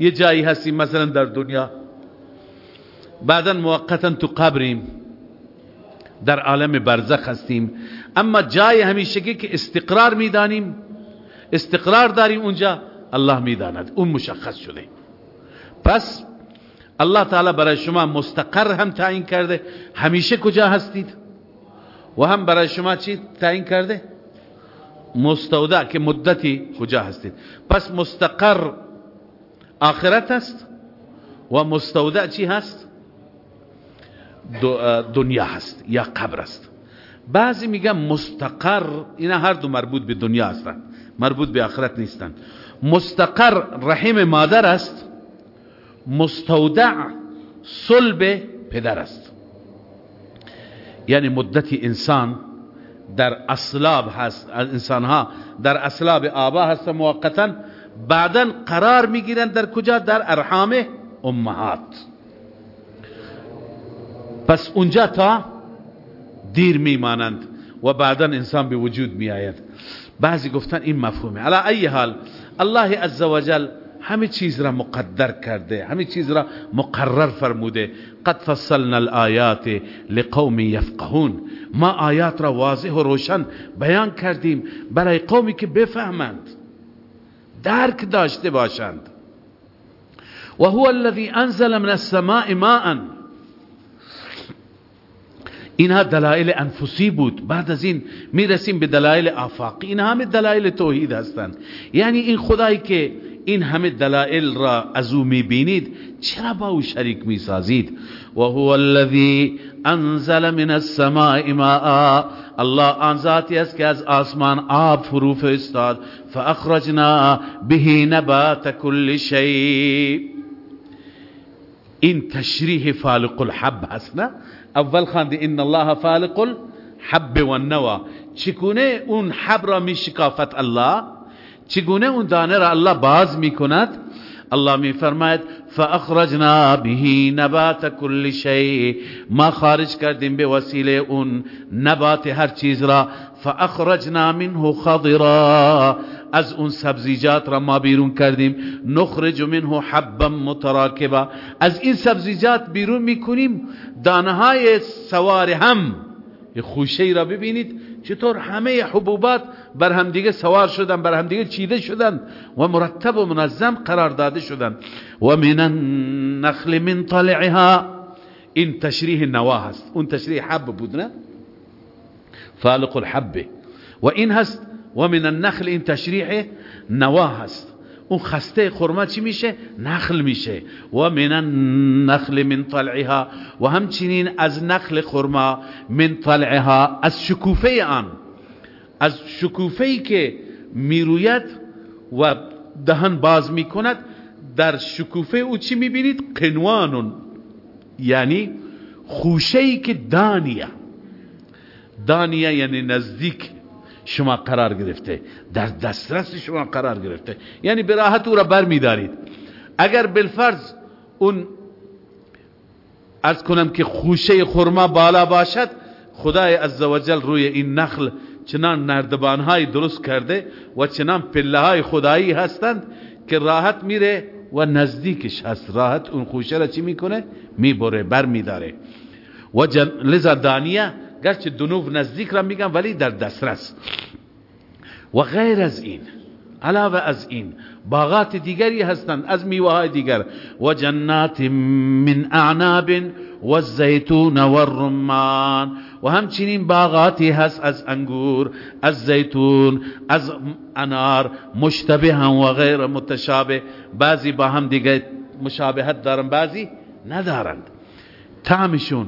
یه جایی هستیم مثلا در دنیا. بعدا موقتا تو قبریم. در عالم برزخ هستیم. اما جای همیشگی که استقرار می‌دانیم استقرار داریم اونجا الله می‌داند. اون مشخص شده. پس الله تعالی برای شما مستقر هم تعیین کرده. همیشه کجا هستید؟ و هم برای شما چی تعیین کرده؟ مستودع که مدتی کجا هستید. پس مستقر آخرت است و مستودع چی هست؟ دنیا هست یا قبر است. بعضی میگن مستقر اینا هر دو مربوط به دنیا هستند مربوط به آخرت نیستند. مستقر رحم مادر است مستودع صلب پدر است. یعنی مدتی انسان در اصلاب هست انسان ها در اصلاب آبا هست موقتا بعدا قرار میگیرند در کجا؟ در ارحام امهات. پس اونجا تا دیر میمانند و بعدا انسان به وجود میآید. بعضی گفتن این مفهومه. علی ای حال الله عزوجل همه چیز را مقدر کرده همه چیز را مقرر فرموده. قد فصلنا الآیات لقوم یفقهون. ما آیات را واضح و روشن بیان کردیم برای قومی که بفهمند درک داشته باشند. و هو الذي انزل من السماء ماء. اینها دلائل انفسی بود. بعد از این می‌رسیم به دلائل آفاقی. این همه دلائل توحید هستند. یعنی این خدایی که این همه دلائل را از او می‌بینید چرا با او شریک می‌سازید؟ و هو الذی انزل من السماء ماء. الله آن ذاتی است که از آسمان آب فرو فرستاد. فاخرجنا به نبات كل شيء این تشریح فالق الحب هست نه؟ اول خواندی ان الله فالق الحب والنوى. چگونه اون حب را می شکافت الله؟ چگونه اون دانه را الله باز می کند الله می فرماید فاخرجنا به نبات كل شيء ما خارج کردیم به وسیله اون نبات هر چیز را. فاخرجنا منه خضرا. از اون سبزیجات را ما بیرون کردیم. نخرج منه حبا متراکبا. از این سبزیجات بیرون می‌کنیم. دانه های سوار هم. خوشه را ببینید. چطور همه حبوبات بر هم دیگه سوار شدن بر هم دیگه چیده شدن و مرتب و منظم قرار داده شدن. و من النخل من طلعها. این تشریح نوا هست. اون تشریح حب بود نه؟ فالق الحب. و این هست. و من النخل این تشریح نوا هست. اون خسته خرما چی میشه؟ نخل میشه. و من النخل من طلعها. و همچنین از نخل خرما من طلعها. از شکوفه آن. از شکوفه که می‌روید و دهن باز می‌کند در شکوفه او چی می‌بینید؟ قنوان یعنی خوشه ای که دانیه. دانیه یعنی نزدیک. شما قرار گرفته. در دسترس شما قرار گرفته. یعنی به راحت او را بر میدارید اگر بالفرض اون از کنم که خوشه خرما بالا باشد خدای عزوجل روی این نخل چنان نردبانهای درست کرده و چنان پله های خدایی هستند که راحت میره و نزدیکش هست. راحت اون خوشه را چی می‌کنه؟ می‌بره بر میداره و لذا دانیه گرچه دنوب نزدیک را میگم ولی در دسترس. و غیر از این علاوه از این باغات دیگری هستند از میوه های دیگر. و جنات من اعناب و الزیتون و الرمان. و همچنین باغاتی هست از انگور از زیتون از انار مشتبه و غیر متشابه. بعضی با هم دیگه مشابهت دارن بعضی ندارند. طعمشون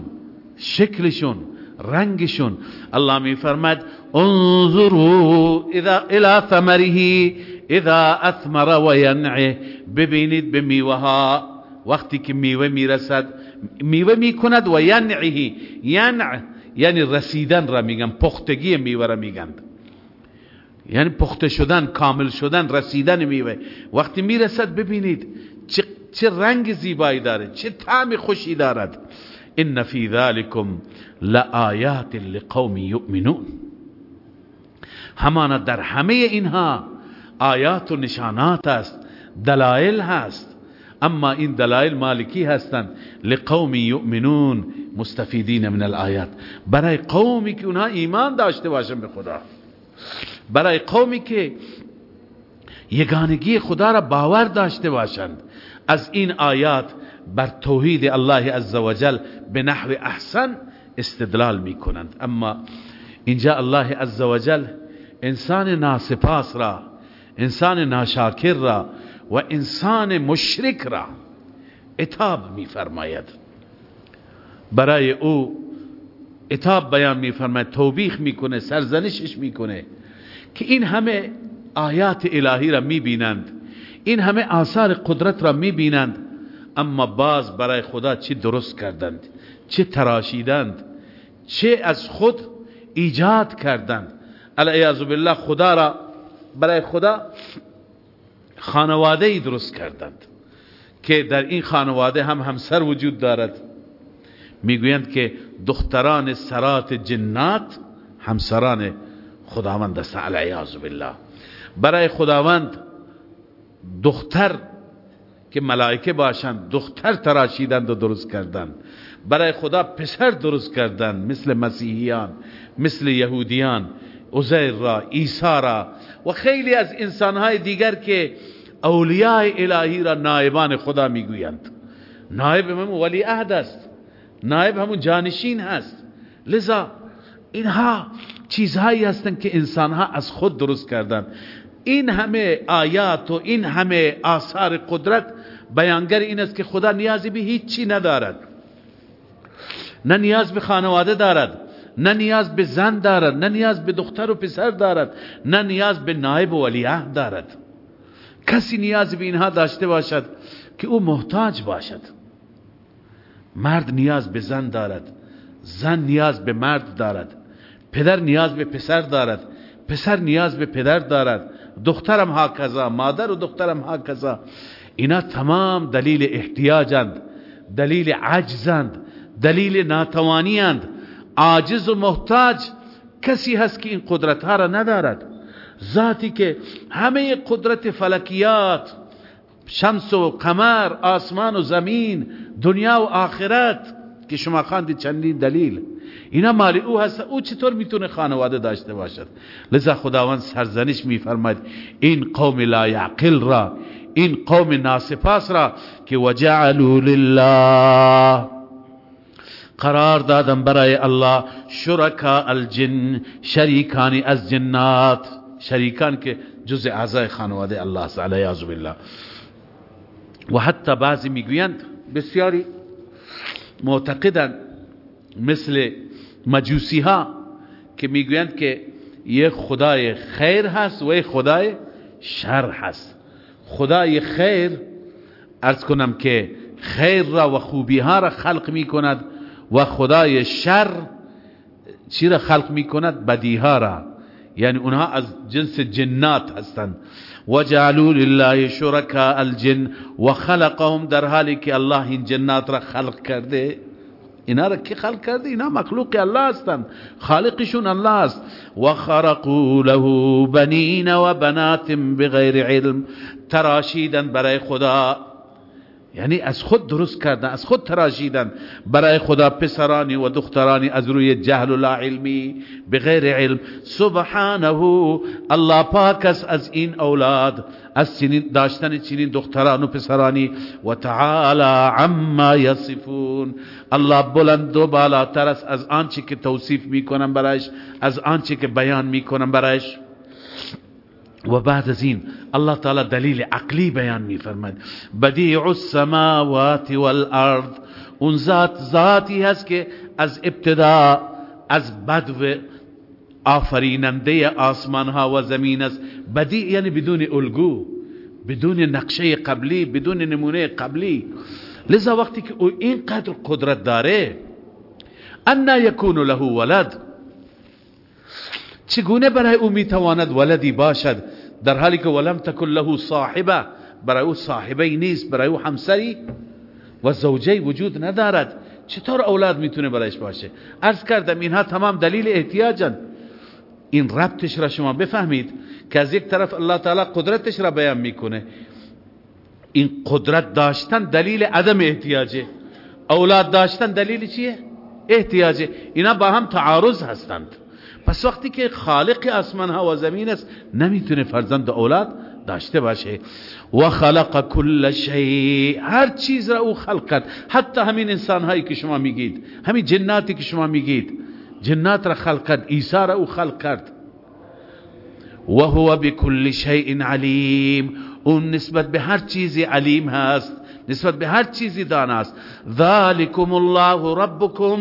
شکلشون رنگشون. الله می فرمد انظروا اذا الى ثمره اذا اثمر و ینعه ببینید به میوه وقتی که میوه می‌رسد میوه می‌کند و ینعه. ینع یعنی رسیدن را میگن پختگی میوه را میگن. یعنی پخته شدن کامل شدن رسیدن میوه. وقتی می‌رسد ببینید چه, چه رنگ زیبایی داره چه طعم خوشی دارد. ان فی ذلکم لآیات لقوم یؤمنون همانا در همه اینها آیات و نشانات است دلائل هست اما این دلائل مالکی هستند لقوم یؤمنون مستفیدین من الآیات. برای قومی که اونها ایمان داشته باشن به خدا. برای قومی که یگانگی خدا را باور داشته باشند. از این آیات بر توحید الله عزوجل به نحو احسن استدلال می کنند اما اینجا الله عزوجل انسان ناسپاس را انسان ناشاکر را و انسان مشرک را اتاب می فرماید برای او اتاب بیان می فرماید توبیخ می‌کنه سرزنشش می‌کنه که این همه آیات الهی را می بینند این همه آثار قدرت را می بینند اما باز برای خدا چه درست کردند؟ چه تراشیدند؟ چه از خود ایجاد کردند؟ العیاذ بالله خدا را برای خدا خانواده ای درست کردند که در این خانواده هم همسر وجود دارد. می‌گویند که دختران سرات جنات همسران خداوند است. العیاذ بالله. برای خداوند دختر که ملائکه باشند دختر تراشیدند و درست کردند برای خدا پسر درست کردند مثل مسیحیان مثل یهودیان عزیر را عیسی را. و خیلی از انسانهای دیگر که اولیاء الهی را نائبان خدا می‌گویند. نائب همون ولی عهد است. نائب همون جانشین هست. لذا اینها چیزهایی هستند که انسانها از خود درست کردند این همه آیات و این همه آثار قدرت بیانگر این است که خدا نیازی به هیچی ندارد. نه نیاز به خانواده دارد نه نیاز به زن دارد نه نیاز به دختر و پسر دارد نه نیاز به نایب و ولیعهد دارد. کسی نیاز به اینها داشته باشد که او محتاج باشد. مرد نیاز به زن دارد زن نیاز به مرد دارد پدر نیاز به پسر دارد پسر نیاز به پدر دارد دخترم ها کذا مادر و دخترم ها کذا اینا تمام دلیل احتیاجند دلیل عجزند دلیل ناتوانیند عاجز و محتاج کسی هست که این قدرت ها را ندارد. ذاتی که همه قدرت فلکیات شمس و قمر آسمان و زمین دنیا و آخرت که شما خواندید چندین دلیل. اینا مال او هست. او چطور می‌تونه خانواده داشته باشد؟ لذا خداوند سرزنش میفرماید این قوم لا یعقل را این قوم ناسپاس را که وجعلوا لله. قرار دادم برای الله شرکا الجن شریکانی از جنات. شریکان که جز اعضای خانواده الله تعالی یعذ بالله. و حتی بعضی می‌گویند بسیاری معتقدند مثل مجوسی ها که می‌گویند که یک خدای خیر هست و یک خدای شر هست. خدای خیر. ارز کنم که خیر را و خوبی ها را خلق می کند و خدای شر چی را خلق می کند؟ بدی ها را. یعنی اونها از جنس جنات هستند. و جعلوا لله شرکا الجن و خلقهم در حالی که الله این جنات را خلق کرده. اینا را کی خلق کرده؟ اینا مخلوق الله هستند. خالقشون الله است. و خرقوا له بنین و بنات بغیر علم. تراشیدن برای خدا. یعنی از خود درست کردن از خود تراشیدن برای خدا پسرانی و دخترانی از روی جهل و لا علمی بغیر علم. سبحانه الله پاک از این اولاد از چنین داشتن چنین دختران و پسرانی. و تعالی عما یصفون. الله بلند و بالاتر است از آنچه که توصیف می‌کنن برایش از آنچه که بیان می‌کنن برایش. و بعد از این الله تعالی دلیل عقلی بیان میفرماید. بدیع السماوات والارض اون ذات ذاتی هست که از ابتدا از بدو آفریننده آسمان ها و زمین است. بدیع یعنی بدون الگو بدون نقشه قبلی بدون نمونه قبلی. لذا وقتی که او اینقدر قدرت داره انا یکون له ولد. چگونه برای او می‌تواند ولدی باشد؟ در حالی که ولم تکن له صاحبه برای او صاحبه نیست برای او همسری و زوجه وجود ندارد. چطور اولاد می‌تونه برایش باشه؟ عرض کردم اینها تمام دلیل احتیاجن. این ربطش را شما بفهمید که از یک طرف الله تعالی قدرتش را بیان می‌کنه. این قدرت داشتن دلیل عدم احتیاجه. اولاد داشتن دلیل چیه؟ احتیاجه. اینا با هم تعارض هستند. پس وقتی که خالق آسمان ها و زمین است نمی‌تونه فرزند اولاد داشته باشه. و خلق کل شیء هر چیز را او خلق کرد حتی همین انسان هایی که شما میگید همین جناتی که شما میگید جنات را خلق کرد عیسی را او خلق کرد و هو بكل شیء علیم. اون نسبت به هر چیزی علیم هست نسبت به هر چیزی داناست. ذالکم الله ربکم.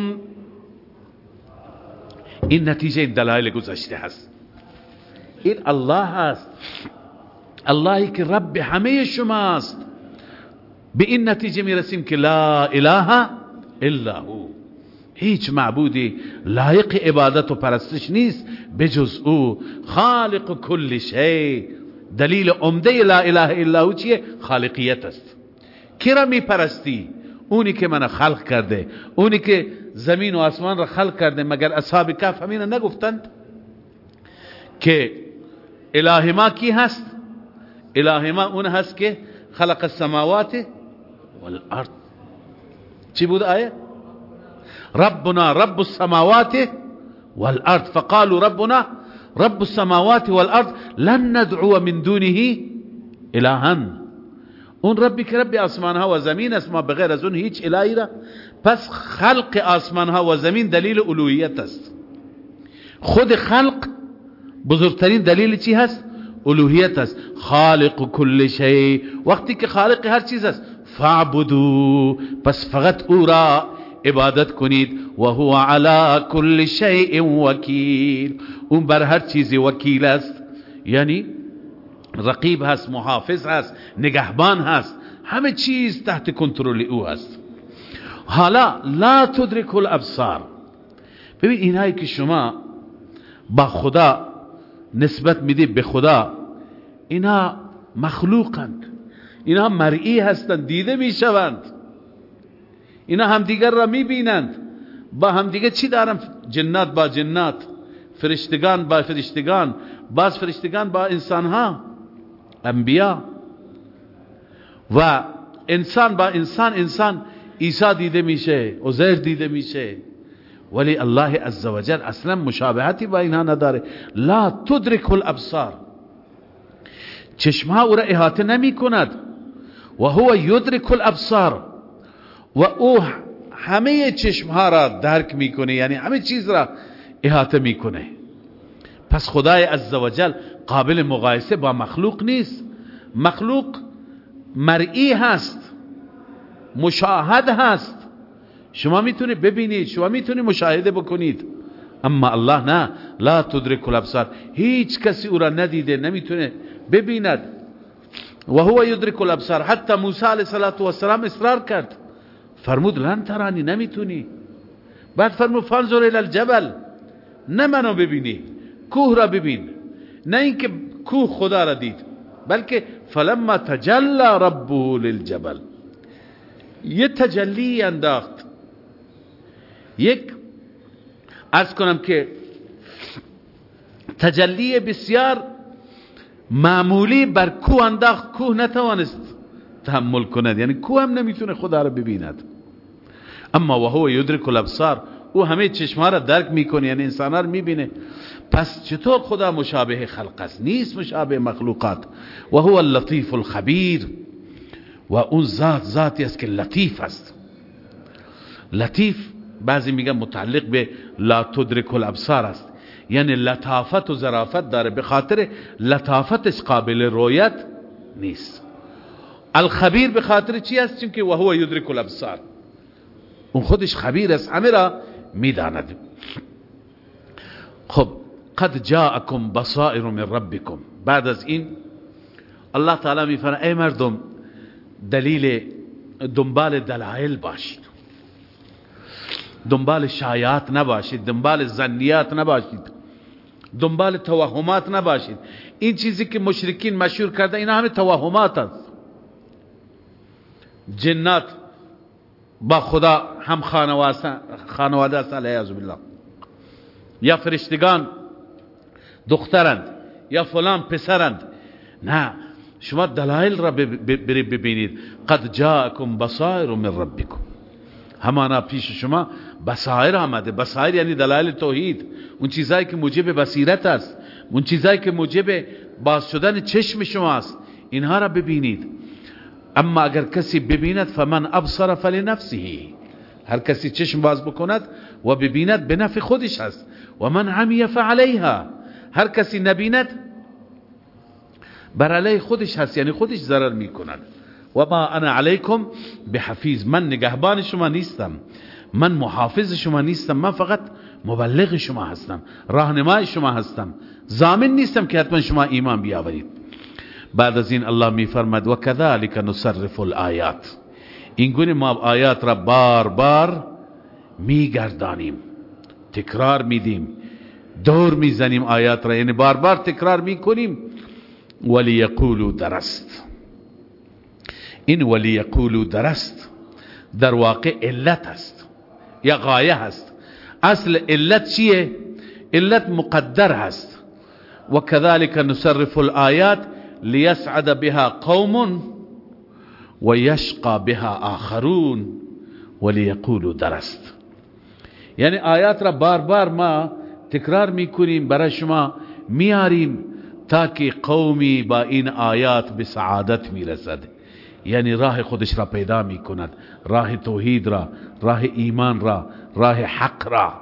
این نتیجه دلایل گذشته هست. این الله هست اللهی که رب همه شماست به این نتیجه می‌رسیم که لا اله الا هو. هیچ معبودی لایق عبادت و پرستش نیست بجز او. خالق کل شی. دلیل عمده لا اله الا هو چیه؟ خالقیت است. کی را می پرستی اونی که من خلق کرده اونی که زمین و آسمان را خلق کرده مگر اصحاب کف همین نگفتند که اله ما کی هست؟ اله ما اون هست که خلق السماوات والارض. چی بود آیه؟ ربنا رب السماوات والارض. فقالوا ربنا رب السماوات والارض لن ندعو من دونه الها. اون ربی که رب آسمان ها و زمین است ما بغیر از اون هیچ الهی را. پس خلق آسمان ها و زمین دلیل الوهیت است. خود خلق بزرگترین دلیل چی هست؟ الوهیت است. خالق کل شی وقتی که خالق هر چیز است فعبدو پس فقط او را عبادت کنید. و هو علی کل شیء وکیل. اون بر هر چیزی وکیل است. یعنی رقیب هست محافظ هست نگهبان هست. همه چیز تحت کنترل او هست. حالا لا تدرک الابصار. ببین اینهایی که شما با خدا نسبت میدی به خدا اینا مخلوقند. اینا مرئی هستند دیده می‌شوند. اینا همدیگر را می‌بینند. با همدیگه چی دارم؟ جنات با جنات فرشتگان با فرشتگان باز فرشتگان با انسان ها انبیا و انسان با انسان انسان عیسی دیده میشه عزیر دیده میشه. ولی الله عزوجل اصلا مشابهتی با اینها نداره. لا تدرک الابصار. چشمها او را احاطه نمی کند. و هو یدرک الابصار. و او همه چشمها را درک می‌کنه یعنی همه چیز را احاطه می‌کنه. پس خدای عزوجل قابل مقایسه با مخلوق نیست. مخلوق مرئی هست مشاهد هست. شما می‌تونید ببینید شما می‌تونید مشاهده بکنید. اما الله نه لا تدرک الابصار. هیچ کسی او را ندیده نمی‌تونه ببیند. و هو یدرک الابصار. حتی موسی علیه السلام اصرار کرد. فرمود لن ترانی نمی‌تونی. بعد فرمود فانظر الى الجبل. نه منو ببینی. کوه را ببین. نه اینکه کوه خدا را دید بلکه فلما تجلى ربه للجبل. یه تجلی انداخت. یک از کنم که تجلی بسیار معمولی بر کوه انداخت. کوه نتوانست تحمل کند. یعنی کوه هم نمی‌تونه خدا را ببیند. اما و هو یدرک الابصار او همه چشمها را درک می‌کنه. یعنی انسان را می‌بینه. پس چطور خدا مشابه خلق است؟ نیست مشابه مخلوقات. و هو اللطیف الخبیر. و اون ذات ذاتی است که لطیف است. لطیف بعضی میگن متعلق به لا تدرک الابصار است. یعنی لطافت و ظرافت داره. به خاطر لطافتش قابل رویت نیست. الخبیر به خاطر چی است؟ چون که و هو یدرک الابصار. اون خودش خبیر است. همه را می‌داند. خب قد جاءكم بصائر من ربكم بعد از این الله تعالی میفرماید ای مردم دلیل دنبال دلایل باشید. دنبال شایعات نباشید دنبال زنیات نباشید دنبال توهمات نباشید. این چیزی که مشرکین مشهور کرده اینا همه توهمات است جنات با خدا هم خانواده است علیه بالله یا فرشتگان دخترند یا فلان پسرند. نه شما دلایل را ببینید. قد جاءکم بصائر من ربکم. همانا پیش شما بصائر آمده. بصائر یعنی دلایل توحید. اون چیزایی که موجب بصیرت است. اون چیزایی که موجب باز شدن چشم شما است. اینها را ببینید. اما اگر کسی ببیند فمن ابصر فلنفسه. هر کسی چشم باز بکند و ببیند به نفع خودش هست. و من عمی فعلیها. هر کسی نبیند بر علی خودش هست یعنی خودش ضرر می‌کند. و ما انا علیکم بحفیظ من نگهبان شما نیستم من محافظ شما نیستم من فقط مبلغ شما هستم راهنمای شما هستم زامن نیستم که حتما شما ایمان بیاورید. بعد از این الله میفرماد و کذالک نصرف الآیات. این گونه ما آیات را بار بار میگردانیم تکرار میدیم. دور می‌زنیم آیات را. یعنی بار بار تکرار می‌کنیم. ولی یقولو درست. این ولی یقولو درست در واقع علت است. یا غایه هست اصل علت چیه؟ علت مقدر هست و كذلك نصرف الآیات لیسعد بها قوم و بها آخرون. ولیقولوا درست. یعنی آیات را بار بار ما تکرار می‌کنیم. برای شما میاریم تاکه قومی با این آیات به سعادت می‌رسد. یعنی راه خودش را پیدا می‌کند. راه توحید را راه ایمان را راه حق را.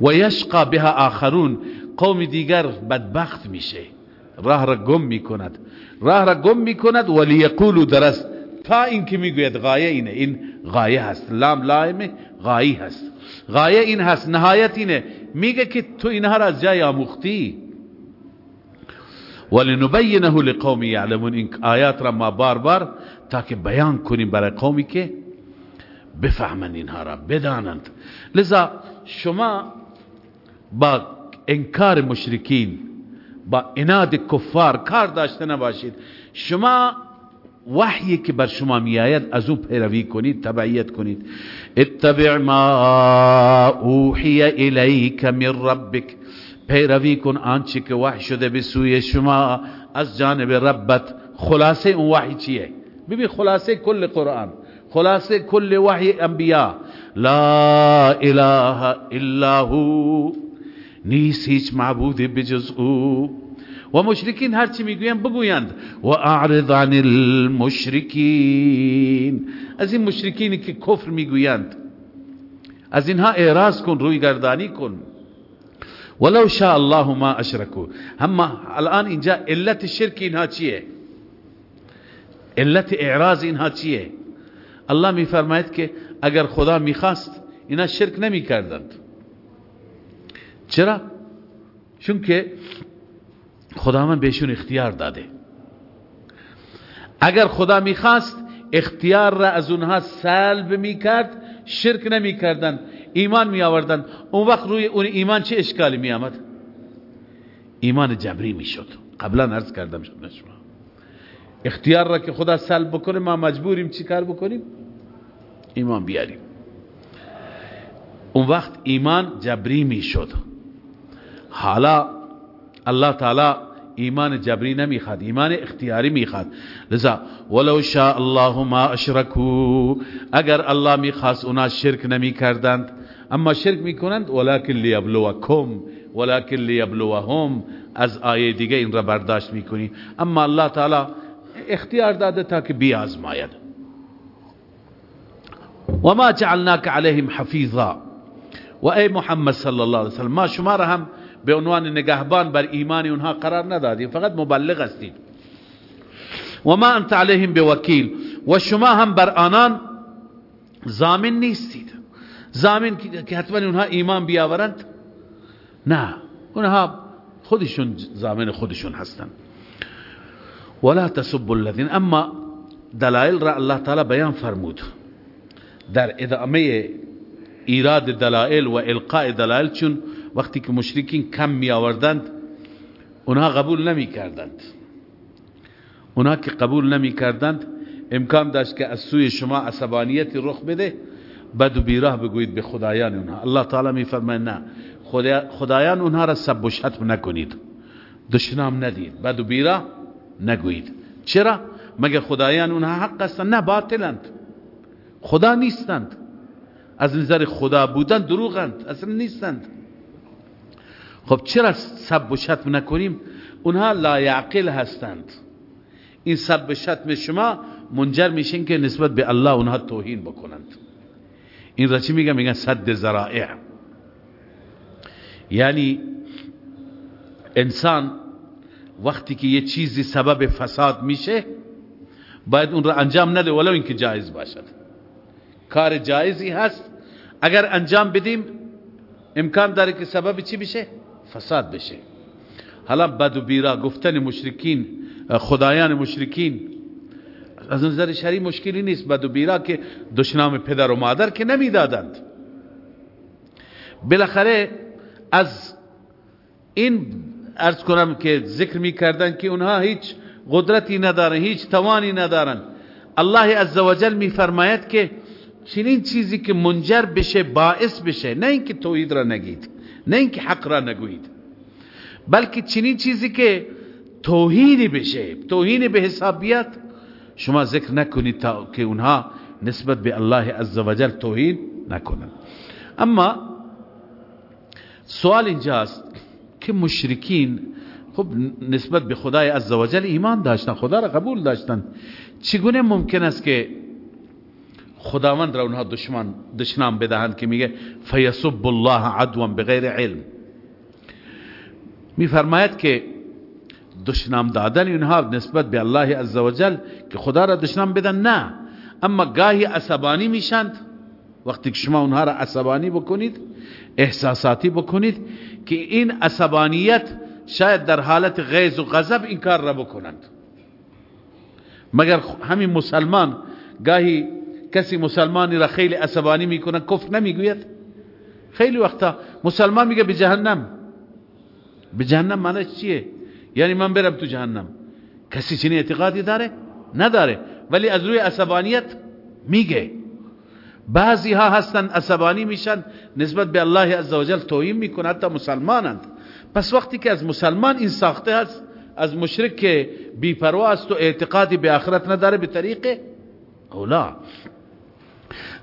و یشقا بها آخرون. قوم دیگر بدبخت میشه. راه را گم می‌کند. راه را گم می‌کند ولی یقولو درست تا این که می‌گوید غایه اینه. این غایه هست. لام لائمه. غایی هست. غایه این هست. نهایت اینه. میگه که تو اینها را از جای آموختی. ولنبینه لقومی یعلمون این آیات را ما بار بار تاکه بیان کنیم برای قومی که بفهمن اینها را بدانند. لذا شما با انکار مشرکین با اناد کفار کار داشته نباشید. شما وحی که بر شما میآید از او پیروی کنید تبعیت کنید. اتبع ما اوحی الیک من ربک. پیروی کن آنچه که وحی شده به سوی شما از جانب ربت. خلاصه اون وحی چیه؟ ببین خلاصه کل قرآن خلاصه کل وحی انبیاء. لا اله الا هو. نیست هیچ معبود بجز او. و مشرکین هرچی می‌گویند بگویند. و اعرض عن المشرکین. از این مشرکینی که کفر می‌گویند از اینها اعراض کن روی گردانی کن. ولو شاء الله ما اشركوا اما الان اینجا علت شرک اینها چیه؟ علت اعراض اینها چیه؟ الله میفرماید که اگر خدا می‌خواست اینا شرک نمی‌کردند. چرا؟ چون که خدا من بهشون اختیار داده. اگر خدا می‌خواست اختیار را از اونها سلب می‌کرد شرک نمی‌کردند ایمان می آوردن اون وقت روی اون ایمان چه اشکالی می آمد ایمان جبری می شد قبلا عرض کردم شما اختیار را که خدا سلب بکنه ما مجبوریم چی کار بکنیم؟ ایمان بیاریم. اون وقت ایمان جبری می شد حالا الله تعالی ایمان جبری نمی‌خواد ایمان اختیاری می‌خواد. لذا ولو شاء الله ما اشرکو اگر الله می‌خواست اونا شرک نمی‌کردند اما شرک می‌کنند ولکن لیبلوکم ولکن لیبلوهم از آیه دیگه این را برداشت می‌کنی. اما الله تعالی اختیار داده تا که بیازماید. و ما جعلناک علیهم حفیظا. و ای محمد صلی الله علیه وسلم ما شما را هم به عنوان نگهبان بر ایمان اونها قرار ندادیم. فقط مبلغ هستید و ما انت علیهم بوکیل. و شما هم بر آنان زامن نیستید. زامن که حتما اونها ایمان بیاورند؟ نه. اونها خودشون زامن خودشون هستن. ولا تسب الذين اما دلائل را الله تعالی بیان فرمود. در ادامه ایراد دلائل و القاء دلائل چون وقتی که مشرکین کم می آوردند اونها قبول نمی کردند اونها که قبول نمی کردند امکان داشت که از سوی شما عصبانیتی رخ بده بد و بیراه بگویید به خدایان اونها. الله تعالی میفرماید نه خدایان اونها را سب و شتم نکنید. دشنام ندید بد و بیراه نگویید. چرا؟ مگر خدایان اونها حق هستند؟ نه باطلند. خدا نیستند. از نظر خدا بودن دروغند. اصلا نیستند. خب چرا سب و شتم نکنیم؟ اونها لایعقل هستند. این سب و شتم شما منجر میشین که نسبت به الله اونها توهین بکنند. این را چی میگن میگن صد زرائع یعنی انسان وقتی که یه چیزی سبب فساد میشه باید اون را انجام نده ولو اینکه جایز باشد. کار جایزی هست. اگر انجام بدیم امکان داره که سبب چی بشه؟ فساد بشه حالا بد و بیرا گفتن مشرکین خدایان مشرکین از نظر شرعی مشکلی نیست. بد و بیرا که دشنام پدر و مادر که نمی‌دادند. بالاخره از این ارز کنم که ذکر می کردن که اونها هیچ قدرتی ندارن هیچ توانی ندارن. الله عزوجل می فرماید که چنین چیزی که منجر بشه باعث بشه نه اینکه توحید را نگید. نه اینکه حق را نگویید بلکه چنین چیزی که توهینی بشه توهین به حسابیت شما ذکر نکنید تا که اونها نسبت به الله عزوجل توهین نکنن. اما سوال اینجاست که مشرکین خب نسبت به خدای عزوجل ایمان داشتن خدا را قبول داشتن. چگونه ممکن است که خداوند را اونها دشمن دشنام بدهند که میگه فیسب الله عدوا بغیر علم. میفرماید که دشنام دادن اینها نسبت به الله عزوجل که خدا را دشنام بدن نه. اما گاهی عصبانی میشند. وقتی که شما اونها را عصبانی بکنید احساساتی بکنید که این عصبانیت شاید در حالت غیظ و غضب این کار را بکنند. مگر همین مسلمان گاهی کسی مسلمانی را خیلی عصبانی می‌کنه کفر نمی‌گوید. خیلی وقتا مسلمان میگه به جهنم. به جهنم معنی چیه؟ یعنی من برم تو جهنم. کسی چنین اعتقادی داره؟ نداره. ولی از روی عصبانیت میگه. بعضی ها هستن عصبانی میشن نسبت به الله عزوجل توهین می‌کنه حتی مسلمانند. پس وقتی که از مسلمان این ساخته هست از مشرک که بیپروا است و اعتقادی به آخرت نداره به طریق اولا.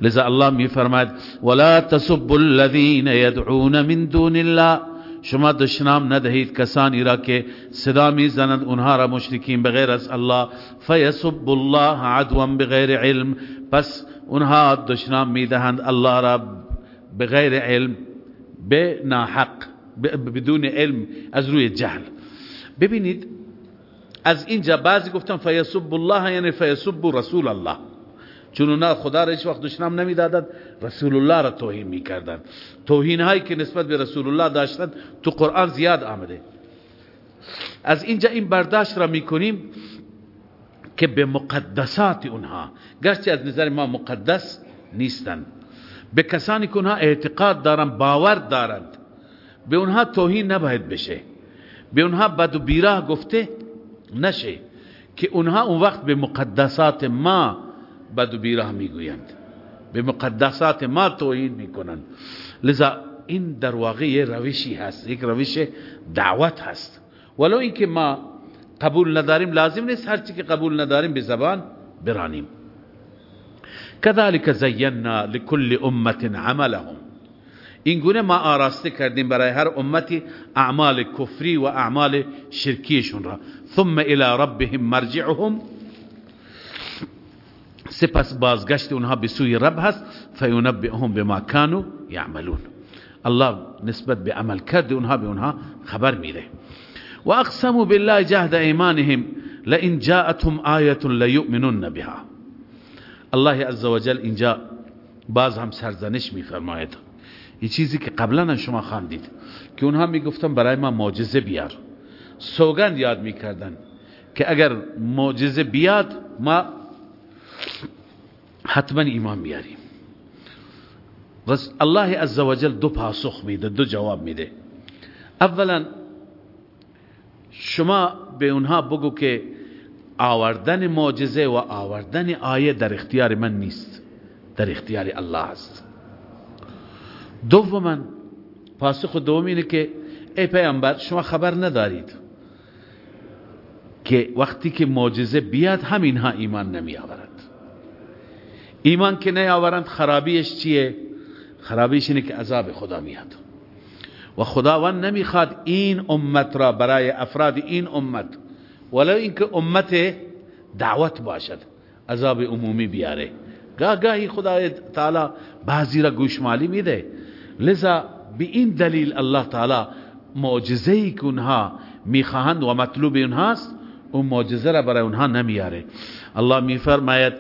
لذا الله می فرماید ولا تسبوا الذين يدعون من دون الله. شما دشنام ندهید کسانی را که صدا می‌زنند اونها را مشرکین بغیر از الله. فیسب الله عدوا بغیر علم. پس اونها دشنام می‌دهند الله را بغیر علم به ناحق بدون علم از روی جهل. ببینید از اینجا بعضی گفتن فیسب الله یعنی فیسب رسول الله. چون اونا خدا را هیچ وقت دشنام نمی‌دادند رسول الله را توهین می‌کردند. توهین هایی که نسبت به رسول الله داشتند تو قرآن زیاد آمده. از اینجا این برداشت را می‌کنیم که به مقدسات اونها گرچه از نظر ما مقدس نیستند. به کسانی که اونها اعتقاد دارند باور دارند به اونها توهین نباید بشه. به اونها بد و بیراه گفته نشه که اونها اون وقت به مقدسات ما بد و بیراه می‌گویند. به مقدسات ما توهین می‌کنند. لذا این در واقع یه روشی هست یک روش دعوت هست. ولو اینکه ما قبول نداریم لازم نیست هرچی که قبول نداریم به زبان برانیم. كذلك زینا لكل امت عملهم. این گونه ما آراسته کردیم برای هر امتی اعمال کفری و اعمال شرکیشون را. ثم الى ربهم مرجعهم. سپس بازگشت اونها به سوی رب هست فینبئهم بما كانوا يعملون الله نسبت به عمل کرد اونها به اونها خبر میده و اقسموا بالله جهد ایمانهم لئن جاءتهم آیه لیؤمنن بها الله عز وجل اینجا باز هم سرزنش میفرماید یه چیزی که قبلا شما خواندید که اونها می‌گفتن برای ما معجزه بیار سوگند یاد می‌کردن که اگر معجزه بیاد ما حتما ایمان بیاریم الله عزوجل دو پاسخ میده دو جواب میده. اولا شما به اونها بگو که آوردن معجزه و آوردن آیه در اختیار من نیست در اختیار الله است. دوما پاسخ دوم اینه که ای پیامبر شما خبر ندارید که وقتی که معجزه بیاد همینها ایمان نمی آورد ایمان که نیاورند خرابیش چیه؟ خرابیش اینه که عذاب خدا میاد. و خداوند نمی‌خواد این امت را برای افراد این امت ولو اینکه امت دعوت باشد عذاب عمومی بیاره. گاه گاهی خدا تعالی بعضی را گوشمالی میده. لذا به این دلیل الله تعالی معجزه ای که اونها می‌خواهند و مطلوب اونهاست اون معجزه را برای اونها نمیاره. الله میفرماید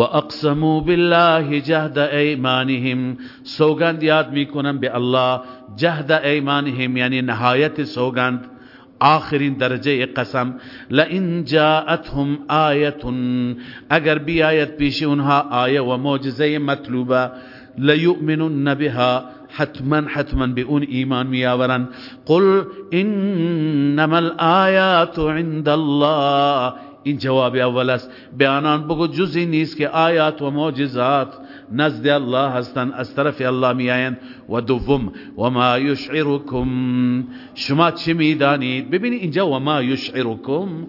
و اقسموا بالله جهد ایمانهم سوگند یاد میکنن به الله جهد ایمانهم یعنی نهایت سوگند آخرین درجه قسم. لئن جاءتهم آیت اگر بیایت پیش اونها آیه و معجزه مطلوبه لیؤمنن بها حتما حتما به اون ایمان قل انما الآیات عند الله این جواب اول است. به آنان بگو جزی نیست که آیات و معجزات نزد الله هستند از طرف الله میآیند. و دوم و ما یشعرکم. شما چه می‌دانید؟ ببینید اینجا و ما یشعرکم.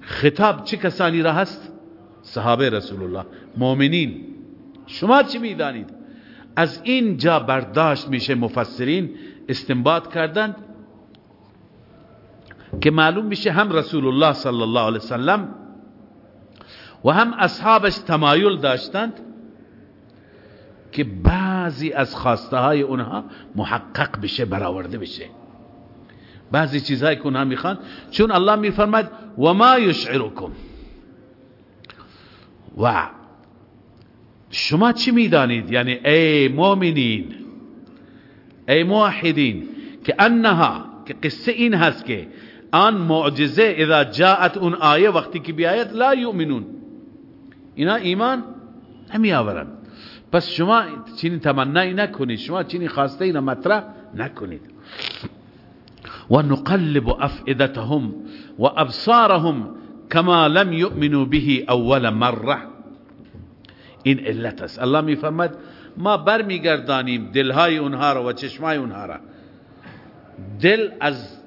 خطاب چه کسانی را هست؟ صحابه رسول الله مؤمنین. شما چه می‌دانید؟ از این جا برداشت میشه مفسرین استنباط کردند. که معلوم میشه هم رسول الله صلی الله علیه وسلم و هم اصحابش تمایل داشتند که بعضی از خواسته های اونها محقق بشه برآورده بشه. بعضی چیزهایی که اونها می‌خوان چون الله میفرماید و ما یشعرکم. و شما چی می‌دانید؟ یعنی ای مؤمنین ای موحدین که انها که قصه این هست که آن معجزه اذا جاءت اون آیه وقتی که بیاید لا یؤمنون. اینا ایمان نمی آورن پس شما چینی تمنایی نکنید. شما چینی خواسته اینا مطرح نکنید. و نقلب افئدتهم و ابصارهم کما لم یؤمنوا به اول مره این علت است. الله میفرماید ما برمیگردانیم دلهای اونها را و چشمای اونها را. دل از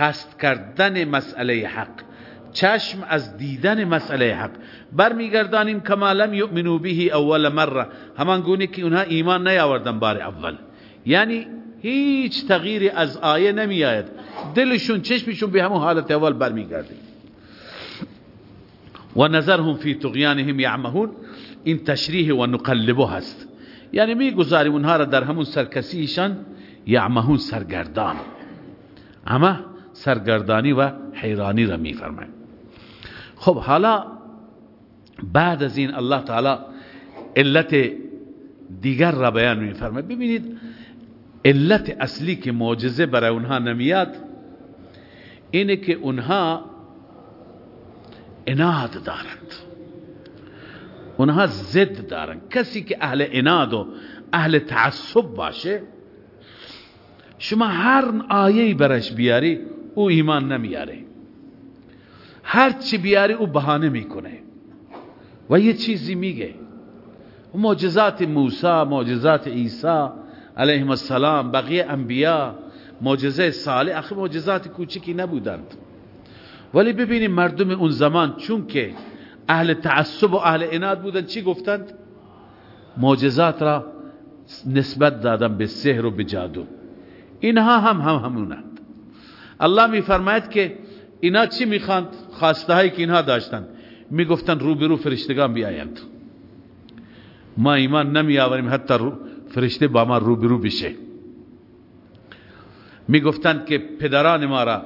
قصد کردن مسئله حق چشم از دیدن مسئله حق. برمیگردانیم کما لم یؤمنو به اول مره. همان گونه که اونها ایمان نیاوردن بار اول. یعنی هیچ تغییری از آیه نمی آید دلشون چشمشون به همون حالت اول برمیگرده. و نظرهم فی طغیانهم یعمهون. این تشریح و نقلبه هست. یعنی می‌گذاریم اونها را در همون سرکسیشان یعمهون سرگردان. اما سرگردانی و حیرانی را میفرماید. خب حالا بعد از این الله تعالی علت دیگر را بیان میفرماید. ببینید علت اصلی که معجزه برای اونها نمیاد اینه که اونها اناد دارند. اونها زد دارند. کسی که اهل اناد و اهل تعصب باشه شما هر آیه برش بیاری او ایمان نمیاره. هر چی بیاری او بهانه می‌کنه. و یه چیزی میگه. معجزات موسی معجزات عیسی علیهم السلام بقیه انبیا معجزه صالح. اخی معجزات کوچکی نبودند. ولی ببینیم مردم اون زمان چون که اهل تعصب و اهل اناد بودند چی گفتند؟ معجزات را نسبت دادن به سحر و به جادو. اینها هم هم همونند الله میفرماید که اینا چی می‌خواند خواسته هایی که اینها داشتند می‌گفتن روبرو فرشتگان بیایند. ما ایمان نمی آوریم حتی فرشته با ما روبرو بشه. می‌گفتند که پدران ما را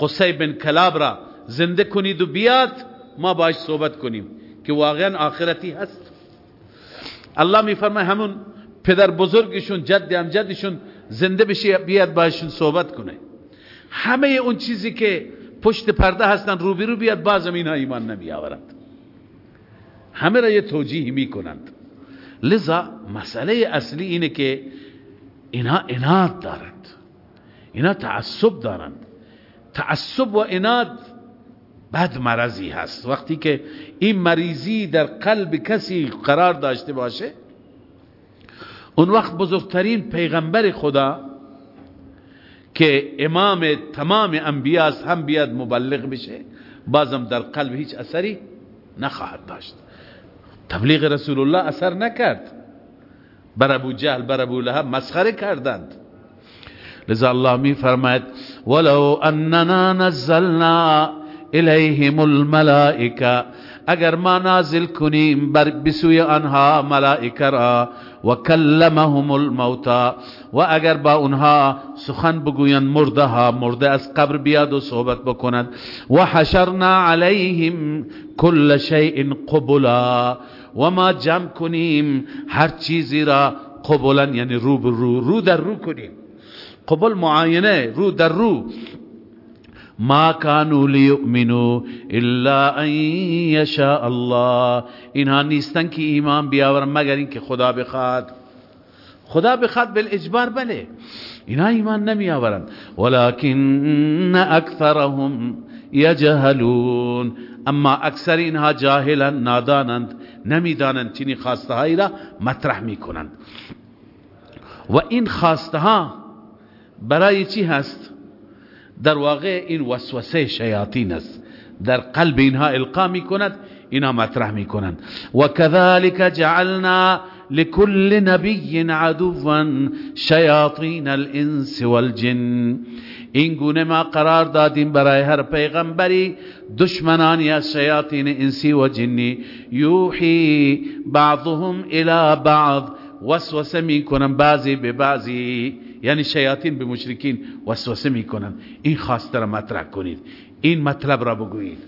قصی بن کلاب را زنده کنید و بیاد ما باش صحبت کنیم. که واقعا آخرتی هست. الله میفرماید همون پدر بزرگشون جد امجدشون زنده بشه بیاد باشون صحبت کنه. همه اون چیزی که پشت پرده هستن روبرو بیاد باز اینا ایمان نمی آورند همه را یه توجیه می کنند لذا مسئله اصلی اینه که اینا اناد دارند. اینا تعصب دارند. تعصب و اناد بد مرضی هست. وقتی که این مریضی در قلب کسی قرار داشته باشه اون وقت بزرگترین پیغمبر خدا که امام تمام انبیاء هم بیاد مبلغ بشه بازم در قلب هیچ اثری نخواهد داشت. تبلیغ رسول الله اثر نکرد. بر ابو جهل بر ابو لهب مسخره کردند. لذا الله می فرماید ولو اننا نزلنا الیهم الملائکه. اگر ما نازل کنیم بر بسوی آنها ملائکه را و کلمهم الموتا و اگر با اونها سخن بگویند مرده ها مرده از قبر بیاد و صحبت بکنند و حشرنا علیهم کل شیء قبلا و ما جمع کنیم هر چیزی را قبلا یعنی رو به رو رو در رو کنیم. قبل معاینه رو در رو. ما كانوا ليؤمنوا الا ان يشاء الله اینها نیستن که ایمان بیاورن مگر اینکه خدا بخواد. خدا بخواد بالاجبار بله. اینها ایمان نمی آورند ولكن اکثرهم یجهلون. اما اکثر اینها جاهلند نادانند نمی‌دانند چنین خواسته هایی را مطرح می‌کنند. و این خواسته ها برای چی هست؟ در واقع این وسوسه شیاطین است. در قلب اینها القا می کند اینها مطرح می کنند و كذلك جعلنا لكل نبی عدوا شیاطین الانس والجن. این گونه ما قرار دادیم برای هر پیغمبری دشمنانی از شیاطین انسی و جنی. یوحی بعضهم إلى بعض. وسوسه میکنن بعضی به بعضی. یعنی شیاطین به مشرکین وسوسه می‌کنن. این خواسته را مطرح کنید. این مطلب را بگویید.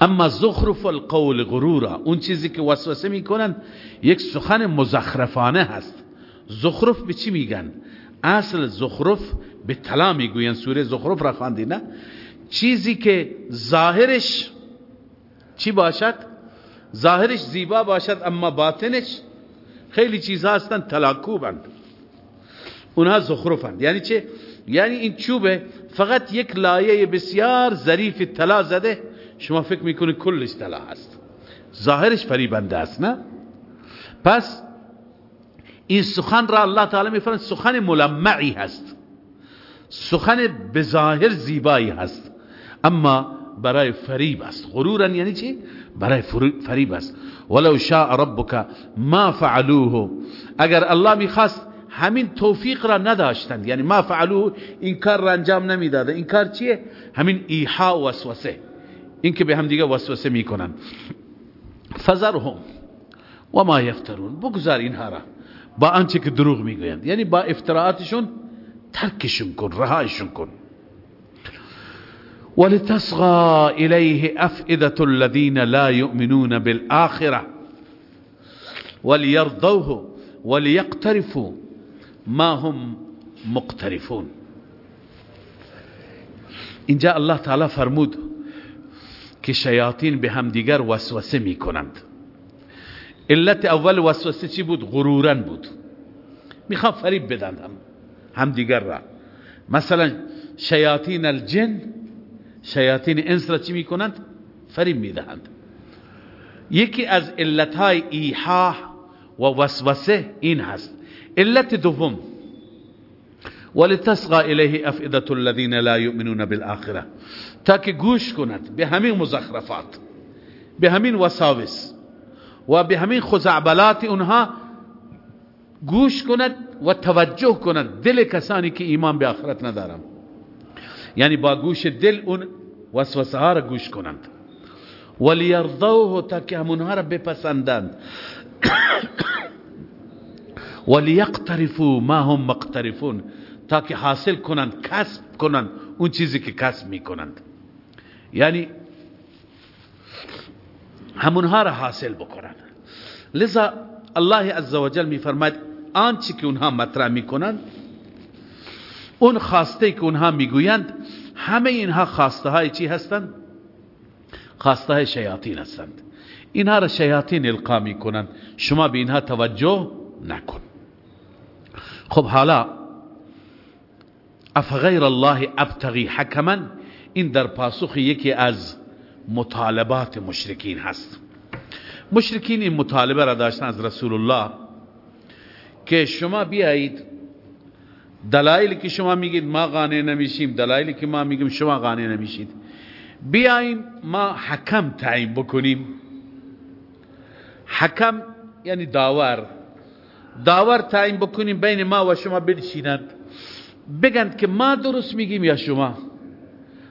اما زخرف القول غرورا اون چیزی که وسوسه می‌کنن یک سخن مزخرفانه هست. زخرف به چی میگن؟ اصل زخرف به طلا می‌گوین. سوره زخرف را خواندی نه؟ چیزی که ظاهرش چی باشد؟ ظاهرش زیبا باشد اما باطنش خیلی چیزها هستن تلاکوبند. اونها زخرفند یعنی چه؟ یعنی این چوبه فقط یک لایه بسیار ظریف طلا زده. شما فکر می‌کنید کلش طلا هست. ظاهرش فریبنده است نه؟ پس این سخن را الله تعالی میفرماید سخن ملمعی هست. سخن بظاهر زیبایی هست. اما برای فریب است. غرورا یعنی چی؟ برای فریب است. ولو شاء ربک ما فعلوه. اگر الله می‌خواست همین توفیق را نداشتند. یعنی ما فعلوه این کار را انجام نمی‌داده. این کار چیه؟ همین ایحا و وسوسه. این که به هم دیگه وسوسه می‌کنن فذرهم و ما یفترون. بگذار اینها را. با آنچه که دروغ می‌گویند. یعنی با افتراعاتشون ترکشون کن رهایشون کن. ولتصغى إليه أفئدة الذين لا يؤمنون بالآخرة. وليرضوه وليقترفوا. ما هم مقترفون. اینجا الله تعالی فرمود که شیاطین به همدیگر وسوسه می کنند علت اول وسوسه چی بود؟ غرورن بود. می‌خوام فریب بدن هم همدیگر را. مثلا شیاطین الجن شیاطین انس را چی می‌کنند؟ فریب می‌دهند. یکی از علتهای ایحا و وسوسه این هست. علت دوم ولتصغى الیه أفئدة الذين لا يؤمنون بالآخرة. تا که گوش کند به همین مزخرفات به همین وساوس و خزعبلات اونها گوش کند و توجه کند دل کسانی که ایمان به ندارم. یعنی با گوش دل اون وسوسه ها را گوش کنند ولیرضوه تا که همونها را بپسندند. ولیقترفوا ما هم مقترفون. تا حاصل کنند کسب کنند اون چیزی که کسب می‌کنند. یعنی همونها را حاصل بکنند. لذا الله عزوجل میفرماید آنچه که اونها مطرح اون خواسته که اونها می‌گویند همه اینها خواسته های چی هستند؟ خواسته های شیاطین هستند. اینها را شیاطین القا می‌کنند. شما به اینها توجه نکن. خب حالا افغیر الله ابتغی حکما این در پاسخ یکی از مطالبات مشرکین هست. مشرکین این مطالبه را داشتن از رسول الله که شما بیایید دلایلی که شما میگید ما قانع نمیشیم دلایلی که ما میگیم شما قانع نمیشید. بیاییم ما حکم تعیین بکنیم. حکم یعنی داور. داور تعیین بکنیم بین ما و شما بنشینند. بگند که ما درست میگیم یا شما؟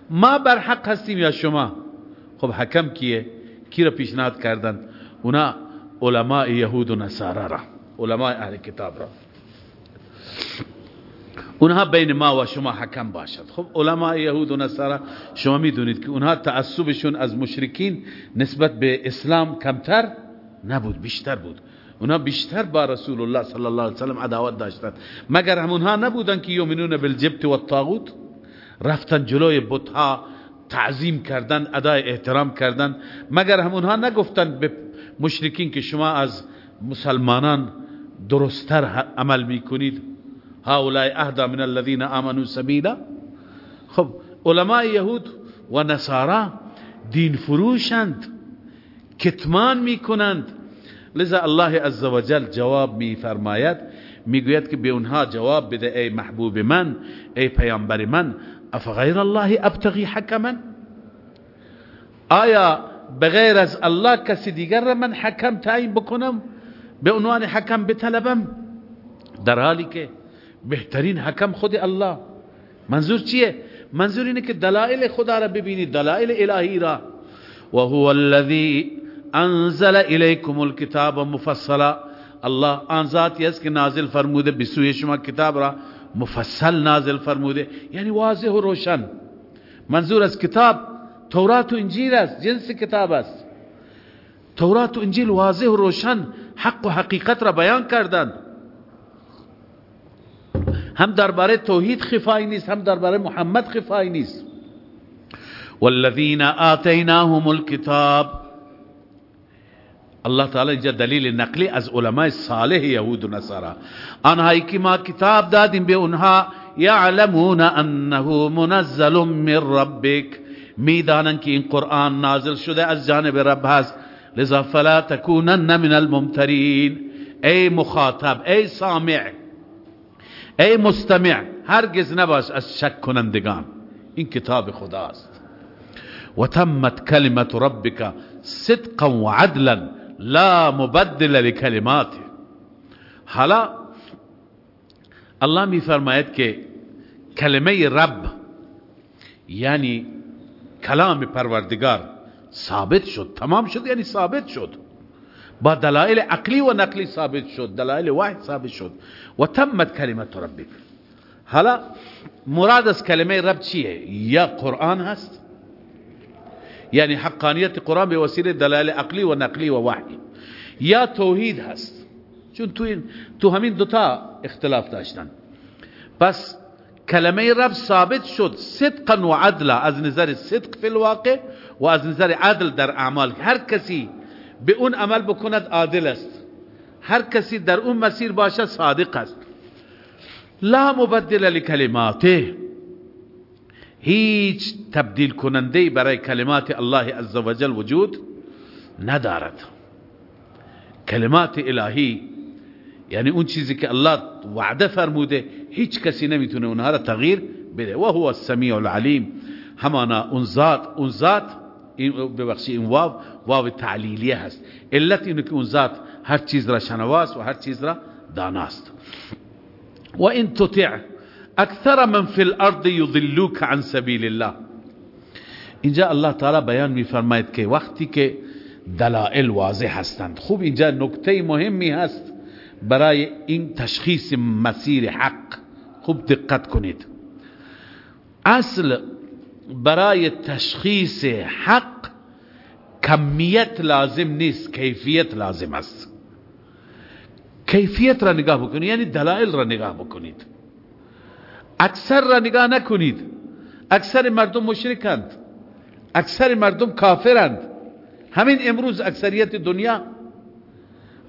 ما بر حق هستیم یا شما؟ خب حکم کیه؟ کی را پیشنهاد کردن؟ اونا علماء یهود و نصارا را. علماء اهل کتاب را. اونها بین ما و شما حکم باشد. خب علماء یهود و نصارا شما می‌دونید که اونها تعصبشون از مشرکین نسبت به اسلام کمتر نبود بیشتر بود. اونها بیشتر با رسول الله صلی الله علیه وسلم عداوت داشتند مگر همونها نبودن که یؤمنون بالجبت و الطاغوت رفتن جلوی بتها تعظیم کردن ادای احترام کردن. مگر همونها نگفتن به مشرکین که شما از مسلمانان درستتر عمل می‌کنید؟ هؤلاء اهدا من الذين امنوا سبیلا. خب علماء یهود و نصارا دین فروشند کتمان می‌کنند. لذا الله عزوجل جواب می فرماید می‌گوید که به اونها جواب بده ای محبوب من ای پیامبر من افغیر الله ابتغی حکما؟ آیا بغیر از الله کسی دیگر را من حکم تعیین بکنم؟ به عنوان حکم بطلبم؟ در حالی که بهترین حکم خود الله. منظور چیه؟ منظور اینه که دلائل خدا را ببینید دلائل الهی را. و هو الذی انزل الیکم الكتاب مفصلا. الله آن ذاتی است نازل فرموده بسوی شما کتاب را مفصل نازل فرموده. یعنی واضح و روشن. منظور از کتاب تورات و انجیل است جنس کتاب است. تورات و انجیل واضح و روشن حق و حقیقت را بیان کردند. هم درباره توحید خفایی نیست هم درباره محمد خفایی نیست. والذین آتیناهم الكتاب الله تعالی اینجا دلیل نقلی از علماء صالح یهود و نصارا. آنهایی که ما کتاب دادیم به اونها یعلمون انه منزل من ربک. می‌دانن که این قرآن نازل شده از جانب رب هست. لذا فلا تکونن من الممترین. ای مخاطب ای سامع ای مستمع هرگز نباش از شک کنندگان. این کتاب خداست. و تمت کلمت ربک صدقا و عدلا لا مبدل لکلماته. حالا الله می فرماید که کلمه رب یعنی کلام پروردگار ثابت شد تمام شد یعنی ثابت شد. با دلائل عقلی و نقلی ثابت شد دلائل واحد ثابت شد. و تمت کلمت ربک. حالا مراد از کلمه رب چیه؟ یا قرآن هست؟ یعنی حقانیت قرآن به وسیله دلائل عقلی و نقلی و وحی یا توحید هست. چون تو, این تو همین دوتا اختلاف داشتن. پس کلمه رب ثابت شد صدقا و عدلا از نظر صدق فی الواقع و از نظر عدل در اعمال. هر کسی به اون عمل بکند عادل است. هر کسی در اون مسیر باشد صادق است. لا مبدل لکلماته. هیچ تبدیل کننده برای کلمات الله عزوجل وجود ندارد. کلمات الهی یعنی اون چیزی که الله وعده فرموده هیچ کسی نمی‌تونه اونها را تغییر بده. و هو السمیع العلیم. همانا اون ذات اون ذات این ببخشی این واو واو تعلیلیه هست. علت اینه که اون ذات هر چیز را شنواست و هر چیز را داناست. و این تطع اکثر من فی الأرض یضلوک عن سبیل الله. اینجا الله تعالی بیان میفرماید که وقتی که دلائل واضح هستند. خوب اینجا نکته مهمی هست برای این تشخیص مسیر حق. خوب دقت کنید. اصل برای تشخیص حق کمیت لازم نیست کیفیت لازم است. کیفیت را نگاه بکنید یعنی دلائل را نگاه بکنید. اکثر را نگاه نکنید. اکثر مردم مشرکند. اکثر مردم کافرند. همین امروز اکثریت دنیا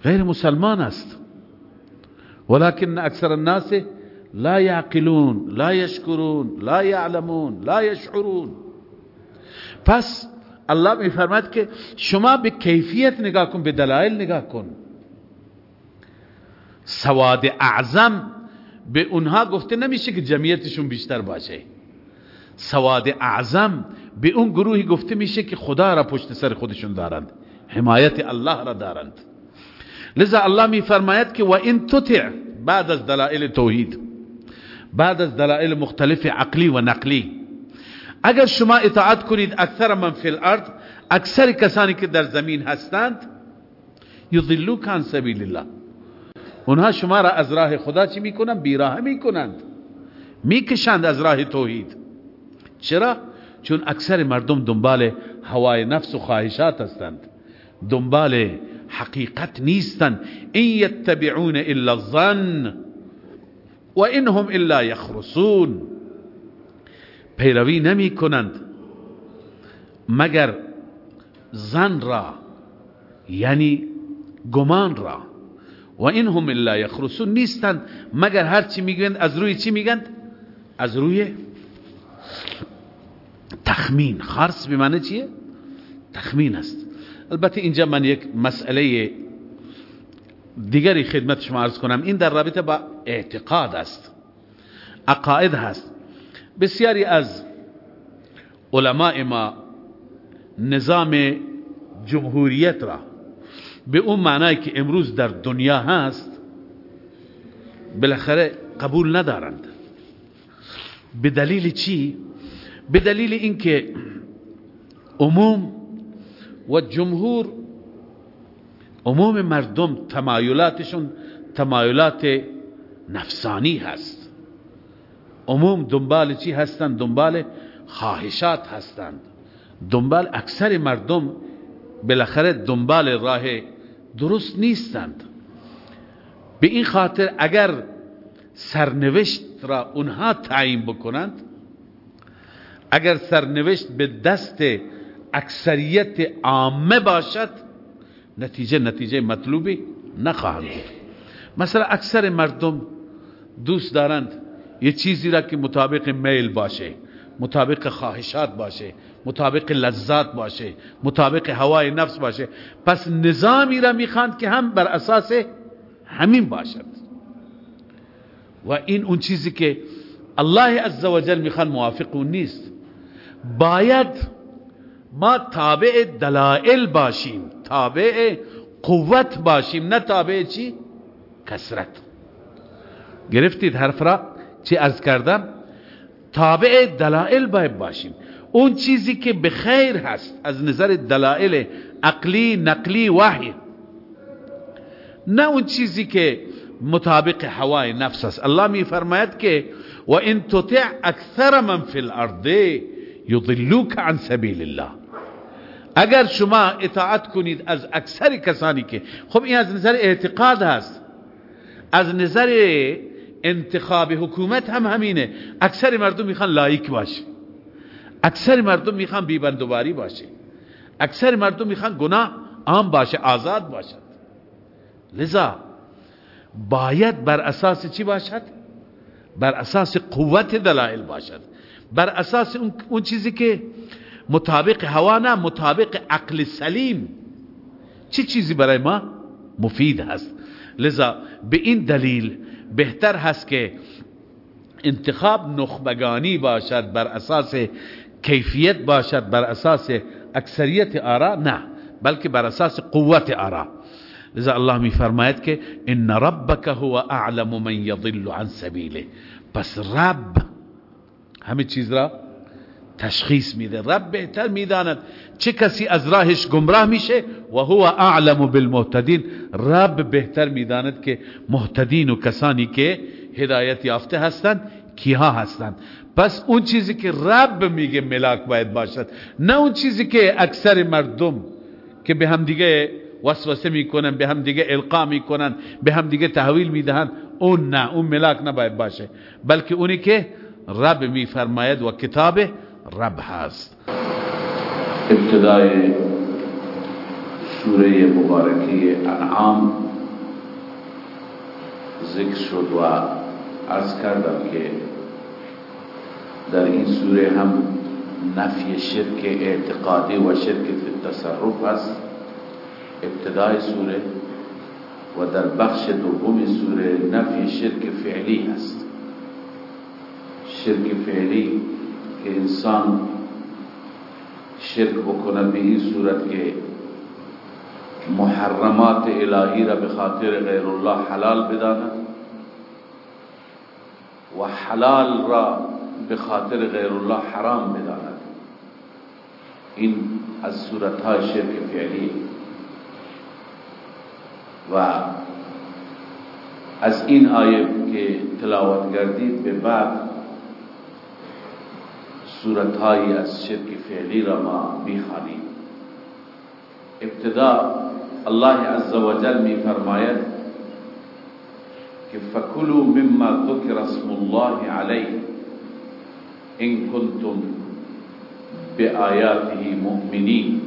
غیر مسلمان است. ولكن اکثر الناس لا يعقلون لا يشكرون لا يعلمون لا يشعرون پس الله میفرماد که شما به کیفیت نگاه کن به دلایل نگاه کن. سواد اعظم به اونها گفته نمیشه که جمعیتشون بیشتر باشه. سواد اعظم به اون گروهی گفته میشه که خدا را پشت سر خودشون دارند. حمایت الله را دارند. لذا الله میفرماید که و این تطع بعد از دلائل توحید بعد از دلائل مختلف عقلی و نقلی. اگر شما اطاعت کنید اکثر من فی الارض اکثر کسانی که در زمین هستند یضلو کان سبیل الله. اونها شما را از راه خدا چی می‌کنند بیراه می‌کنند. می‌کشند از راه توحید. چرا؟ چون اکثر مردم دنبال هوای نفس و خواهشات هستند. دنبال حقیقت نیستند. این یتبعون الا الظن و انهم الا یخرسون. پیروی نمی کنند مگر زن را یعنی گمان را و اینهم الا یخرسون نیستند. مگر هر چی میگن از روی چی میگن از روی تخمین. خرس به معنی چیه؟ تخمین است. البته اینجا من یک مسئله دیگری خدمت شما عرض کنم. این در رابطه با اعتقاد است. عقاید هست. بسیاری از علماء ما نظام جمهوریت را به اون معنی که امروز در دنیا هست بالاخره قبول ندارند. به دلیل چی؟ به دلیل اینکه عموم و جمهور عموم مردم تمایلاتشون تمایلات نفسانی هست. عموم دنبال چی هستند؟ دنبال خواهشات هستند. دنبال اکثر مردم بالاخره دنبال راه درست نیستند. به این خاطر اگر سرنوشت را اونها تعیین بکنند اگر سرنوشت به دست اکثریت عامه باشد نتیجه نتیجه مطلوبی نخواهند بود. مثلا اکثر مردم دوست دارند یه چیزی را که مطابق میل باشه مطابق خواهشات باشه مطابق لذات باشه مطابق هوای نفس باشه. پس نظامی را می‌خواند که هم بر اساس همین باشد. و این اون چیزی که الله عزوجل می‌خواد موافق اون نیست. باید ما تابع دلائل باشیم تابع قوت باشیم نه تابع چی؟ کسرت گرفتید حرف را؟ چی ارز کردم؟ تابع دلائل باید باشیم. اون چیزی که به خیر هست از نظر دلائل عقلی نقلی وحی. نه اون چیزی که مطابق هوای نفس است. الله می فرماید که و ان تطع اکثر من فی الارض یضلوک عن سبیل الله. اگر شما اطاعت کنید از اکثر کسانی که خب این از نظر اعتقاد هست از نظر انتخاب حکومت هم همینه. اکثر مردم می‌خوان لایک باشه. اکثر مردم می‌خوان بیبندوباری باشه. اکثر مردم می‌خوان گناه عام باشه آزاد باشد. لذا باید بر اساس چی باشد؟ بر اساس قوت دلائل باشد. بر اساس اون چیزی که مطابق هوا نه مطابق عقل سلیم. چه چیزی برای ما؟ مفید هست. لذا به این دلیل بهتر هست که انتخاب نخبگانی باشد بر اساس کیفیت باشد بر اساس اکثریت آرا؟ نه بلکه بر اساس قوت آرا. لذا الله می فرماید که ان ربک هو اعلم من یضل عن سبیله. پس رب همه چیز را تشخیص میده. رب بهتر می‌داند چه کسی از راهش گمراه میشه و هو اعلم بالمهتدین. رب بهتر می‌داند که محتدین و کسانی که هدایت یافته هستند کیها هستند. پس اون چیزی که رب میگه ملاک باید باشد. نه اون چیزی که اکثر مردم که به هم دیگه وسوسه می‌کنن به هم دیگه القا می‌کنن به هم دیگه تحویل می‌دهن اون نه اون ملاک نباید باشه. بلکه اونی که رب میفرماید و کتاب رب هست. ابتدای سوره مبارکه انعام ذکر شد و عرض کردم که در این سوره هم نفی شرک اعتقادی و شرک فی التصرف است. ابتدای سوره و در بخش دوم سوره نفی شرک فعلی است. شرک فعلی که انسان شرک بکنه به این صورت که محرمات الهی را به خاطر غیر الله حلال بداند و حلال را به خاطر غیر الله حرام بداند. این از صورت های شرک فعلی. و از این آیه که تلاوت کردید به بعد صورتهایی از شرک فعلی را ما می‌خوانیم. ابتدا الله عز وجل می فرماید که فکلوا مما ذکر اسم الله علیه. ان کنتم بآیاته مؤمنین۔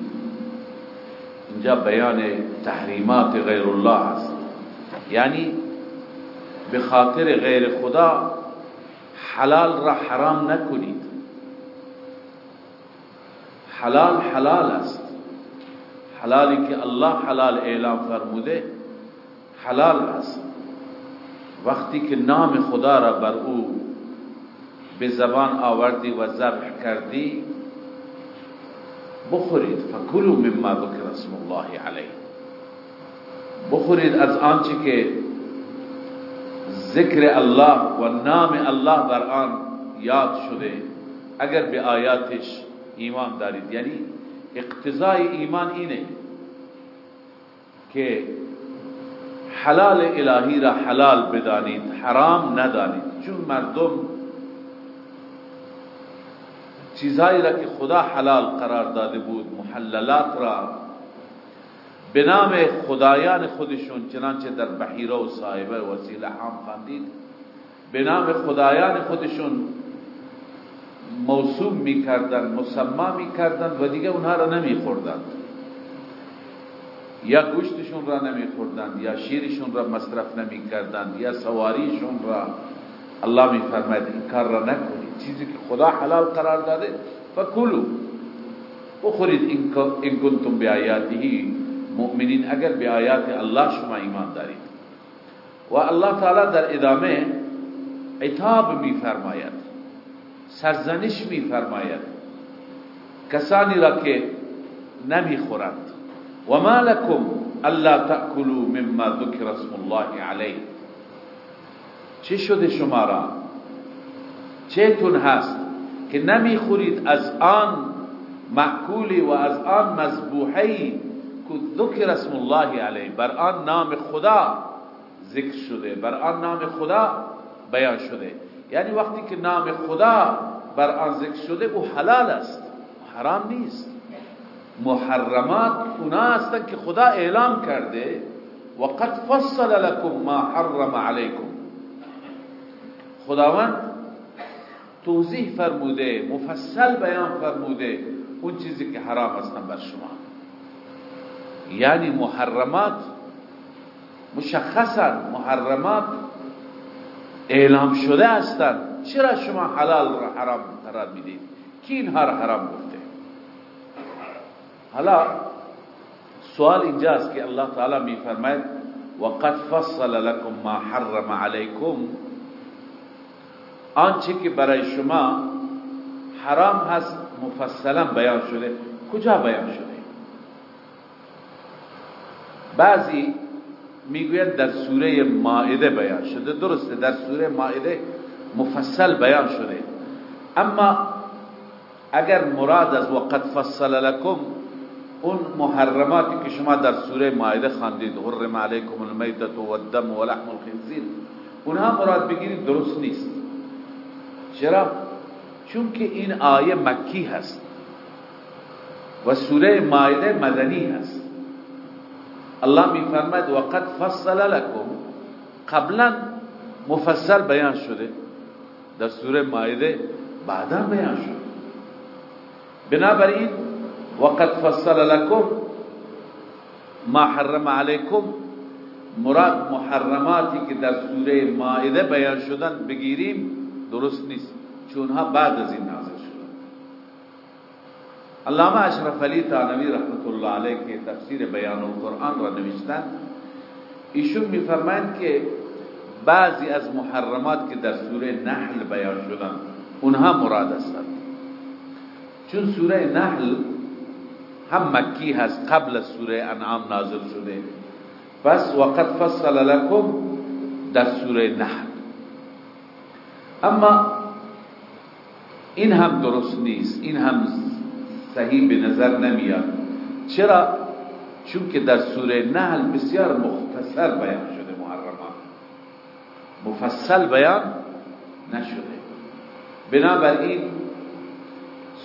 اینجا بیان تحریمات غیر الله است۔ یعنی به خاطر غیر خدا حلال را حرام نکنید۔ حلال حلال است۔ حلالی که الله حلال اعلام فرموده حلال است۔ وقتی که نام خدا را بر او به زبان آوردی و ذبح کردی بخورید. فکلوا مما ذکر اسم الله علیه. بخورید از آنچه که ذکر الله و نام الله بر آن یاد شده. اگر به آیاتش ایمان دارید یعنی اقتضای ایمان اینه که حلال الهی را حلال بدانید حرام ندانید. چون مردم چیزهایی را که خدا حلال قرار داده بود محللات را به نام خدایان خودشون چنانچه در بحیره و صاحبه وسیله حام خاندید به نام خدایان خودشون موسوم می‌کردن مسما می‌کردن و دیگه اونها را نمیخوردند یا گوشتشون را نمیخوردند یا شیرشون را مصرف نمی‌کردند یا سواریشون را. الله میفرماید این کار را نکنید چیزی که خدا حلال قرار داده فکلو بخورید این کنتم به آیاتی مؤمنین اگر به آیات الله شما ایمان دارید. و الله تعالی در ادامه عتاب میفرماید سرزنش می فرماید کسانی را که نمی خورند و ما لکم الا تأکلوا مما ذکر اسم الله علیه. چه شده شما را؟ چهتون هست که نمی خورید از آن معکولی و از آن مذبوحی که ذکر اسم الله علیه. بر آن نام خدا ذکر شده بر آن نام خدا بیان شده. یعنی وقتی که نام خدا بر آن ذکر شده او حلال است حرام نیست. محرمات اونا هستن که خدا اعلام کرده و قد فصل لكم ما حرم علیکم. خداوند توضیح فرموده مفصل بیان فرموده اون چیزی که حرام هستن بر شما. یعنی محرمات مشخصا محرمات اعلام شده هستند چرا شما حلال را حرام قرار می‌دید؟ کی اینها را حرام گفته؟ حالا سوال اینجاست که الله تعالی میفرماید وقد فصل لكم ما حرم عليكم آنچه که برای شما حرام هست مفصلا بیان شده. کجا بیان شده؟ بعضی می‌گوید در سوره مائده بیان شده. درسته در سوره مائده مفصل بیان شده. اما اگر مراد از وقت فصل لکم اون محرماتی که شما در سوره مائده خواندید حرم علیکم المیتة والدم ولحم الخنزیر اونها مراد بگیرید درست نیست. چرا؟ چون که این آیه مکی هست و سوره مائده مدنی هست. الله میفرماید وقد فصل لكم قبلا مفصل بیان شده در سوره مائده بعدا بیان شد بنابراین وقد فصل لكم ما حرم علیکم. مراد محرماتی که در سوره مائده بیان شدن بگیریم درست نیست. چونها بعد از این نازل شدن. علامه اشرف علی تانوی رحمت الله علیه که تفسیر بیان القرآن را نوشتن ایشون میفرمایند که بعضی از محرمات که در سوره نحل بیان شدن اونها مراد هستند. چون سوره نحل هم مکی هست قبل سوره انعام نازل شده. پس وقت فصل لکم در سوره نحل. اما این هم درست نیست. این هم صحیح به نظر نمیاد. چرا؟ چون که در سوره نحل بسیار مختصر بیان شده محرمات مفصل بیان نشده. بنابراین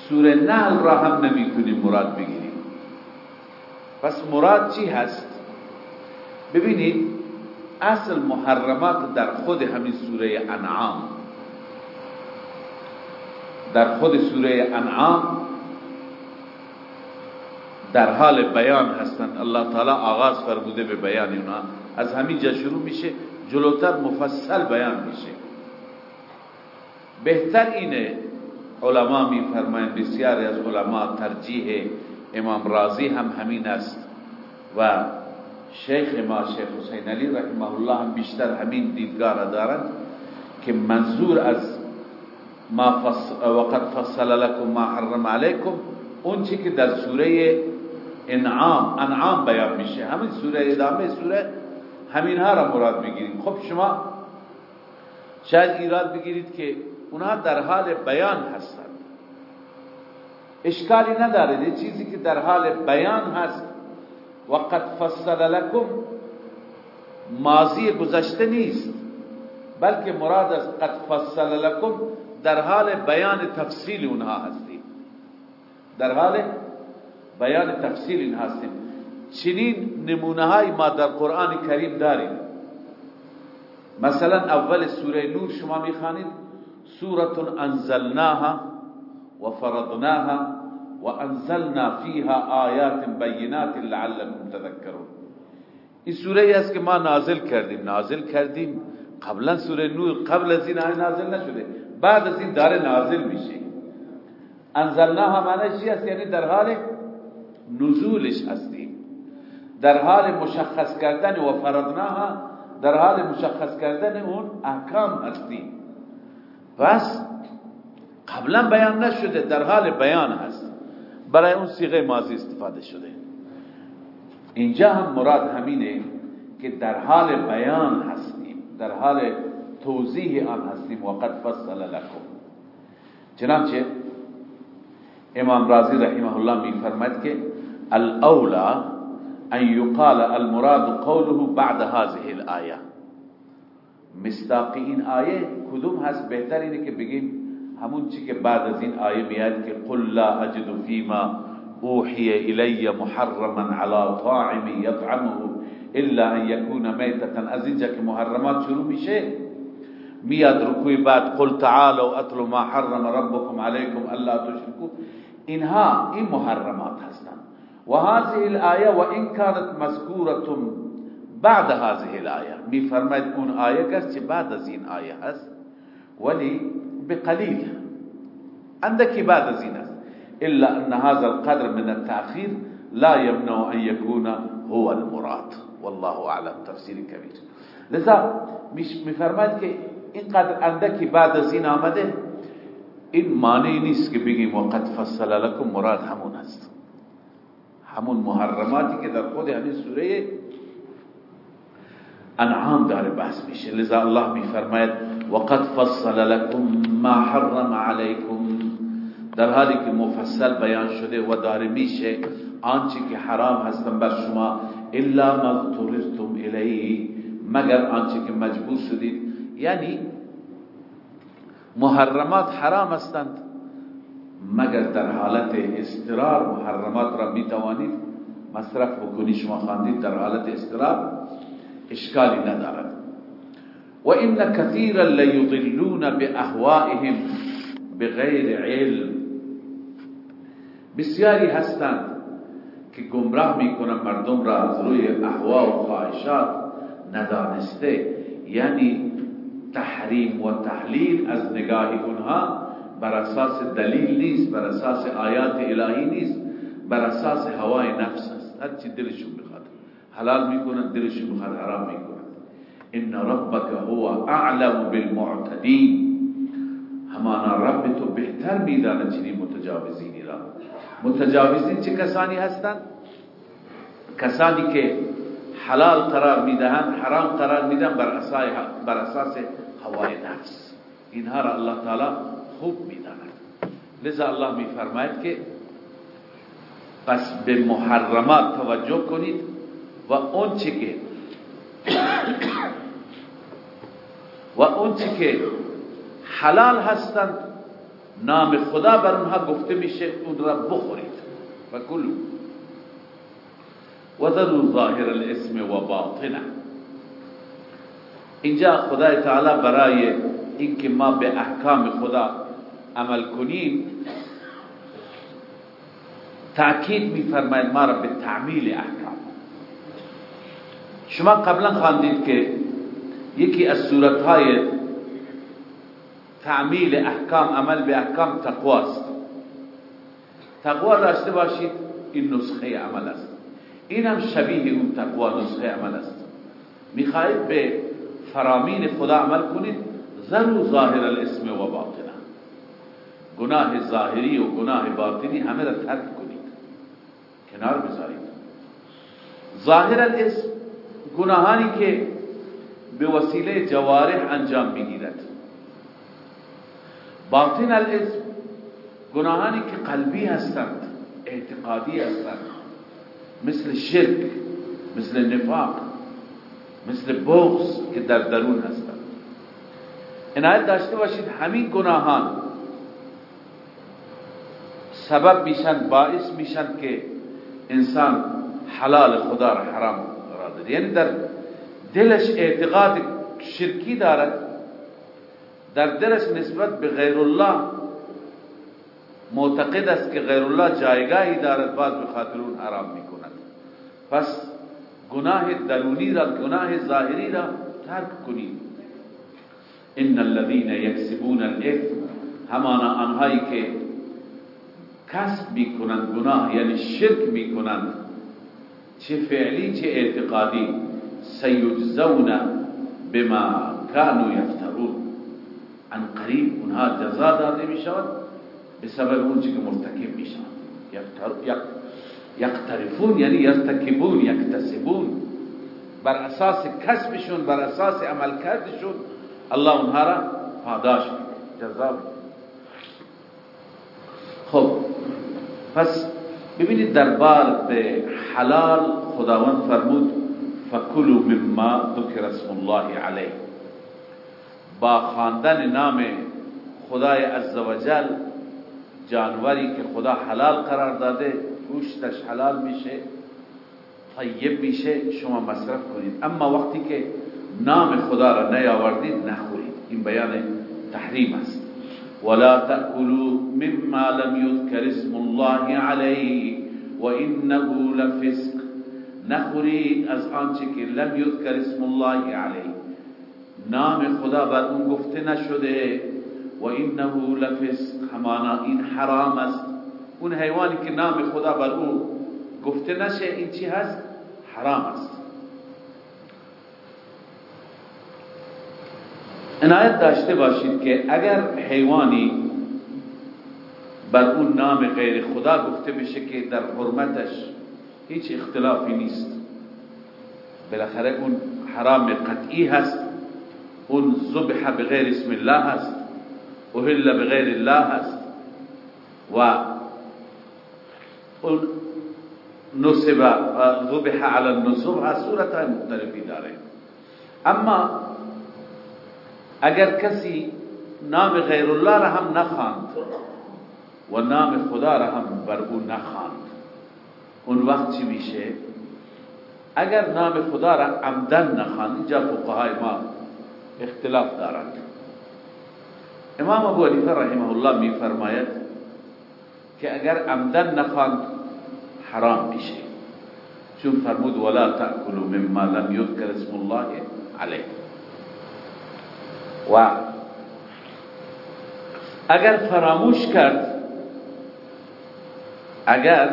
سوره نحل را هم نمی‌تونیم مراد بگیریم. پس مراد چی هست؟ ببینید اصل محرمات در خود همین سوره انعام. در خود سوره انعام در حال بیان هستند. الله تعالی آغاز فرموده به بیان اونا از همین جا شروع میشه جلوتر مفصل بیان میشه. بهتر اینه علما میفرمایند بسیاری از علما ترجیح امام رازی هم همین است. و شیخ ما شیخ حسین علی رحمه الله هم بیشتر همین دیدگاه را دارند که منظور از ما فصل وقت فصل لكم ما حرم علیکم اون چی که در سوره انعام انعام بیان میشه. همین سوره ادامه سوره همین ها را مراد بگیرید خب شما شاید ایراد بگیرید که اونها در حال بیان هستند. اشکالی نداره. یه چیزی که در حال بیان هست. وقت فصل لکم ماضی گذشته نیست. بلکه مراد از قد فصل لکم در حال بیان تفصیل اونها هستیم. در حال بیان تفصیل این هستیم. چنین نمونه های ما در قرآن کریم داریم. مثلا اول سوره نور شما می‌خوانید. سورة انزلناها وفرضناها وانزلنا فيها آیات بینات لعلكم تذكرون این سوره ای است که ما نازل کردیم. نازل کردیم. قبلا سوره نور قبل از این نازل نشده. بعد از این داره نازل میشه. انزلناها معنی چی است یعنی در حال نزولش هستیم. در حال مشخص کردن و فرضناها در حال مشخص کردن اون احکام هستیم. پس قبلا بیان نشده در حال بیان هست. برای اون صیغه ماضی استفاده شده. اینجا هم مراد همینه که در حال بیان هستیم. در حال توضیح آن هستیم وقد فصل لكم چنانچه امام رازی رحمه الله می فرماید که الاولا ان يقال المراد قوله بعد هذه الايه مستاق این آیه کدوم هست؟ بهتر اینه که بگیم همون چی که بعد از این آیه میاد که قل لا اجد فيما اوحي الي محرما على طاعم يطعمه الا ان يكون ميتة از اینجا که محرمات شروع میشه میاد رکوی بعد قل تعالوا اتلوا ما حرم ربكم عليكم ألا تشركوا. اینها این محرمات هستند و هذه الآية وإن كانت مذكورة بعد هذه الآية. می فرماید أون آیه که بعد از این آیه هست. ولی بقلیل عندك بعد از این است إلا أن هذا القدر من التأخير لا يمنع أن يكون هو المراد. والله أعلم. تفسیر کبیر لذا می فرماید که اینقدر اندکی بعد از این آمده این معنی نیست که بگیم وقت فصل لكم مراد همون است. همون محرماتی که در خود همین سوره انعام داره بحث میشه. لذا الله میفرماید وقد فصل لكم ما حرم عليكم در حالی که مفصل بیان شده و داره میشه آنچه که حرام هستن بر شما الا ما اضطررتم الیه. مگر آنچه که مجبور شدید یعنی محرمات حرام هستند. مگر در حالت استرار محرمات را می توانید مصرف بکنی؟ شما خواندید در حالت استرار اشکالی ندارد. و ان كثيرا ليضلون بأهوائهم بغیر علم. بسیاری هستند که گمراه میکنن مردم را از روی اهوا و خواهشات ندانسته. یعنی تحریم و تحلیل از نگاه اونها بر أساس دلیل نیست بر أساس آیات الهی نیست بر أساس هوای نفس است. هر چی دلشون میخواد. حلال میکنن دلشون میخواد حرام میکنن. ان ربک هو اعلم بالمعتدین همانا رب تو بهتر میداند چنین متجاوزینی را. متجاوزین چه کسانی هستند کسانی که حلال قرار می‌دهند حرام قرار میدن بر بر اساس هوای نفس اینها را الله تعالی خوب می‌داند. لذا الله میفرماید که پس به محرمات توجه کنید و اون چه که و اون چه که حلال هستند نام خدا بر اونها گفته میشه اون را بخورید. و کلو و ذرو ظاهر الاسم و باطنه اینجا خدای تعالی برای اینکه ما به احکام خدا عمل کنیم تأکید میفرماید ما را به تعمیل احکام. شما قبلا خواندید که یکی از صورتهای تعمیل احکام عمل به احکام تقواست. تقوا داشته باشید این نسخه عمل است. این هم شبیه اون تقوا نسخه عمل است. می‌خواهید به فرامین خدا عمل کنید؟ ذرو ظاهر الاسم و باطنه گناه ظاهری و گناه باطنی همه را ترک کنید. کنار بذارید. ظاهر الاسم گناهانی که به وسیله جوارح انجام می‌گیرد. باطن الاسم گناهانی که قلبی هستند اعتقادی هستند مثل شرک مثل نفاق مثل بغض که در درون هستند. عنایت داشته باشید همین گناهان سبب میشن باعث میشن که انسان حلال خدا را حرام قرار ده یعنی در دلش اعتقاد شرکی دارد در دلش نسبت به غیر الله معتقد است که غیر الله جایگاهی دارد بعد به خاطر اون حرام می‌کند. پس گناه درونی را گناه ظاهری را ترک کنید. ان الذين يكسبون الاثم همانا آنهایی که کسب می‌کنند گناه یعنی شرک می‌کنند چه فعلی چه اعتقادی سیجزون بما كانوا يفترون عن قریب اونها جزا داده می‌شود به سبب اون که مرتکب میشن یقترفون یعنی یرتکبون یکتسبون. بر اساس کسبشون بر اساس عمل کردشون الله اونها را پاداش جزا خب پس ببینید در به حلال خداوند فرمود فکلوا مما ذکر اسم الله علیه. با خواندن نام خدای عزوجل جانوری که خدا حلال قرار داده گوشتش حلال میشه طیب میشه شما مصرف کنید. اما وقتی که نام خدا را نیاوردید نخورید. این بیان تحریم است. ولا تأكلوا مما لم يذكر اسم الله عليه وإنه لفسق. نخورید از آنچه که لم یذکر اسم الله علیه. نام خدا بر اون گفته نشده. و انه لفسق. همانا این حرام است. اون حیوانی که نام خدا بر او گفته نشه این چی هست؟ حرام است. عنایت داشته باشید که اگر حیوانی بر اون نام غیر خدا گفته بشه که در حرمتش هیچ اختلافی نیست بالاخره اون حرام قطعی هست اون ذبح بغیر اسم الله هست اهل بغیر الله هست و اون نصب ذبح على النصب هست صورت های مختلفی داره اما اگر کسی نام غیر الله را هم نخواند و نام خدا را هم بر او نخواند اون وقت چی میشه؟ اگر نام خدا را عمدن نخواند اینجا فقهای ما اختلاف دارند. امام ابو حنیفه رحمه الله می فرماید که اگر عمدن نخواند حرام میشه چون فرمود ولا تأكلوا مما لم يذكر اسم الله عليه و اگر فراموش کرد اگر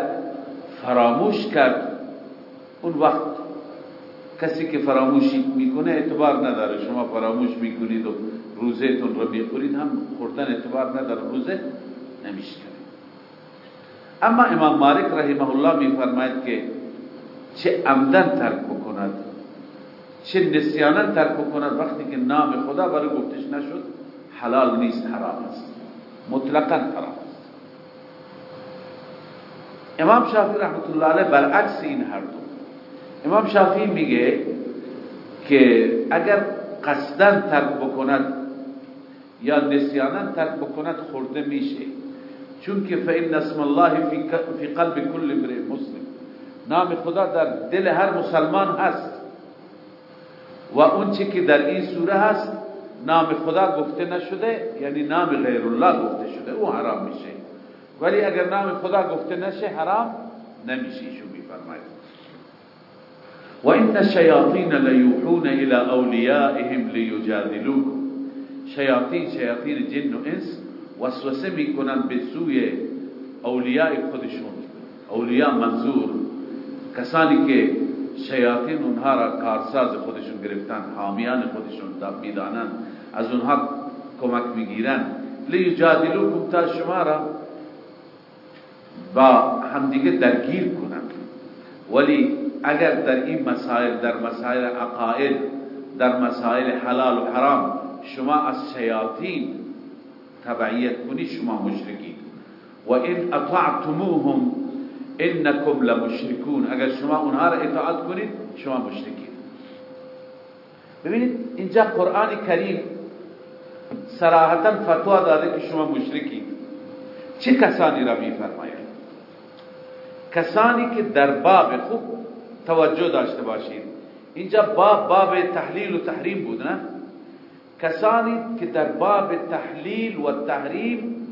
فراموش کرد اون وقت کسی که فراموشی می‌کنه اعتبار نداره. شما فراموش می‌کنید و روزهتون رو می‌خورید هم خوردن اعتبار نداره روزه نمیشکنه. اما امام مالک رحمه الله میفرماید که چه عمدن ترک بکند چه نسیانا ترک بکند وقتی که نام خدا برای گفتش نشد حلال نیست حرام است. مطلقا حرام است. امام شافعی رحمت الله علیه برعکس این هر دو. امام شافعی میگه که اگر قصدن ترک بکند یا نسیانا ترک بکند خورده میشه. چون که فإن اسم الله فی قلب کل امرئ مسلم. نام خدا در دل هر مسلمان هست. و اون چی که در این سوره هست نام خدا گفته نشده یعنی نام غیر الله گفته شده أو حرام میشه. ولی اگر نام خدا گفته نشه حرام نمیشه شو میفرماید. و این الشیاطین لیوحون إلى اولیائهم لیجادلوکم. شیاطین شیاطین جن و انس وسوسه می‌کنن به سوی اولیاء خودشون. اولیاء منظور کسانی که شیاطین اونها را کارساز خودشون گرفتن حامیان خودشون می‌دانن از اونها کمک می‌گیرن. لیجادلوکم تا شما را با همدیگه درگیر کنن. ولی اگر در این مسائل در مسائل عقاید در مسائل حلال و حرام شما از شیاطین تبعیت کنی شما مشرکین و این أطعتموهم انکم لمشرکون اگر شما اونها را إطاعت کنید شما مشرکین ببینید اینجا قرآن کریم صراحتا فتوا داده که شما مشرکید چه کسانی را میفرماید؟ کسانی که در باب خوب توجه داشته باشید. اینجا باب باب تحلیل و تحریم بود نه؟ کسانی که در باب تحلیل و تحریم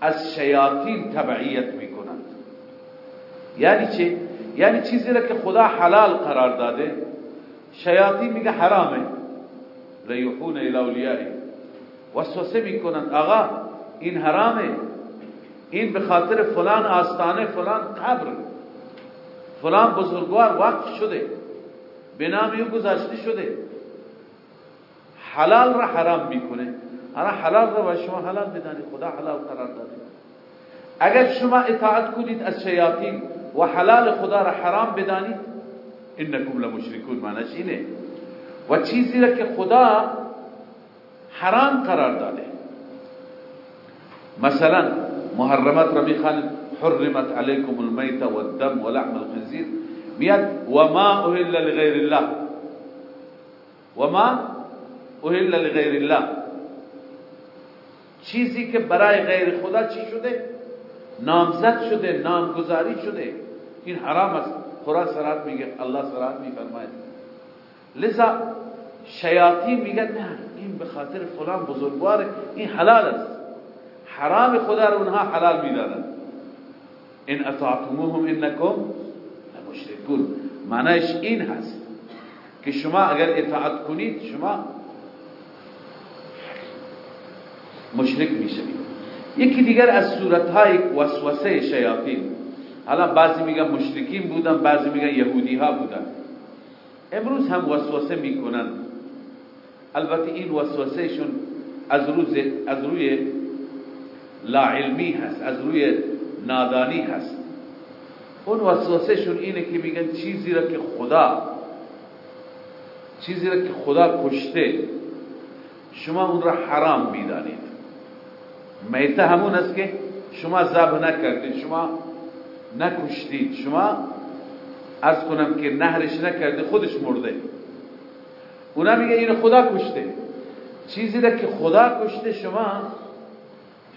از شیاطین تبعیت می‌کنند. یعنی چه؟ یعنی چیزی را که خدا حلال قرار داده شیاطین میگه حرامه. لیحون الى اولیائه وسوسه می‌کنند آقا این حرامه. این به خاطر فلان آستانه فلان قبر. فلان بزرگوار وقف شده. به نام گذاشته شده. حلال را حرام میکنه. أنا حلال را شما حلال بدانید. خدا حلال قرار داده. اگر شما اطاعت کنید از شیاطین و حلال خدا را حرام بدانید انکم لمشرکون. معنیش اینه. و چیزی را که خدا حرام قرار داده. مثلا محرمات را میخوان حرمت علیکم المیت والدم ولحم الخنزیر. میاد وما أهل لغیر الله. وما اهل لغیر الله چیزی که برای غیر خدا چی شده؟ نامزد شده نامگذاری شده. این حرام است. قرآن سرات میگه الله سرات میفرماید. لذا شیاطین میگن نه این به خاطر فلان بزرگوار این حلال است. حرام خدا رو اونها حلال می‌دانند ان اطاعتموهم انکم لمشرکون. معنیش این هست که شما اگر اطاعت کنید شما مشرک می‌شوید یکی دیگر از صورتهای وسوسه شیاطین. حالا بعضی میگن مشرکین بودن بعضی میگن یهودی ها بودن. امروز هم وسوسه می‌کنن. البته این وسوسهشون از روز از روی لا علمی هست از روی نادانی هست. اون وسوسهشون اینه که میگن چیزی را که خدا چیزی را که خدا کشته شما اون را حرام می‌دانید. میته همون است که شما ذبح نکردید شما نکشتید شما از کنم که نهرش نکرده خودش مرده. اونا میگه این خدا کشته. چیزی را که خدا کشته شما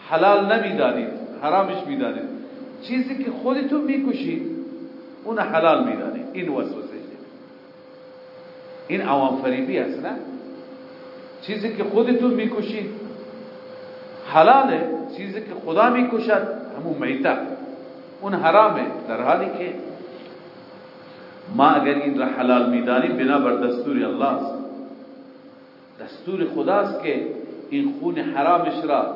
حلال نمی‌دانید حرامش می‌دانید. چیزی که خودتون می‌کشید اون حلال می‌دانید. این وسوسه. این عوام فریبی است نه؟ چیزی که خودتون می‌کشید حلاله چیزی که خدا بھی میکشد همون میته اون حرامه در حالی که ما اگر این را حلال میدانیم بنا بر دستور الله است دستور خداست که این خون حرامش را،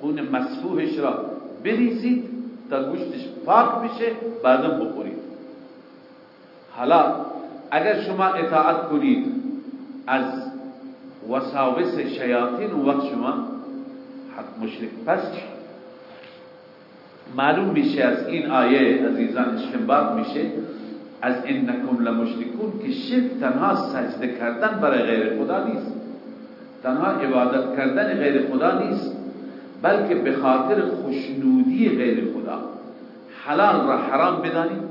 خون مسفوحش را بریزید تا گوشتش پاک بشه بعدم بخورید۔ حالا اگر شما اطاعت کنید، از وساوس شیاطین وقت شما مشرک. پس معلوم میشه از این آیه عزیزان استنباط میشه از انکم لمشرکون که شرک تنها سجده کردن برای غیر خدا نیست. تنها عبادت کردن غیر خدا نیست بلکه به خاطر خوشنودی غیر خدا. حلال را حرام بدانیم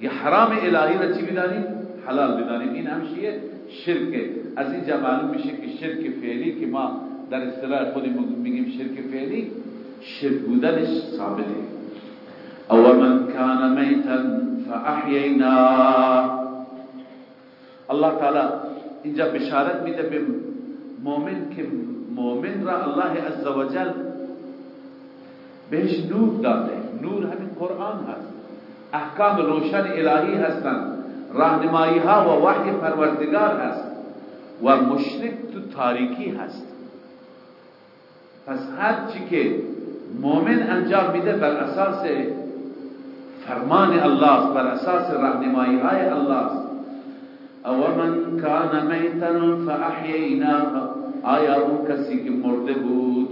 یا حرام الهی را چی بدانیم حلال بدانیم این همشیه شرک. از اینجا معلوم میشه که شرک فعلی که ما در اصطلاح خودمون میگیم شرک فعلی شرک بودنش ثابته. او من کان میتا فاحیینا. الله تعالی اینجا بشارت میده به مؤمن که مؤمن را الله عزوجل بهش نور داده. نور همین قرآن هست. احکام روشن الهی هستند راهنمایی ها و وحی پروردگار هست. و مشرک تو تاریکی هست. پس هر چی که مؤمن انجام میده بر اساس فرمان الله بر اساس راهنمایی های الله او من کان میتا فاحیینا آیا اون کسی که مرده بود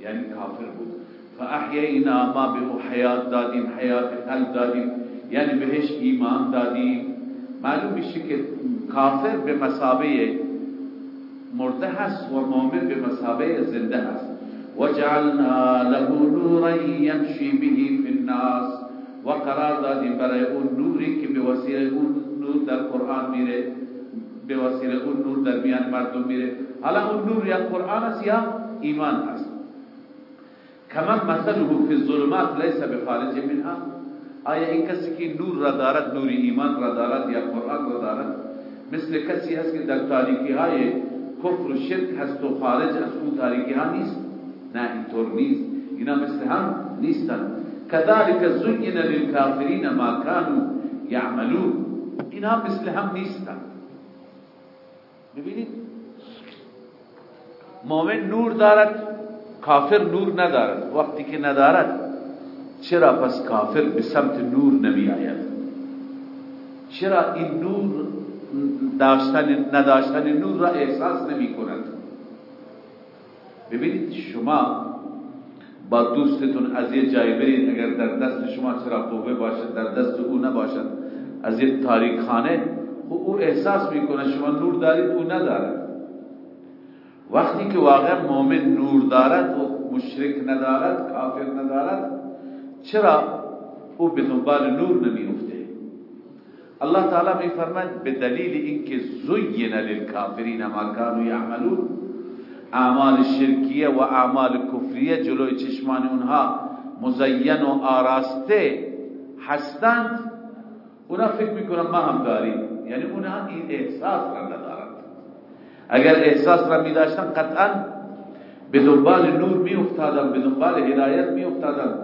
یعنی کافر بود فاحیینا ما به حیات دادیم حیات قلب دادیم یعنی بهش ایمان دادیم. معلوم میشه که کافر به مسابه مرده هست و مؤمن به مسابه زنده هست. وجعلنا له نورا يمشي به في الناس. و قرار دادیم برای اون نوری که به وسیله اون نور در قرآن میره به وسیله اون نور در میان مردم میره. حالا اون نور یا قرآن است یا ایمان هست؟ کما مثله فی الظلمات لیس بخارج منها. آیا این کسی که نور را دارد نور ایمان را دارد یا قرآن را دارد؟ مثل کسی هست که در تاریکی های کفر و شرک هست و خارج از اون تاریکی ها نیست. نه اینطور نیست. اینا مثل هم نیستن. كذلك زين للكافرين ما كانوا يعملون اینا مثل هم نیستن. ببینید مؤمن نور دارد کافر نور ندارد. وقتی که ندارد چرا پس کافر به سمت نور نمی آید چرا این نور داشتن نداشتن نور را احساس نمی کند ببینید شما با دوستتون از یه جای برید اگر در دست شما چرا قوه باشد در دست او نباشد از یه تاریک خانه او احساس می‌کنه شما نور دارید او ندارد وقتی که واقعا مؤمن نور دارد و مشرک ندارد کافر ندارد چرا؟ او به دنبال نور نمیفته الله تعالی می فرماید به دلیل اینکه زین للکافرین ما كانوا یعملون اعمال شرکیه و اعمال کفریه جلوی چشمان اونها مزین و آراسته هستند اونا فکر می‌کنن ما هم داریم یعنی اونها این احساس را ندارند اگر احساس را می داشتن قطعا به دنبال نور می افتادن به دنبال هدایت می افتادن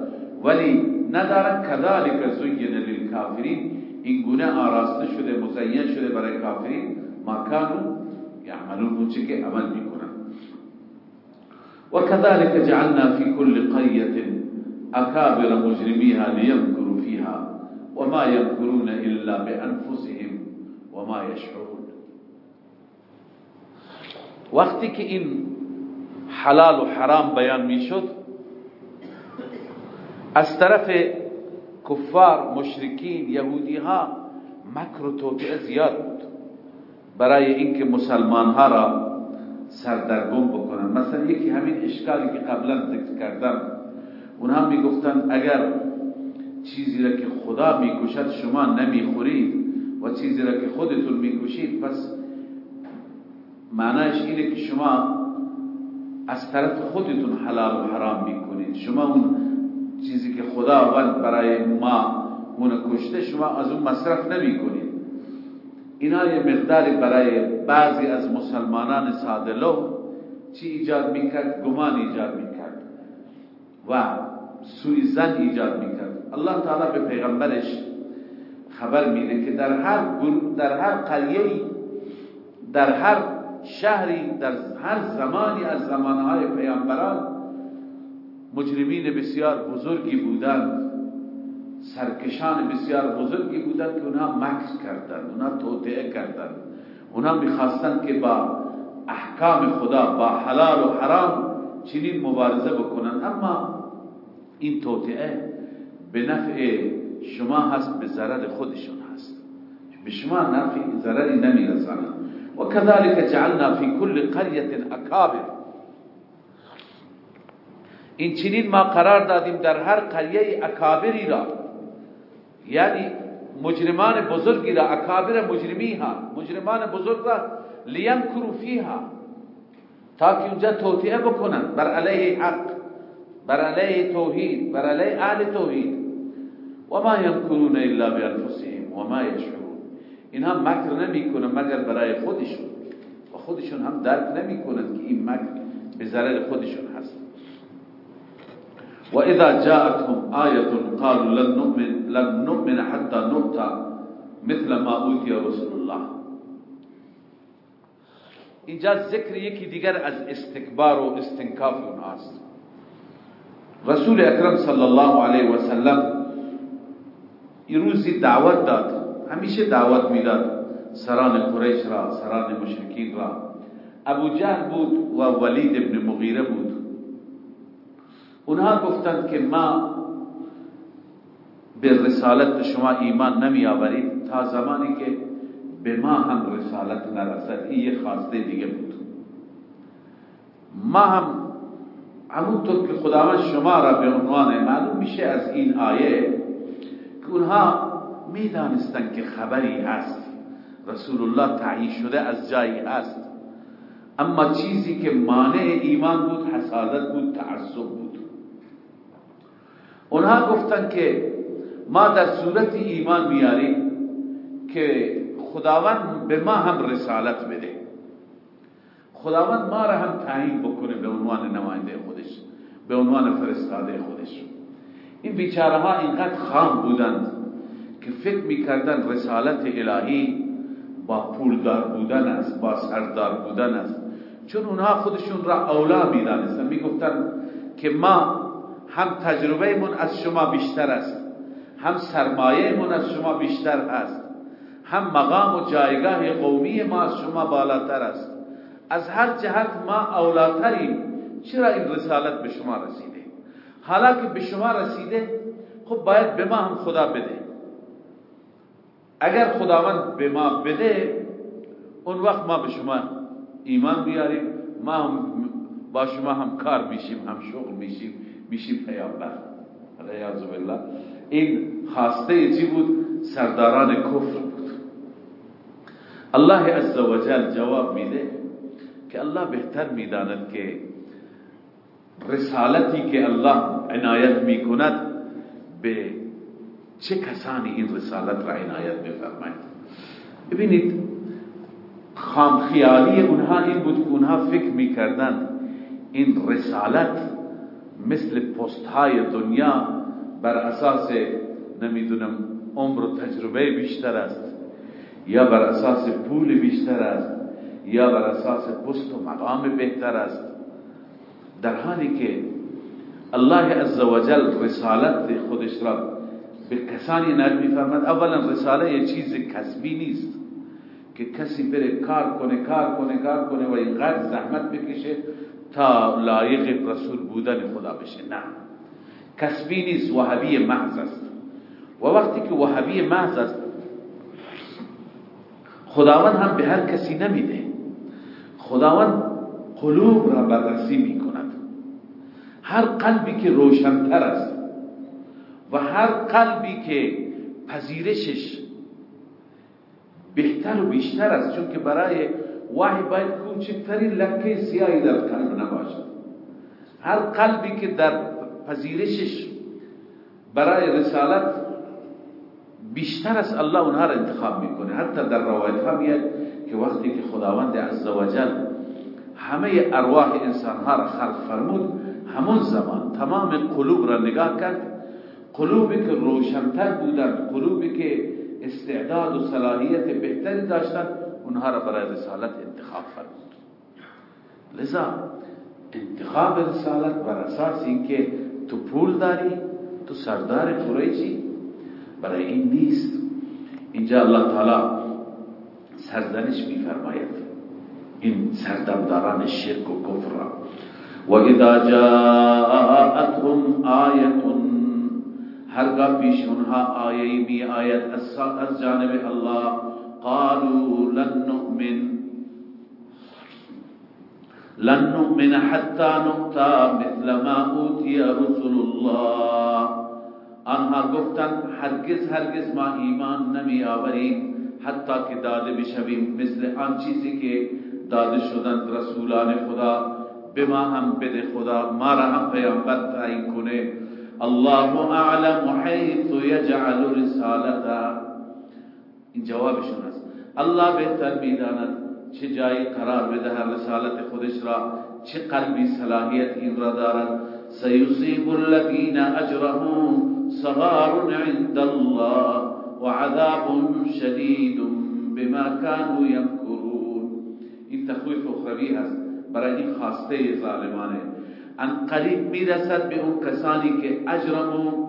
ولی ندارن کذالک زین للکافرین این گونه آراسته شده مزین شده برای کافرین. ما کانو یعملون اون چه که عمل میکنن. وكذلك جعلنا في كل قرية أكابر مجرميها ليمكروا فيها وما يمكرون إلا بأنفسهم وما يشعرون وقتی که این حلال و حرام بیان میشد از طرف کفار مشرکین یهودی ها مکر و توطئه زیاد بود. برای اینکه مسلمان ها را سردرگم بکنن. مثلا یکی همین اشکالی که قبلا ذکر کردم اونها می‌گفتن اگر چیزی را که خدا می‌کشد شما نمی‌خورید و چیزی را که خودتون می‌کشید پس معنیش اینه که شما از طرف خودتون حلال و حرام می‌کنید. شما اون چیزی که خداوند برای ما اون کشته شما از اون مصرف نمی‌کنید. اینا یه مقداری برای بعضی از مسلمانان سادلو چی ایجاد می‌کرد؟ گمان ایجاد می‌کرد و سوی زن ایجاد می‌کرد. الله تعالی به پیغمبرش خبر میده که در هر در هر قریه در هر شهری در هر زمانی از زمانهای پیامبران مجرمین بسیار بزرگی بودند. سرکشان بسیار بزرگی بودند که اونها مکر کردند اونها توطعه کردند. اونها می‌خواستند که با احکام خدا با حلال و حرام چنین مبارزه بکنند. اما این توطعه به نفع شما هست به ضرر خودشون هست. به شما نفع ضرری نمیرسانند و كذلك جعلنا في كل قرية اکابر این چنین ما قرار دادیم در هر قریه اکابری را. یعنی مجرمان بزرگی را اکابر مجرمی ها مجرمان بزرگ را کرو فیها تا که اونجا توطئه بکنن. بر علیه حق بر علیه توحید بر علیه اهل توحید. و ما یمکرون الا بانفسهم و ما یشعرون. اینها مکر نمی‌کنن مگر برای خودشون. و خودشون هم درک نمی‌کنن که این مکر به ضرر خودشون هست. و اذا جاءتهم آیه قالوا لن نؤمن لن نؤمن حتى نؤتى مثل ما اوتی رسول الله. اینجا ذکر یکی دیگر از استکبار و استنکاف اونهاست رسول اکرم صلی الله علیه و سلم روزی دعوت داد. همیشه دعوت میداد. سران قریش را سران مشرکین را. ابو جهل بود و ولید ابن مغیره بود. اونها گفتند که ما به رسالت شما ایمان نمی آورید تا زمانی که به ما هم رسالت نرسد. این یه خواسته دیگه بود. ما هم همونطور که خداوند شما را به عنوان معلوم میشه از این آیه که اونها می‌دانستند که خبری هست. رسول الله تعیین شده از جایی هست. اما چیزی که مانع ایمان بود حسادت بود تعصب بود. اونها گفتن که ما در صورت ایمان بیاریم که خداوند به ما هم رسالت بده. خداوند ما را هم تعیین بکنه به عنوان نماینده خودش به عنوان فرستاده خودش. این بیچاره ها اینقدر خام بودند که فکر می‌کردن رسالت الهی با پولدار بودن است با سردار بودن است. چون اونها خودشون را اولا می‌دانستن می‌گفتن که ما هم تجربه من از شما بیشتر است هم سرمایه من از شما بیشتر است هم مقام و جایگاه قومی ما از شما بالاتر است. از هر جهت ما اولاتریم چرا این رسالت به شما رسیده؟ حالا که به شما رسیده خب باید به ما هم خدا بده. اگر خداوند به ما بده اون وقت ما به شما ایمان بیاریم ما هم با شما هم کار میشیم هم شغل میشیم میشیم پیامبر. علیه بالله این خواسته چی بود؟ سرداران کفر بود. الله عزوجل جواب میده که الله بهتر می‌داند که رسالتی که الله عنایت می‌کند به چه کسانی این رسالت را عنایت بفرماید ببینید خامخیالی اونها این بود که اونها فکر می‌کردند این رسالت مثل پست های دنیا بر اساس نمی‌دونم عمر و تجربه بیشتر است یا بر اساس پول بیشتر است یا بر اساس پست و مقام بهتر است. در حالی که الله عزوجل رسالت خودش را به کسانی نقل فرمد اولا رساله یه چیز کسبی نیست که کسی بره کار کنه کار کنه کار کنه و اینقدر زحمت بکشه تا لایق رسول بودن خدا بشه. نه. کسبی نیست وحبی محض است. و وقتی که وحبی محض است خداوند هم به هر کسی نمیده. خداوند قلوب را بررسی می کند هر قلبی که روشنتر است و هر قلبی که پذیرشش بهتر و بیشتر است چون که برای وحی باید کوچکترین لکه سیاهی در قلب نباشد. هر قلبی که در پذیرشش برای رسالت بیشتر از الله اونها را انتخاب می‌کنه. حتی در روایت ها میاد که وقتی که خداوند عزوجل همه ارواح انسان ها را خلق فرمود همون زمان تمام قلوب را نگاه کرد. قلوبی که روشنتر بودند قلوبی که استعداد و صلاحیت بهتری داشتند. اونها را برای رسالت انتخاب فرمود لذا انتخاب رسالت بر اساس اینکه تو پول داری تو سردار قریشی برای این نیست۔ اینجا الله تعالی سرزنش میفرماید این سردمداران شرک و کفر را۔ و اذا جاءتهم آیه هرگاه پیش اونها آیه می آید از جانب الله قالوا لن نؤمن. لن نؤمن حتى نؤتى مثل ما اوتی رسول الله. آنها گفتن هرگز هرگز ما ایمان نمی آوریم حتی که داده بشویم مثل آن چیزی که داده شدند رسولان خدا. به ما هم بده خدا، ما را هم پیامبر تعیین کنه الله اعلم حیث یجعل رسالته این جوابشون است الله بهتر می‌داند چه جایی قرار بده هر رسالت خودش را چه قلبی صلاحیت این را دارد. سیصیب الذین اجرهم صغار عند الله وعذاب شدید بما كانوا يمكرون. این تخویف اخروی هست برای این خواسته ظالمانه. ان قریب می‌رسد به اون کسانی که اجرمو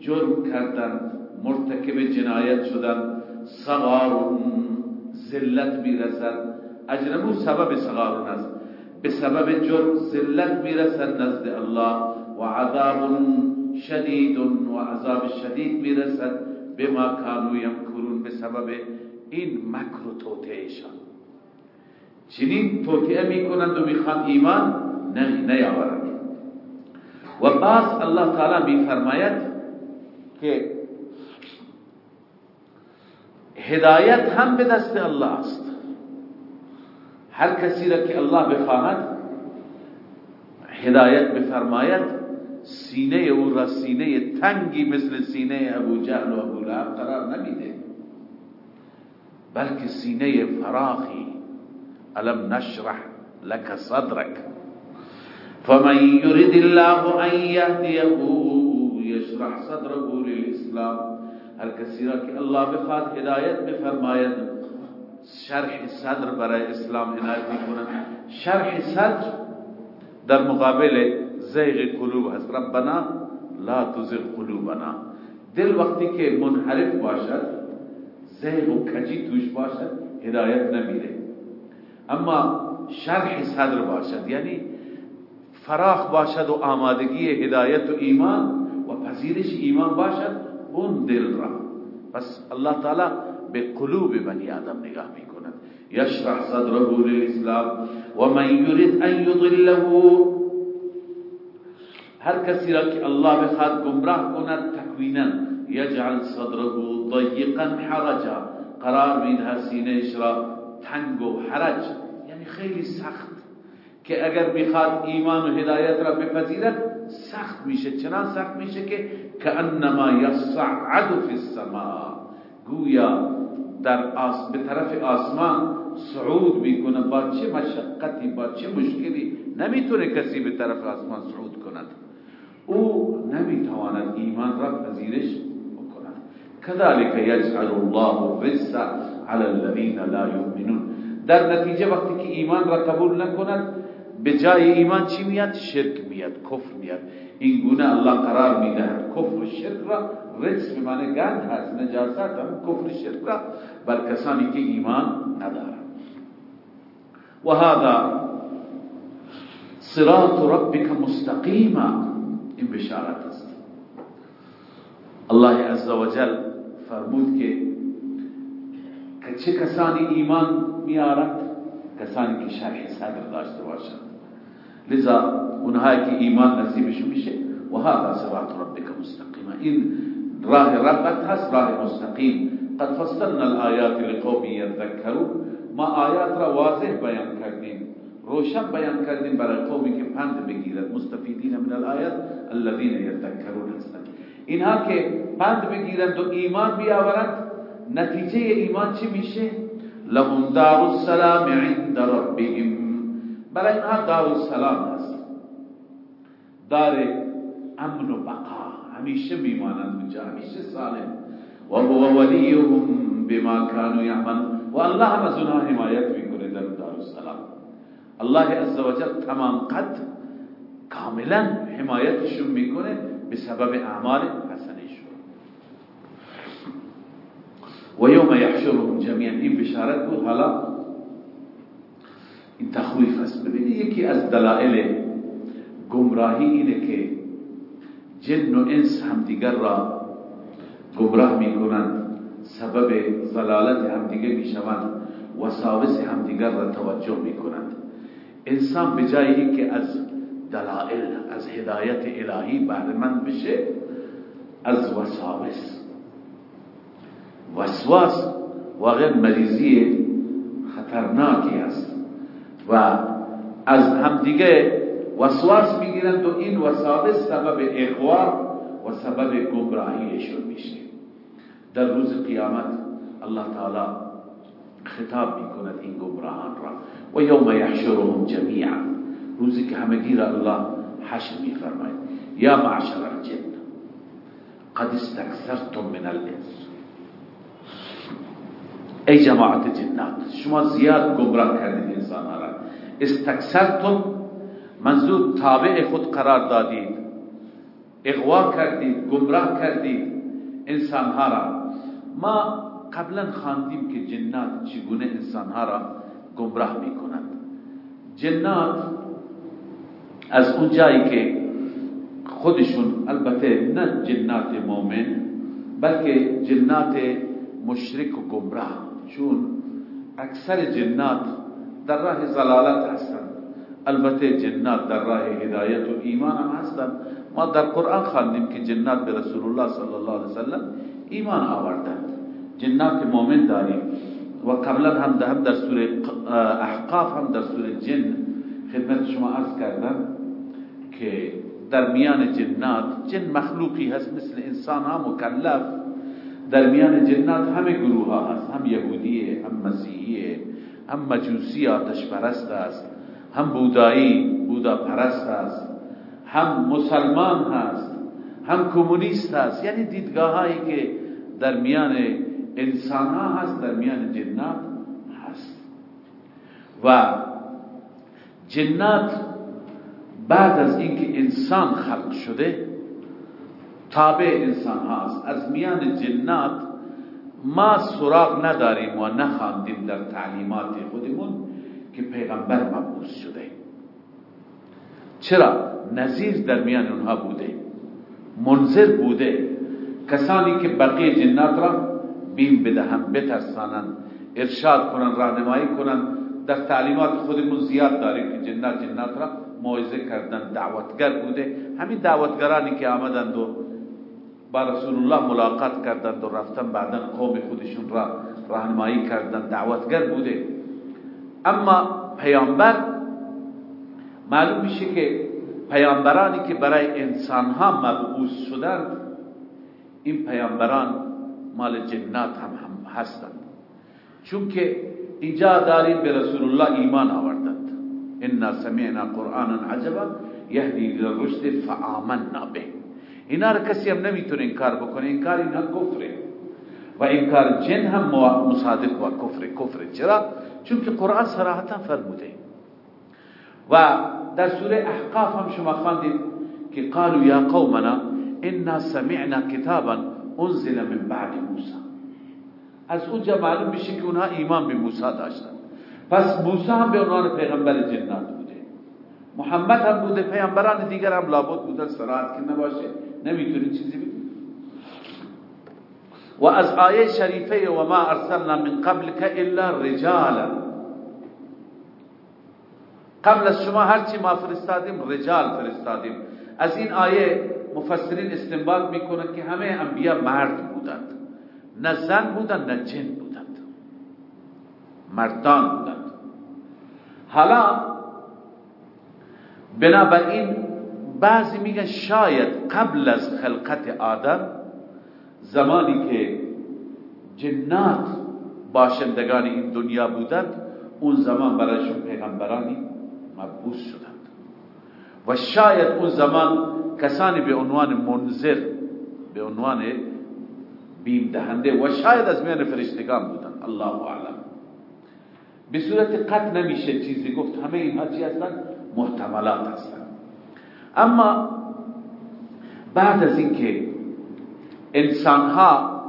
جرم کردند مرتکب جنایت شدند. صغار ذلت می‌رسد. اجرمو سبب صغارون است. به سبب جرم ذلت می‌رسد نزد الله و عذاب شدید و عذاب شدید می‌رسد. به ما کانو یمکرون. به سبب این مکر و توتهشان چنین توطعه می‌کنند و می‌خوان ایمان نیاورند. و بعض الله تعالی میفرماید که هدایت هم به دست الله است هر کسی را که الله بخواهد هدایت بفرماید سینه أو را سینه تنگی مثل سینه ابو جهل و ابو لعب قرار نمیده. بلکه سینه فراخی الم نشرح لك صدرك فمن يرد الله ان يهديه يشرح صدره للاسلام. هر کسی را که الله بخواد هدایت بفرماید. شرح صدر برای اسلام عنایت می‌کنن شرح صدر در مقابل زیغ قلوب هست ربنا لا تزغ قلوبنا. دل وقتی که منحرف باشد زیغ و کجی توش باشد هدایت نمیره. اما شرح صدر باشد یعنی فراخ باشد و آمادگی هدایت و ایمان و پذیرش ایمان باشد. اون دل را. پس الله تعالی به قلوب بنی آدم نگاه میکند. یشرح صدره للاسلام و من یرید ان یضله. هر کسی را که الله بخواد گمراه کند تکوینا یجعل صدره ضیقا حرجا. قرار میده سینهش را تنگ و حرج یعنی خیلی سخت. که اگر میخواد ایمان و هدایت را بپذیرد سخت میشه. چنان سخت میشه که کانما یصعد فی السماء گویا در آس... به طرف آسمان صعود می‌کنه. با چه مشقتی با چه مشکلی نمی‌تونه کسی به طرف آسمان صعود کند؟ او نمی‌تواند ایمان را پذیرش بکند. كذلك یجعل الله الرجس على الذين لا يؤمنون در نتیجه وقتی که ایمان را قبول نکند به جای ایمان چی میاد؟ شرک میاد کفر میاد. این گونه الله قرار می‌دهد کفر و شرک را رجس به معنی گند هست نجاست هم کفر شرک را بر کسانی که ایمان ندارند. و هذا صراط ربك مستقیما. این بشارت است. الله عز وجل فرمود که چه کسانی ایمان میارند؟ کسانی که شرح صدر داشته باشند. لذا اونهایی که ایمان نصیبشون میشه. و هذا صراط ربك مستقیما این راه ربت هست راه مستقیم قد فصلنا الآیات لقوم یذکرون ما آیات را واضح بیان کردیم روشن بیان کردیم برای قومی که پند بگیرد. مستفیدین من الآیات الذين یذکرون هستند. اینها که پند بگیرند و ایمان بیاورند نتیجه ایمان چی میشه؟ لهم دار السلام عند ربهم برای اینها دار السلام هست. دار امن و بقا. همیشه میمانند اونجا همیشه سالم. و هو ولیهم بما كانوا يعملون و الله هم از اونها حمایت می‌کنه در دار السلام الله عزوجل تمام قد کاملا حمایتشون می‌کنه به سبب اعمال حسنشون. و یوم یحشرهم جمیعا. این بشارت بود. حالا این تخویف است. ببینید یکی از دلائل گمراهی اینه که جن و انس همدیگر را گمراه می‌کنند. سبب ضلالت همدیگر می‌شوند وساوس همدیگر را توجه می‌کنند. انسان به جایی که از دلائل از هدایت الهی من بشه از وساوس وسواس واقع مریضی خطرناکی است. و از همدیگه وسواس می‌گیرند و این وساوس سبب اغوا و سبب گمراهیشون میشه. در روز قیامت الله تعالی خطاب می‌کند این گمراهان را. و یوم یحشرهم جمیعا. روزی که همگی را الله حشر میفرماید. یا معشر الجن قد استكثرتم من الانس. ای جماعت جنات شما زیاد گمراه کردید انسان را. استکثرتم منظور تابع خود قرار دادید. اغوا کردید گمراه کردید. انسان ها را. ما قبلا خواندیم که جنات چگونه انسان ها را گمراه می کنند جنات از اون جایی که خودشون البته نه جنات مؤمن بلکه جنات مشرک و گمراه. چون اکثر جنات در راه زلالت هستند البته جنات در راه هدایت و ایمان هم هستند ما در قرآن خواندیم که جنات به رسول الله صلی الله علیه وسلم ایمان آوردند. جنات مؤمن داریم. و قبلا هم هم در سوره احقاف، هم در سوره جن خدمت شما عرض کردم که در میان جنات، جن مخلوقی هست مثل انسان ها، مکلف. در میان جنات همه گروه ها هست. هم یهودیه، هم مسیحیه. هم مجوسی آتش پرست است هم بودایی بودا پرست است هم مسلمان هست هم کمونیست هست یعنی دیدگاه هایی که در میان انسان ها هست در میان جنات هست. و جنات بعد از اینکه انسان خلق شده تابع انسان هاست از میان جنات ما سراغ نداریم و نخواندیم در تعلیمات خودمون که پیغمبر مبعوث شده. چرا؟ نظیر در میان اونها بوده. منظر بوده. کسانی که بقیه جنات را بیم بدهم بترسانند ارشاد کنن راهنمایی کنن. در تعلیمات خودمون زیاد داریم که جنات جنات را موعظه کردن دعوتگر بوده. همین دعوتگرانی که آمدند و با رسول الله ملاقات کردند و رفتن بعدا قوم خودشون را راهنمایی کردن دعوتگر بوده. اما پیامبر معلوم میشه که پیامبرانی که برای انسان ها مبعوث شدند این پیامبران مال جنات هم, هم هستند. چون که اینجا داریم به رسول الله ایمان آوردند. انا سمعنا قرآنا عجبا یهدی للرشد فآمنا به. اینا رو کسی هم نمی‌تونه انکار بکنه انکار اینا کفره. و انکار جن هم مصادق و کفر کفر چرا؟ چون که قرآن صراحتا فرموده. و در سوره احقاف هم شما خواندید که قالوا یا قومنا انا سمعنا کتابا انزل من بعد موسی. از اونجا معلوم میشه که اونها ایمان به موسی داشتن. پس موسی هم به عنوان پیغمبر جنات بوده. محمد هم بوده پیغمبران دیگر هم لابد بودن سراحت که نباشه نمی‌تونی چیزی بگی. و از آیه شریفه و ما ارسلنا من قبل که الا رجالا. قبل از شما هرچی ما فرستادیم رجال فرستادیم. از این آیه مفسرین استنباط می‌کنند که همه انبیا مرد بودند. نه زن بودند نه جن بودند. مردان بودند. حالا بنابراین بعضی میگن شاید قبل از خلقت آدم زمانی که جنات باشندگان این دنیا بودند اون زمان برایشون پیغمبرانی مبعوث شدند. و شاید اون زمان کسانی به عنوان منذر به عنوان بیم دهنده و شاید از میان فرشتگان بودند. الله اعلم. به صورت قط نمیشه چیزی گفت. همه اینها چی هستن محتملات هستن اما بعد از اینکه انسانها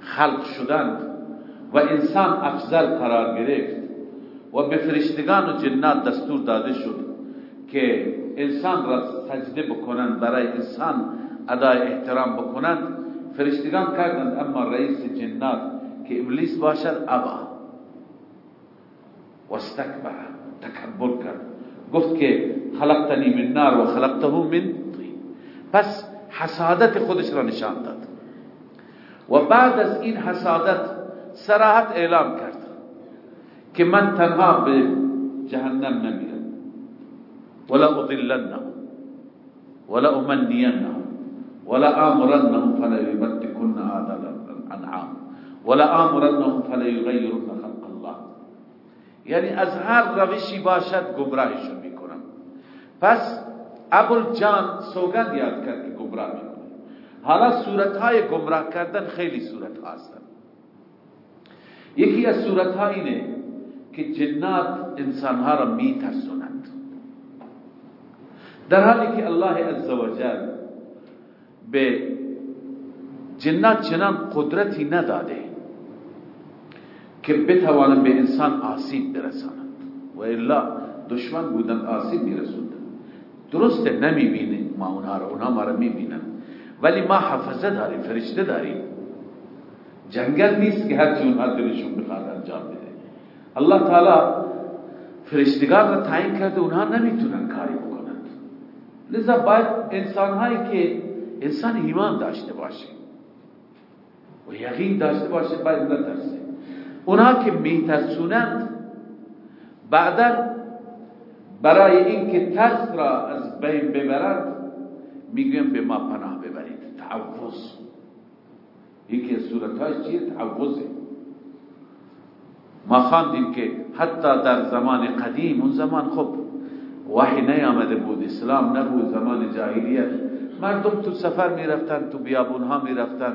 خلق شدند و انسان افضل قرار گرفت و به فرشتگان و جنات دستور داده شد که انسان را سجده بکنند برای انسان ادای احترام بکنند فرشتگان کردند اما رئیس جنات که ابلیس باشد ابا. و استکبر تکبر کرد. گفت که خلقتنی من نار و خلقته من طین. پس حسادت خودش را نشان داد. و بعد از این حسادت سراحت اعلام کرد که من تنها به جهنم نمیرم. ولا اضلنهم ولا امنينهم ولا آمرنهم فلا يبتكن آذان الانعام ولا آمرنهم فلا يغيرن خلق الله. یعنی از هر روشی باشد گمراهشون پس ابو جان سوگند یاد کرد که گمراه می‌کنه. حالا صورتهای گمراه کردن خیلی صورت هستن. یکی از صورت اینه که جنات انسانها را میترسونند در حالی که الله عزوجل به جنات چنان قدرتی نداده که بتوانند به انسان آسیب برسانند. و الا دشمن بودن آسیب میرسوندن درسته نمی‌بینیم ما اونها را اونها ما را می‌بینن. ولی ما حفظه داریم فرشته داریم. جنگل نیست که هرچی اونها دلشون بخواد انجام بده. الله تعالی فرشتگان را تعیین کرده اونها نمی‌تونن کاری بکنند لذا باید انسان هایی که انسان ایمان داشته باشه و یقین داشته باشه باید نترسه. اونها که میترسونند بعدا برای اینکه ترس را از بین ببرند می‌گویم به ما پناه ببرید. تعوض. یکی از صورتهاش چیه؟ تعوضه. ما خواندیم که حتی در زمان قدیم اون زمان خب وحی نیامده بود اسلام نبود زمان جاهلیت. مردم تو سفر می‌رفتن تو بیابون ها می‌رفتن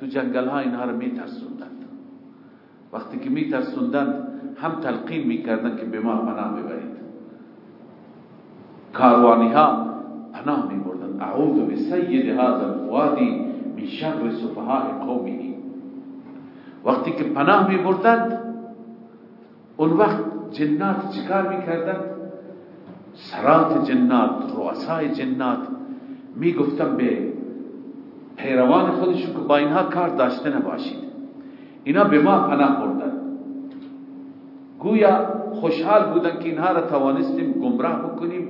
تو جنگل ها اینها رو میترسوندند وقتی که میترسوندند هم تلقین می‌کردن که به ما پناه ببرید. کاروانی ها پناه میبردن اعوذ بسید هذا الوادی من شر سفهاء قومه. وقتی که پناه میبردند اون وقت جنات چیکار می‌کردن سرات جنات رؤسای جنات می‌گفتن به پیروان خودشون که با اینها کار داشته نباشید. اینا به ما پناه بردن گویا خوشحال بودن که اینها را توانستیم گمراه بکنیم.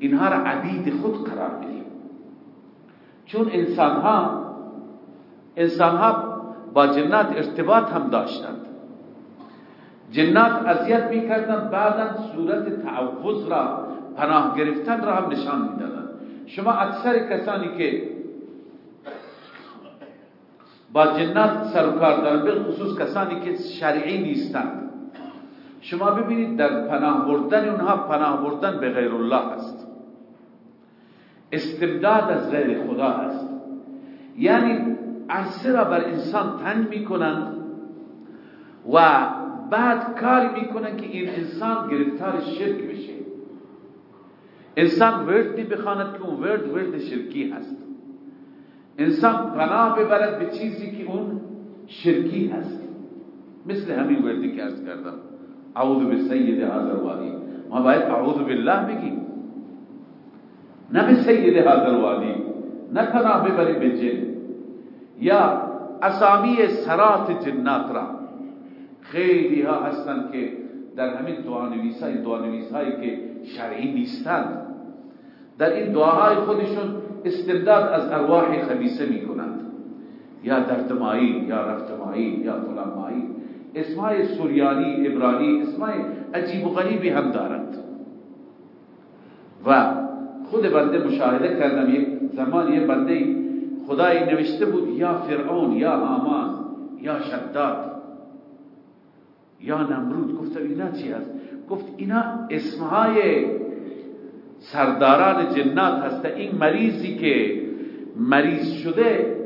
اینها را عبید خود قرار بدیم. چون انسان ها انسان ها با جنات ارتباط هم داشتند. جنات اذیت می‌کردن بعدا صورت تعوض را پناه گرفتن را هم نشان می‌دادن شما اکثر کسانی که با جنات سرکار دارن بالخصوص کسانی که شرعی نیستند شما ببینید در پناه بردن اونها پناه بردن به غیر الله است. استبداد از غیر خدا است. یعنی عرصه را بر انسان تنگ می‌کنند و بعد کاری می‌کنن که این انسان گرفتار شرک بشه. انسان وردی بخواند که اون ورد ورد شرکی هست. انسان پناه ببرد به چیزی که اون شرکی هست. مثل همین وردی که ارز کردم. اعوذ به سید حاضر ما باید اعوذ بالله بگیم. نه به سید حاضر وادی نه پناه ببری به جن. یا اسامی سرات جنات را. خیلی ها هستند که در همین دعانویس های دعانویس که شرعی نیستند در این دعاهای خودشون استمداد از ارواح خبیثه می کنند یا دردمایی یا رفتمایی یا فلانمایی اسمای سوریانی ابرانی اسمای عجیب و غریبی هم دارند. و خود بنده مشاهده کردم. یک زمان یک بنده خدای نوشته بود یا فرعون یا هامان یا شداد یا نمرود. گفتم اینا چی هست؟ گفت اینا اسمهای سرداران جنات هست. این مریضی که مریض شده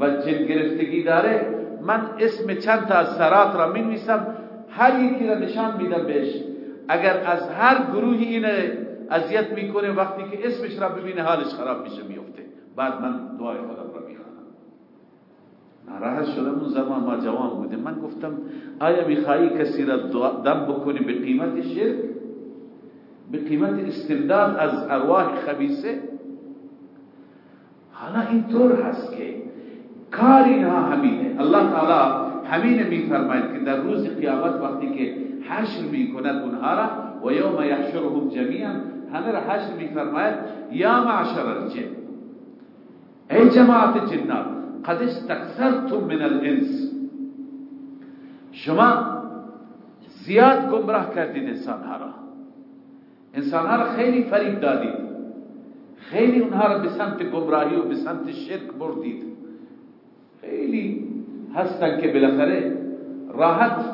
و جن گرفتگی داره من اسم چند تا از سرات را می نویسم هر یکی را نشان میدم بهش. اگر از هر گروهی این اذیت می‌کنه وقتی که اسمش را ببینه حالش خراب میشه میفته بعد من دعای خودم را می‌خوانم. ناراحت شدم اون زمان ما جوان بودیم. من گفتم آیا میخوایی کسی را دم بکنی به قیمت شرک؟ به قیمت استمداد از ارواح خبیسه حالا اینطور هست که کار اینها همینه. الله تعالی همینه میفرماید که در روز قیامت وقتی که حشر می‌کند اونها را و یوم یحشرهم جمیعا را حشر میفرماید یا معشر الجن. ای جماعت جنات قد استكثرتم من الانس. شما زیاد گمراه کردید انسانها را. انسانها را خیلی فریب دادید. خیلی اونها را به سمت گمراهی و به سمت شرک بردید. خیلی هستن که بالاخره راحت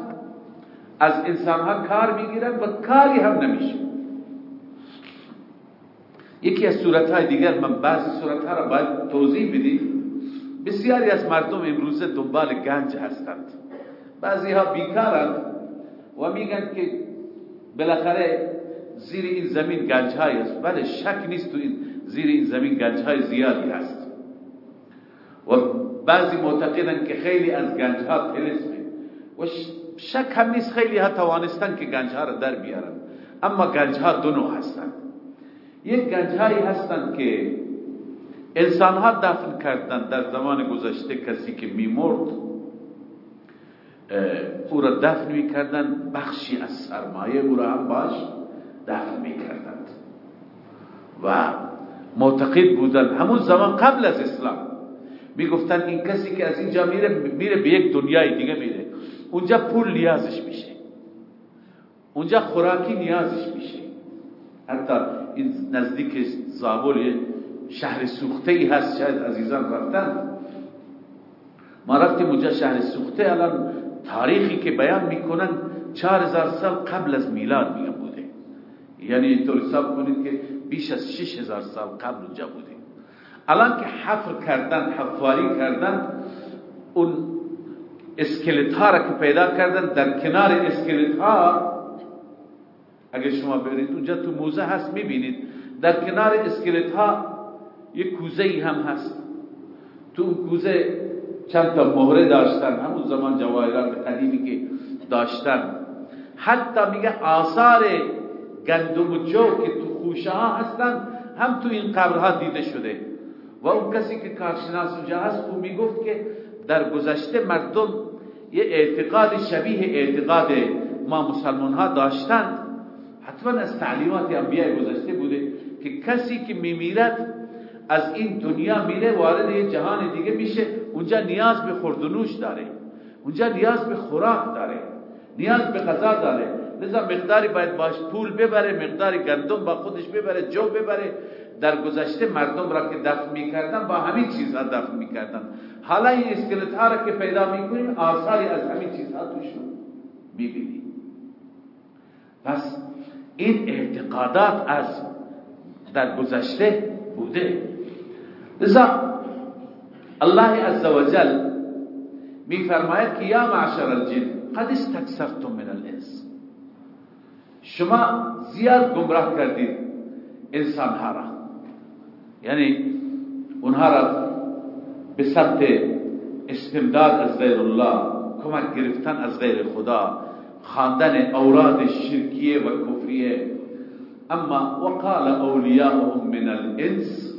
از انسانها کار می‌گیرن و کاری هم نمیشه. یکی از صورتهای دیگر من بعضی صورتها را باید توضیح بدیم بسیاری از مردم امروزه دنبال گنج هستند. بعضی ها بیکارند و میگن که بالاخره زیر این زمین گنج های است. بله شک نیست تو این زیر این زمین گنج های زیادی هست. و بعضی معتقدن که خیلی از گنج ها تلسمه و شک هم نیست خیلی ها توانستن که گنج ها را در بیارن. اما گنج ها دو نوع هستند. یک گنج هایی هستند که انسان ها دفن کردن در زمان گذشته کسی که میمرد او را دفن می‌کردن بخشی از سرمایه او را هم باش دفن می‌کردند. و معتقد بودن همون زمان قبل از اسلام می‌گفتن این کسی که از اینجا میره میره به یک دنیای دیگه میره. اونجا پول نیازش میشه. اونجا خوراکی نیازش میشه. حتی این نزدیک زابل شهر سوخته ای هست شاید عزیزان رفتن. ما رفتیم اونجا شهر سوخته. الان تاریخی که بیان می‌کنن چهار هزار سال قبل از میلاد میگن بوده. یعنی اینطور حساب کنید که بیش از شش هزار سال قبل اونجا بوده. الان که حفر کردن حفاری کردن اون اسکلت ها را که پیدا کردن در کنار اسکلت ها اگر شما برید اونجا تو موزه هست می‌بینید. در کنار اسکلت ها یک کوزه ای هم هست. تو اون کوزه چند تا مهره داشتن. همون زمان جواهرات قدیمی که داشتن. حتی میگه آثار گندم و جو که تو خوشه ها هستن هم تو این قبرها دیده شده. و اون کسی که کارشناس اونجا هست او می‌گفت که در گذشته مردم یه اعتقاد شبیه اعتقاد ما مسلمان ها داشتند. حتما از تعلیمات انبیاء گذشته بوده که کسی که میمیرد از این دنیا میره وارد یه جهان دیگه میشه. اونجا نیاز به خوردنوش داره. اونجا نیاز به خوراک داره. نیاز به غذا داره. لذا مقداری باید باش پول ببره مقداری گندم با خودش ببره جو ببره. در گذشته مردم را که دفن می‌کردن با همین چیزها دفن می‌کردن. حالا این اسکلت ها را که پیدا می‌کنیم آثاری از همین چیزها توشون می‌بینیم. پس این اعتقادات از در گذشته بوده. لذا الله عز وجل میفرماید که یا معشر الجن قد استكثرتم من الانس. شما زیاد گمراه کردید انسان ها را. یعنی اونها را به سمت استمداد از غیر الله کمک گرفتن از غیر خدا خواندن اوراد شرکیه و کفریه أما وقال اولیاءهم من الإنس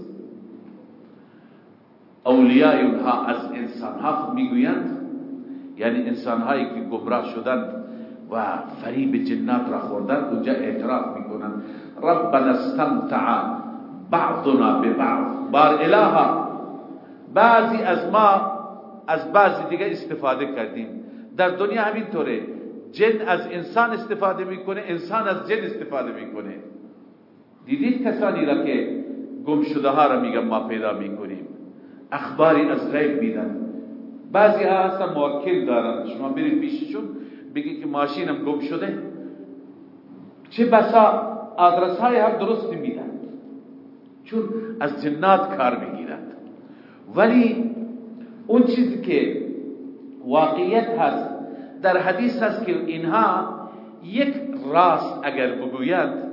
اولیاء اونها از إنسان ها میگویند یعنی انسان هایی که گمراه شدند و فریب جنات را خوردن اونجا اعتراف میکنن ربنا استمتع بعضنا ببعض. بار الها بعضی از ما از بعضی دیگه استفاده کردیم. در دنیا همینطوره. جن از انسان استفاده می‌کنه انسان از جن استفاده می‌کنه. دیدید کسانی را که گم شده ها را میگن ما پیدا می‌کنیم؟ اخباری از غیب میدن. بعضی ها هستن موکل دارن. شما برید پیششون بگید که ماشینم گم شده چه بسا آدرس های هم درست میدن. چون از جنات کار می‌گیرند. ولی اون چیزی که واقعیت هست در حدیث هست که اینها یک راست اگر بگویند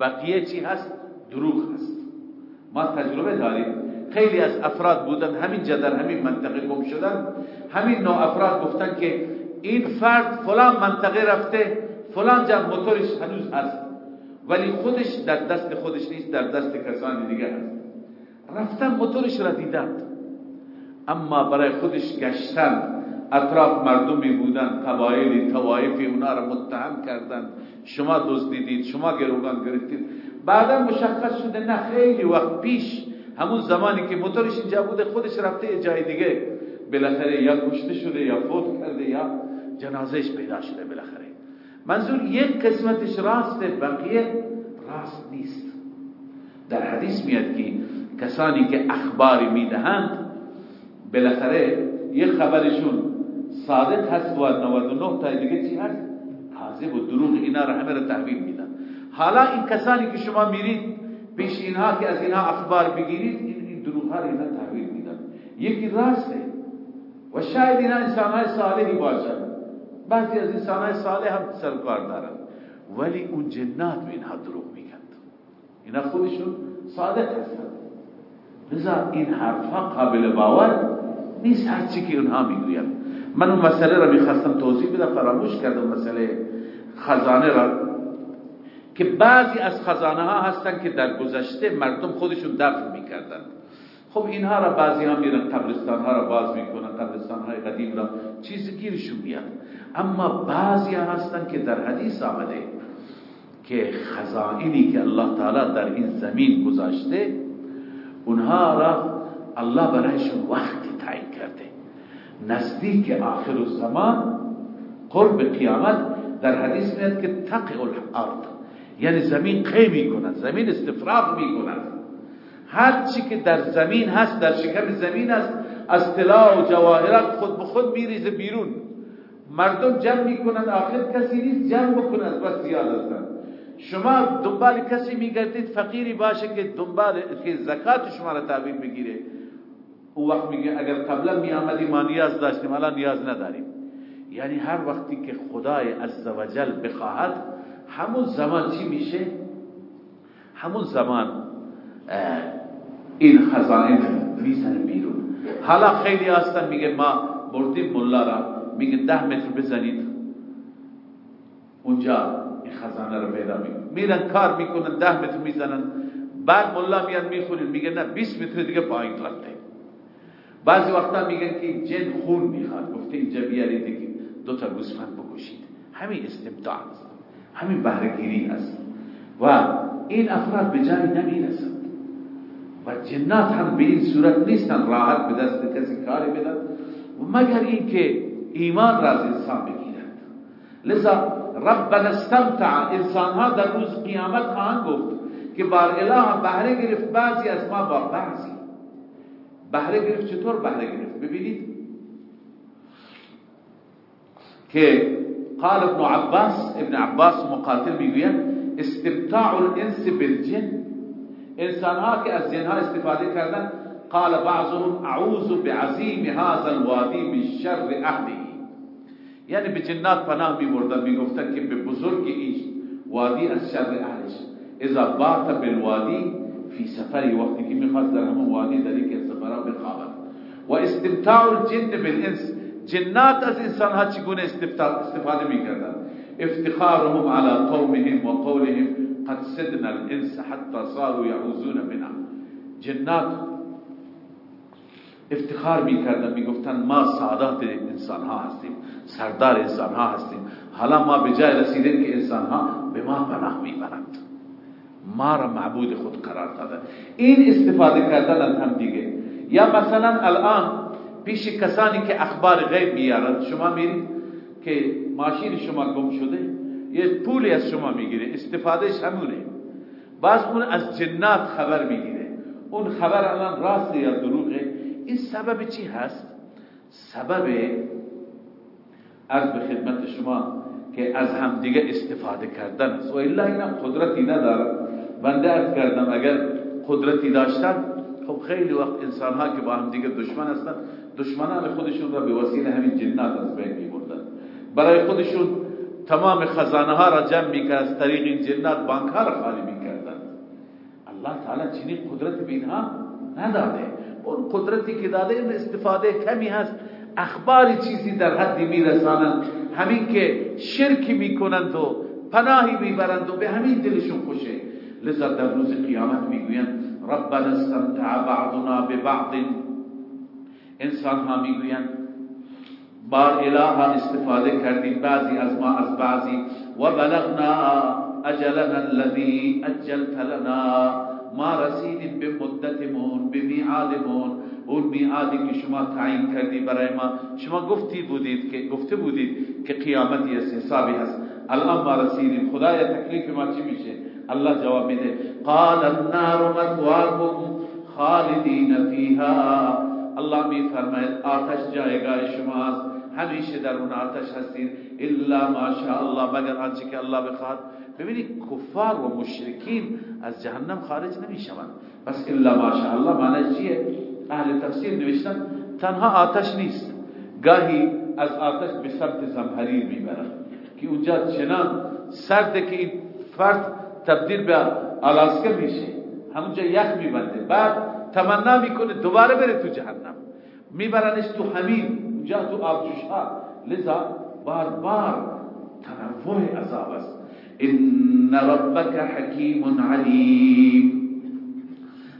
بقیه چی هست؟ دروغ هست. ما تجربه داریم. خیلی از افراد بودن همین در همین منطقه گم شدن. همین نوع افراد گفتن که این فرد فلان منطقه رفته فلان جا موتورش هنوز هست. ولی خودش در دست خودش نیست در دست کسانی دیگه هست. رفتن موتورش را دیدند. اما برای خودش گشتن. اطراف مردمی بودن قبایلی توایفی اونا را متهم کردند شما دزدیدید شما گروگان گرفتید. بعدا مشخص شده نه خیلی وقت پیش همون زمانی که موتورش اینجا بوده خودش رفته یه جای دیگه. بالاخره یا کشته شده یا فوت کرده یا جنازهش پیدا شده بالاخره. منظور یک قسمتش راسته بقیه راست نیست. در حدیث میاد که کسانی که اخباری می‌دهند بالاخره یک خبرشون صادق هست و 99 تا دیگه چی هست؟ کاذب و دروغ. اینا را همه را تحویل میدن. حالا این کسانی که شما میرید پیش اینها که از اینها اخبار بگیرید این, دروغ ها اینا تحویل میدن. یکی راسته. و شاید اینا انسان های صالحی باشن. بعضی از انسان های صالح هم سرکار دارن. ولی اون جنات به اینها دروغ میگند اینا خودشون صادق هستن. لذا این حرفها قابل باور نیست. هرچی که اونها می‌گویند. من اون مسئله را می‌خواستم توضیح بدم فراموش کردم مسئله خزانه را که بعضی از خزانه ها هستن که در گذشته مردم خودشون دفن می‌کردن. خب اینها را بعضی ها میرن قبرستان ها را باز می‌کنن قبرستان های قدیم را چیزی گیرشون میاد. اما بعضی ها هستن که در حدیث آمده که خزائنی که الله تعالی در این زمین گذاشته اونها را الله برایشون وقتی تعیین کرده. نزدیک آخر الزمان قرب قیامت در حدیث میاد که تقع الارض یعنی زمین قی می‌کند زمین استفراغ می‌کند. هر چی که در زمین هست در شکم زمین هست از طلا و جواهرات خود به خود میریزه بیرون. مردم جمع می‌کنند آخر کسی نیست جمع بکنند بس زیاد هستند شما دنبال کسی میگردید فقیری باشه که دنبال که زکات شما را تعبیر بگیره او وقت میگه اگر قبلا می آمدی ما نیاز داشتیم الان نیاز نداریم. یعنی هر وقتی که خدای عزوجل بخواهد همون زمان چی میشه؟ همون زمان این خزائن می‌زنه بیرون. حالا خیلی هستن میگه ما بردیم ملا را میگه ده متر بزنید. اونجا این خزانه رو پیدا می‌کنن میرن کار می‌کنن ده متر می‌زنن. بعد ملا میاد می‌خونه میگه نه 20 متر دیگه پایین رفته بعضی وقتا میگن که جن خون می‌خواد. گفته اینجا بیارید که دو تا گوسفند بکشید. همین استمتاع است. همین بهرهگیری است. و این افراد به جایی نمی‌رسند. و جنات هم به این صورت نیستن. راحت به دست کسی کاری بدن. مگر اینکه ایمان را از انسان بگیرند. لذا ربنا استمتع. انسان ها در روز قیامت خواهند گفت که بار اله بهره گرفت. بعضی از ما با بعضی. بهره گرفت. چطور بهره گرفت؟ ببینید. که قال ابن عباس ابن عباس مقاتل میگوید استمتاع الانس بالجن. انسان ها که از جن ها استفاده کردن قال بعضهم اعوذ بعظیم هذا الوادی من شر اهله یعنی به جنات پناه می بردن می گفتن که به بزرگ این وادی از شر اهلش. اذا بات بالوادی فی سفری وقتی که میخواست در همون وادی در یک سفرها بخوابد و استمتاع الجن بالانس. جنات از انسان ها چگونه استفاده می‌کردن؟ افتخارهم على قومهم و قولهم. قد سدنا الانس حتى صاروا يعوزون بنا. جنات افتخار می‌کردن می‌گفتن ما سعادات انسان ها هستیم سردار انسان ها هستیم. حالا ما به جای رسیدیم که انسان ها به ما پناه می‌برند. ما را معبود خود قرار داده این استفاده کردن از هم دیگه. یا مثلا الان پیش کسانی که اخبار غیب میارند شما میرید که ماشین شما گم شده یه پولی از شما می‌گیره استفادهش همونه. بعض اون از جنات خبر می‌گیره. اون خبر الان راست یا دروغه این سبب چی هست؟ سبب از به خدمت شما که از هم دیگه استفاده کردن است. و الا اینا قدرتی نداره بنده ارز کردم اگر قدرتی داشتن خب خیلی وقت انسان ها که با هم دیگه دشمن هستن دشمنان خودشون را به وسیله همین جنات از بین میبردن. برای خودشون تمام خزانه ها را جمع می‌کرد از طریق این جنات بانک ها را خالی می‌کردن الله تعالی چنین قدرت به اینها نداده. اون قدرتی که داده این استفاده کمی هست. اخباری چیزی در حدی میرسانند. همین که شرکی می‌کنند و پناهی می‌برند و به همین دلشون خوشه. لذا در روز قیامت می‌گویند ربنا استمتع بعضنا ببعض. انسان ها میگویند بار الها استفاده کردیم بعضی از ما از بعضی. و بلغنا اجلنا الذي اجلت لنا. ما رسیدیم به مدتمون به میعادمون اون میعادی که شما تعیین کردی برای ما. شما گفتی بودید که گفته بودید که قیامتی است، حسابی هست. الان ما رسیدیم. خدای تکلیف ما چی میشه؟ الله جواب میده قال النار مثواكم خالدین فيها الله می فرماید آتش جایگاه شماست همیشه در اون آتش هستید الا ما شاء الله مگر آنچه که الله بخواد ببینید کفار و مشرکین از جهنم خارج نمی‌شوند بس الا ما شاء الله معنی چیه اهل تفسیر نوشتن تنها آتش نیست گاهی از آتش به سمت زمهریر می‌برن که اونجا چنان سرده که این فرد تبدیل به آلاسکا میشه. همونجا یخ میبنده. بعد تمنا می‌کنه دوباره بره تو جهنم. میبرنش تو همین اونجا تو آبجوش ها لذا بار بار تنوع عذاب است. ان ربک حکیم علیم.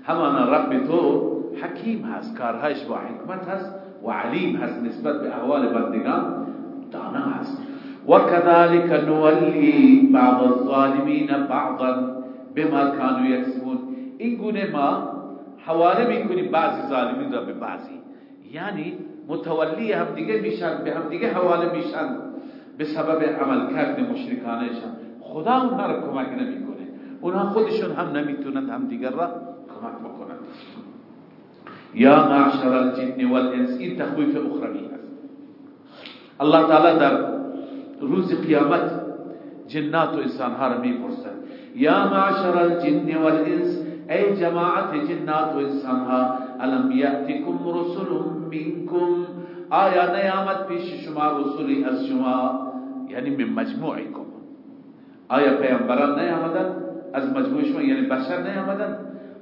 همان رب تو حکیم هست. کارهایش با حکمت هست و علیم هست نسبت به احوال بندگان. دانا هست. وكذلك نولي بعض الظالمين بعضا بما كانوا يكسبون این گونه ما حواله می‌کنیم بعضی ظالمین را به بعضی. یعنی متولی هم دیگه میشن به هم دیگه حواله میشن به سبب عمل کرد مشرکانشان. خدا اونها را کمک نمی‌کنه. اونها خودشون هم نمی‌تونند هم دیگر را کمک بکنند یا معشر الجن والانس این تخویف اخروی هست. الله تعالی در روز قیامت جنات و انسان ها را میپرسن. یا معشر الجن والانس، ای جماعت جنات و انسان ها، الم یاتکم رسل منکم؟ آیا نیامد پیش شما رسولی از شما؟ یعنی من مجموعکم. آیا پیامبران نیامدن؟ از مجموع شما یعنی بشر نیامدن؟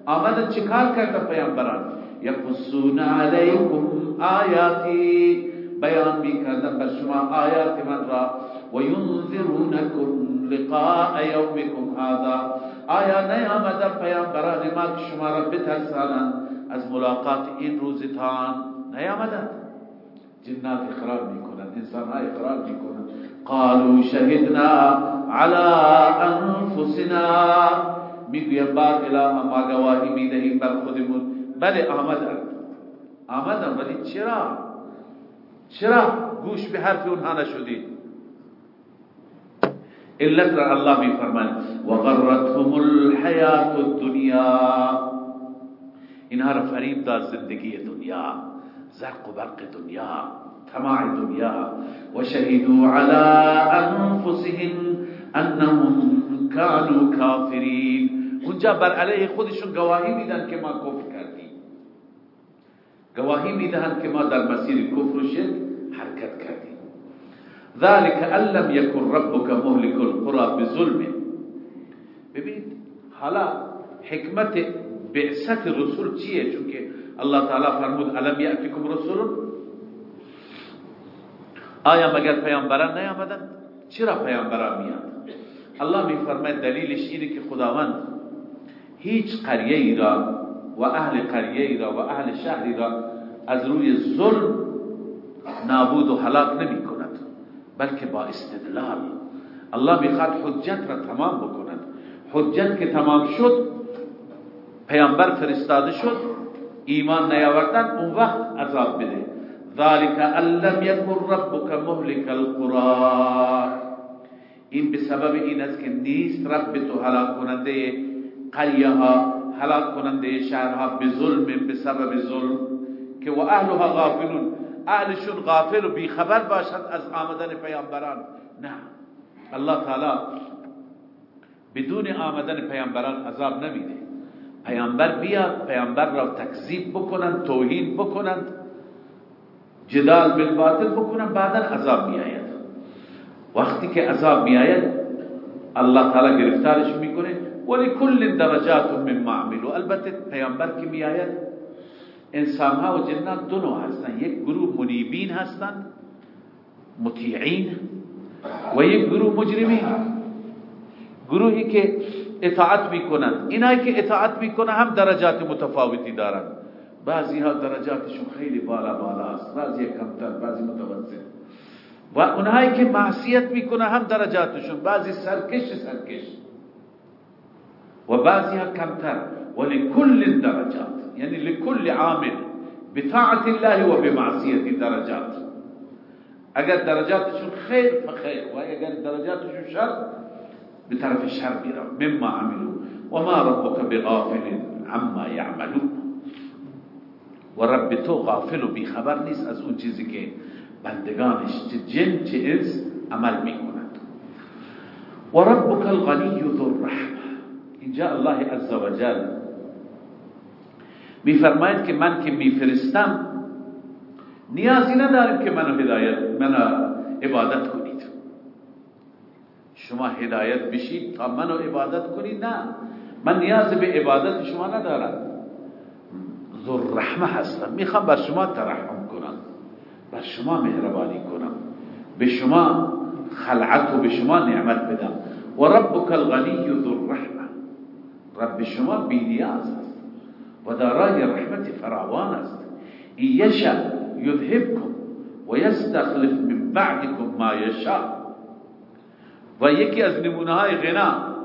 آمدن چیکار کردن پیامبران؟ یقصون علیکم آیاتی. بیان می کردن بر شما آیات من را. و ینذرونکم لقاء یومکم هذا. آیا نیامدن پیامبران ما که شما را بترسانند؟ از ملاقات این روزتان نیامدن جنات اقرار میکنند انسان ها اقرار میکنند. قالوا شهدنا على انفسنا میگویم بار اله ما گواهی میدهیم بر خودمون. بله، آمدن. آمدن، ولی چرا؟ چرا گوش به حرف اونها نشدید علت را الله می فرماید و غرتهم الحیات الدنیا. اینها را فریب داد زندگی دنیا زرق و برق دنیا تماع دنیا. و شهدوا على انفسهم انهم كانوا کافرین. اونجا بر علیه خودشون گواهی میدن که ما کفر گواهی میدهند که ما در مسیر کفر و شرک حرکت کردیم. أن لم يكن ربك مهلك القرى بظلم. ببینید حالا حکمت بعثت رسول چیه؟ چون که الله تعالی فرمود ألم یاتکم رسول؟ آیا مگر پیامبران نیامدن چرا پیامبران میاد الله می فرماید دلیلش اینه که خداوند هیچ قریه ای را و اهل قریه را و اهل شهری را از روی ظلم نابود و هلاک نمی کند بلکه با استدلال. الله می‌خواد حجت را تمام بکند. حجت که تمام شد پیامبر فرستاده شد ایمان نیاوردن اون وقت عذاب بده. ذالک ان لم یکن ربک مهلک القرى این به سبب این است که نیست رب تو هلاک کننده قریه ها هلاک کننده شهرها به ظلم به سبب ظلم که و اهلها غافلون. اهلشون غافل و بیخبر باشند از آمدن پیامبران. نه. الله تعالی بدون آمدن پیامبران عذاب نمیده. پیامبر بیاد پیامبر را تکذیب بکنند توهین بکنند جدال بالباطل بکنند بعدا عذاب میآید. وقتی که عذاب میآید الله تعالی گرفتارش می‌کنه. ولی کل درجات مما عملوا. البته پیامبر که میآید انسان ها و جنات دو نوع هستن. یک گروه منیبین هستن مطیعین و یک گروه مجرمین. گروهی که اطاعت می‌کنن. اینایی که اطاعت می‌کنن هم درجات متفاوتی دارن. بعضی ها درجاتشون خیلی بالا بالا است. بعضی کمتر بعضی متوسط. و اونهایی که معصیت می‌کنه هم درجاتشون. بعضی سرکش سرکش. و بعضی ها کمتر ولكل درجات یعنی لكل عامل بطاعت الله و بمعصیت درجات اگر درجاتشون خیر فخیر و اگر درجاتشون شر. به طرف شر میرن مما عملو و ما ربك بغافل عما يعملون. و رب تو غافل و بیخبر نیست از اون چیزی که بندگانش چه جن چه عمل میکنند و ربك الغنی ذو الرحمه اینجا الله عز وجل میفرماید که من که میفرستم نیازی نداریم که منو هدایت منو عبادت کنید. شما هدایت بشید تا منو عبادت کنید نه. من نیاز به عبادت شما ندارم. ذو رحمه هستم. می‌خوام بر شما ترحم کنم. بر شما مهربانی کنم. به شما خلعت و به شما نعمت بدم. و ربک الغنی ذو رحمه رب شما بی نیاز است و دارای رحمت فراوان است. یشا یذهبکم و یستخلف من بعدکم ما یشا. و یکی از نمونه های غنا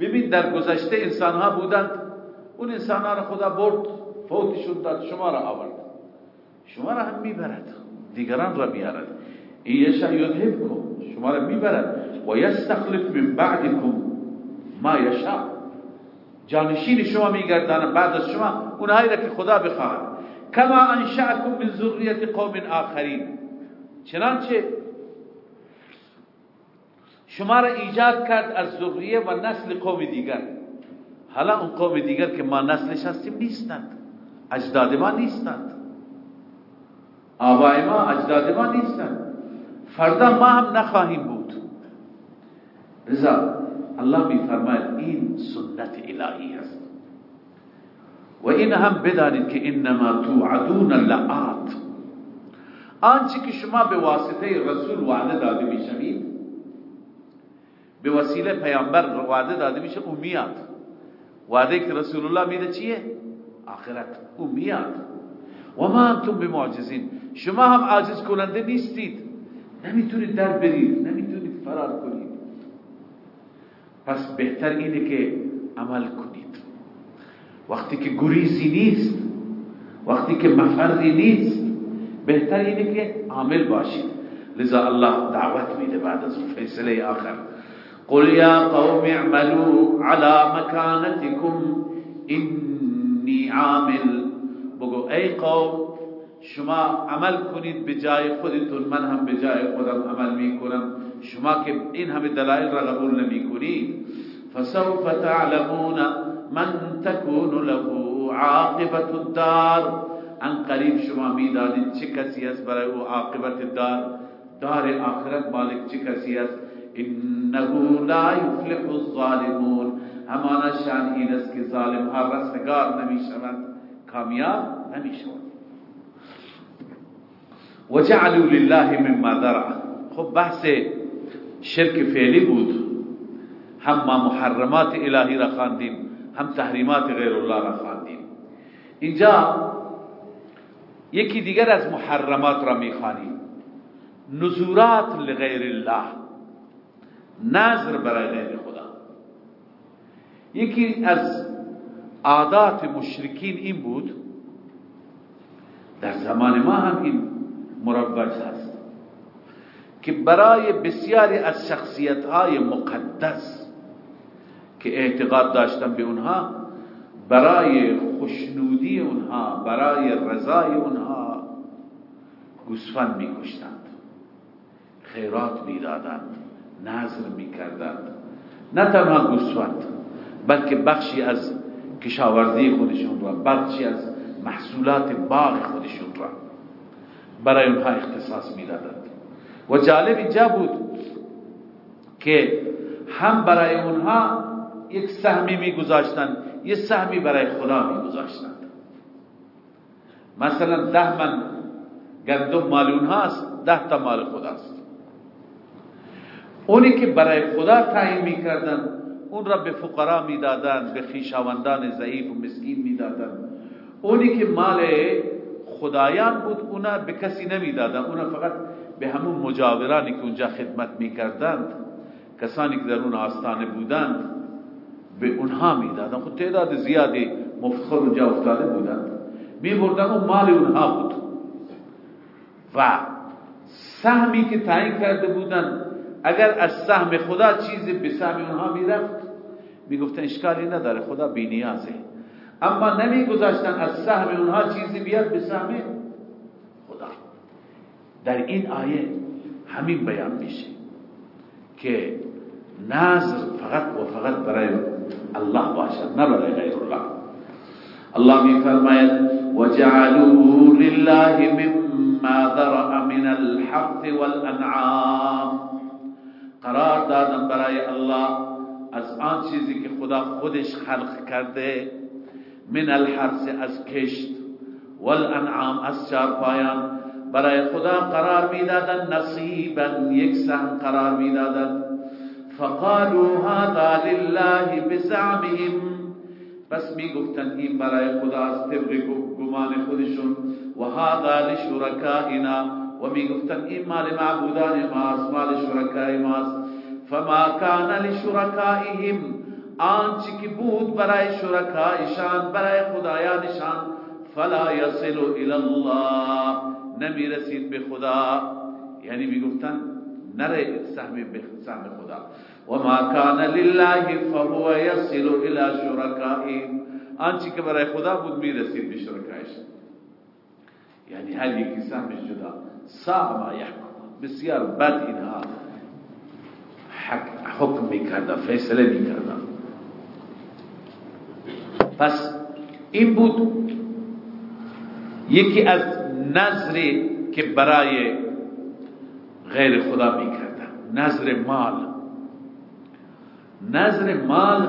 ببین در گذشته انسان ها بودند اون انسان ها را خدا برد فوتشون داد شما را آورد. شما را هم میبرد دیگران را میارد. یشا یذهبکم شما را میبرد. و یستخلف من بعدکم ما یشا. جانشین شما میگردن بعد از شما اونهایی را که خدا بخواهد. کما انشأکم من ذریت قوم آخرین. چنانچه شما را ایجاد کرد از ذریه و نسل قوم دیگر. حالا اون قوم دیگر که ما نسلش هستیم نیستند. اجداد ما نیستند. آبای ما اجداد ما نیستند. فردا ما هم نخواهیم بود. لذا الله می فرماید این سنت الهی است. و این هم بدانید که انما توعدون لآت. آنچه که شما به واسطه رسول وعده داده می‌شوید به وسیله پیامبر وعده داده میشه او میاد. وعده که رسول الله میده چیه؟ آخرت. او میاد. و ما انتم بمعجزین. شما هم عاجز کننده نیستید. نمی‌تونید در برید. نمی‌تونید فرار کنید. پس بهتر اینه که عمل کنید. وقتی که گریزی نیست وقتی که مفردی نیست بهتر اینه که عامل باشید. لذا الله دعوت میده بعد از فیصله آخر. قل یا قوم اعملوا على مكانتكم انی عامل. بگو ای قوم شما عمل کنید به جای خودتون. من هم به جای خودم عمل میکنم. شما که این همه دلائل را قبول نمی کنید فسوف تعلمون من تكون له عاقبت الدار. آن قریب شما میدانید چه کسی است برای أو عاقبت دار. دار آخرت مالک چه کسی است؟ انه لا يفلح الظالمون. همان شان این است که ظالم ها رستگار نمیشوند کامیاب نمیشوند. وجعلوا لله مما ذرع خب بحث شرک فعلی بود. هم ما محرمات الهی را خواندیم هم تحریمات غیر الله را خواندیم. اینجا یکی دیگر از محرمات را می‌خوانیم نزورات لغیر الله. نظر برای غیر خدا. یکی از عادات مشرکین این بود در زمان ما هم این مروج هست. که برای بسیاری از شخصیت های مقدس که اعتقاد داشتن به اونها برای خوشنودی اونها برای رضای اونها گوسفند میکشتند خیرات می‌دادند نظر می‌کردند. نه تنها گوسفند بلکه بخشی از کشاورزی خودشون را بخشی از محصولات باغ خودشون را برای اونها اختصاص می‌دادند. و جالب اینجا بود که هم برای اونها یک سهمی میگذاشتن یه سهمی برای خدا میگذاشتن. مثلا ده من گندم مال اونهاست ده تا مال خداست اونی که برای خدا تعیین می‌کردن اون را به فقرا می‌دادن به خیشاوندان ضعیف و مسکین می‌دادن. اونی که مال خدایان بود اونا به کسی نمی‌دادن اونا فقط به همون مجاورانی که اونجا خدمت می‌کردند کسانی که در اون آستانه بودند به اونها می‌دادن. خود تعداد زیادی مفتخر اونجا افتاده بودند. میبردن اون مال اونها بود. و سهمی که تعیین کرده بودن اگر از سهم خدا چیزی به سهم اونها می‌رفت می‌گفتن اشکالی نداره خدا بینیازه اما نمیگذاشتن از سهم اونها چیزی بیاد به سهم در این آیه همین بیان میشه که نظر فقط و فقط برای الله باشد، نه برای غیر الله. الله میفرماید وجعلوا لله مما ذرأ من الحق والانعام قرار دادن برای الله از آن چیزی که خدا خودش خلق کرده من الحرس از کشت والانعام از چارپایان برای خدا قرار میدادن، نصیبا یک سهم قرار میدادن. فقالوا هذا لله بزعمهم. پس میگفتن این برای خدا از طبق گمان خودشون. و هذا لشرکائنا. و میگفتن این مال معبودان ماست، مال شرکای ماست. فما کان لشرکائهم. آنچه که بود برای شرکایشان، برای خدایانشان، فلا یصل الى الله. نمی‌رسید به خدا. یعنی می‌گفتن نره سهم به سهم خدا. وما كان لله فهو يصل الى شركائهم آنچه که برای خدا بود می‌رسید به شرکایش. یعنی هر یکی سهمش جدا. سا ما یحکم. بسیار بد اینها. حکم می‌کردن فیصله می‌کردن پس این بود یکی از نظری که برای غیر خدا می‌کردن نظر مال. نظر مال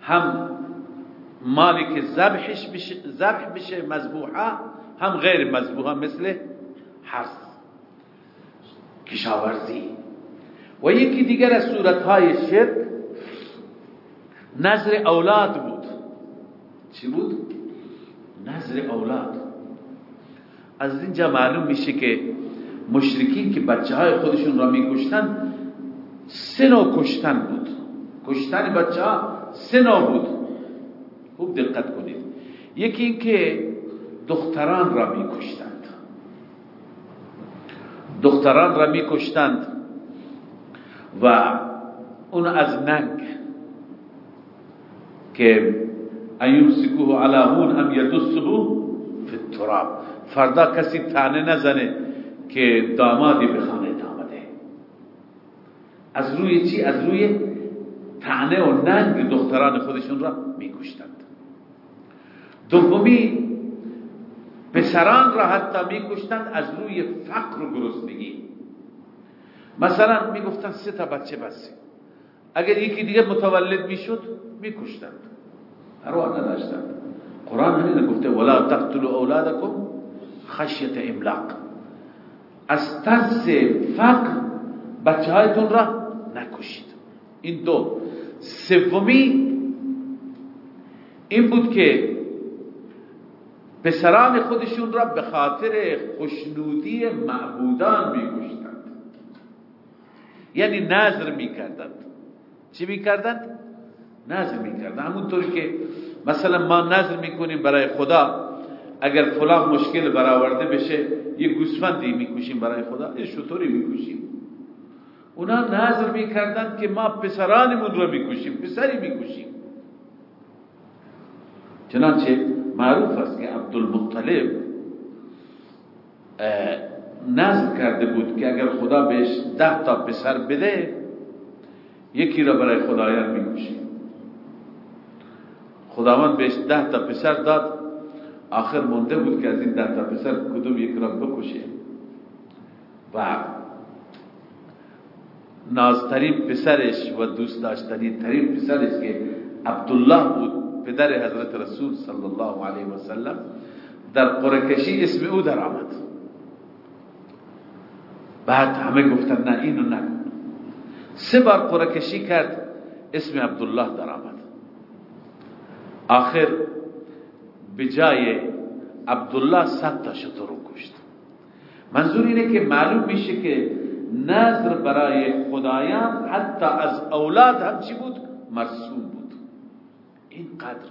هم مالی که ذبحش بشه ذبح بشه مذبوحه هم غیر مذبوحه مثل حرس کشاورزی. و یکی دیگر از صورتهای شرک نظر اولاد بود. چی بود؟ نظر اولاد. از اینجا معلوم میشه که مشرکین که بچه های خودشون را میکشتن سه نوع کشتن بود. کشتن بچه ها سه نوع بود. خوب دقت کنید. یکی اینکه دختران را میکشتند. دختران را میکشتند و اون از ننگ که ایوم سکوه علا هون ام یدسه فی التراب. فردا کسی تانه نزنه که دامادی به خانه آمده از روی چی؟ از روی تعنه و ننگ دختران خودشون را میکشتند. دومی پسران را حتی میکشتند از روی فقر و گرسنگی. مثلا می‌گفتن سه تا بچه بسه. اگر یکی دیگه متولد می‌شد میکشتند. پروا نداشتند. قرآن همین گفته ولا تقتلوا اولادکم خشیت املاق. از ترس فقر بچه را نکشید. این دو. سومی این بود که پسران خودشون را به خاطر خوشنودی معبودان میکشتند. یعنی نظر می‌کردند. چی می‌کردند؟ نظر می‌کردند. همونطوری که مثلا ما نظر می‌کنیم برای خدا اگر فلان مشکل برآورده بشه یه گوسفندی می‌کشیم برای خدا یه شطوری می‌کشیم اونا نظر می‌کردند که ما پسرانمون رو می‌کشیم پسری می‌کشیم چنانچه معروف است که عبدالمطلب نظر کرده بود که اگر خدا بهش ده تا پسر بده یکی را برای خدایان می‌کشیم خداوند بهش ده تا پسر داد آخر مونده بود که از این ده تا پسر کدوم یک را بکشه. و نازترین پسرش و دوست داشتنی ترین پسرش که عبدالله بود پدر حضرت رسول صلی الله علیه و سلم در قرکشی اسم او در آمد. بعد همه گفتن نه اینو نکن سه بار قرکشی کرد اسم عبدالله در آمد. آخر بجای عبدالله صد تا شطور کشت. منظور اینه که معلوم میشه که نظر برای خدایان حتی از اولاد هم چی بود؟ مرسوم بود. اینقدر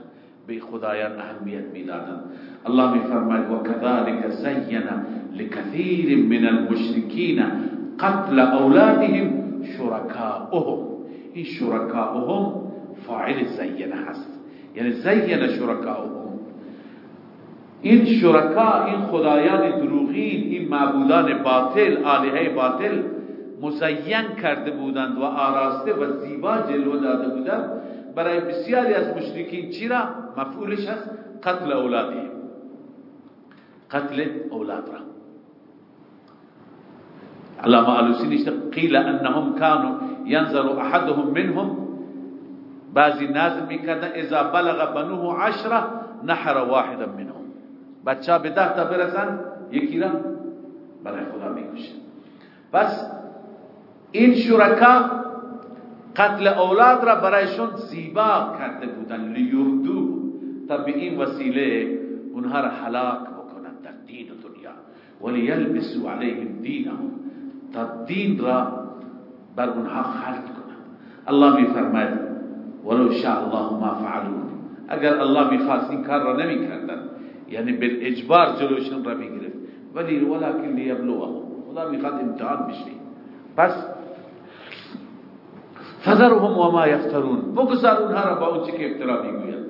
به خدایان اهمیت می‌دادن. الله میفرماید و كذلك زین لكثير من المشركين قتل اولادهم شركاؤهم این شركاؤهم فاعل زین هست. یعنی زین شركاؤهم این شرکا این خدایان دروغین این معبودان باطل آلهه باطل مزین کرده بودند و آراسته و زیبا جلوه داده بودند. برای بسیاری از مشرکین چی را مفعولش هست قتل اولادی. قتل اولاد را. علامه علوسی نشته قیل انهم كانوا ينظر احدهم منهم. بعضی نظر می‌کردن اذا بلغ بنوه عشره نحر واحدا منهم. بچه به ده تا برسن یکی را برای خدا می‌کشه. پس این شرکا قتل اولاد را برایشون زیبا کرده بودن لیردو تا به این وسیله اونها را حلاک بکنند در دین و دنیا. ولیلبسو علیهم دینهم. تا دین را بر اونها خلط کنند الله میفرماید ولو شاء الله ما فعلون اگر الله می‌خواست این کار را نمی‌کردند یعنی بالاجبار جلوشون را می‌گرفت. ولی ولکن لیبلوهم خدا می‌خواد امتحان بشه. پس فذرهم وما یفترون. بگذار اونها را با اون که افترا می‌گویند.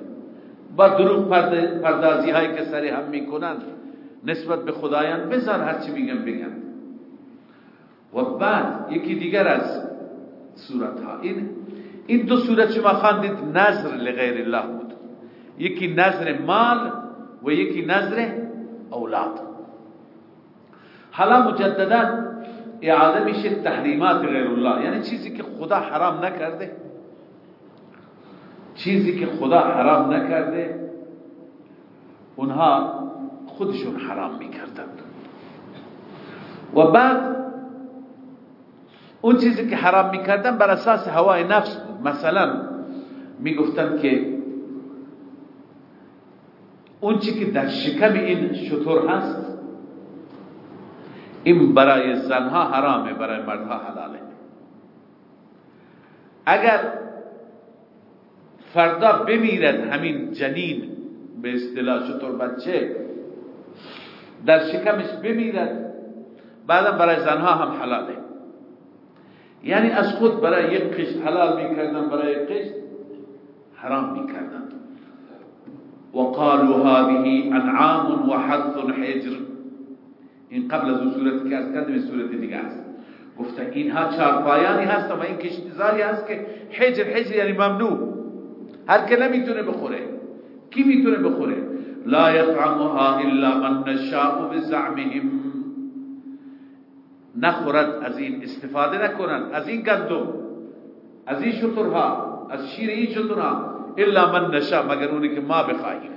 با دروغ پردازی هایی که سری هم می‌کنند نسبت به خدایان بذار هر چی میگن بگن. و بعد یکی دیگر از صورت ها این این دو صورت شما خواندید نظر لغیر الله بود. یکی نظر مال و یکی نظر اولاد۔ حالا مجددا اعاده میشه تحریمات غیر الله یعنی چیزی که خدا حرام نکرده چیزی که خدا حرام نکرده اونها خودشون حرام می‌کردند و بعد اون چیزی که حرام می‌کردن بر اساس هوای نفس بود. مثلا می‌گفتن که اون چی که در شکم این شطور هست این برای زنها حرامه برای مردها حلاله. اگر فردا بمیرد همین جنین به اصطلاح شطور بچه در شکمش بمیرد بعدا برای زنها هم حلاله. یعنی از خود برای یک قشت حلال می‌کردن برای قشت حرام می‌کردن. وقالوا هذه أنعام وحظ حجر. این قبل از صورت که از کردم صورت دیگه است گفته اینها چارپایانی هست و این کشتزاری هست حجر حجر یعنی ممنوع. هر که نمیتونه بخوره. کی میتونه بخوره؟ لا يطعمها الا من نشاء بزعمهم. نخورد از این استفاده نکنند. از این گندم. از این شطرها از شیر این شطرها الا من نشا مگر اونی که ما بخواهیم.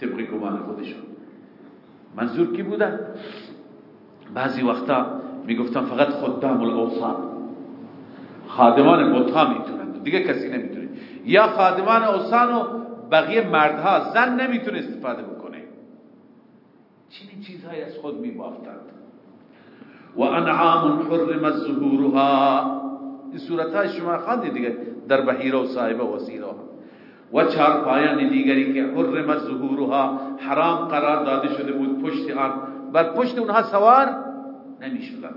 طبق گمان خودشون. منظور کی بودن بعضی وقتا می‌گفتن فقط خدام الاوصان خادمان بطها می‌تونن. دیگه کسی نمی‌تونه. یا خادمان اوصان و بقیه مردها زن نمی‌تونه استفاده بکنه. چنین چیزهایی از خود میبافتند و انعام حرمت ظهورها. این صورت های شما خواندید دیگه در بحیره و صاحبه و سیره و چهار پایان دیگری که حرمت ظهورها حرام قرار داده شده بود پشت آن بر پشت اونها سوار نمی شدن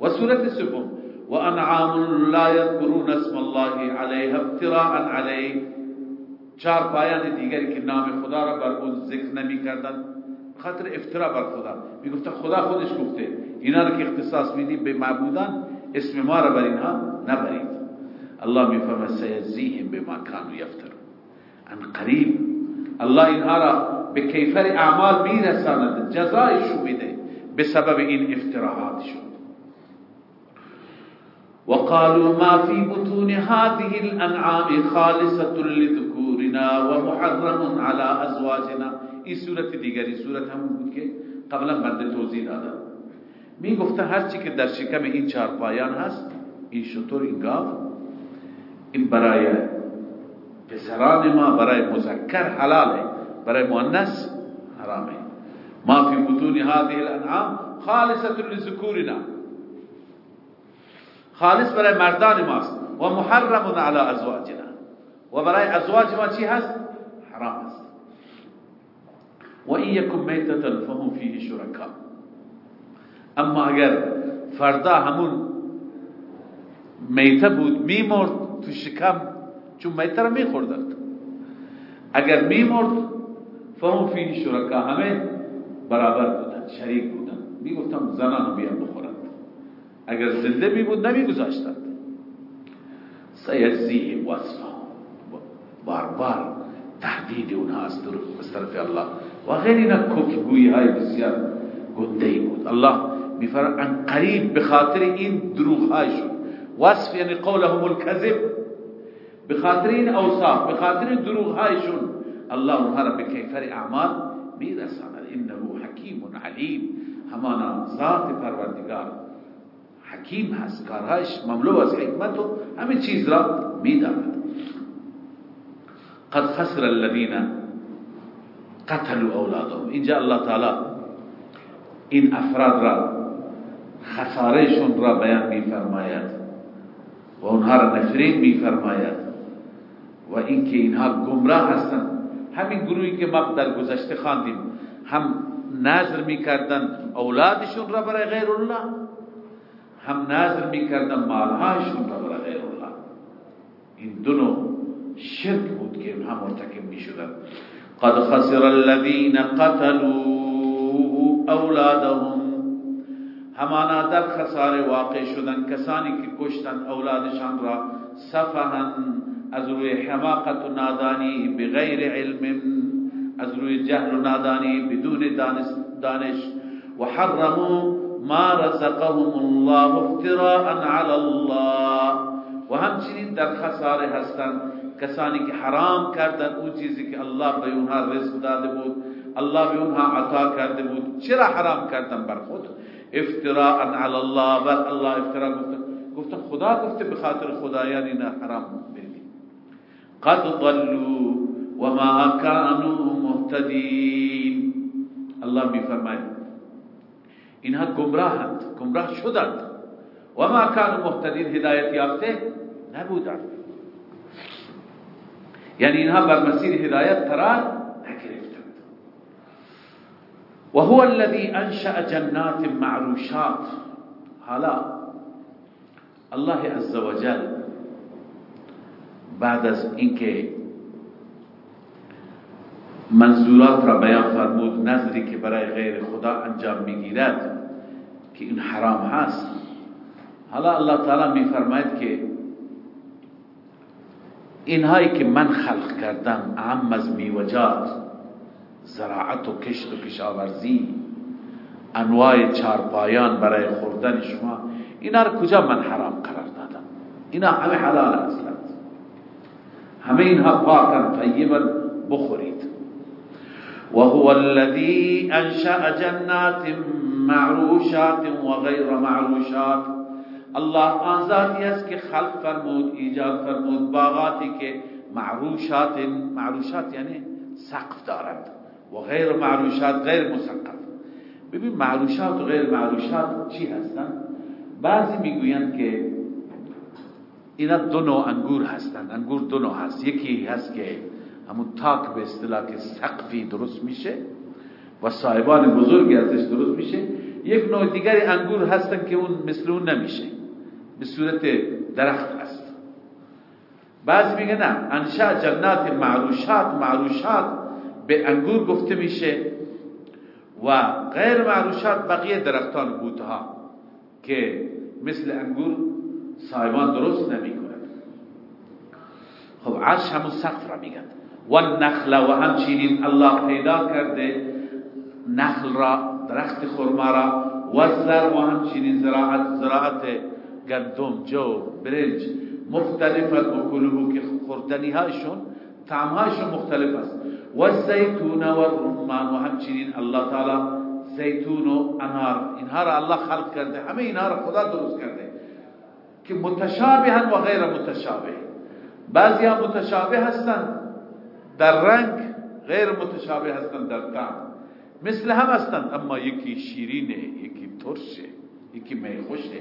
و صورت سوم و انعام لا یذکرون اسم الله علیها افتراء علیه چهار پایان دیگری که نام خدا را بر اون ذکر نمی کردن خاطر افترا بر خدا می خدا خودش گفته اینا را که اختصاص میدی به معبودان اسم ما را بر اینها نبرید الله میفرماید سیجزیهم بما كانوا یفترون. ان قریب. الله اینها را به کیفر اعمال میرساند جزایشو میده. به سبب این افتراحات شد. وقالوا ما في بطون هذه الانعام خالصة لذكورنا ومحرم على ازواجنا. این صورت دیگری صورت همون بود که قبلا بنده توضیح دادم. می گفته هرچی که در شکم این چهار پایان هست این شطور این گاو این برای پسران ما برای مذکر حلاله برای مؤنث حرامه ما فی بطون هذه الانعام خالصة لذکورنا. خالص برای مردان ماست. و محرم علی ازواجنا. و برای ازواج ما چی هست؟ حرام است و این یکم میتتا فهم فیه شرکا. اما اگر فردا همون میته بود میمرد تو شکم چون میته را میخوردند اگر میمرد فهم فیه شرکا همه برابر بودن شریک بودن. می‌گفتم زنان بیان بخورند. اگر زنده بی بود نمی گذاشتند سیجزیه وصفا بار بار تهدید اونها از طرف الله. و غیر اینا کفگویی های بسیار گنده بود. الله میفرد ان قریب به خاطر این وصف یعنی قولهم الكذب به خاطر این اوصاف به خاطر دروغ هایشون الله اونها به کیفر اعمال میرساند. انه حکیم علیم. همانا ذات پروردگار حکیم هست. کارهاش مملو از حکمت و همه چیز را میداند. قد خسر الذين قتلوا اولادهم. اینجا الله تعالی این افراد را خسارهشون را بیان میفرماید و اونها را نفرین میفرماید و اینکه اینها گمراه هستند. همین گروهی که ما در گذشته خواندیم هم نظر می‌کردن اولادشون را برای غیر الله هم نظر می‌کردن مالهاشون را برای غیر الله این دو شرک بود که هم مرتکب می‌شدن قد خسر الذين قتلوا اولادهم همانا در خسار واقع شدن کسانی که کشتن اولادشان را صفحا از روی حماقت و نادانی بغیر علم از روی جهل و نادانی بدون دانش و حرموا ما رزقهم الله افتراء على الله. و همچنین در خساره هستند کسانی که حرام کردن اون چیزی که الله به اونها رزق داده بود الله به اونها عطا کرده بود. چرا حرام کردن؟ بر خود افتراء علی الله. بر الله افتراء. گفت خدا گفته به خاطر خدایان اینا حرام بگی قد ضلوا وما كانوا مهتدين. الله میفرماید. اینها گمراهند گمراه شدند. و ما كانوا مهتدین هدایت یافته نبودند. یعنی اینها بر مسیر هدایت قرار نگرفتند. و هو الذي أنشأ جنات معروشات. حالا الله عز وجل بعد از اینکه منظورات را بیان فرمود نظری که برای غیر خدا انجام میگیرد که این حرام هست. حالا الله تعالی میفرماید که اینهایی که من خلق کردم اهم از میوجات زراعت و کشت و کشاورزی انواع چارپایان برای خوردن شما اینا رو کجا من حرام قرار دادم؟ اینا همه حلال هستند همه اینها پاکن طیبا بخورید. و هو الذي انشأ جنات معروشات و غیر معروشات. الله آن ذاتی است که خلق فرمود ایجاد فرمود باغاتی که معروشات معروشات یعنی سقف دارند. و غیر معروشات غیر مسقف ببین معروشات و غیر معروشات چی هستند بعضی می‌گویند که اینا دو نوع انگور هستند انگور دو نوع هست. یکی هست که همون تاک به اصطلاح که سقفی درست میشه و صاحبان بزرگی ازش درست میشه. یک نوع دیگری انگور هستن که اون مثل اون نمیشه. به صورت درخت است. بعضی میگه نه. انشاء جنات معروشات معروشات به انگور گفته میشه و غیر معروشات بقیه درختان بوتها که مثل انگور صاحبان درست نمی خب عرش همون سقف را میگن. و نخل و همچنین الله پیدا کرده نخل را درخت خرما را و زر و همچنین زراعت زراعت گندم جو برنج مختلف و کلوه که خوردنی هاشون طعم هاشون مختلف است. و زیتون و رمان و همچنین الله تعالی زیتون و انار اینها را الله خلق کرده. همه اینها را خدا درست کرده. که متشابه و غیر متشابه. بعضی ها متشابه هستند در رنگ غیر متشابه هستند در طعم. مثل هم هستند اما یکی شیرینه یکی ترشه یکی میخوشه.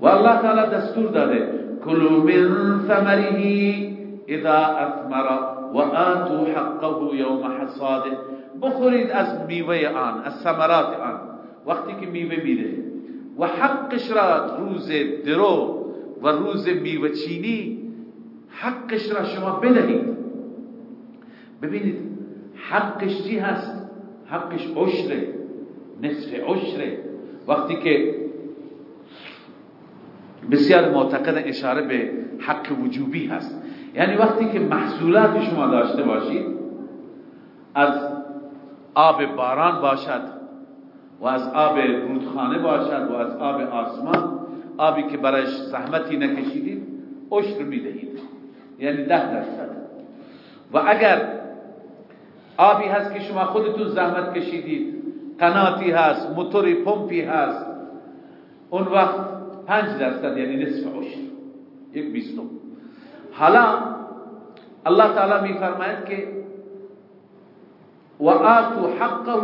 و الله تعالی دستور داده کلو من ثمره اذا اثمر و حقه یوم حصاده. بخورید از میوه آن از ثمرات آن. وقتی که میوه میده. و حقش را روز درو و روز میوه چینی حقش را شما بدهید. ببینید حقش چی هست؟ حقش عشره نصف عشره. وقتی که بسیار معتقد اشاره به حق وجوبی هست. یعنی وقتی که محصولات شما داشته باشید از آب باران باشد و از آب رودخانه باشد و از آب آسمان آبی که برایش زحمتی نکشیدید عشر می‌دهید. یعنی ده درصد. و اگر آبی هست که شما خودتون زحمت کشیدید قناتی هست موتوری پمپی هست اون وقت پنج درصد یعنی نصف عشر. یک بیستم. حالا الله تعالی می فرماید که و آتو حقه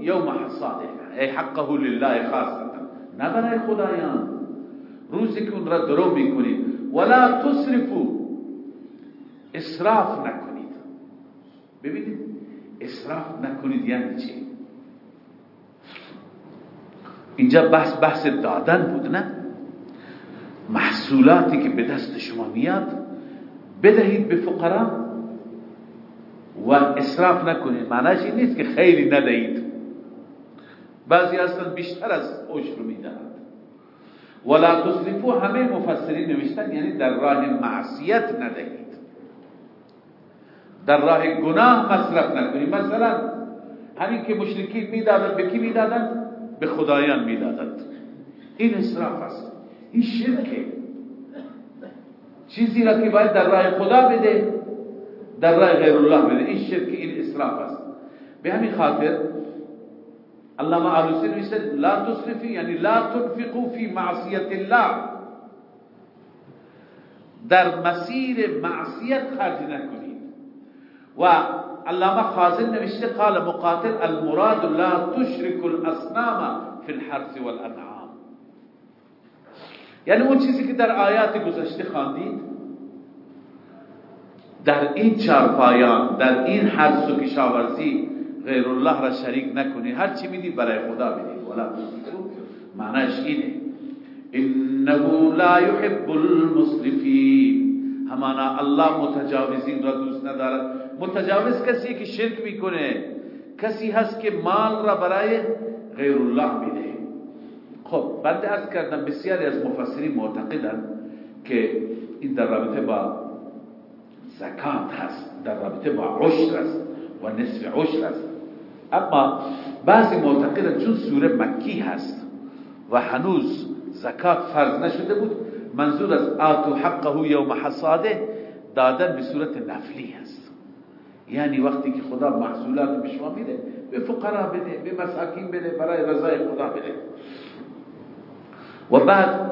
یوم حصاده ای حقه لله خاصتا نه برای خدایان روزی که اون را درو میکنید ولا تصرفو اسراف نکنید. ببینید اسراف نکنید یعنی چی؟ اینجا بحث بحث دادن بود نه؟ محصولاتی که به دست شما میاد بدهید به فقرا؟ و اسراف نکنید. معنیش این نیست که خیلی ندهید. بعضی هستن بیشتر از عشر می‌دهند. ولا تصرفو همه مفسرین نوشتن یعنی در راه معصیت ندهید. در راه گناه مصرف نکنید. مثلا همین که مشرکین می‌دادن به کی می‌دادن؟ به خدایان می‌دادند. این اسراف است. این شرکه. چیزی را که باید در راه خدا بده در راه غیر الله بده. این شرک این اسراف است. به همین خاطر علامه آلوسی نوشته لا تصرفی یعنی لا تنفقوا فی معصیت الله. در مسیر معصیت خرج نکنید. و علامه خازن نوشته قال مقاتل المراد لا تشرك الاصنام في الحرث والانعام. یعنی اون چیزی که در آیات گذشته خواندید در این چارپایان در این حرث و کشاورزی غیر الله را شریک نکنید هر چی می‌دید برای خدا بدید ولا معنیش اینه. انه لا يحب المسرفين همانا الله متجاوزین را دوست ندارد. متجاوز کسی که شرک می‌کنه کسی هست که مال را برای غیر الله میده. خب بنده ارز کردم بسیاری از مفسرین معتقدن که این در رابطه با زکات هست در رابطه با عشر است و نصف عشر است. اما بعضی معتقدن چون سوره مکی هست و هنوز زکات فرض نشده بود منظور از آتو حقه یوم حصاده دادن به صورت نفلی هست. یعنی وقتی که خدا محصولات به شما میده به فقرا بده به مساکین بده برای رضای خدا بده. و بعد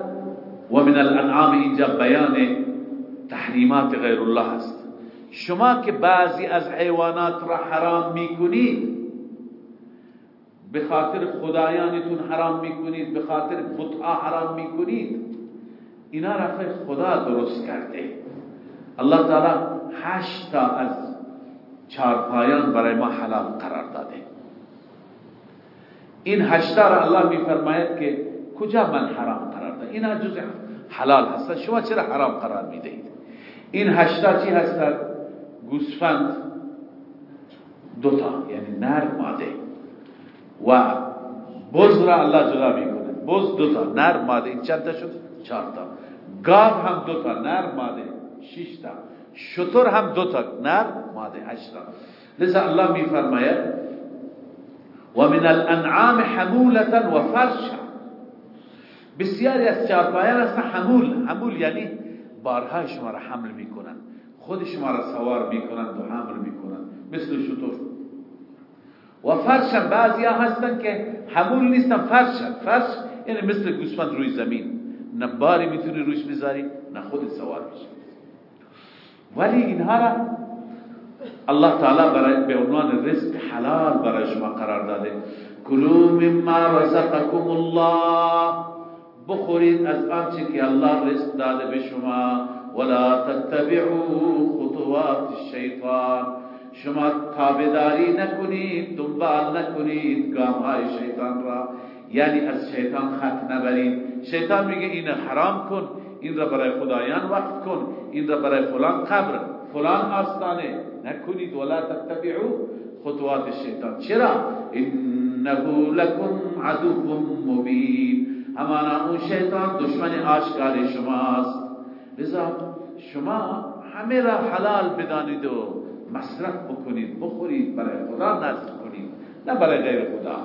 و من الانعام اینجا بیان تحریمات غیر الله است. شما که بعضی از حیوانات را حرام می‌کنید به خاطر خدایانتون حرام می‌کنید به خاطر بطعا حرام می‌کنید اینا را خدا درست کرده. الله تعالی هشت تا از چارپایان برای ما حلال قرار داده. این هشتا را الله میفرماید که کجا من حرام قرار دادم؟ اینا جز حلال هست شما چرا حرام قرار می‌دهید؟ این هشتا چی هستند گوسفند دوتا یعنی نر ماده. و بز را الله جدا می‌کنه بز دوتا نر ماده. این چند تا شد؟ چهار تا. گاو هم دوتا نر ماده. شش تا. شتر هم دوتا نر ماده. هشت تا. لذا الله میفرماید و من الانعام حمولتا و فرشا. بسیاری از چارپایان هستن حمول. حمول یعنی بارهای شما را حمل می‌کنن. خود شما را سوار می‌کنن و حمل می‌کنن. مثل شطور. و فرشن بعضی ها هستن که حمول نیستن فرشن. فرش یعنی مثل گوسفند روی زمین. نه باری می‌تونی روش بذاری نه خود سوار بشی ولی اینها را الله تعالی برای به عنوان رزق حلال برای شما قرار داده. کلوا مما رزقکم الله. بخورید از آنچه که الله رزق داده به شما. ولا تتبعوا خطوات الشیطان. شما تابعداری نکنید دنبال نکنید گام های شیطان را. یعنی از شیطان خط نبرید. شیطان میگه این حرام کن این را برای خدایان وقت کن این را برای فلان قبر فلان آستانه نکنید. ولا تتبعوا خطوات الشیطان. چرا؟ انه لکم عدو مبین. همانا اون شیطان دشمن آشکار شماست. لذا شما همه را حلال بدانید و مصرف بکنید بخورید برای خدا نزد کنید نه برای غیر خدا.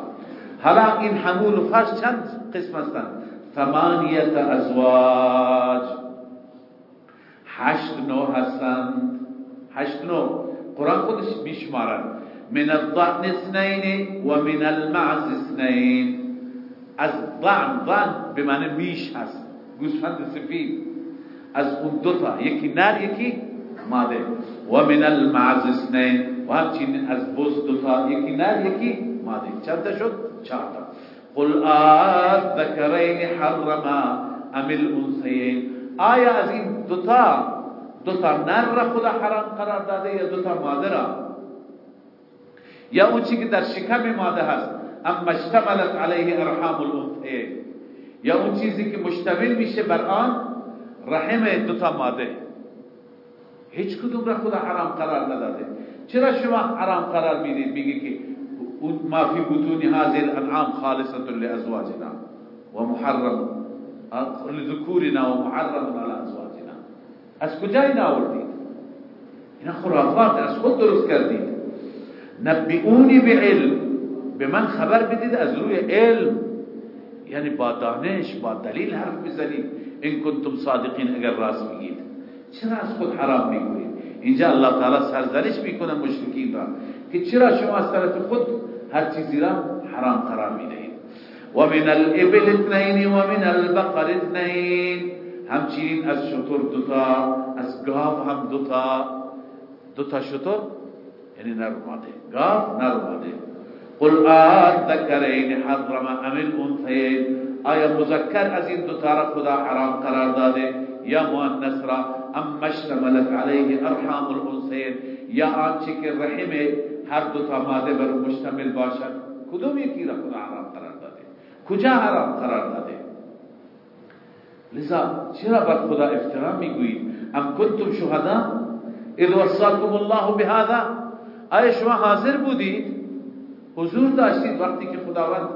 حالا این حمول و فرش چند قسم هستند؟ ثمانیت ازواج. هشت نوع هستند. هشت نوع. قرآن خودش بیشمارن من الضعن اثنین و من المعز اثنین. از ضعن ضعن به معنی میش هست. گوسفند سفید. از اون دوتا یکی نر یکی ماده. و من المعز اثنین. و همچنین از بز دوتا یکی نر یکی ماده. چند تا شد؟ چهار تا. قل آذ ذکرین حرم ام الانثیین. آیا از این دوتا دوتا نر را خدا حرام قرار داده یا دوتا ماده را؟ یا اون چی که در شکم ماده هست. أما اشتملت علیه أرحام الانثیین یا اون چیزی که مشتمل میشه بر آن رحم دوتا ماده. هیچ کدوم را خدا حرام قرار نداده. چرا شما حرام قرار میدید؟ میگه که ما فی بطون هذه الانعام خالصة لأزواجنا ومحرم لذكورنا ومحرم على أزواجنا. از کجا این آوردید اینا خرافات از خود درست کردید. نبئونی بعلم. به من خبر بدید از روی علم. یعنی با دانش با دلیل حرف بزنید. این کنتم صادقین اگر راست میگید. چرا از خود حرام می‌گویید؟ اینجا الله تعالی سرزنش می‌کنه مشرکین را. که چرا شما از طرف خود هر چیزی را حرام قرار می‌دهید؟ و من الابل اثنین و من البقر اثنین. همچنین از شطور دوتا از گاو هم دوتا دوتا شطور یعنی نر ماده گاو قل آد ذکرین حرم ام الانثیین آیا مذکر از این دوتا را خدا حرام قرار داده؟ یا مؤنث را ام مشتملت علیه ارحام الانثیین یا آنچه که رحم هر دوتا ماده بر مشتمل باشد. کدوم یکی را خدا حرام قرار داده؟ کجا حرام قرار داده؟ لذا چرا بر خدا افترا میگویید؟ ام کنتم شهدا؟ اذ وصاكم الله بهذا؟ آیا شما حاضر بودید حضور داشتید وقتی که خداوند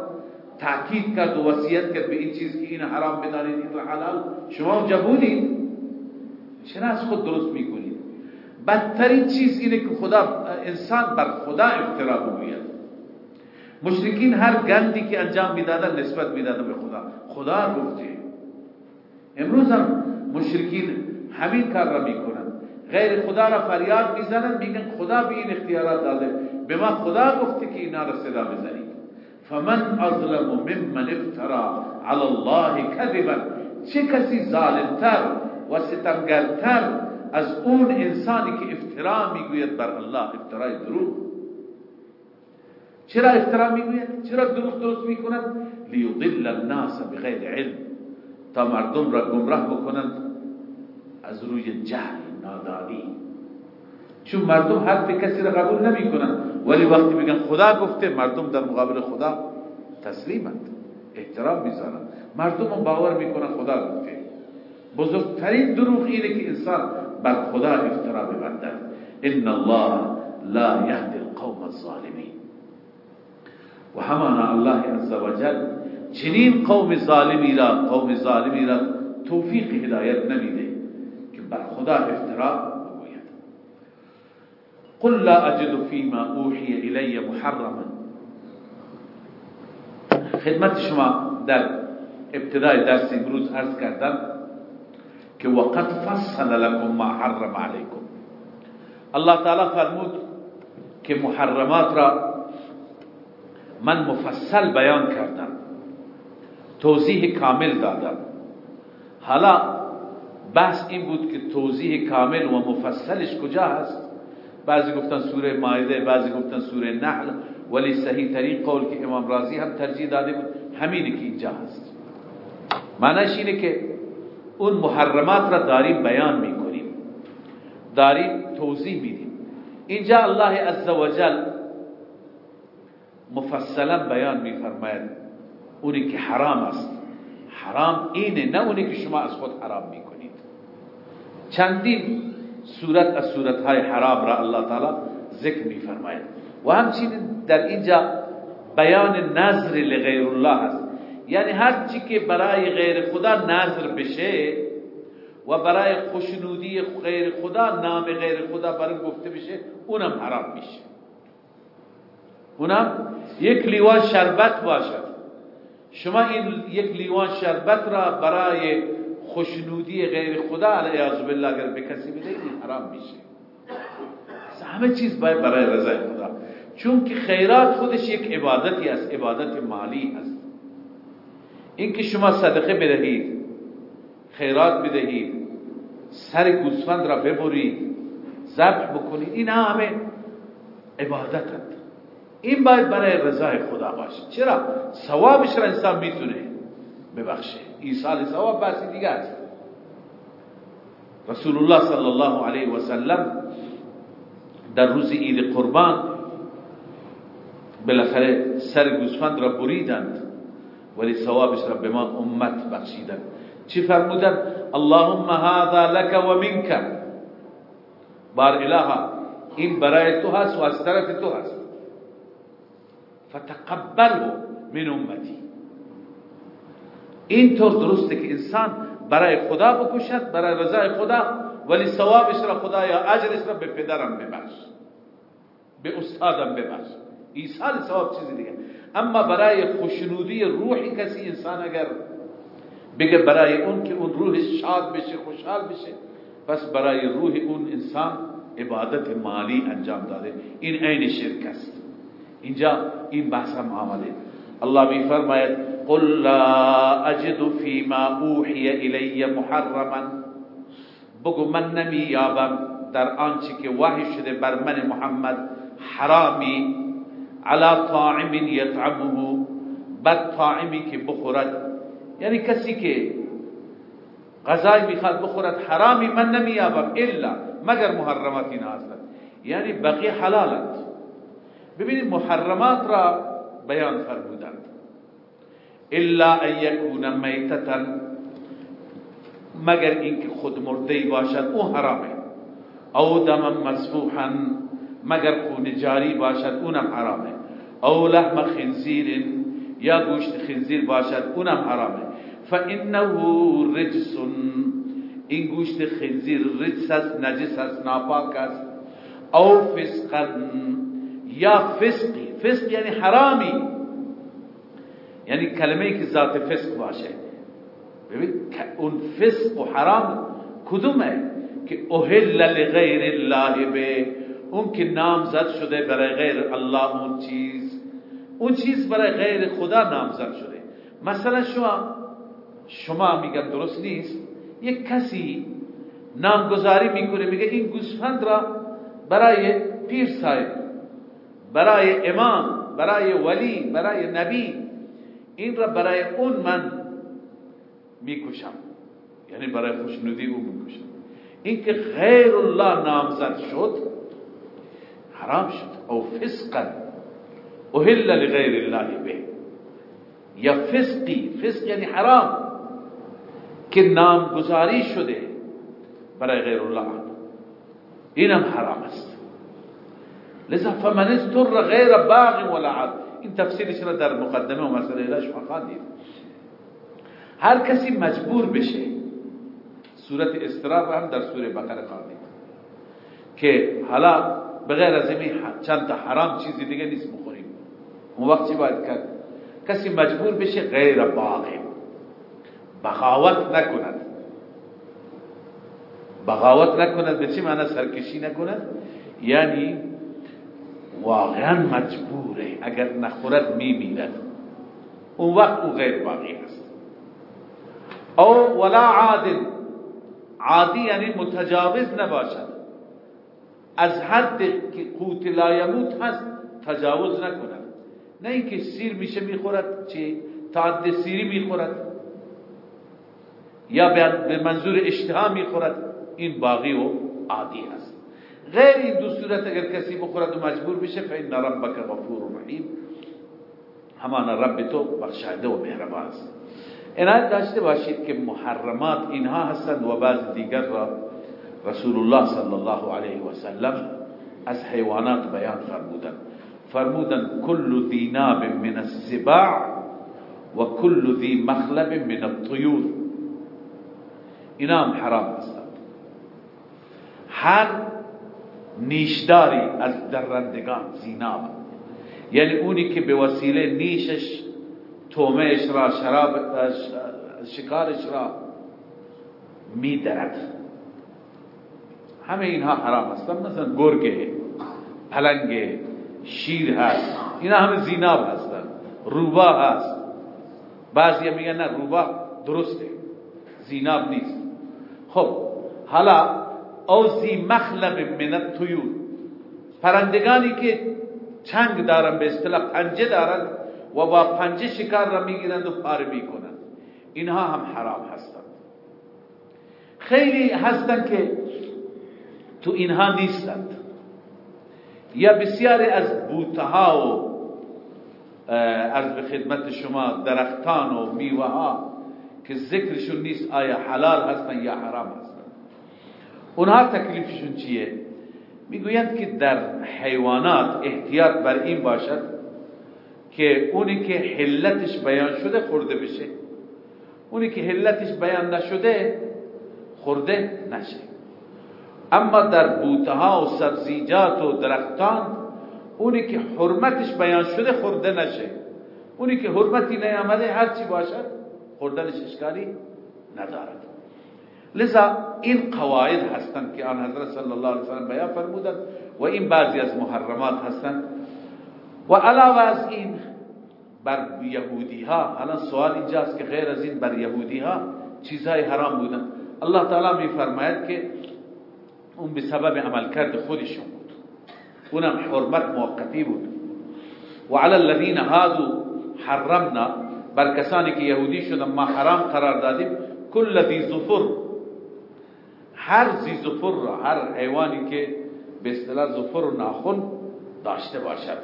تاکید کرد و وصیت کرد به این چیز که این حرام بدانید این حلال شما اونجا بودید چرا از خود درست می‌کنید؟ بدترین چیز اینه که خدا انسان بر خدا افترا بگوید مشرکین هر گندی که انجام می‌دادن نسبت می‌دادن به خدا. خدا گفته. امروز هم مشرکین همین کار را می‌کنن. غیر خدا را فریاد می‌زنن میگن خدا به این اختیارات داده. به ما خدا گفته که اینا را صدا بزنید. فمن اظلم ممن افترا علی الله کذبا. چه کسی ظالمتر و ستمگرتر از اون انسانی که افترا می‌گوید بر الله افترای دروغ؟ چرا افترا می‌گوید؟ چرا دروغ درست می‌کنند لیضل الناس بغیر علم. تا مردم را گمراه بکنند از روی جهل. نادانی چون مردم حرف کسی را قبول نمی کنند ولی وقتی میگن خدا گفته مردم در مقابل خدا تسلیمند احترام می‌ذارند مردم باور می‌کنن خدا گفته. بزرگترین دروغ اینه که انسان بر خدا افترا ببندد ان الله لا یهدی القوم الظالمین. و همانا الله عزوجل چنین قوم ظالمی را قوم ظالمی را توفیق هدایت نمیده. بر خدا افترا بگوید قل لا أجد فيما أوحي إلي محرما. خدمت شما در ابتدای درس امروز عرض کردم که وقت فصل لكم ما حرم علیکم الله تعالی فرمود که محرمات را من مفصل بیان کردم توضیح کامل دادم. حالا بحث این بود که توضیح کامل و مفصلش کجا هست؟ بعضی گفتن سوره مائده بعضی گفتن سوره نحل ولی صحیح ترین قول که امام رازی هم ترجیح داده بود همینه که اینجا هست. معنیش اینه که اون محرمات را داریم بیان می‌کنیم. داریم توضیح میدیم. اینجا الله عزوجل مفصلا بیان میفرماید. اونی که حرام است. حرام اینه نه اونی که شما از خود حرام می‌کنید. چندین صورت از صورتهای حرام را الله تعالی ذکر میفرماید. و همچنین در اینجا بیان نظر لغیر الله هست. یعنی هر چی که برای غیر خدا نظر بشه و برای خوشنودی غیر خدا نام غیر خدا برای گفته بشه اونم حرام میشه. اونم یک لیوان شربت باشد. شما این یک لیوان شربت را برای خوشنودی غیر خدا علیه بالله اگر به کسی بده این حرام میشه. همه چیز باید برای رضای خدا. چون که خیرات خودش یک عبادتی است عبادت مالی است. اینکه شما صدقه بدهید خیرات بدهید سر گوسفند را ببرید ذبح بکنید این همه عبادت این باید برای رضای خدا باشه. چرا؟ ثوابش را انسان می‌تونه ببخشه. ایصال ثواب بحثی دیگه است رسول الله صلی الله علیه و سلم در روز عید قربان بالاخره سر گوسفند را بریدند ولی ثوابش را به ما امت بخشیدند چی فرمودن اللهم هذا لك و منك بار الها این برای تو هست و از طرف تو هست فتقبله من امتی این طور درسته که انسان برای خدا بکشد برای رضای خدا ولی ثوابش را خدا یا اجرش را به پدرم ببخش به استادم ببخش. ایصال ثواب چیزی دیگه. اما برای خوشنودی روحی کسی انسان اگر بگه برای اون که اون روحش شاد بشه خوشحال بشه پس برای روح اون انسان عبادت مالی انجام داده. این عین شرک است. اینجا این بحث هم الله می فرماید قل لا أجد فيما أوحي إلي محرما. بگو من یابم در آنچه که وحی شده بر من محمد حرامی على طاعم یطعمه بد طاعمی که بخورد. یعنی کسی که غذای میخواد بخورد حرامی من نمیابم الا مگر محرمات اینا هستند یعنی بقی حلالند ببینید محرمات را بیان فرمودند الا ان یکون میتتا مگر اینکه خود مرده باشد او حرامه. او دم مسفوحا مگر خون جاری باشد اونم حرامه. او لحم خنزیر یا گوشت خنزیر باشد اونم حرامه. فانه رجس این گوشت خنزیر رجس است نجس است ناپاک است. او فسقا یا فسقی. فسق یعنی حرامی. یعنی کلمه که ذات فسق باشه. ببین اون فسق و حرام کدومه که اهل لغیر الله به اون که نامزد شده برای غیر الله اون چیز؟ اون چیز برای غیر خدا نامزد شده. مثلا شما شما میگم درست نیست. یک کسی نامگذاری می‌کنه میگه این گوسفند را برای پیر صاحب برای امام برای ولی برای نبی این را برای اون من می‌کشم. یعنی برای خوشنودی او می‌کشم. این که غیر الله نامزد شد حرام شد. او فسقا. اهل لغیر الله به. یا فسقی. فسق یعنی حرام. که نامگذاری شده برای غیر الله. اینم حرام است. لذا فمن استر غیر باغ ولا عاد. این تفسیرش را در مقدمه و مسئله شما خواندید هر کسی مجبور بشه صورت استرار هم در سوره بقره خواندید که حالا بغیر از این چند حرام چیزی دیگه نیست بخوریم. اون وقت چی باید کرد؟ کسی مجبور بشه غیر باغ. بغاوت نکند. بغاوت نکند به چی معنی؟ سرکشی نکند. یعنی واقعا مجبوره. اگر نخورد میمیرد. اون وقت او غیر باقی است. او ولا عادل عادی یعنی متجاوز نباشد. از حد که قوت لا یموت هست تجاوز نکند. نه اینکه سیر میشه می‌خورد چه تا حد سیری می‌خورد. یا به منظور اشتها می‌خورد. این باقی و عادی هست غیر این دو صورت اگر کسی بخورد و مجبور بشه فإن ربک غفور رحیم. همان رب تو بخشایده و مهربان است. عنایت داشته باشید که محرمات اینها هستند و بعض دیگر را رسول الله صلی الله علیه و سلم از حیوانات بیان فرمودن فرمودن کل ذی ناب من السباع و کل ذی مخلب من الطیور. اینا هم حرام هستند. هر نیشداری از درندگان زیناب. یعنی اونی که به وسیله نیشش تومهش را شراب شکارش را میدرد. همه اینها حرام هستن مثلا گرگه پلنگه شیر هست. اینا همه زیناب هستن. روبا هست. بعضی میگن نه روبا درسته. زیناب نیست. خب حالا او زی مخلب من الطیور. پرندگانی که چنگ دارن به اصطلاح پنجه دارن و با پنجه شکار را می‌گیرند و پاره می‌کنند. اینها هم حرام هستند. خیلی هستند که تو اینها نیستند. یا بسیاری از بوتها و از به خدمت شما درختان و میوه ها که ذکرشون نیست آیا حلال هستن یا حرام هستن. اونها تکلیفشون چیه؟ می‌گویند که در حیوانات احتیاط بر این باشد که اونی که حلتش بیان شده خورده بشه. اونی که حلتش بیان نشده خورده نشه. اما در بوته ها و سبزیجات و درختان اونی که حرمتش بیان شده خورده نشه. اونی که حرمتی نیامده هر چی باشد خوردنش اشکالی ندارد. لذا این قواعد هستند که آن حضرت صلی الله علیه وسلم بیان فرمودند و این بعضی از محرمات هستند. و علاوه از این بر یهودی ها الان سوال اینجاست که غیر از این بر یهودی ها چیزهای حرام بودن الله تعالی می فرماید که اون به سبب عملکرد خودشون بود. اونم حرمت موقتی بود. و علی الذین هادو حرمنا بر کسانی که یهودی شدن ما حرام قرار دادیم کل ذی ظفر هر ذی ظفر را هر حیوانی که به اصطلاح ظفر و ناخن داشته باشد.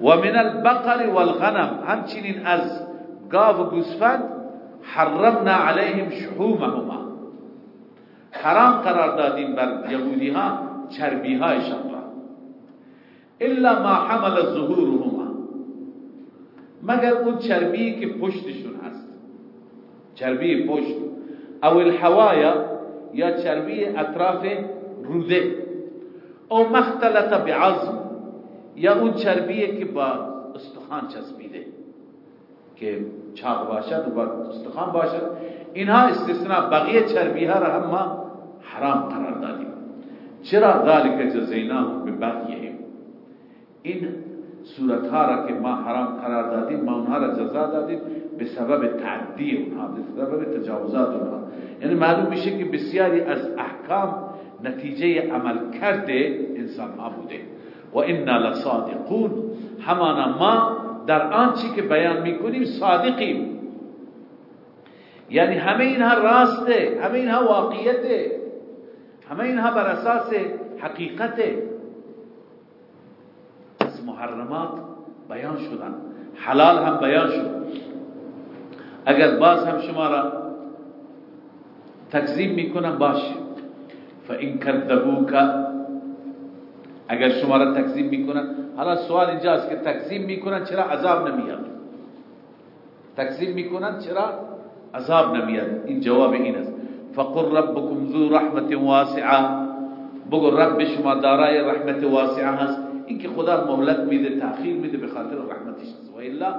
و من البقر والغنم همچنین از گاو و گوسفند حرمنا علیهم شحومهما. حرام قرار دادیم بر یهودی ها چربی هایشان را. الا ما حمل ظهورهما. مگر اون چربی که پشتشون هست. چربی پشت. او الحوایا یا چربی اطراف روده. او مختلط بعظم یا اون چربی که با استخوان چسبیده. که چاق باشد و با استخوان باشد. اینها استثناء بقیه چربی ها را هم ما حرام قرار دادیم. چرا ذالک جزیناهم ببغیهم این صورت ها را که ما حرام قرار دادیم ما اونها را جزا دادیم به سبب تعدی اونها به سبب تجاوزات اونها. یعنی معلوم میشه که بسیاری از احکام نتیجه عمل کرده انسان ها بوده. و انا لصادقون. همانا ما در آنچه که بیان می‌کنیم صادقیم. یعنی همه اینها راسته همه اینها واقعیته. همه اینها بر اساس حقیقته. از محرمات بیان شدن. حلال هم بیان شد. اگر باز هم شما را تکذیب می‌کنن باشه فان کذبوک اگر شما را تکذیب می‌کنن. حالا سوال اینجاست که تکذیب می‌کنن چرا عذاب نمیاد؟ تکذیب می‌کنن چرا عذاب نمیاد؟ این جواب این است. فقل ربكم ذو رحمت واسعه بگو رب شما دارای رحمت واسعه هست. اینکه خدا مهلت میده تاخیر میده به خاطر رحمتش. و الا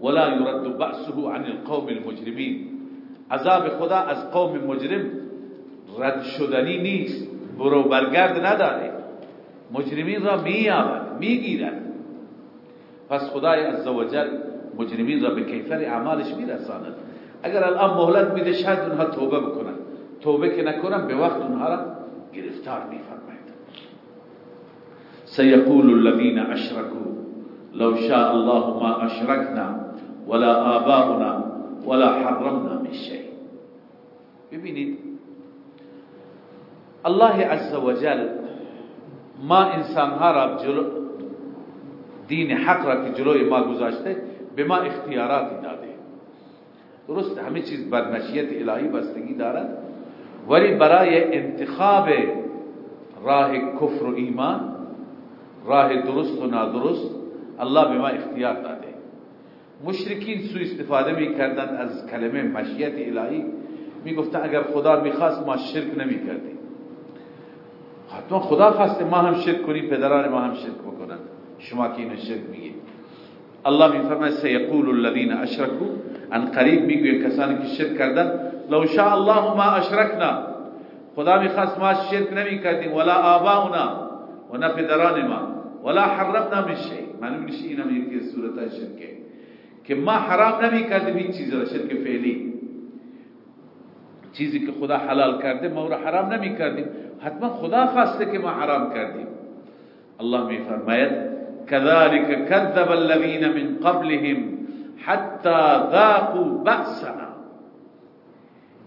ولا يرد بأسه عن القوم المجرمين. عذاب خدا از قوم مجرم رد شدنی نیست. برو برگرد نداره مجرمین را می آورد می گیرد پس خدای عزوجل مجرمین را به کیفر اعمالش می رساند اگر الان مهلت میده شاید اونها توبه بکنن. توبه که نکنن به وقت اونها را گرفتار می فرماید سيقول الذين اشركوا لو شاء الله ما اشركنا ولا آباؤنا ولا حرمنا من شيء. ببینید الله عز وجل ما انسانها را جلو دین حق را که جلوی ما گذاشته به ما اختیاراتی داده درست همه چیز بر مشیت الهی بستگی دارد، ولی برای انتخاب راه کفر و ایمان راه درست و نادرست الله به ما اختیار داده مشرکین سو استفاده می کردن از کلمه مشیت الهی. می گفتن اگر خدا می‌خواست ما شرک نمی کردیم حتما خدا خواسته ما هم شرک کنیم پدران ما هم شرک بکنن. شما که اینو شرک میگید الله میفرماید سیقول الذین اشرکوا ان قریب میگوی کسانی که شرک کردن لو شاء الله ما اشرکنا. خدا می‌خواست ما شرک نمی کردیم ولا آباؤنا و نه پدران ما ولا حرمنا من شيء معلوم نشه این هم یکی از صورت شرکه. که ما حرام نمی کردیم هیچ چیز را شرک فعلی. چیزی که خدا حلال کرده ما را حرام نمی کردیم. حتما خدا خواسته که ما حرام کردیم. الله می فرماید كذلك كذب الذين من قبلهم حتى ذاقوا بأسنا.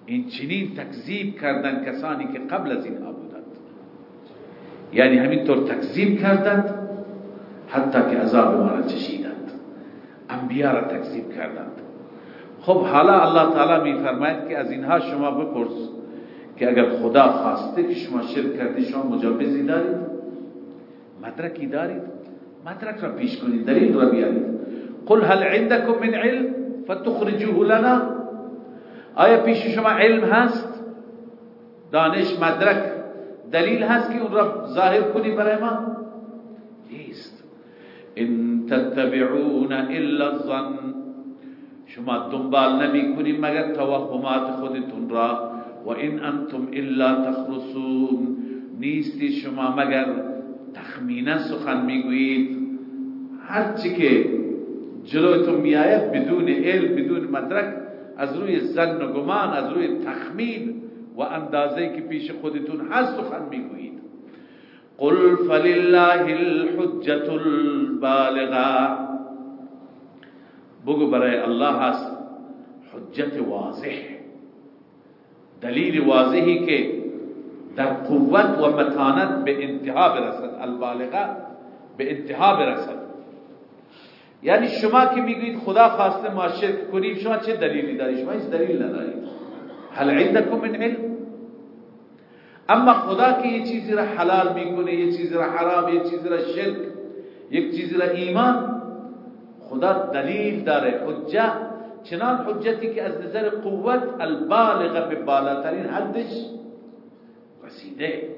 این چنین تکذیب کردن کسانی که قبل از اینها بودند یعنی همینطور تکذیب کردند حتی که عذاب ما را چشیدند. انبیا را تکذیب کردند. خب حالا الله تعالی میفرماید که از اینها شما بپرس که اگر خدا خواسته که شما شرک کردی شما مجابزی دارید؟ مدرکی دارید؟ مدرک را پیش کنید دلیل را بیارید. قل هل عندكم من علم فتخرجوه لنا؟ آیا پیش شما علم هست؟ دانش مدرک دلیل هست که اون را ظاهر کنی برای ما؟ نیست. إن تتبعون إلا الظن. شما دنبال نمی کنید مگر توهمات خودتون را؟ و این أنتم إلا تخرصون. نیستی شما مگر تخمینا سخن میگویید؟ هرچی که جلوتون میآید بدون علم بدون مدرک از روی زن و گمان از روی تخمین و اندازه که پیش خودتون هست سخن میگویید. قل فلله الحجت البالغه بگو برای الله هست حجت واضح دلیل واضحی که در قوت و متانت به انتها برسد البالغه به انتها برسد۔ یعنی شما که میگویید خدا خواسته ما شرک کنیم شما چه دلیلی دارید؟ شما هیچ دلیل ندارید. هل عندكم من علم؟ اما خدا که یه چیزی را حلال می‌کنه یه چیزی را حرام یه چیزی را شرک یک چیزی را ایمان خدا دلیل داره حجت. چنان حجتی که از نظر قوت البالغه به بالاترین حدش رسیده.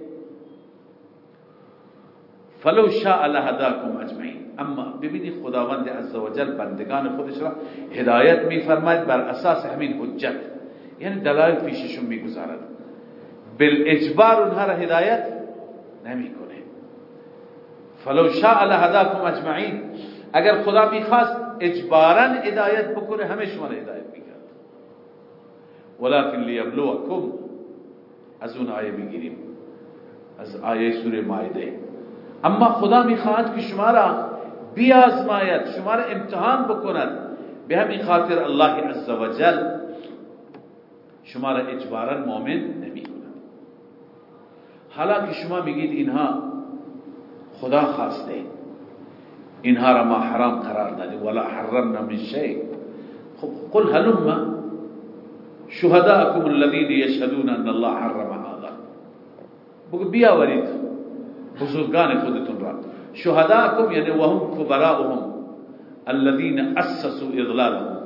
فلو شاء لهداكم اجمعین. اما ببینید خداوند عزوجل بندگان خودش را هدایت میفرماید بر اساس همین حجت. یعنی دلایل پیششون می‌گذارد. بالاجبار اونها را هدایت نمیکنه فلو شاء لهداكم اجمعین۔ اگر خدا میخواست اجبارا هدایت بکنه همه شما را هدایت میکرد ولكن لیبلوکم، از اون آیه بگیریم، از آیه سوره مائده اما خدا میخواهد که شما را بیازماید شما را امتحان بکند به همین خاطر الله عزوجل شما را اجبارا مؤمن نمی شما میگید اینها خدا خواسته اینها را ما حرام قرار دادیم. ولا حرمنا من شيء خب، قل هلما شهداءكم الذين يشهدون ان الله حرم هذا. بگو بیاورید بزرگان خودتون را. شهداءكم یعنی وهم كبراءهم الذين اسسوا اضلالهم.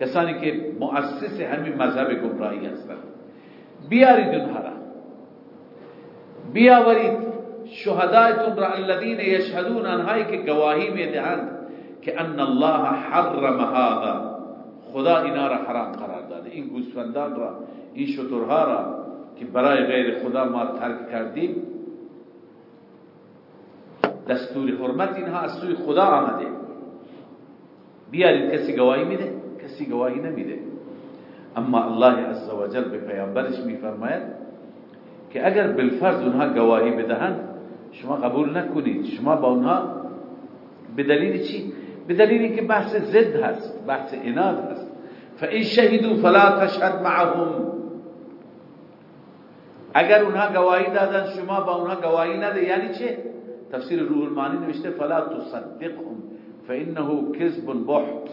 کسانی که مؤسس همین مذهب گمراهی هستند. بیارید اونها را. بیاورید شهدایتون را الذين يشهدون انهایی که گواهی می‌دهند که ان الله حرم هذا. خدا اینا را حرام قرار داده. این گوسفندان را این شترها را که برای غیر خدا ما ترک کردیم دستور حرمت اینها از سوی خدا آمده. بیارید کسی گواهی میده؟ کسی گواهی نمیده. اما الله عزوجل به پیامبرش میفرماید که اگر بالفرض اونها گواهی بدهند شما قبول نکنید. شما با اونها به دلیل چی؟ به دلیلی که بحث ضد هست بحث اناد هست. فان شهدوا فلا تشهد معهم. اگر اونها گواهی دادن شما با اونها گواهی نده. یعنی چه؟ تفسیر روح المانی نوشته فلا تصدقهم فانه کذب بحت.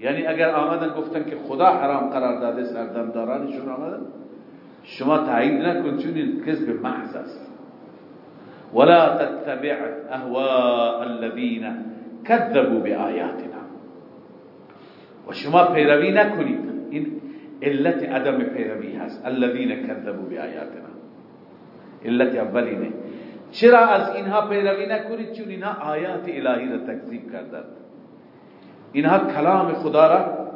یعنی اگر آمدن گفتن که خدا حرام قرار داده سردمدارانشون آمدن شما چون این کذب محض است. ولا تتبع اهواء الذين كذبوا بآياتنا و شما پیروی نکنید. این علت عدم پیروی هست. الذين كذبوا بآياتنا علت اولینه چرا از اینها پیروی نکنید؟ چون اینها آیات الهی را تکذیب کردند. اینها کلام خدا را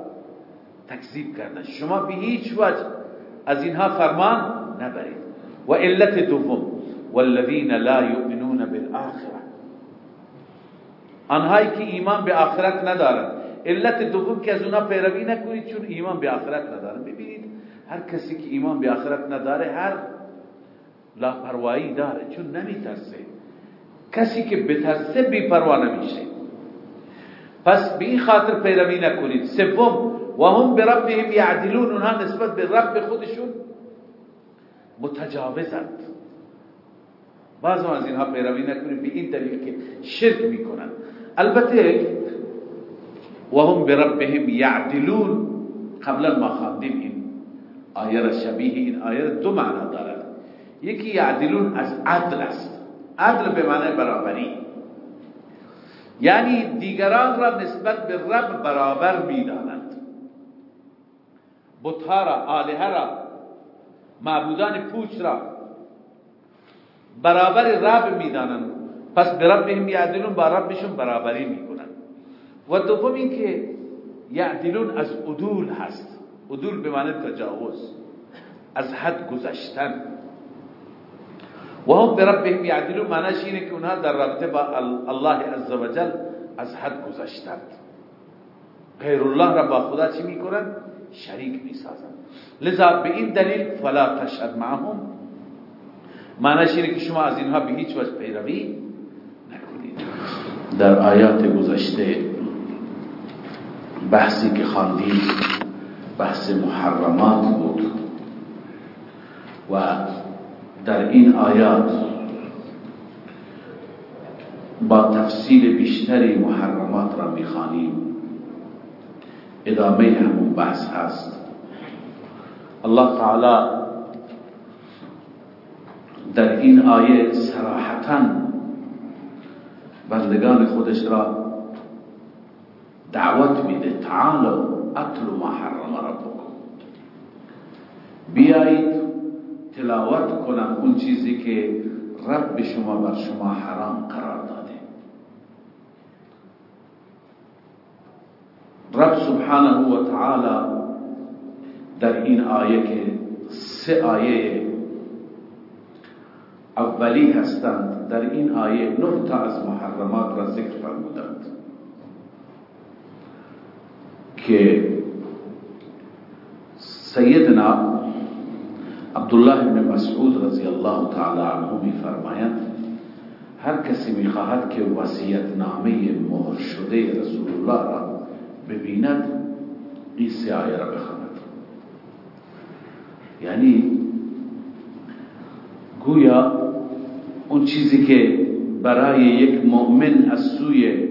تکذیب کردند. شما به هیچ وجه از اینها فرمان نبرید. و علت دوم والذین لا یؤمنون بالآخرة. آنهایی که ایمان به آخرت ندارند. علت دوم که از اونها پیروی نکنید چون ایمان به آخرت ندارند. ببینید هر کسی که ایمان به آخرت نداره هر لاپروایی داره. چون نمیترسه. کسی که بترسه بیپروا نمیشه. پس به این خاطر پیروی نکنید. سوم و هم به ربهم یعدلون اونها نسبت به رب خودشون متجاوزند. بعض از اینها پیروی نکنید به این دلیل که شرک می‌کنند. البته و هم به ربهم یعدلون قبلا ما خواندیم این آیه را شبیه این آیه دو معنا دارد. یکی یعدلون از عدل است. عدل به معنی برابری. یعنی دیگران را نسبت به رب برابر می‌دانند. بتها را آلهه را معبودان پوچ را برابر رب می‌دانند. پس به ربهم یعدلون با ربشون برابری می‌کنند. و دوم این که یعدلون از عدول هست. عدول به معنی تجاوز از حد گذشتن. و هم به ربهم یعدلون معنیش اینه که اونها در رابطه با الله عزوجل از حد گذشتند. غیر الله را با خدا چی می‌کنند؟ شریک می‌سازند لذا به این دلیل فلا تشهد معهم. معنیش اینه که شما از اینها به هیچ وجه پیروی نکنید. در آیات گذشته بحثی که خواندیم بحث محرمات بود. و در این آیات با تفصیل بیشتری محرمات را می‌خوانیم. ادامه همون بحث هست. الله تعالی در این آیه صراحتا بندگان خودش را دعوت میده تعالوا اتلو ما حرم ربکم. بیایید تلاوت کنم اون چیزی که رب شما بر شما حرام قرار داده رب سبحانه و تعالی در این آیه که سه آیه اولی هستند در این آیه نه تا از محرمات را ذکر فرمودند که سیدنا عبدالله بن مسعود رضی الله تعالی عنه می فرمایند هر کسی می خواهد که وصیت نامه مهر شده رسول الله را ببیند سه آیه را بخواند. یعنی گویا اون چیزی که برای یک مؤمن از سوی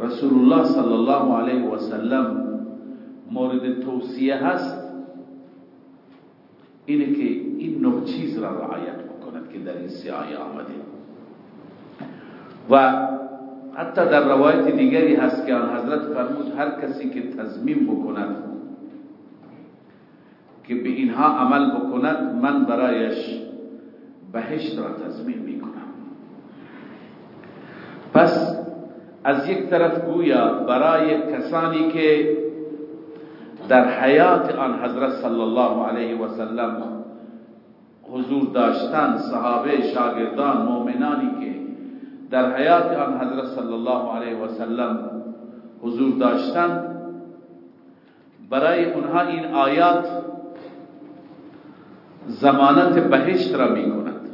رسول الله صلی الله علیه و سلم مورد توصیه هست اینه که این نه چیز را رعایت بکند که در این سی آیه آمده. و حتی در روایت دیگری هست که آن حضرت فرمود هر کسی که تضمین بکند که به اینها عمل بکند من برایش بهشت را تضمین می‌کنم. پس از یک طرف گویا برای کسانی که در حیات آن حضرت صلی الله علیه و سلم حضور داشتن صحابه شاگردان مؤمنانی که در حیات آن حضرت صلی الله علیه و سلم حضور داشتن برای اونها این آیات زمانت بهشت را می کند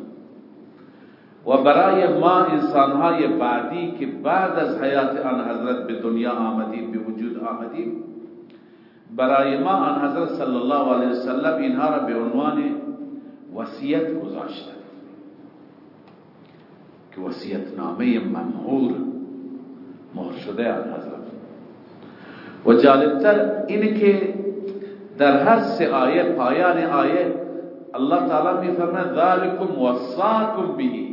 و برای ما انسانهای بعدی که بعد از حیات آن حضرت به دنیا آمدیم به وجود آمدیم برای ما آن حضرت صلی الله علیه وسلم اینها را به عنوان وصیت گذاشتن. که وصیت نامه ممهور مهر شده آن حضرت. و جالبتر اینه که در هر سه آیه پایان آیه الله تعالی می فرماید ذالکم وصاکم به.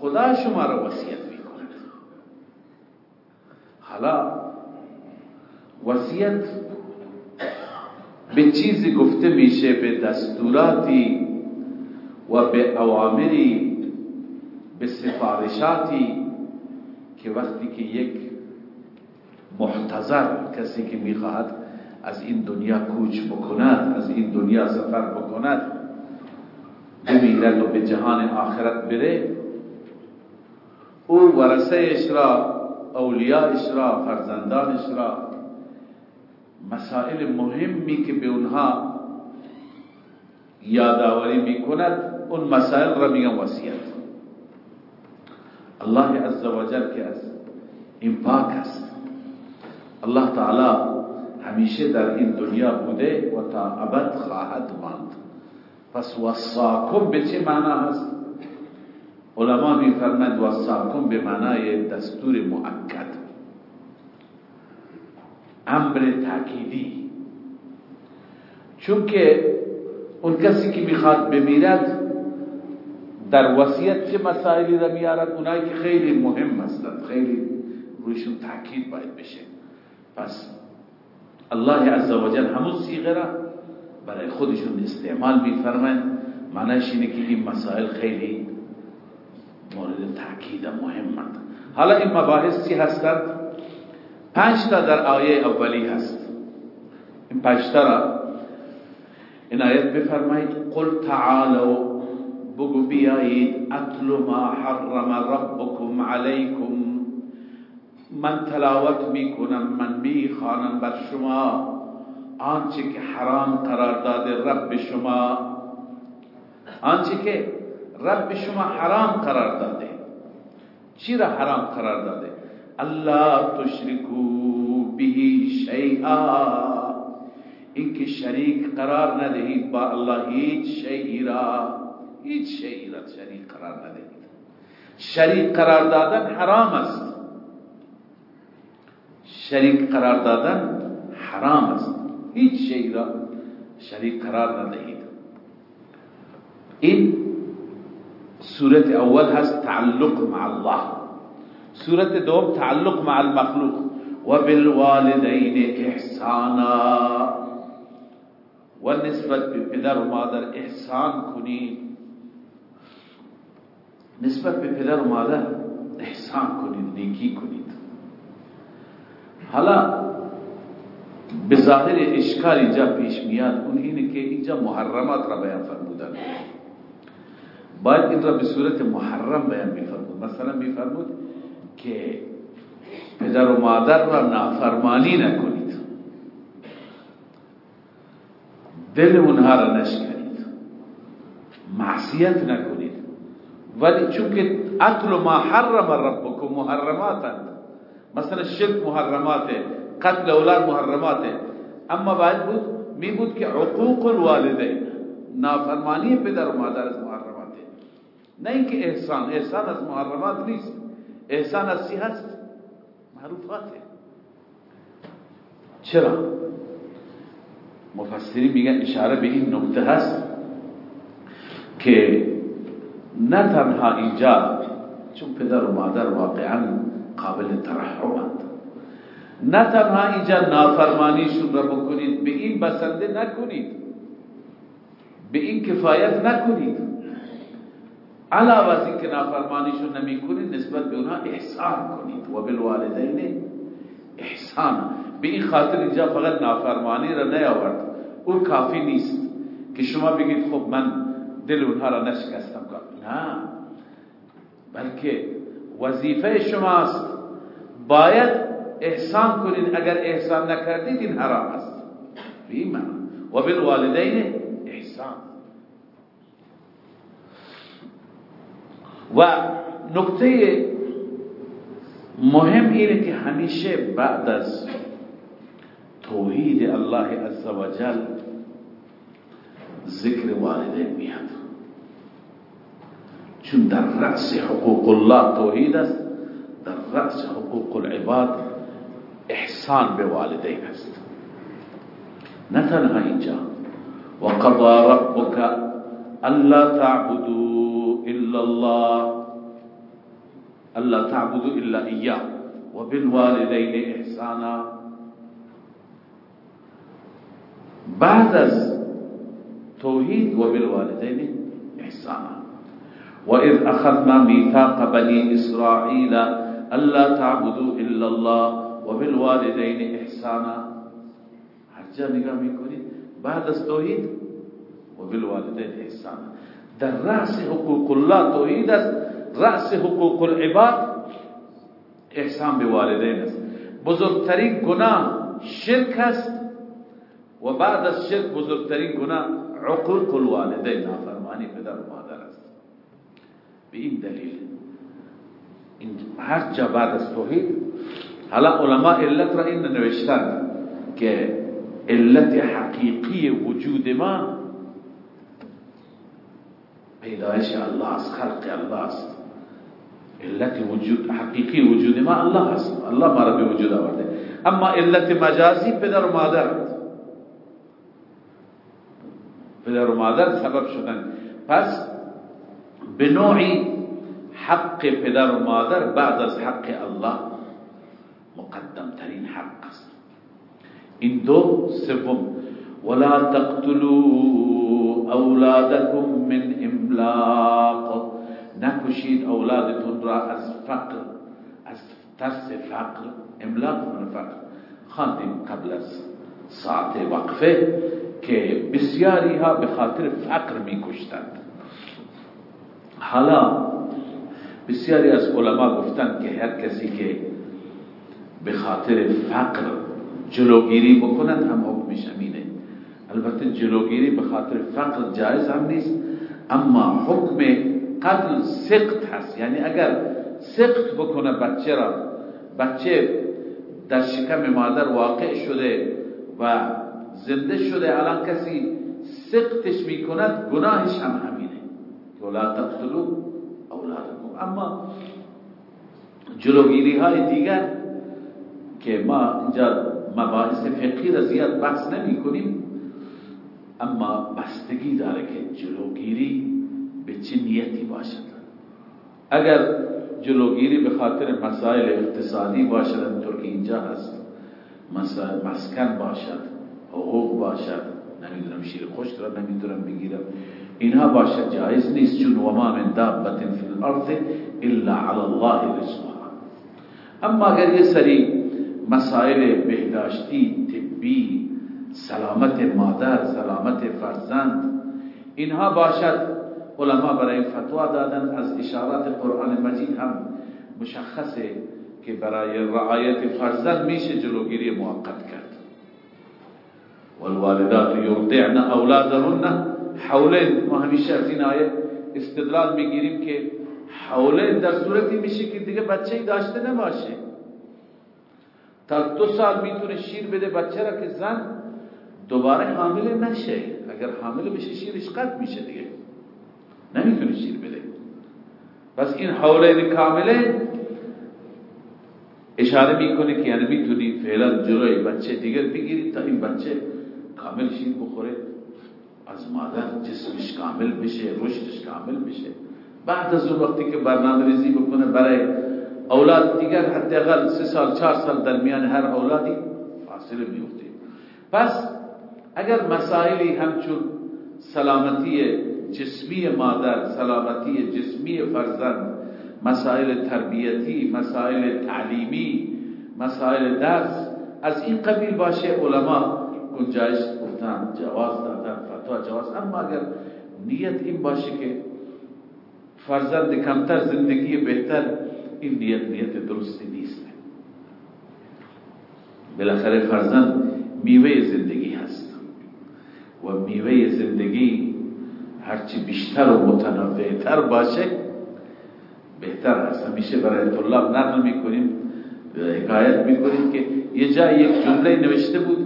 خدا شما را وصیت می‌کند. حالا وصیت به چیزی گفته میشه به دستوراتی و به اوامری به سفارشاتی که وقتی که یک محتضر کسی که می‌خواهد از این دنیا کوچ بکند از این دنیا سفر بکند بمیرد و به جهان آخرت بره او ورسه را اولیاء را فرزندانش را مسائل مهمی که به اونها یادآوری می‌کند اون مسائل را میگن وصیت. الله عزوجل که از این پاک است. الله تعالی همیشه در این دنیا بوده و تا ابد خواهد ماند. پس وصاکم به چه معنا هست علما میفرمند وصاکم به معنای دستور مؤکد. امر تاکیدی چون که اون کسی که می‌خواد بمیرد در وصیت چه مسائلی را میارد؟ اونایی که خیلی مهم هستند خیلی روشون تاکید باید بشه. پس الله عزوجل همون سیغه را برای خودشون استعمال میفرمند معنیش اینه که این مسائل خیلی مورد تاکید مهمند حالا این مباحث چی هستند؟ پنج تا در آیه اولی هست. این پنج تا را این آیت بفرمایید. قل تعالوا بگو بیایید أتل ما حرم ربکم علیکم من تلاوت میکنم من میخوانم بر شما. آنچه که حرام قرار داده رب شما. آنچه که رب شما حرام قرار داده. چی را حرام قرار داده؟ الله تشرکو به شیئا. اینکه شریک قرار ندهید با الله هیچ شیئی را. هیچ شیئی را شریک قرار ندهید. شریک قرار دادن حرام است. شریک قرار دادن حرام است. هیچ شیئی را شریک قرار ندهید. این صورت اول هست تعلق مع الله. صورت دوم تعلق مع المخلوق. و بالوالدین احسانا. و نسبت به پدر و مادر احسان کنید. نسبت به پدر و مادر احسان کنید نیکی کنید. حالا به ظاهر اشکال اینجا پیش میاد اون اینه که اینجا محرمات را بیان فرمودن. باید این را به صورت محرم بیان میفرمود. مثلا میفرمود که پدر و مادر را نافرمانی نکنید. دل اونها را نشکنید. معصیت نکنید. ولی چون که اکل ما حرم ربکم محرماتند مثلا شرک محرماته قتل اولاد محرماته. اما باید بود می بود که عقوق الوالدین نافرمانی پدر و مادر از محرماته. نه اینکه احسان احسان از محرمات نیست. احسان از سی هست چرا؟ مفسری میگن اشاره به این نکته هست که نه تنها اینجا چون پدر و مادر واقعا قابل ترحمند. نه تنها اینجا نافرمانیشون را بکنید به این بسنده نکنید. به این کفایت نکنید. علاوه از اینکه نافرمانیشون نمی کنید نسبت به اونها احسان کنید. و بالوالدین احسان. به این خاطر اینجا فقط نافرمانی را نیاورد. اون کافی نیست که شما بگید خب من دل اونها را نشکستم. نه. بلکه وظیفه شماست. باید احسان کنید اگر احسان نکردید این حرام است. به و بالوالدین احسان. و نکته مهم اینه که همیشه بعد از توحید الله عزوجل ذکر والدین میاد. چون در رأس حقوق الله توحید است در رأس حقوق العباد احسان به والدین است. نه تنها اینجا وقضى ربك ألا تعبدوا إلا الله ألا تعبدوا إلا إياه وبالوالدين إحسانا. بعد از توحید و بالوالدین احسانا. وإذ أخذنا ميثاق بني إسرائيل ألا تعبدوا إلا الله وبالوالدين إحسانا. هرجا نگاه میکنید بعد از توحید؟ و بالوالدین احسانا. در رأس حقوق الله توحید است. رأس حقوق العباد إحسان به والدین است. بزرگترین گناه شرک است. و بعد از شرک بزرگترین گناه عقوق الوالدین. نافرمانی پدر به این دلیل. این هر جا بعد از توحید حالا علماء علت را این نوشتن که علت حقیقی وجود ما پیدایش الله است خلق الله است. علت وجود حقیقی وجود ما الله است. الله ما را به وجود آورده. اما علت مجازی پدر و مادر. پدر و مادر سبب شدن. پس به نوعی حق پدر و مادر بعد از حق الله مقدم ترین حق است. این دو سوم ولا تقتلوا اولادكم من املاق. نکشید اولادتون را از فقر از ترس فقر. املاق من فقر. خواندیم قبل از ساعت وقفه که بسیاری ها به خاطر فقر می کشتند حالا بسیاری از علما گفتند که هر کسی که به خاطر فقر جلوگیری بکنند هم حکمش همینه البته جلوگیری به خاطر فقر جایز هم نیست اما حکم قتل سقط هست. یعنی اگر سقط بکنه بچه را بچه در شکم مادر واقع شده و زنده شده الان کسی سقطش می‌کند گناهش هم همینه ولا تقتلوا اولادکم اما جلوگیری های دیگر که ما اینجا مباحث فقهی را زیاد بحث نمی کنیم اما بستگی داره که جلوگیری به چه نیتی باشد. اگر جلوگیری به خاطر مسائل اقتصادی باشد همونطور که اینجا هست مسکن باشد حقوق باشد نمی‌دونم شیر خشک را نمی‌دونم بگیرم. اینها باشد جایز نیست چون وما من دابت فی الأرض إلا علی الله رزقها. أما اگر یه سری مسائل بهداشتی طبی سلامت مادر سلامت فرزند اینها باشد علما برای فتوا دادن از اشارات قرآن مجید هم مشخصه که برای رعایت فرزند میشه جلوگیری موقت کرد. والوالدات يرضعن اولادهن حولین ما همیشه از این آیه استدلال می‌گیریم که حولین در صورتی میشه که دیگه بچه داشته نباشه. تا دو سال می‌تونه شیر بده بچه را که زن دوباره حامل نشه. اگر حامل بشه شیرش قطع میشه دیگه. نمی‌تونه شیر بده. پس این حولین کامله اشاره می‌کنه که یعنی می‌تونی فعلا جلوی بچه دیگر بگیرید تا این بچه کامل شیر بخوره. از مادر جسمش کامل بشه رشدش کامل بشه. بعد از اون وقتی که برنامه ریزی بکنه برای اولاد دیگر حداقل سه سال چهار سال در میان هر اولادی فاصله میفته پس اگر مسائلی همچون سلامتی جسمی مادر سلامتی جسمی فرزند مسائل تربیتی مسائل تعلیمی مسائل درس از این قبیل باشه علما گنجایش گفتن جواز فتوا جواز. اما اگر نیت این باشه که فرزند کمتر زندگی بهتر این نیت نیت درستی نیست. بالاخره فرزند میوه زندگی هست و میوه زندگی هرچی بیشتر و متنوعتر باشه بهتر هست همیشه برای طلاب نقل می‌کنیم حکایت می‌کنیم که یه جای یک جمله نوشته بود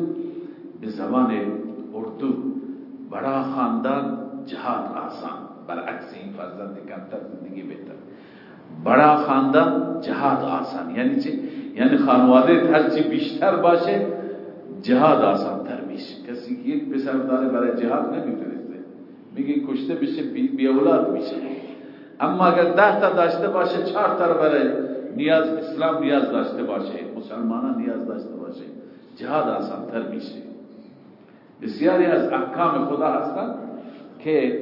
به زبان اردو بڑا خاندان جهاد آسان. برعکس این فرزند کمتر زندگی بهتر. بڑا خاندان جهاد آسان. یعنی چی؟ یعنی خانواده هرچی بیشتر باشه جهاد آسان تر میشه. کسی که یک پسر داره برای جهاد نمیفرسته. میگه کشته بشه بی اولاد میشه. اما اگر ده تا داشته باشه چهار تا برای نیاز اسلام نیاز داشته باشه مسلمان نیاز داشته باشه جهاد آسان تر میشه. بسیاری از احکام خدا هستن که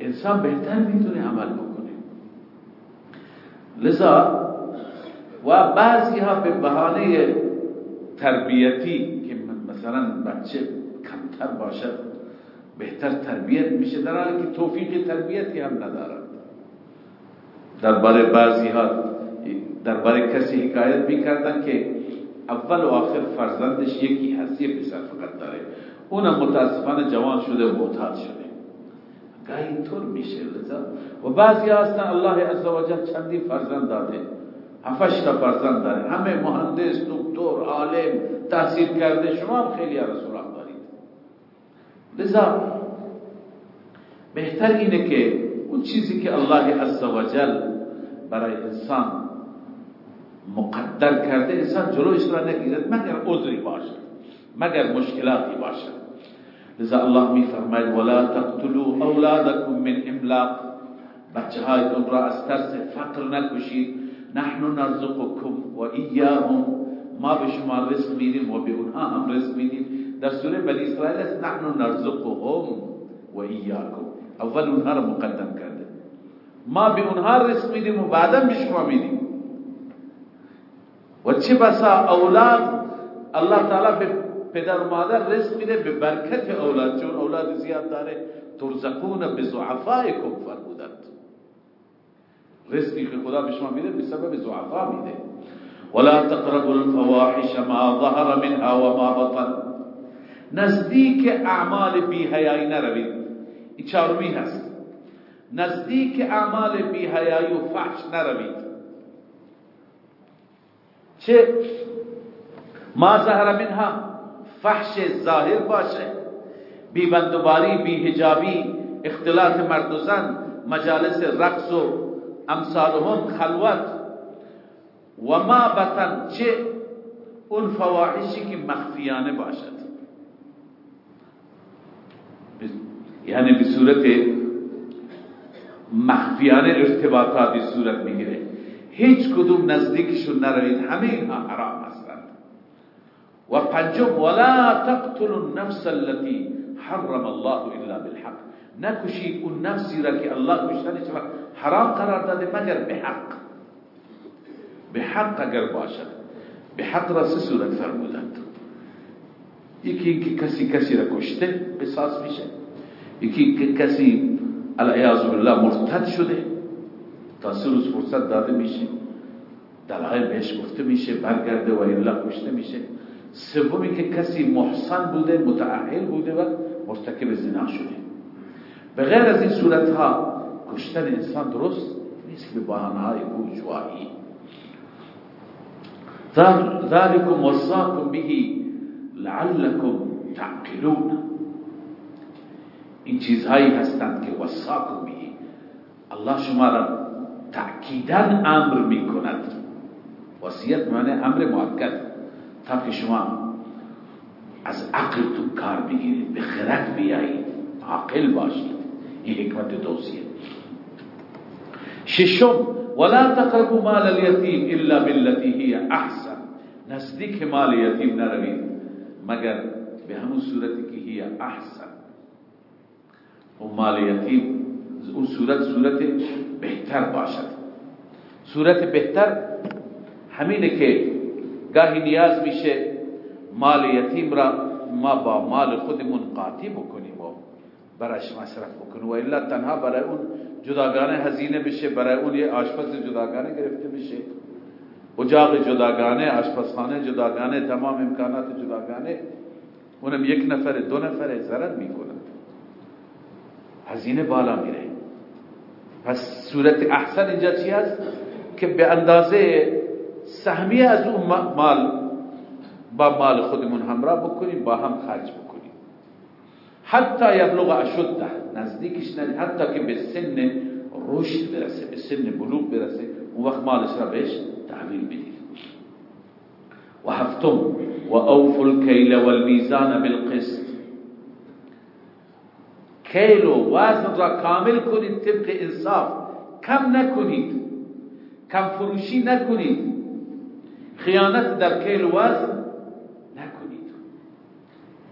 انسان بهتر می‌تونه عمل بکنه. لذا و بعضی ها به بهانه تربیتی که مثلا بچه کمتر باشد بهتر تربیت میشه در حالی که توفیق تربیتی هم ندارد. درباره بعضی ها درباره کسی حکایت می‌کردن که اول و آخر فرزندش یکی هست یه پسر فقط داره. اونم متاسفانه جوان شده و معتاد شده. گاهی اینطور میشه لذا. و بعضی هستن الله عزوجل چندی فرزند داده. هفتش فرزند داره. همه مهندس دکتر عالم تحصیل کرده. شما هم خیلی رسول الله دارید. لذا بهتر اینه که اون چیزی که الله عزوجل برای انسان مقدر کرده انسان جلوش را نگیرد. مگر عذری باشد. مگر مشکلاتی باشد. لذا الله می فرماید ولا تقتلوا اولادکم من املاق. بچه هایتون را از ترس فقر نکشید. نحن نرزقكم و ایاهم. ما به شما رزق میدیم و به اونها هم رزق میدیم. در سوره بنی اسرائیل است نحن نرزقهم و ایاکم. اول اونها را مقدم کرده. ما به اونها رزق میدیم و بعدا به شما میدیم. و چه بسا أولاد الله تعالی به پدر و مادر رزق میده به برکت اولاد چون اولاد زیاد داره. ترزقون به ضعفائکم فرمودند. رزقی که خدا به شما میده به سبب ضعفا میده. ولا تقربوا الفواحش ما ظهر منها و ما بطن. نزدیک اعمال بی حیایی نروید. این هست. نزدیک اعمال بی حیایی و فحش نروید. چه؟ ما ظهر منها. فحش ظاهر باشه. بی بندوباری بی حجابی اختلاط مرد و زن مجالس رقص و امثالهم خلوت. و ما بطن چه؟ اون فواحشی که مخفیانه باشد. یعنی به صورت مخفیانه ارتباطاتی صورت می‌گیره. هیچ کدوم نزدیکشون نروید. همه اینها حرام هستند و پنجم ولا تقتل النفس التي حرم الله إلا بالحق. نکشید اون نفسی را که الله کشتنش حرام قرار داده مگر به حق به حق اگر باشد به حق را سه صورت فرمودند یکی اینکه کسی کسی را کشته قصاص میشه یکی که کسی العیاذ بالله مرتد شده. تا سه روز فرصت داده میشه دلایل بهش گفته میشه برگرده و الا کشته میشه سومی که کسی محسن بوده متعهل بوده و مرتکب زنا شده. به غیر از این صورت ها کشتن انسان درست نیست به بحانه های بوجواهی ذالکم وصاکم بهی لعلکم تعقلون. این چیزهایی هستند که وصاکم بهی الله شما را تأکیدا امر می کند وصیت معنی امر مؤکد. تا که شما از عقلتون کار بگیرید به خرد بیایید عاقل باشید. این حکمت دوسیه ششم ولا تقربوا مال اليتيم الا بالتي هي احسن. نزدیک مال یتیم نروید مگر به همون صورتی که هي احسن. و مال یتیم اون صورت صورت بهتر باشد. صورت بهتر همینه که گاهی نیاز میشه مال یتیم را ما با مال خودمون قاطی بکنیم و برایش مصرف بکنیم. و الا تنها برای اون جداگانه هزینه بشه برای اون یه آشپز جداگانه گرفته بشه اجاق جداگانه آشپزخانه جداگانه تمام امکانات جداگانه. اونم یک نفر دو نفر ضرر می‌کنه هزینه بالا میره. پس صورت احسن اینجا چی هست؟ که به اندازه سهمیه از اون مال با مال خودمون همراه بکنیم با هم خرج بکنیم. حتی یبلغ اشده نزدیکش نه حتی که به سن رشد برسه به سن بلوغ برسه اون وقت مالش را بهش تحویل بدید و هفتم و اوفو الکیل والمیزان بالقسط. کیل و وزن را کامل کنید طبق انصاف. کم نکنید. کم فروشی نکنید. خیانت در کیل وزن نکنید.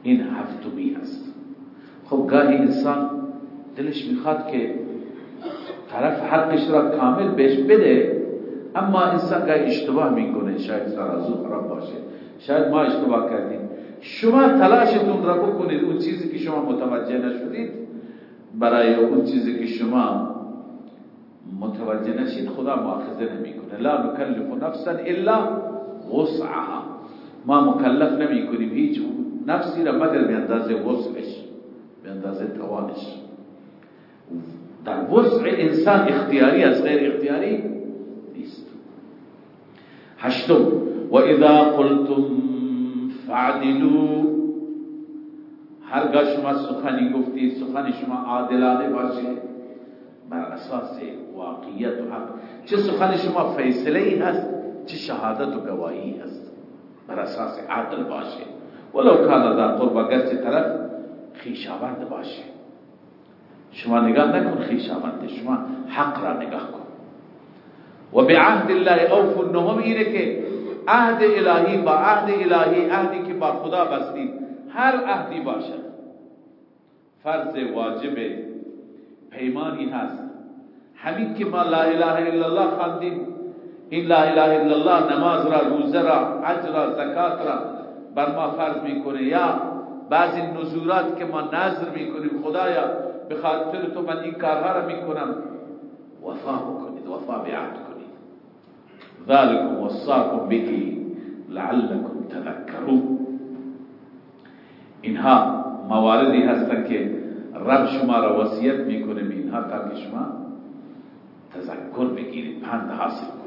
این هفتمی است. خب گاهی انسان دلش می‌خواد که طرف حقش را کامل بهش بده اما انسان گاهی اشتباه می‌کنه. شاید سرازو خراب باشه. شاید ما اشتباه کردیم. شما تلاشتون را بکنید. اون چیزی که شما متوجه نشدید برای اون چیزی که شما متوجه نشید خدا مؤاخذه نمی‌کنه. لا نکلف نفسا الا وسعها ما مکلف نمی کنیم هیچ نفسی را مگر به اندازه وسعش به اندازه توانش. در وسع انسان اختیاری از غیر اختیاری نیست. هشتم و اذا قلتم فعدلوا هرگاه شما سخنی گفتید سخن شما عادلانه باشه. بر اساس واقعیت و حق. چه سخن شما فیصله ای هست؟ چه شهادت و گواهی هست؟ بر اساس عدل باشه. ولو کان ذا قرب گرچه طرف خیشاوند باشه. شما نگاه نکن خیشاوند شما حق را نگاه کن. و بعهد الله اوفو النهم اینه که عهد الهی با عهد الهی عهدی که با خدا بستید هر عهدی باشد. فرض واجب پیمانی هست. همین که ما لا اله الا الله خواندیم لا اله الا الله نماز را روزه را حج را زکات را بر ما فرض می‌کنه. یا بعضی نزورات که ما نظر می‌کنیم خدایا به خاطر تو من این کارها را می‌کنم. وفا بکنید وفا بیعت کنید. ذالکم وصاکم به لعلکم تذکرون. اینها مواردی هستن که رب شما را وصیت می‌کنه. به اینها تا شما تذکر بگیرید پند حاصل کنید.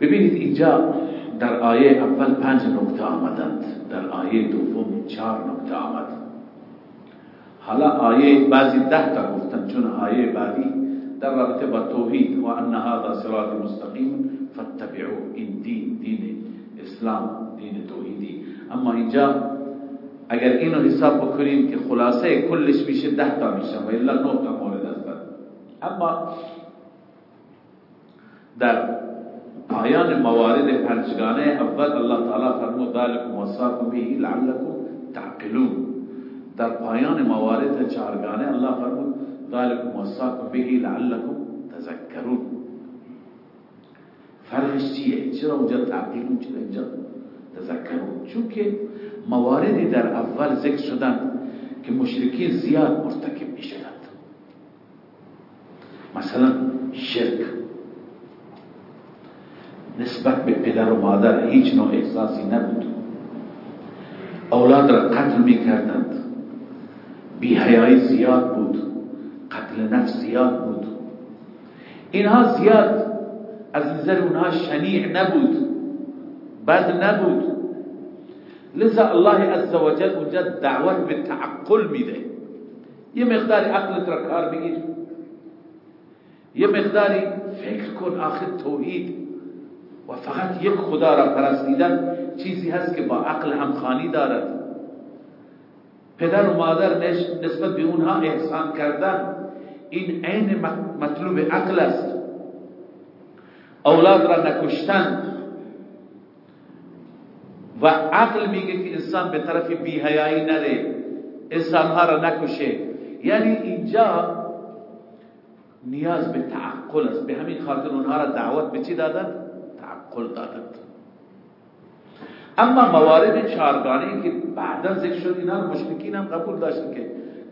ببینید اینجا در آیه اول پنج نکته آمدند. در آیه دوم چهار نکته آمد. حالا آیه بعضی ده تا گفتن چون آیه بعدی در رابطه با توحید و ان هذا صراط مستقیم فاتبعوا این دین دین اسلام دین توحیدی. اما اینجا اگر اینو حساب بکنیم که خلاصه کلش میشه ده تا میشه و الا نه تا مورد هستن اما در پایان موارد پنجگانه اول الله تعالی فرمود ذالکم وصاکم به لعلکم تعقلون. در پایان موارد چهارگانه الله فرمود ذالکم وصاکم به لعلکم تذکرون. فرقش چیه؟ چرا اونجا تعقلون چرا اینجا تذکرون؟ چون که مواردی در اول ذکر شدن که مشرکین زیاد مرتکب می شدند مثلا شرک. نسبت به پدر و مادر هیچ نوع احساسی نبود. أولاد را قتل می کردند بیهیایی زیاد بود. قتل نفس زیاد بود. اینها زیاد از نظر اونها شنیع نبود. بد نبود. لذا الله عز وجل اونجا دعوت به تعقل میده. یه مقدار عقلت را کار بگیر یه مقداری فکر کن آخر توحید. و فقط یک خدا را پرستیدن چیزی هست که با عقل همخانی دارد. پدر و مادر نسبت به اونها احسان کردن این عین مطلوب عقل است. اولاد را نکشتن. و عقل میگه که انسان به طرف بیهیایی نره. انسانها را نکشه. یعنی اینجا نیاز به تعقل است. به همین خاطر اونها را دعوت به چی دادند تعقل دادند اما موارد چارگانه که بعدا ذکر شد اینا مشرکین هم قبول داشتن که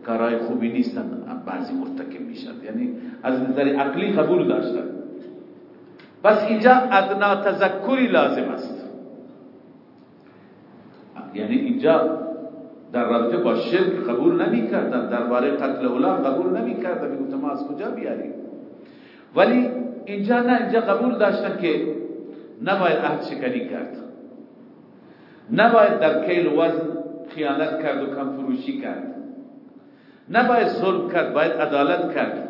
کارهای خوبی نیستن بعضی مرتکب میشن. یعنی از نظر عقلی قبول داشتن. پس اینجا ادنا تذکری لازم است. یعنی اینجا در رابطه با شرک قبول نمی کردن درباره قتل اولاد قبول نمی کردن می‌گفتن ما از کجا بیاریم؟ ولی اینجا نه اینجا قبول داشتن که نباید عهد شکنی کرد. نباید در کیل وزن خیانت کرد و کم فروشی کرد. نباید ظلم کرد باید عدالت کرد.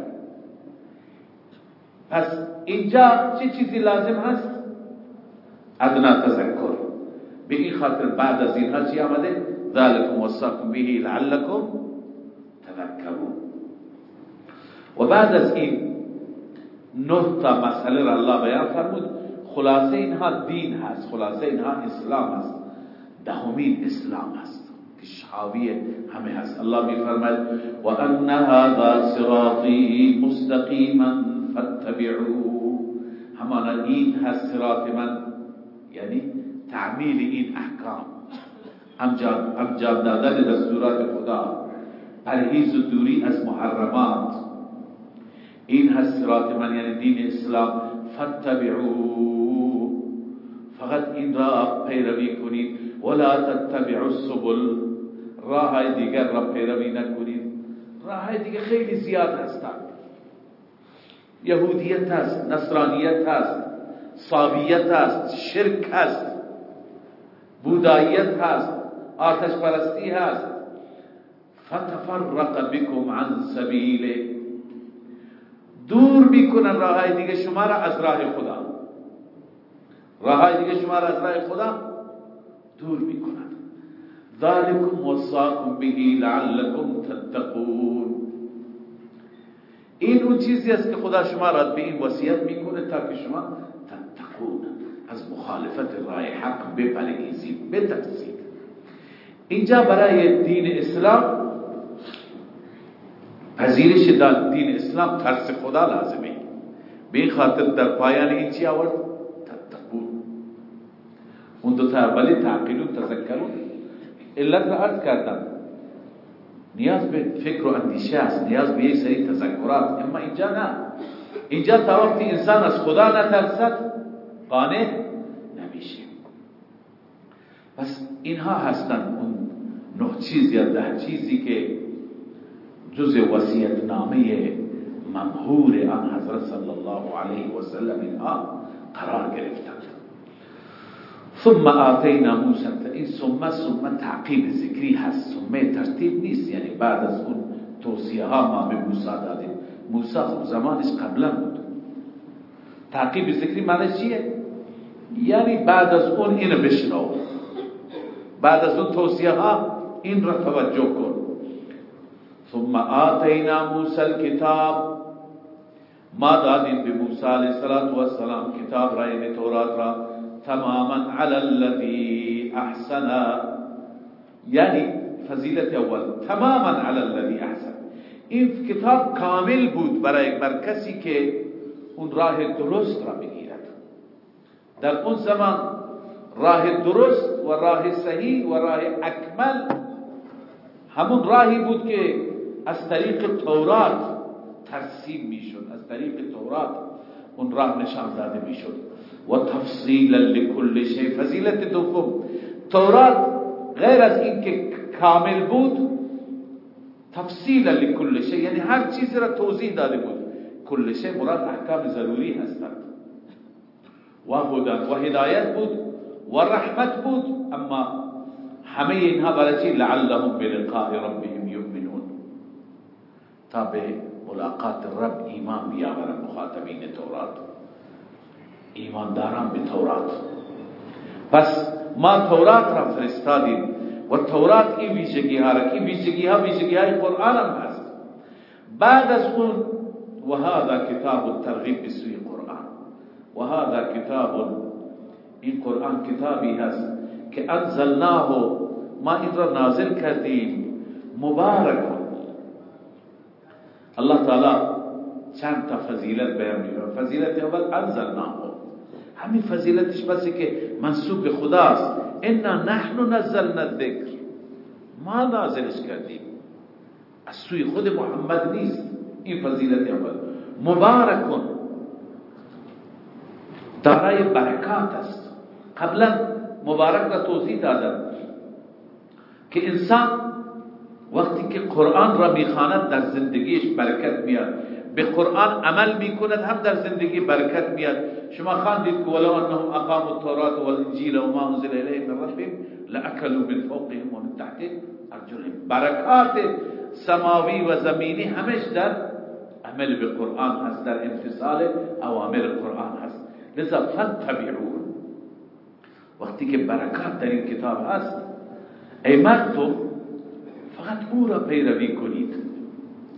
پس اینجا چه چیزی لازم هست؟ ادنا تذکر. به این خاطر بعد از اینها چی آمده؟ ذالکم وصاکم به لعلکم تذکرون. و بعد از این نه تا مسئله را الله بیان فرمود. خلاصه اینها دین هست خلاصه اینها اسلام هست. دهمین اسلام هست که شعاوی همه هست. الله می فرماید و ان هذا صراطی مستقیما همانا این هست صراط من یعنی تعمیل این احکام. انجام دادن دستورات خدا پرهیز و دوری از محرمات. این هست صراط من یعنی دین اسلام. فاتبعوه. فقط این را پیروی کنید ولا تتبعوا السبل. راه دیگر را پیروی نکنید راه دیگر خیلی زیاد هستند یهودیت هست نصرانیت هست صابیت هست شرک هست بوداییت هست آتش پرستی هست. فتفرق بكم عن سبیله دور میکنن راه دیگه شما را از راه خدا. راه دیگه شما را از راه خدا دور می‌کنن ذالکم وصاکم به لعلکم تتقون. این اون چیزی است که خدا شما را به این وصیت می‌کنه تا که شما تتقون از مخالفت راه حق بپرهیزید بترسید. اینجا برای دین اسلام پذیرش دین اسلام ترس خدا لازمه. به خاطر در پایان این چی آورد؟ اون دو تا اولی تعقیلون تذکرون علت را عرض کردم. نیاز به فکر و اندیشه است نیاز به یک سری تذکرات. اما اینجا نه. اینجا تا وقتی انسان از خدا نترسد قانع نمیشه. پس اینها هستن اون نه چیز یا ده چیزی که جز وصیت نامه ممهور آن حضرت صلی الله علیه و سلم اینها قرار گرفتند ثم آتینا موسی. این ثم ثم تعقیب ذکری هست. ثم ترتیب نیست. یعنی بعد از اون توصیه ها ما به موسی دادیم. موسی خب زمانش قبلا بود. تعقیب ذکری معنی چیه؟ یعنی بعد از اون اینو بشنو. بعد از اون توصیه ها این را توجه کن. ثم آتینا موسی الكتاب ما دادیم به موسی علیه السلام کتاب را یعنی تورات را. تماما على الذي أحسن. یعنی فضیلت أول تماما على الذي أحسن. این کتاب کامل بود برای بر کسی که اون راه درست را بگیرد در اون زمان راه درست و راه صحیح و راه اکمل همون راهی بود که از طریق تورات ترسیم میشد از طریق تورات اون راه نشان داده میشد. و تفصیلا لكل شيء. فضیلت دوم تورات غیر از اینکه کامل بود تفصیلا لكل شيء. یعنی هر چیز را توضیح داده بود. کل شيء مراد احکام ضروری هستند. و هدن و هدایت بود و رحمت بود اما همه اینها برای لعلهم بلقاء ربهم یؤمنون. تا به ملاقات رب ایمان بیاورن مخاطبین تورات. ایمانداران به تورات. پس ما تورات را فرستادیم و تورات این ویژگی ها را که ویژگی ها ویژگی های قرآن هم هست. بعد از اون و هذا کتاب الترغیب بسوی قرآن. و هذا کتاب این قرآن کتابی هست که انزلناه ما این را نازل کردیم. مبارک. الله تعالی چند تا فضیلت بیان میکنه فضیلت اول انزلناه. همین فضیلتش بسه که منصوب به خداست. انا نحن نزلنا الذکر. ما نازلش کردیم. از سوی خود محمد نیست. این فضیلت اول مبارکون. دارای برکات است. قبلا مبارک را توضیح دادم که انسان وقتی که قرآن را می‌خواند در زندگیش برکت میاد به قرآن عمل می‌کند هم در زندگی برکت میاد. شما خواندید که ولو انهم اقاموا التوراة والانجیل وما انزل الیهم من ربهم لاکلوا من فوقهم ومن تحت ارجلهم. برکات سماوی و زمینی همش در عمل به قرآن هست در انفصال اوامر قرآن هست. لذا فاتبعون وقتی که برکات در این کتاب هست ای مردم فقط او را پیروی کنید.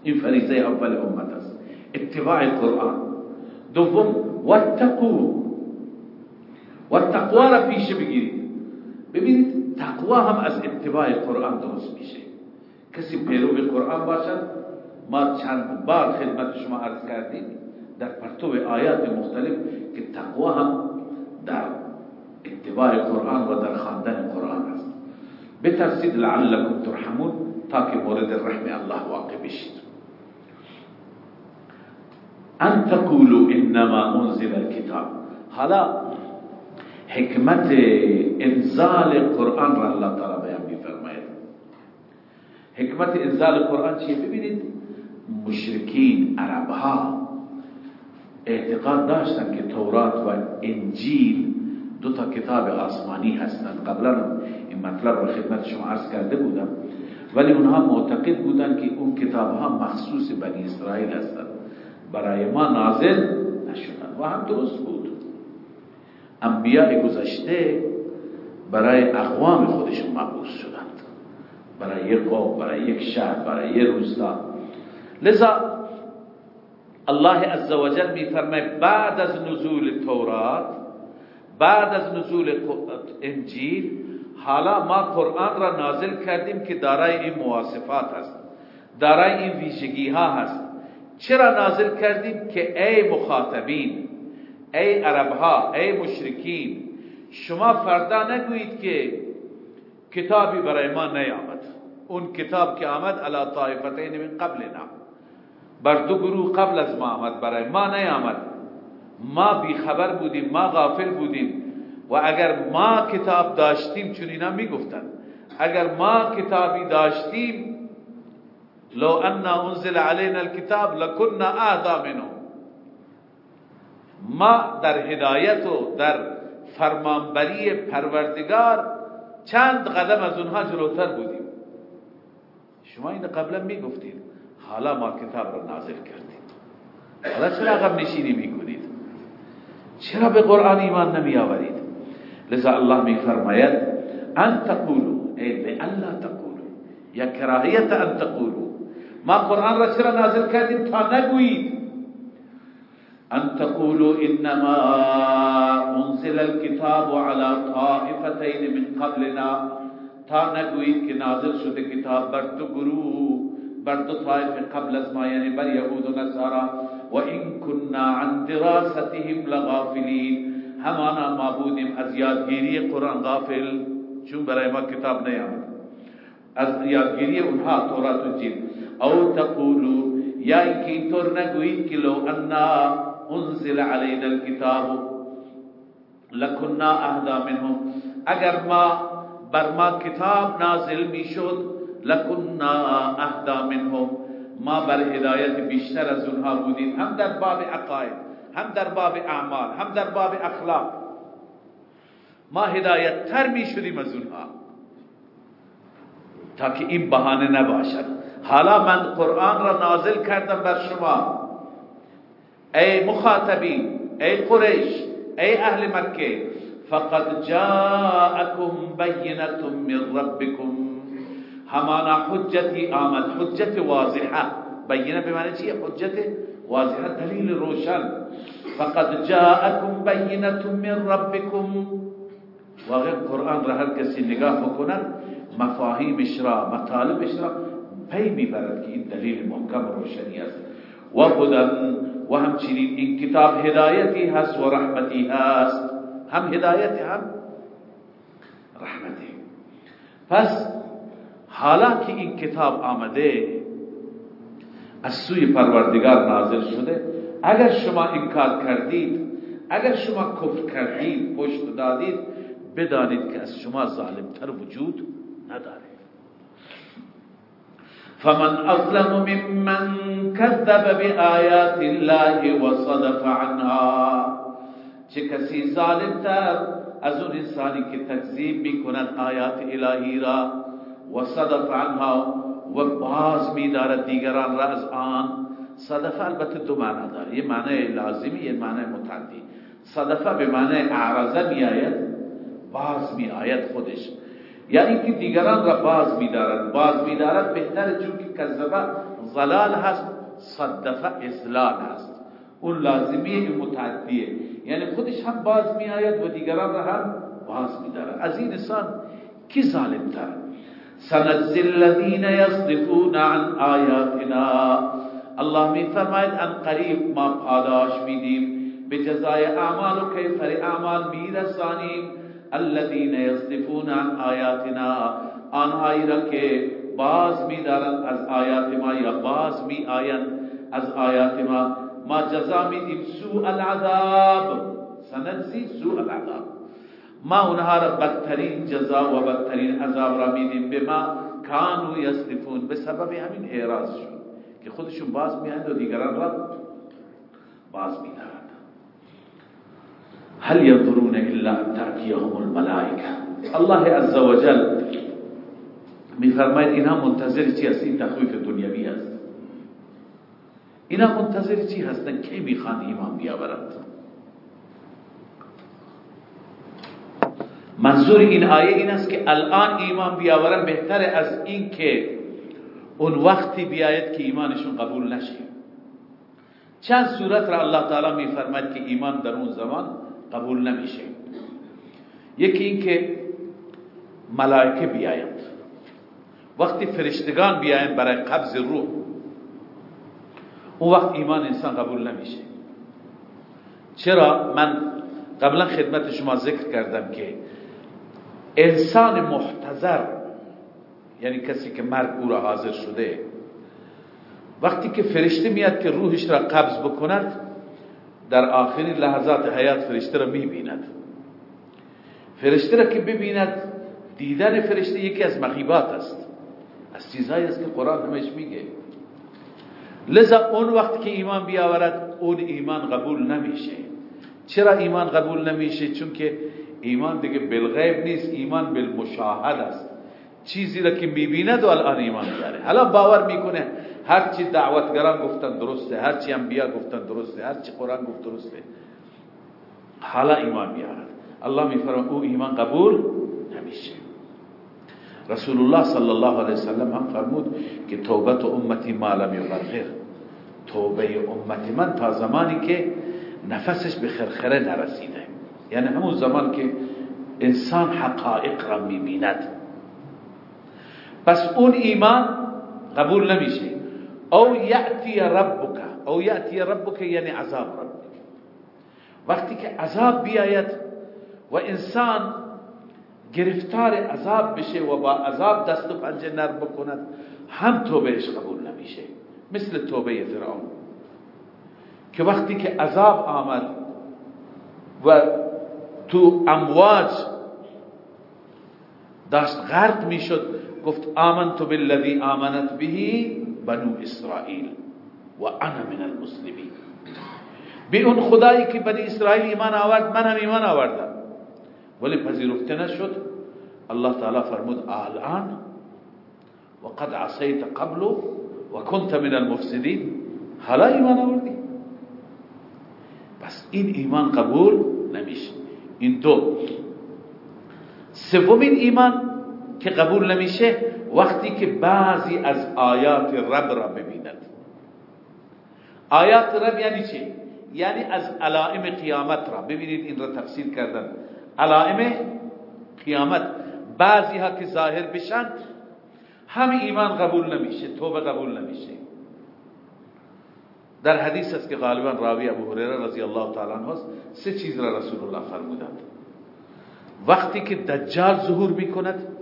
این فریضه اول امت. اتباع قرآن دوم واتقو والتقوا را پیش بگیرید ببینید تقوا هم از اتباع قرآن درست میشه کسی پیرو قرآن باشد؟ ما چند بار خدمت شما عرض کردیم در پرتو آیات مختلف که تقوا هم در اتباع قرآن و در خواندن قرآن است. بترسید لعلکم ترحمون تا مورد رحم الله واقع بشید. ان تقولوا انما انزل الكتاب. حالا حکمت انزال قرآن را الله تعالی بیان میفرماید. حکمت انزال قرآن چیه؟ ببینید مشرکین عرب ها اعتقاد داشتن که تورات و انجیل دو تا کتاب آسمانی هستند قبلا این مطلب رو خدمت شما عرض کرده بودم ولی اونها معتقد بودن که اون کتاب ها مخصوص بنی اسرائیل هستند برای ما نازل نشدن. و هم درست بود. انبیاء گذشته برای اقوام خودشون مبعوث شدند. برای یک قوم برای یک شهر برای یک روستا. لذا الله عزوجل میفرماید بعد از نزول تورات بعد از نزول انجیل حالا ما قرآن را نازل کردیم که دارای این مواصفات هست دارای این ویژگی ها هست. چرا نازل کردیم که ای مخاطبین ای عرب ها ای مشرکین شما فردا نگویید که کتابی برای ما نیامد. اون کتاب که آمد علا طایفتین من قبلنا. بر دو گروه قبل از ما آمد برای ما نیامد. ما بی خبر بودیم ما غافل بودیم. و اگر ما کتاب داشتیم چون اینا می‌گفتن اگر ما کتابی داشتیم لو أن أنزل علينا الكتاب لكنا اهدى منهم. ما در هدایت و در فرمانبری پروردگار چند قدم از اونها جلوتر بودیم. شما این قبلا میگفتید. حالا ما کتاب را نازل کردیم. حالا چرا عقب نشینی میکنید؟ چرا به قرآن ایمان نمی آورید لذا الله می فرماید أن تقولوا ای الله تقولوا یا کراهیت أن تقولوا ما قرآن را چرا نازل کردیم تا نگویید. ان تقولوا انما انزل الكتاب على طائفتين من قبلنا. تا نگویید که نازل شده کتاب بر دو گروه، بر دو طائف قبل از ما یعنی بر یهود و نصارا. و این كنا عن دراستهم لغافلین. همانا ما بودیم از یادگیری قرآن غافل، چون برای ما کتاب نیامد. از یادگیری اونها تورات و جیل أو تقولو یا اینطور نگویید که لو أنا أنزل علینا الكتاب. لکنا اهدا منهم. اگر ما بر ما کتاب نازل میشد لکنا اهدا منهم. ما بر هدایت بیشتر از اونها بودیم هم در باب عقاید هم در باب أعمال هم در باب أخلاق. ما هدایت تر می شدیم از اونها. تا که این بهانه نباشد. حالا من قرآن را نازل کردم بر شما. ای مخاطبین ای قریش ای اهل مکه فقد جاءكم بینت من ربكم همانا حجتی آمد. حجت واضحه. بینه به معنی چیه؟ حجت واضحه دلیل روشن. فقد جاءكم بینت من ربكم واقع قرآن را هر کسی نگاه بکنن مفاهیمش را مطالبش را پی می‌برد که این دلیل محکم روشنی است. و هدن و همچنین این کتاب هدایتی هست و رحمتی هست. هم هدایت هم رحمتی. پس حالا که این کتاب آمده از سوی پروردگار نازل شده اگر شما انکار کردید اگر شما کفر کردید پشت دادید بدانید که از شما ظالمتر وجود نداره. فمن أظلم ممن كذب بآيات الله وصدف عنها. چه کسی ظالمتر از اون انسانی که تکذیب میکند آیات الهی را و صدف عنها و باز میدارد دیگران را از آن. صدفه البته دو معنا داره. یه معنی لازمی یه معنی متعدی. صدفه به معنی اعرضه می آید باز می آید خودش. یعنی که دیگران را باز می دارد باز می دارد بهتر چون که کذبه ظلال هست صدفه ازلال هست. اون لازمی این متعدیه یعنی خودش هم باز می آید و دیگران را هم باز می دارد از این انسان کی ظالم تر؟ سنجزی الذین یصدفون عن آیاتنا. الله می فرماید ان قریب ما پاداش میدیم. به جزای اعمال و کیفر اعمال میرسانیم. الذين يصدفون عن آیاتنا آنهایی را که باز میدارند از آیات ما یا باز می آیند از آیات ما۔ ما جزا میدیم سوء العذاب سنجزی سوء العذاب۔ ما اونها را بدترین جزا و بدترین عذاب را میدیم به ما کانو یصدفون به سبب همین اعراض شد، که خودشون باز میاند و دیگران را باز میدارند هل ينظرون إلا أن تأتيهم الملائكة؟ الله عز وجل میفرماید اینها منتظر چی هست این تخویف دنیوی است اینها منتظر چی هستن کی میخوان ایمان بیاورند منظور این آیه این است که الان ایمان بیاورن بهتر از این که اون وقتی بیاید که ایمانشون قبول نشه. چند صورت را الله تعالی میفرماید که ایمان در اون زمان قبول نمیشه. یکی این که ملائکه بیایند وقتی فرشتگان بیایند برای قبض روح اون وقت ایمان انسان قبول نمیشه. چرا؟ من قبلا خدمت شما ذکر کردم که انسان محتضر یعنی کسی که مرگ او را حاضر شده وقتی که فرشته میاد که روحش را قبض بکند در آخرین لحظات حیات فرشته را می‌بیند. فرشته را که ببیند دیدن فرشته یکی از مخیبات است. از چیزهایی است که قرآن همش میگه. لذا اون وقت که ایمان بیاورد اون ایمان قبول نمیشه. چرا ایمان قبول نمیشه؟ چون که ایمان دیگه بالغیب نیست ایمان بالمشاهد است. چیزی را که می‌بیند و الان ایمان داره حالا باور می‌کنه هرچی دعوتگران گفتن درسته هرچی انبیا گفتن درسته هرچی قرآن گفت درسته. حالا ایمان میارد الله میفرما او ایمان قبول نمیشه. رسول الله صلی الله علیه وسلم هم فرمود که توبت امتی ما لم یغرغر توبه امتی من تا زمانی که نفسش به خرخره نرسیده. یعنی همون زمان که انسان حقائق را می‌بیند. پس اون ایمان قبول نمیشه. او یأتی ربک او یأتی ربک یعنی عذاب رب. وقتی که عذاب بیاید و انسان گرفتار عذاب بشه و با عذاب دست و پنجه نرم بکند هم توبهش قبول نمیشه مثل توبه فرعون. که وقتی که عذاب آمد و تو امواج داشت غرق می‌شد گفت آمنت بالذی آمنت بهی بنو اسرائیل و أنا من المسلمین به اون خدایی که بنی اسرائیل ایمان آورد من هم ایمان آوردم ولی پذیرفته نشد الله تعالی فرمود الآن وقد قبل و كنت من المفسدین حالا ایمان آوردی؟ بس این ایمان قبول نمیشه. این دو. سومین ایمان که قبول نمیشه وقتی که بعضی از آیات رب را ببیند. آیات رب یعنی چی؟ یعنی از علائم قیامت را. ببینید این را تفسیر کردن. علائم قیامت. بعضی ها که ظاهر بشن هم ایمان قبول نمیشه توبه قبول نمیشه. در حدیث است که غالبا راوی ابو هریره رضی الله تعالی عنه سه چیز را رسول الله فرمودند. وقتی که دجال ظهور می‌کند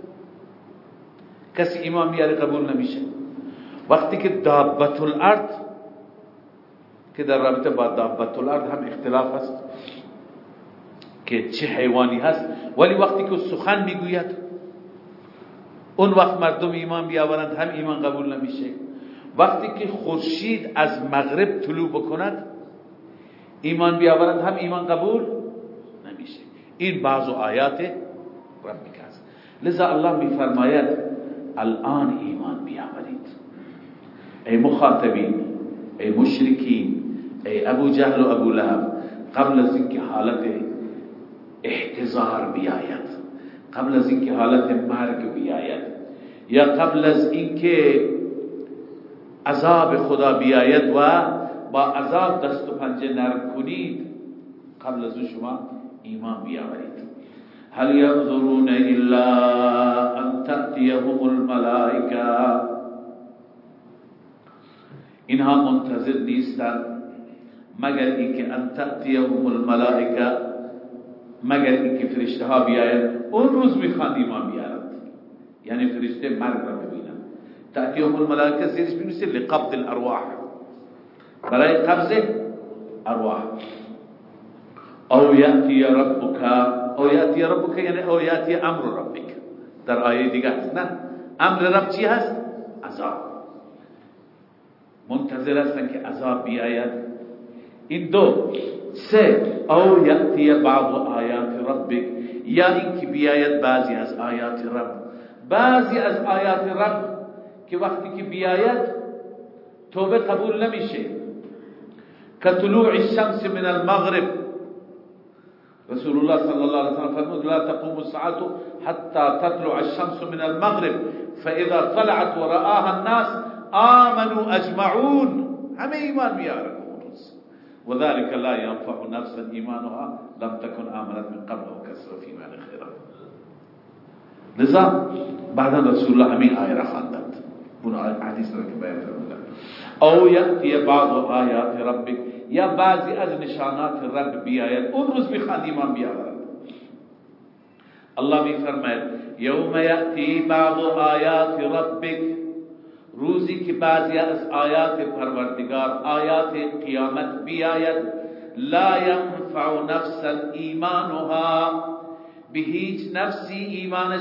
کسی ایمان بیاره قبول نمیشه. وقتی که دابت الارض که در رابطه با دابت الارض هم اختلاف است که چه حیوانی هست ولی وقتی که سخن می‌گوید اون وقت مردم ایمان بیاورند هم ایمان قبول نمیشه. وقتی که خورشید از مغرب طلوع بکند ایمان بیاورند هم ایمان قبول نمیشه. این بعض آیات ربک است لذا الله میفرماید الان ایمان بیاورید. ای مخاطبین ای مشرکین ای ابو جهل و ابو لهب قبل از اینکه حالت احتضار بیاید قبل از اینکه حالت مرگ بیاید یا قبل از اینکه عذاب خدا بیاید و با عذاب دست و پنجه نرم کنید قبل از شما ایمان بیاورید. هل ينظرون إلا أن تأتيهم الملائكة؟ اینها منتظر نیستند مگر اینکه أن تأتيهم الملائکه مگر اینکه فرشته ها بیاید أون روز میخوان ایمان بیارند یعنی فرشتة مرگ را ببینند تأتيهم الملائکه زیرش بنویسه لقبض الأرواح. برای قبض ارواح أو یأتی ربک او یأتی ربک یعنی او امر ربک. در آیه دیگه هست. نه. امر رب چی هست؟ عذاب. منتظر هستن که عذاب بیاید. این دو. سه. او یأتی بعض آیات ربک. یا اینکه بیاید بعضی از آیات رب. بعضی از آیات رب که وقتی که بیاید توبه قبول نمیشه. كطلوع الشمس من المغرب. رسول الله صلى الله عليه وسلم فرمود لا تقوم الساعة حتى تطلع الشمس من المغرب فإذا طلعت ورآها الناس آمنوا أجمعون. هم إيمان بيارن وذلك لا ينفع نفسا إيمانها لم تكن آمنت من قبل وكسر في معنى خيرا لذا بعد رسول الله همین آیه را خواندند. اون حدیث را أو یأتی بعض آیات ربک یا بعضی از نشانات رب بیاید. اون روز میخواد ایمان بیاورد. الله میفرماید یوم یأتی بعض آیات ربک. روزی که بعضی از آیات پروردگار، آیات قیامت بیاید. لا ينفع نفسا ایمانها. به هیچ نفسی ایمانش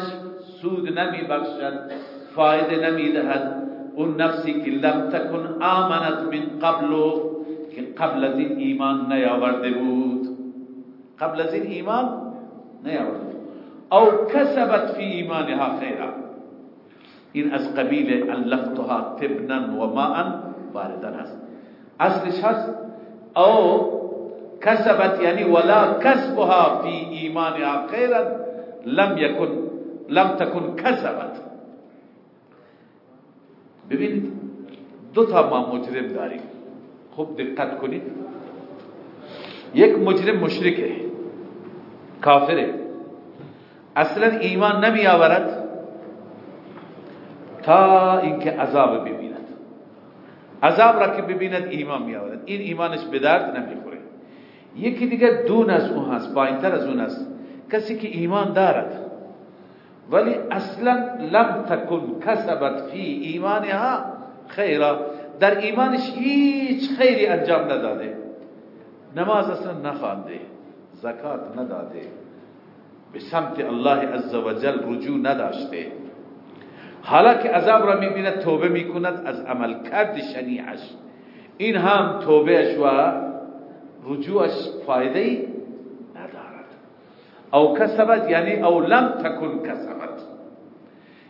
سود نمی بخشد فایده نمی دهد. اون نفسی که لم تکن آمنت من قبل که قبل از این ایمان نیاورده بود قبل از این ایمان نیاورده أو کسبت فی ایمانها خیرا این از قبیل علقتها تبنا و ماء واردن هست اصلش هست أو کسبت یعنی ولا کسبها فی ایمانها خیرا لم یکن لم تکن کسبت ببینید دو تا ما مجرم داریم خوب دقت کنید. یک مجرم مشرکه. کافره. اصلا ایمان نمی آورد تا اینکه عذاب ببیند. عذاب را که ببیند ایمان می آورد این ایمانش به درد نمی‌خوره. یکی دیگه دون از اون هست پایینتر از اون هست. کسی که ایمان دارد. ولی اصلا لم تکن کسبت فی ایمانها خیرا. در ایمانش هیچ خیری انجام نداده. نماز اصلا نخوانده. زکات نداده. به سمت الله عزوجل رجوع نداشته. حالا که عذاب را می‌بیند توبه می‌کند از عمل کرد شنیعش. این هم توبهش و رجوعش فایده ندارد. او کسبت یعنی او لم تکن کسبت.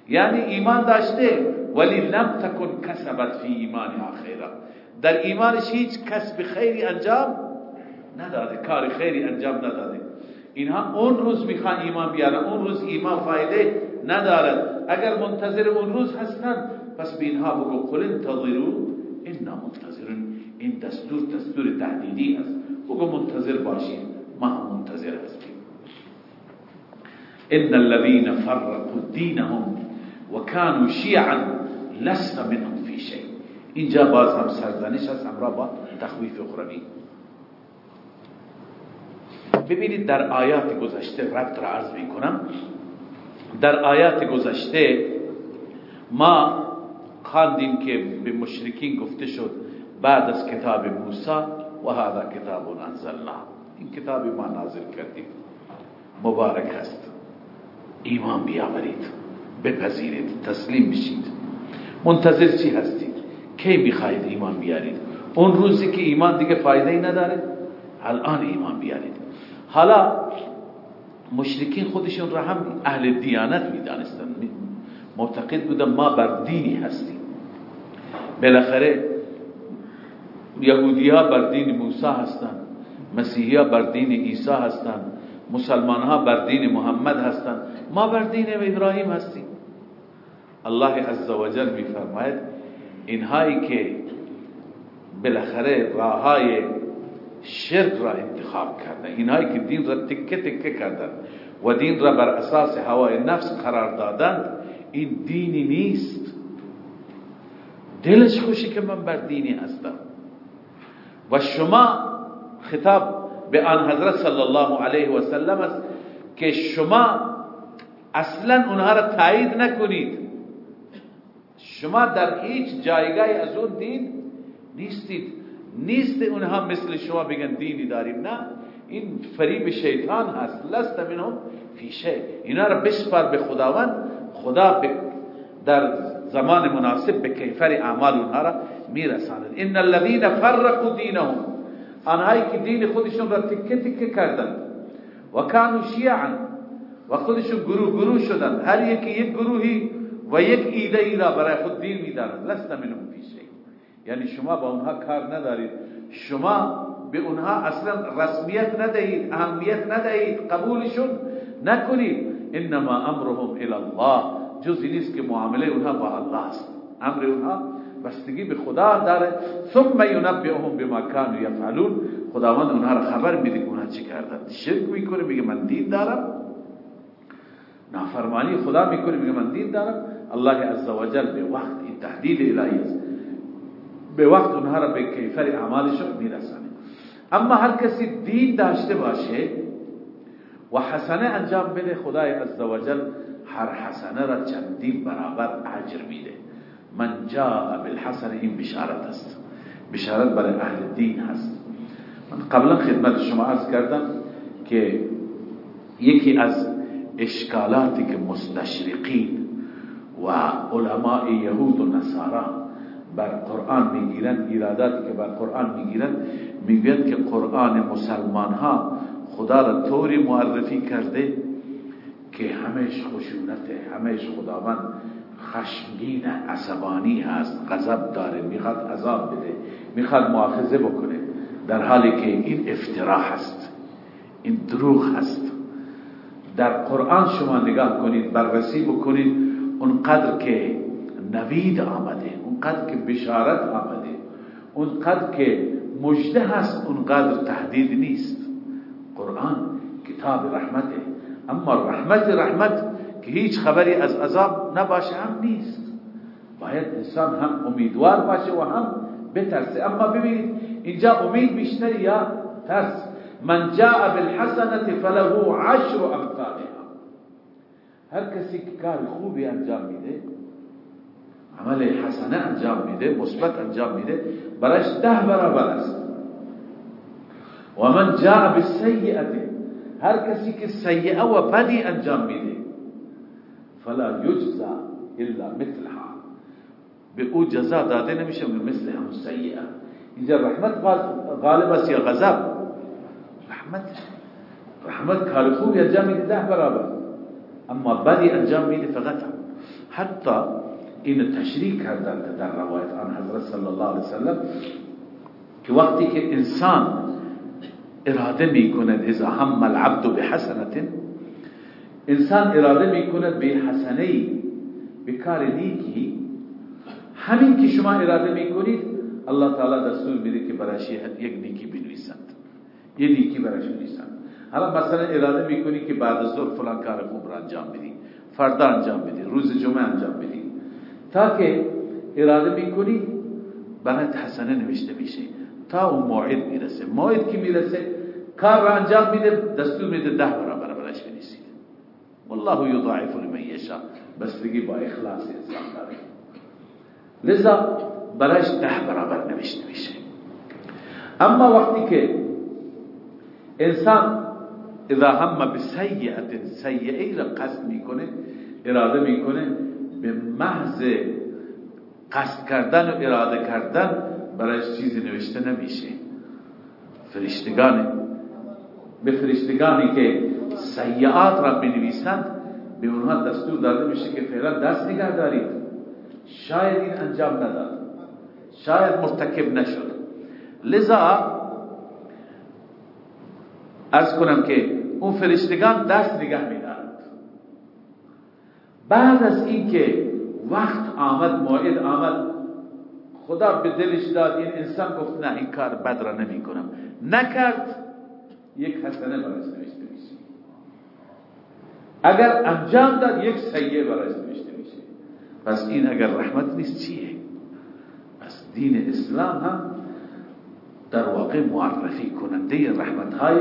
یعنی ایمان داشته. ولی لم تکن کسبت فی ایمان خیرا در ایمانش هیچ کسب خیری انجام نداده کار خیری انجام نداده. اینها اون روز میخوان ایمان بیارن اون روز ایمان فایده ندارد اگر منتظر اون روز هستن پس به اینها بگو قل انتظروا أنا منتظرون. این دستور دستور تهدیدی است. بگو منتظر باشید ما منتظر هستیم. ان الذين فرقوا دينهم وكانوا شيعا لست منهم في شيء اینجا باز هم سرزنش هست همراه با تخویف اخروی ببینید در آیات گذشته ربط را عرض می کنم در آیات گذشته ما خواندیم که به مشرکین گفته شد بعد از کتاب موسی و هذا کتاب انزلنا. این کتابی ما نازل کردیم. مبارک است. ایمان بیاورید. بپذیرید. تسلیم بشید. منتظر چی هستید؟ کی می‌خواهید ایمان بیارید؟ اون روزی که ایمان دیگه فایده ای نداره الان ایمان بیارید. حالا مشرکین خودشون را هم اهل دیانت می‌دانستن. معتقد بودن ما بر دینی هستیم. بالاخره یهودی ها بر دین موسی هستند مسیحی ها بر دین عیسی هستند مسلمان ها بر دین محمد هستند ما بر دین ابراهیم هستیم. الله عزوجل میفرماید اینهایی که بالاخره راهای شرک را انتخاب کردن اینهایی که دین را تکه تکه کردن و دین را بر اساس هوای نفس قرار دادند این دینی نیست. دلش خوشی که من بر دینی هستم. و شما خطاب به آن حضرت صلی الله علیه و سلم است که شما اصلا اونها را تایید نکنید. شما در هیچ جایگاه از اون دین نیستید. نیست اونها مثل شما بگن دینی داریم. نه. این فریب شیطان هست. لست منهم فی شیء. اینا را بسپار به خداوند. خدا در زمان مناسب به کیفر اعمال اونها را میرساند. ان الذين فرقوا دینهم. آنهایی که دین خودشون را تکه تکه کردن و کانوا شیعا. و خودشون گروه گروه شدن هر یکی یک گروهی و یک ایده ای را برای خود دین می‌دانند. لست منهم فی یعنی شما با اونها کار ندارید. شما به اونها اصلا رسمیت ندهید اهمیت ندهید قبولشون نکنید. انما امرهم الى الله. جزی نیست که معامله اونها با الله است. امر اونها بستگی به خدا داره. ثم ینبئهم بما كانوا يفعلون خداوند اونها را خبر میده که اونها چی کردن. شرک می‌کنه میگه من دین دارم. نافرمانی خدا می‌کنه میگه من دین دارم. الله عزوجل به وقت این تهدید الهی است. به وقت اونها را به کیفر اعمالشون میرسانه. اما هر کسی دین داشته باشه و حسنه انجام بده خدای عزوجل هر حسنه را چندین برابر اجر میده. من جاء بالحسنه این بشارت است. بشارت برای اهل دین هست. من قبلا خدمت شما عرض کردم که یکی از اشکالاتی که مستشرقین و علماء یهود و نصارا بر قرآن می‌گیرن ایراداتی که بر قرآن می‌گیرن می‌گوید که قرآن مسلمان ها خدا را طوری معرفی کرده که همش خشونته همش خداوند خشمگین عصبانی هست غضب داره می‌خواد عذاب بده می‌خواد مؤاخذه بکنه در حالی که این افترا هست این دروغ هست. در قرآن شما نگاه کنید بررسی بکنید اونقدر که نوید آمده اونقدر که بشارت آمده اونقدر که مجده هست اونقدر تهدید نیست. قرآن کتاب رحمته. اما رحمت رحمت که هیچ خبری از عذاب نباشه هم نیست. باید انسان هم امیدوار باشه و هم بترسه. اما ببینید اینجا امید بیشتر یا ترس؟ من جاء بالحسنة فله عشر أمثالها. هر کسی که کار خوبی انجام میده عمل حسنه انجام میده مثبت انجام میده برایش ده برابر است. و من جاء بالسیئة هر کسی که سیئه و بدی انجام میده فلا یجزا الا مثلها. به أو جزا داده نمیشه مثل هم سیئه. اینجا رحمت غالب است یا غضب؟ رحمت رحمت کار خوبی انجام میده ده برابر. أما بدی انجام میده فقط حتی این تشریح کردن در روایت آن حضرت صلی الله علیه وسلم که وقتی که إنسان إرادة میکند إذا هم العبد بحسنت إنسان إرادة میکند به حسنه به کار نیکی. همین که شما إرادة میکنید الله تعالی دستور میده که برایش یک نیکی بنویسند یه نیکی برایش بنویسند حالا مثلا اراده می‌کنی که بعد از ظهر فلان کار خوب را انجام بدی. فردا انجام بدی. روز جمعه انجام بدی. تا که اراده می‌کنی برات حسنه نوشته میشه. تا اون موعد می‌رسه. موعد که می‌رسه؟ کار را انجام میده دستور میده ده برابر برش بنویسید. والله یضاعف لمن یشاء. بستگی با اخلاص انسان داره. لذا برش ده برابر نوشته میشه. اما وقتی که انسان اذا هم بسیئت سیئه را قصد می‌کنه اراده می‌کنه به محض قصد کردن و اراده کردن برایش چیزی نوشته نمیشه. فرشتگان به فرشتگانی که سیعات را بنویسند به اونها دستور داده میشه که فعلا دست نگه دارید. شاید این انجام نداد. شاید مرتکب نشد. لذا از کنم که اون فرشتگان دست نگه میدارند. بعد از اینکه وقت آمد موعد آمد خدا به دلش داد این انسان گفت نه این کار بد را نمی کنم نکرد یک حسنه برایش نوشته میشه اگر انجام داد یک سیئه برایش نوشته میشه پس این اگر رحمت نیست چیه؟ پس دین اسلام هم در واقع معرفی کننده رحمت های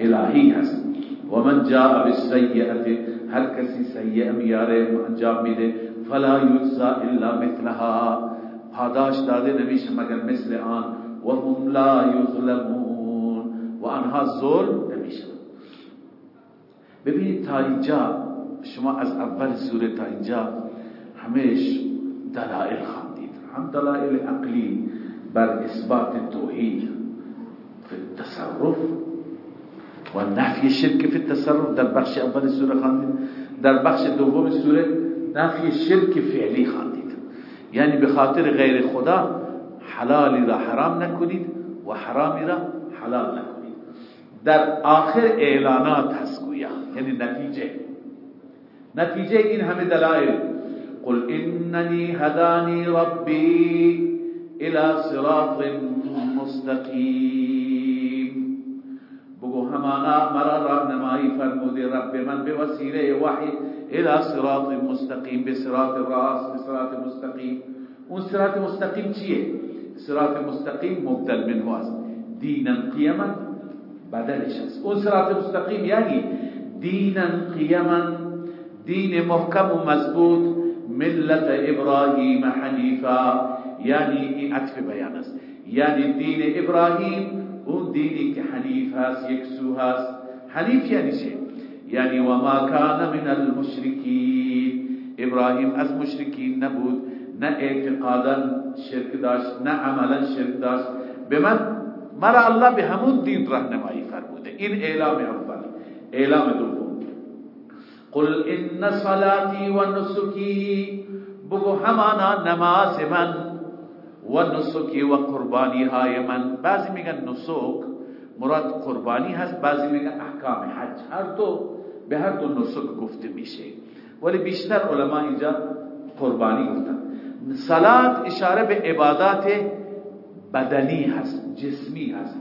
الهی هست. و من جاء بالسیئه هر کسی سیئة میاره؟ انجام میده فلا یجزا الا مثلها. پاداش داده نمیشه مگر مثل آن. و هم لا یظلمون. و آنها ظلم نمیشه. ببینید تا اینجا شما از اول سوره تا اینجا همیش دلائل خواندید. هم دلائل عقلی بر اثبات توحید فی التصرف و نفی شرک فی التصرف. در بخش اول سوره خواندید در بخش دوم سوره نفی شرک فعلی خواندید یعنی به خاطر غیر خدا حلالی را حرام نکنید و حرامی را حلال نکنید. در آخر اعلانات هست گویا. یعنی نتیجه. نتیجه این همه دلائل. قل اننی هدانی ربی إلى صراط مستقیم. हमारा हमारा रहनमाई फरमुदे رب من बे वसीले وحی इला صراط مستقیم बे صراط راست बे صراط مستقیم उन صراط مستقیم چیه صراط مستقیم مبدل منه است. دینا قیما بدلش است. اون صراط مستقیم یعنی يعني دینا قیما دین محکم و مضبوط ملت ابراهیم حنیفا یعنی يعني این عطف بیان است. يعني یعنی دین ابراهیم اون دینی که حنیف هست یک سو هست. حنیف یعنی چه یعنی و ما کان من المشرکین. ابراهیم از مشرکین نبود نه اعتقادا شرک داشت نه عملا شرک داشت. به من مرا الله به همون دین راهنمایی فرموده. این اعلام اول. اعلام دوم. قل ان صلاتی و نسکی. بگو همانا نماز من و نسکی و قربانی های من بعضی میگن نسک مراد قربانی هست بعضی میگن احکام حج هر دو به هر دو نسک گفته میشه ولی بیشتر علما اینجا قربانی گفتن صلات اشاره به عبادات بدنی هست جسمی هست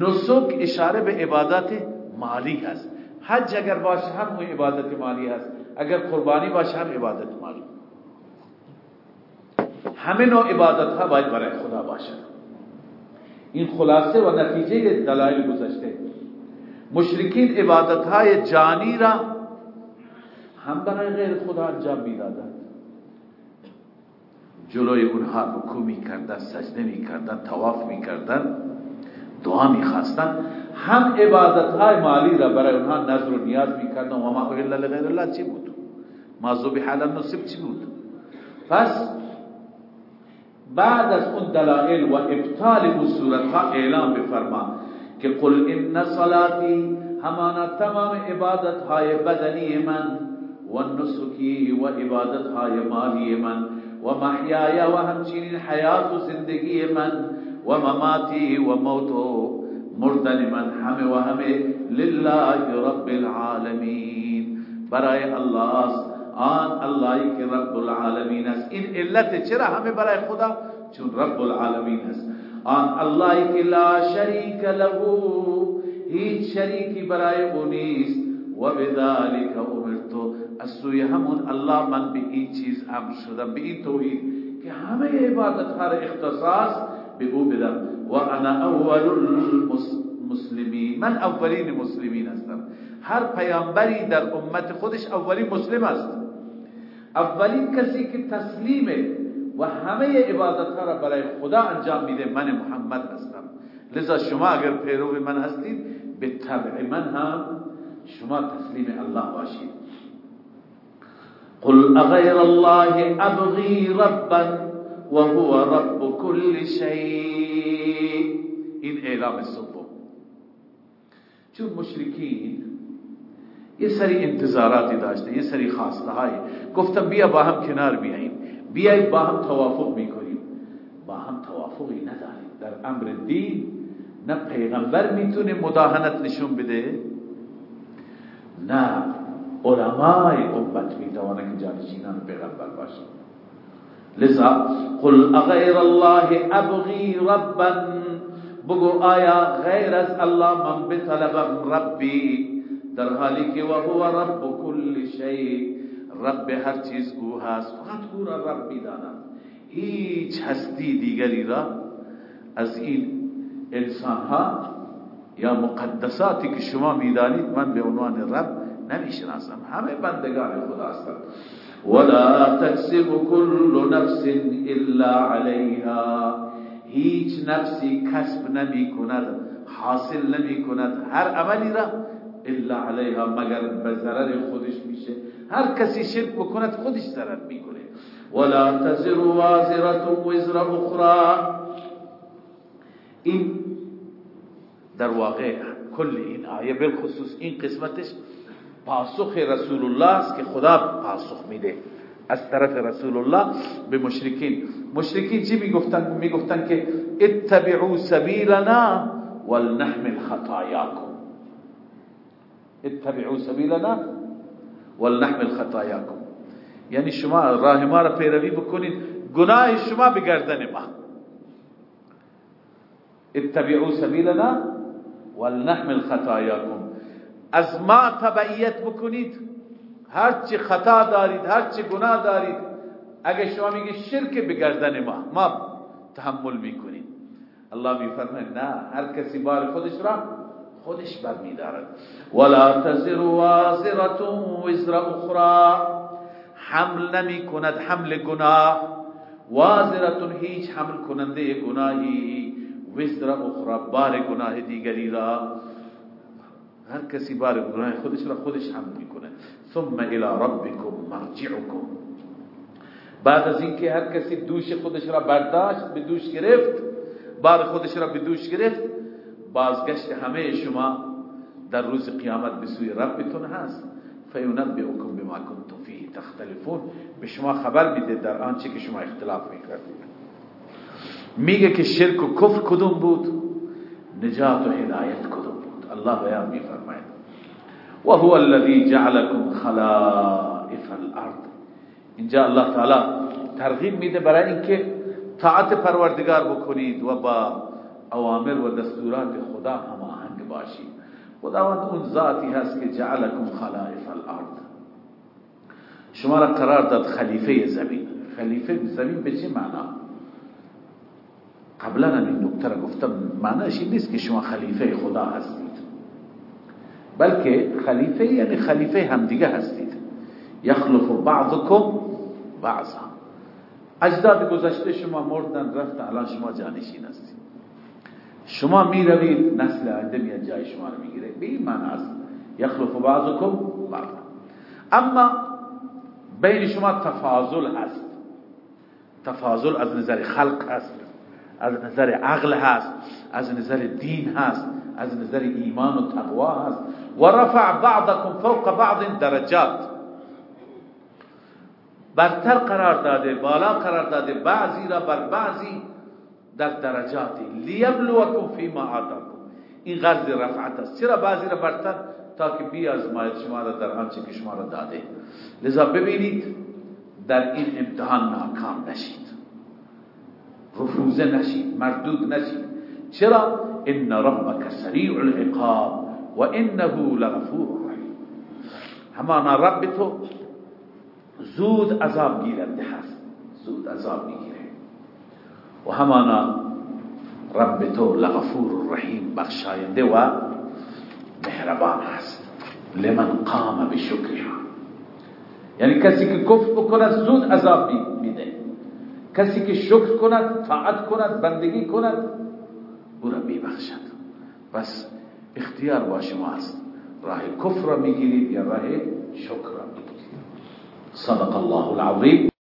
نسک اشاره به عبادات مالی هست حج اگر باشه هم عبادت مالی هست اگر قربانی باشه هم عبادت مالی همه نوع عبادت ها باید برای خدا باشد این خلاصه و نتیجه دلایل گذشته. مشرکین عبادت های جانی را هم برای غیر خدا انجام می‌دادند. جلوی اونها رکوع می‌کردن سجده می‌کردن تواف می‌کردن دعا می‌خواستن هم عبادت های مالی را برای اونها نظر و نیاز می‌کردن و ما الا لغیر الله. چی بود؟ ما ذبح علی النصب چی بود؟ پس بعد از اون دلائل و ابطال اون صورت ها اعلام بفرما که قل ان صلاتی همانا تمام عبادت های بدنی من و نسکی و عبادت های مالی من و محیای و همچنین حیات و زندگی من و مماتی و موت و مردن من همه و همه لله رب العالمین. برای الله است. آن اللهی که رب العالمین است. این علت چرا همه برای خدا؟ چون رب العالمین است. آن اللهی که لا شریک له هیچ شریکی برای او نیست. و بذالک امرتو از سوی همون الله من به این چیز امر شدم به این توحید که همه عبادت ها اختصاص به او بدم. و انا اول المسلمین من اولین مسلمین هستم. هر پیامبری در امت خودش اولین مسلم است. اولین کسی که تسلیمه و همه عبادت ها را برای خدا انجام میده من محمد هستم. لذا شما اگر پیرو من هستید به طبع من هم شما تسلیم الله باشید. قل اغیر الله ابغی ربا وهو رب كل شيء این اعلام سوم چون مشرکین یه سری انتظاراتی داشته یه سری خواسته های گفتم بیا با هم کنار بیاییم بیایید با هم توافق می‌کنیم۔ با هم توافقی نداریم در امر دین نه پیغمبر می‌تونه مداهنت نشون بده نه علمای امت می‌تونه که جانشینان پیغمبر باشه لذا قل اغیر الله ابغی ربا بگو آیا غیر از الله من بطلبم ربی؟ در حالی که و هو رب کل شیء رب هر چیز او هست فقط او را رب می‌داند هیچ هستی دیگری را از این انسان ها یا مقدساتی که شما می‌دانید من به عنوان رب نمی‌شناسم. همه بندگان خدا هستند. ولا تكسب كل نفس الا عليها هیچ نفسی کسب نمی کند حاصل نمی کند هر عملی را الا علیها مگر به ضرر خودش میشه. هر کسی شرک بکند خودش ضرر می‌کنه. ولا تزر وازره وزر اخرى این در واقع کل این آیه بالخصوص این قسمتش پاسخ رسول الله است که خدا پاسخ میده از طرف رسول الله به مشرکین. مشرکین چی می‌گفتن؟ می‌گفتن که اتبعوا سبیلنا ولنحمل خطاياكم اتبعوا سبیلنا ولنحمل خطاياكم. یعنی شما راه ما را پیروی بکنید گناه شما به گردن ما. اتبعوا سبیلنا ولنحمل خطاياكم. از ما تبعیت بکنید هرچی خطا دارید هرچی گناه دارید اگه شما میگه شرک بگردن ما ما تحمل میکنیم. الله میفرمه نه هر کسی بار خودش را خودش برمیدارد ولا تزر وازره وزر اخرى. حمل نمی کند حمل گناه. وازره هیچ حمل کننده گناهی. وزر اخرى بار گناه دیگری را. هر کسی بار گناه خودش را خودش حمل می‌کنه ثم الى ربكم مرجعكم بعد از اینکه هر کسی دوش خودش را برداشت به دوش گرفت بار خودش را به دوش گرفت بازگشت همه شما در روز قیامت به سوی ربتون هست. فینبئکم بما کنتم فیه تختلفون. به شما خبر میده در آنچه که شما اختلاف می‌کردید. میگه که شرک و کفر کدوم بود؟ نجات و هدایت کدوم بود؟ الله بیان میفرماید. و هو الذی جعلكم خلائف الارض اینجا الله تعالی ترغیب میده برای اینکه طاعت پروردگار بکنید و با اوامر و دستورات خدا هماهنگ باشید خداوند اون ذاتی هست که جعلكم خلائف الارض. شما را قرار داد خلیفه زمین. خلیفه زمین به چه معنا؟ قبلا این نکته را گفتم. معناش این نیست که شما خلیفه خدا هستید. بلکه خلیفه یعنی خلیفه همدیگه هستید. یخلف بعضکم بعضا. اجداد گذشته شما مردن رفتن الان شما جانشین هستید. شما می روید نسل آینده میاد جای شما رو می‌گیره. به این معنی است. یخلف بعضکم بعضا. اما بین شما تفاضل هست. تفاضل از نظر خلق هست از نظر عقل هست از نظر دین هست از نظر ایمان و تقوا هست. و رفع بعضکم فوق بعض درجات. برتر قرار داده بالا قرار داده بعضی را بر بعضی در درجاتی. لیبلوکم فیما آتاکم. این غرض رفعت است. چرا بعضی را برتر؟ تا که بیازماید شما را در آنچه که شما را داده. لذا ببینید در این امتحان ناکام نشید. رفوزه نشید. مردود نشید. چرا؟ ان ربک سریع العقاب و انه لغفور همانا رب تو زود عذاب گیرنده هست. زود عذاب می‌گیره و همانا رب تو لغفور رحیم بخشاینده و مهربان هست. لمن قام بشکرها. یعنی کسی که کفر بکند زود عذاب میده. کسی که شکر کند طاعت کند بندگی کند او را میبخشد. بس اختیار با شما است. راه کفر را می‌گیرید یا راه شکر را صدق الله العظیم.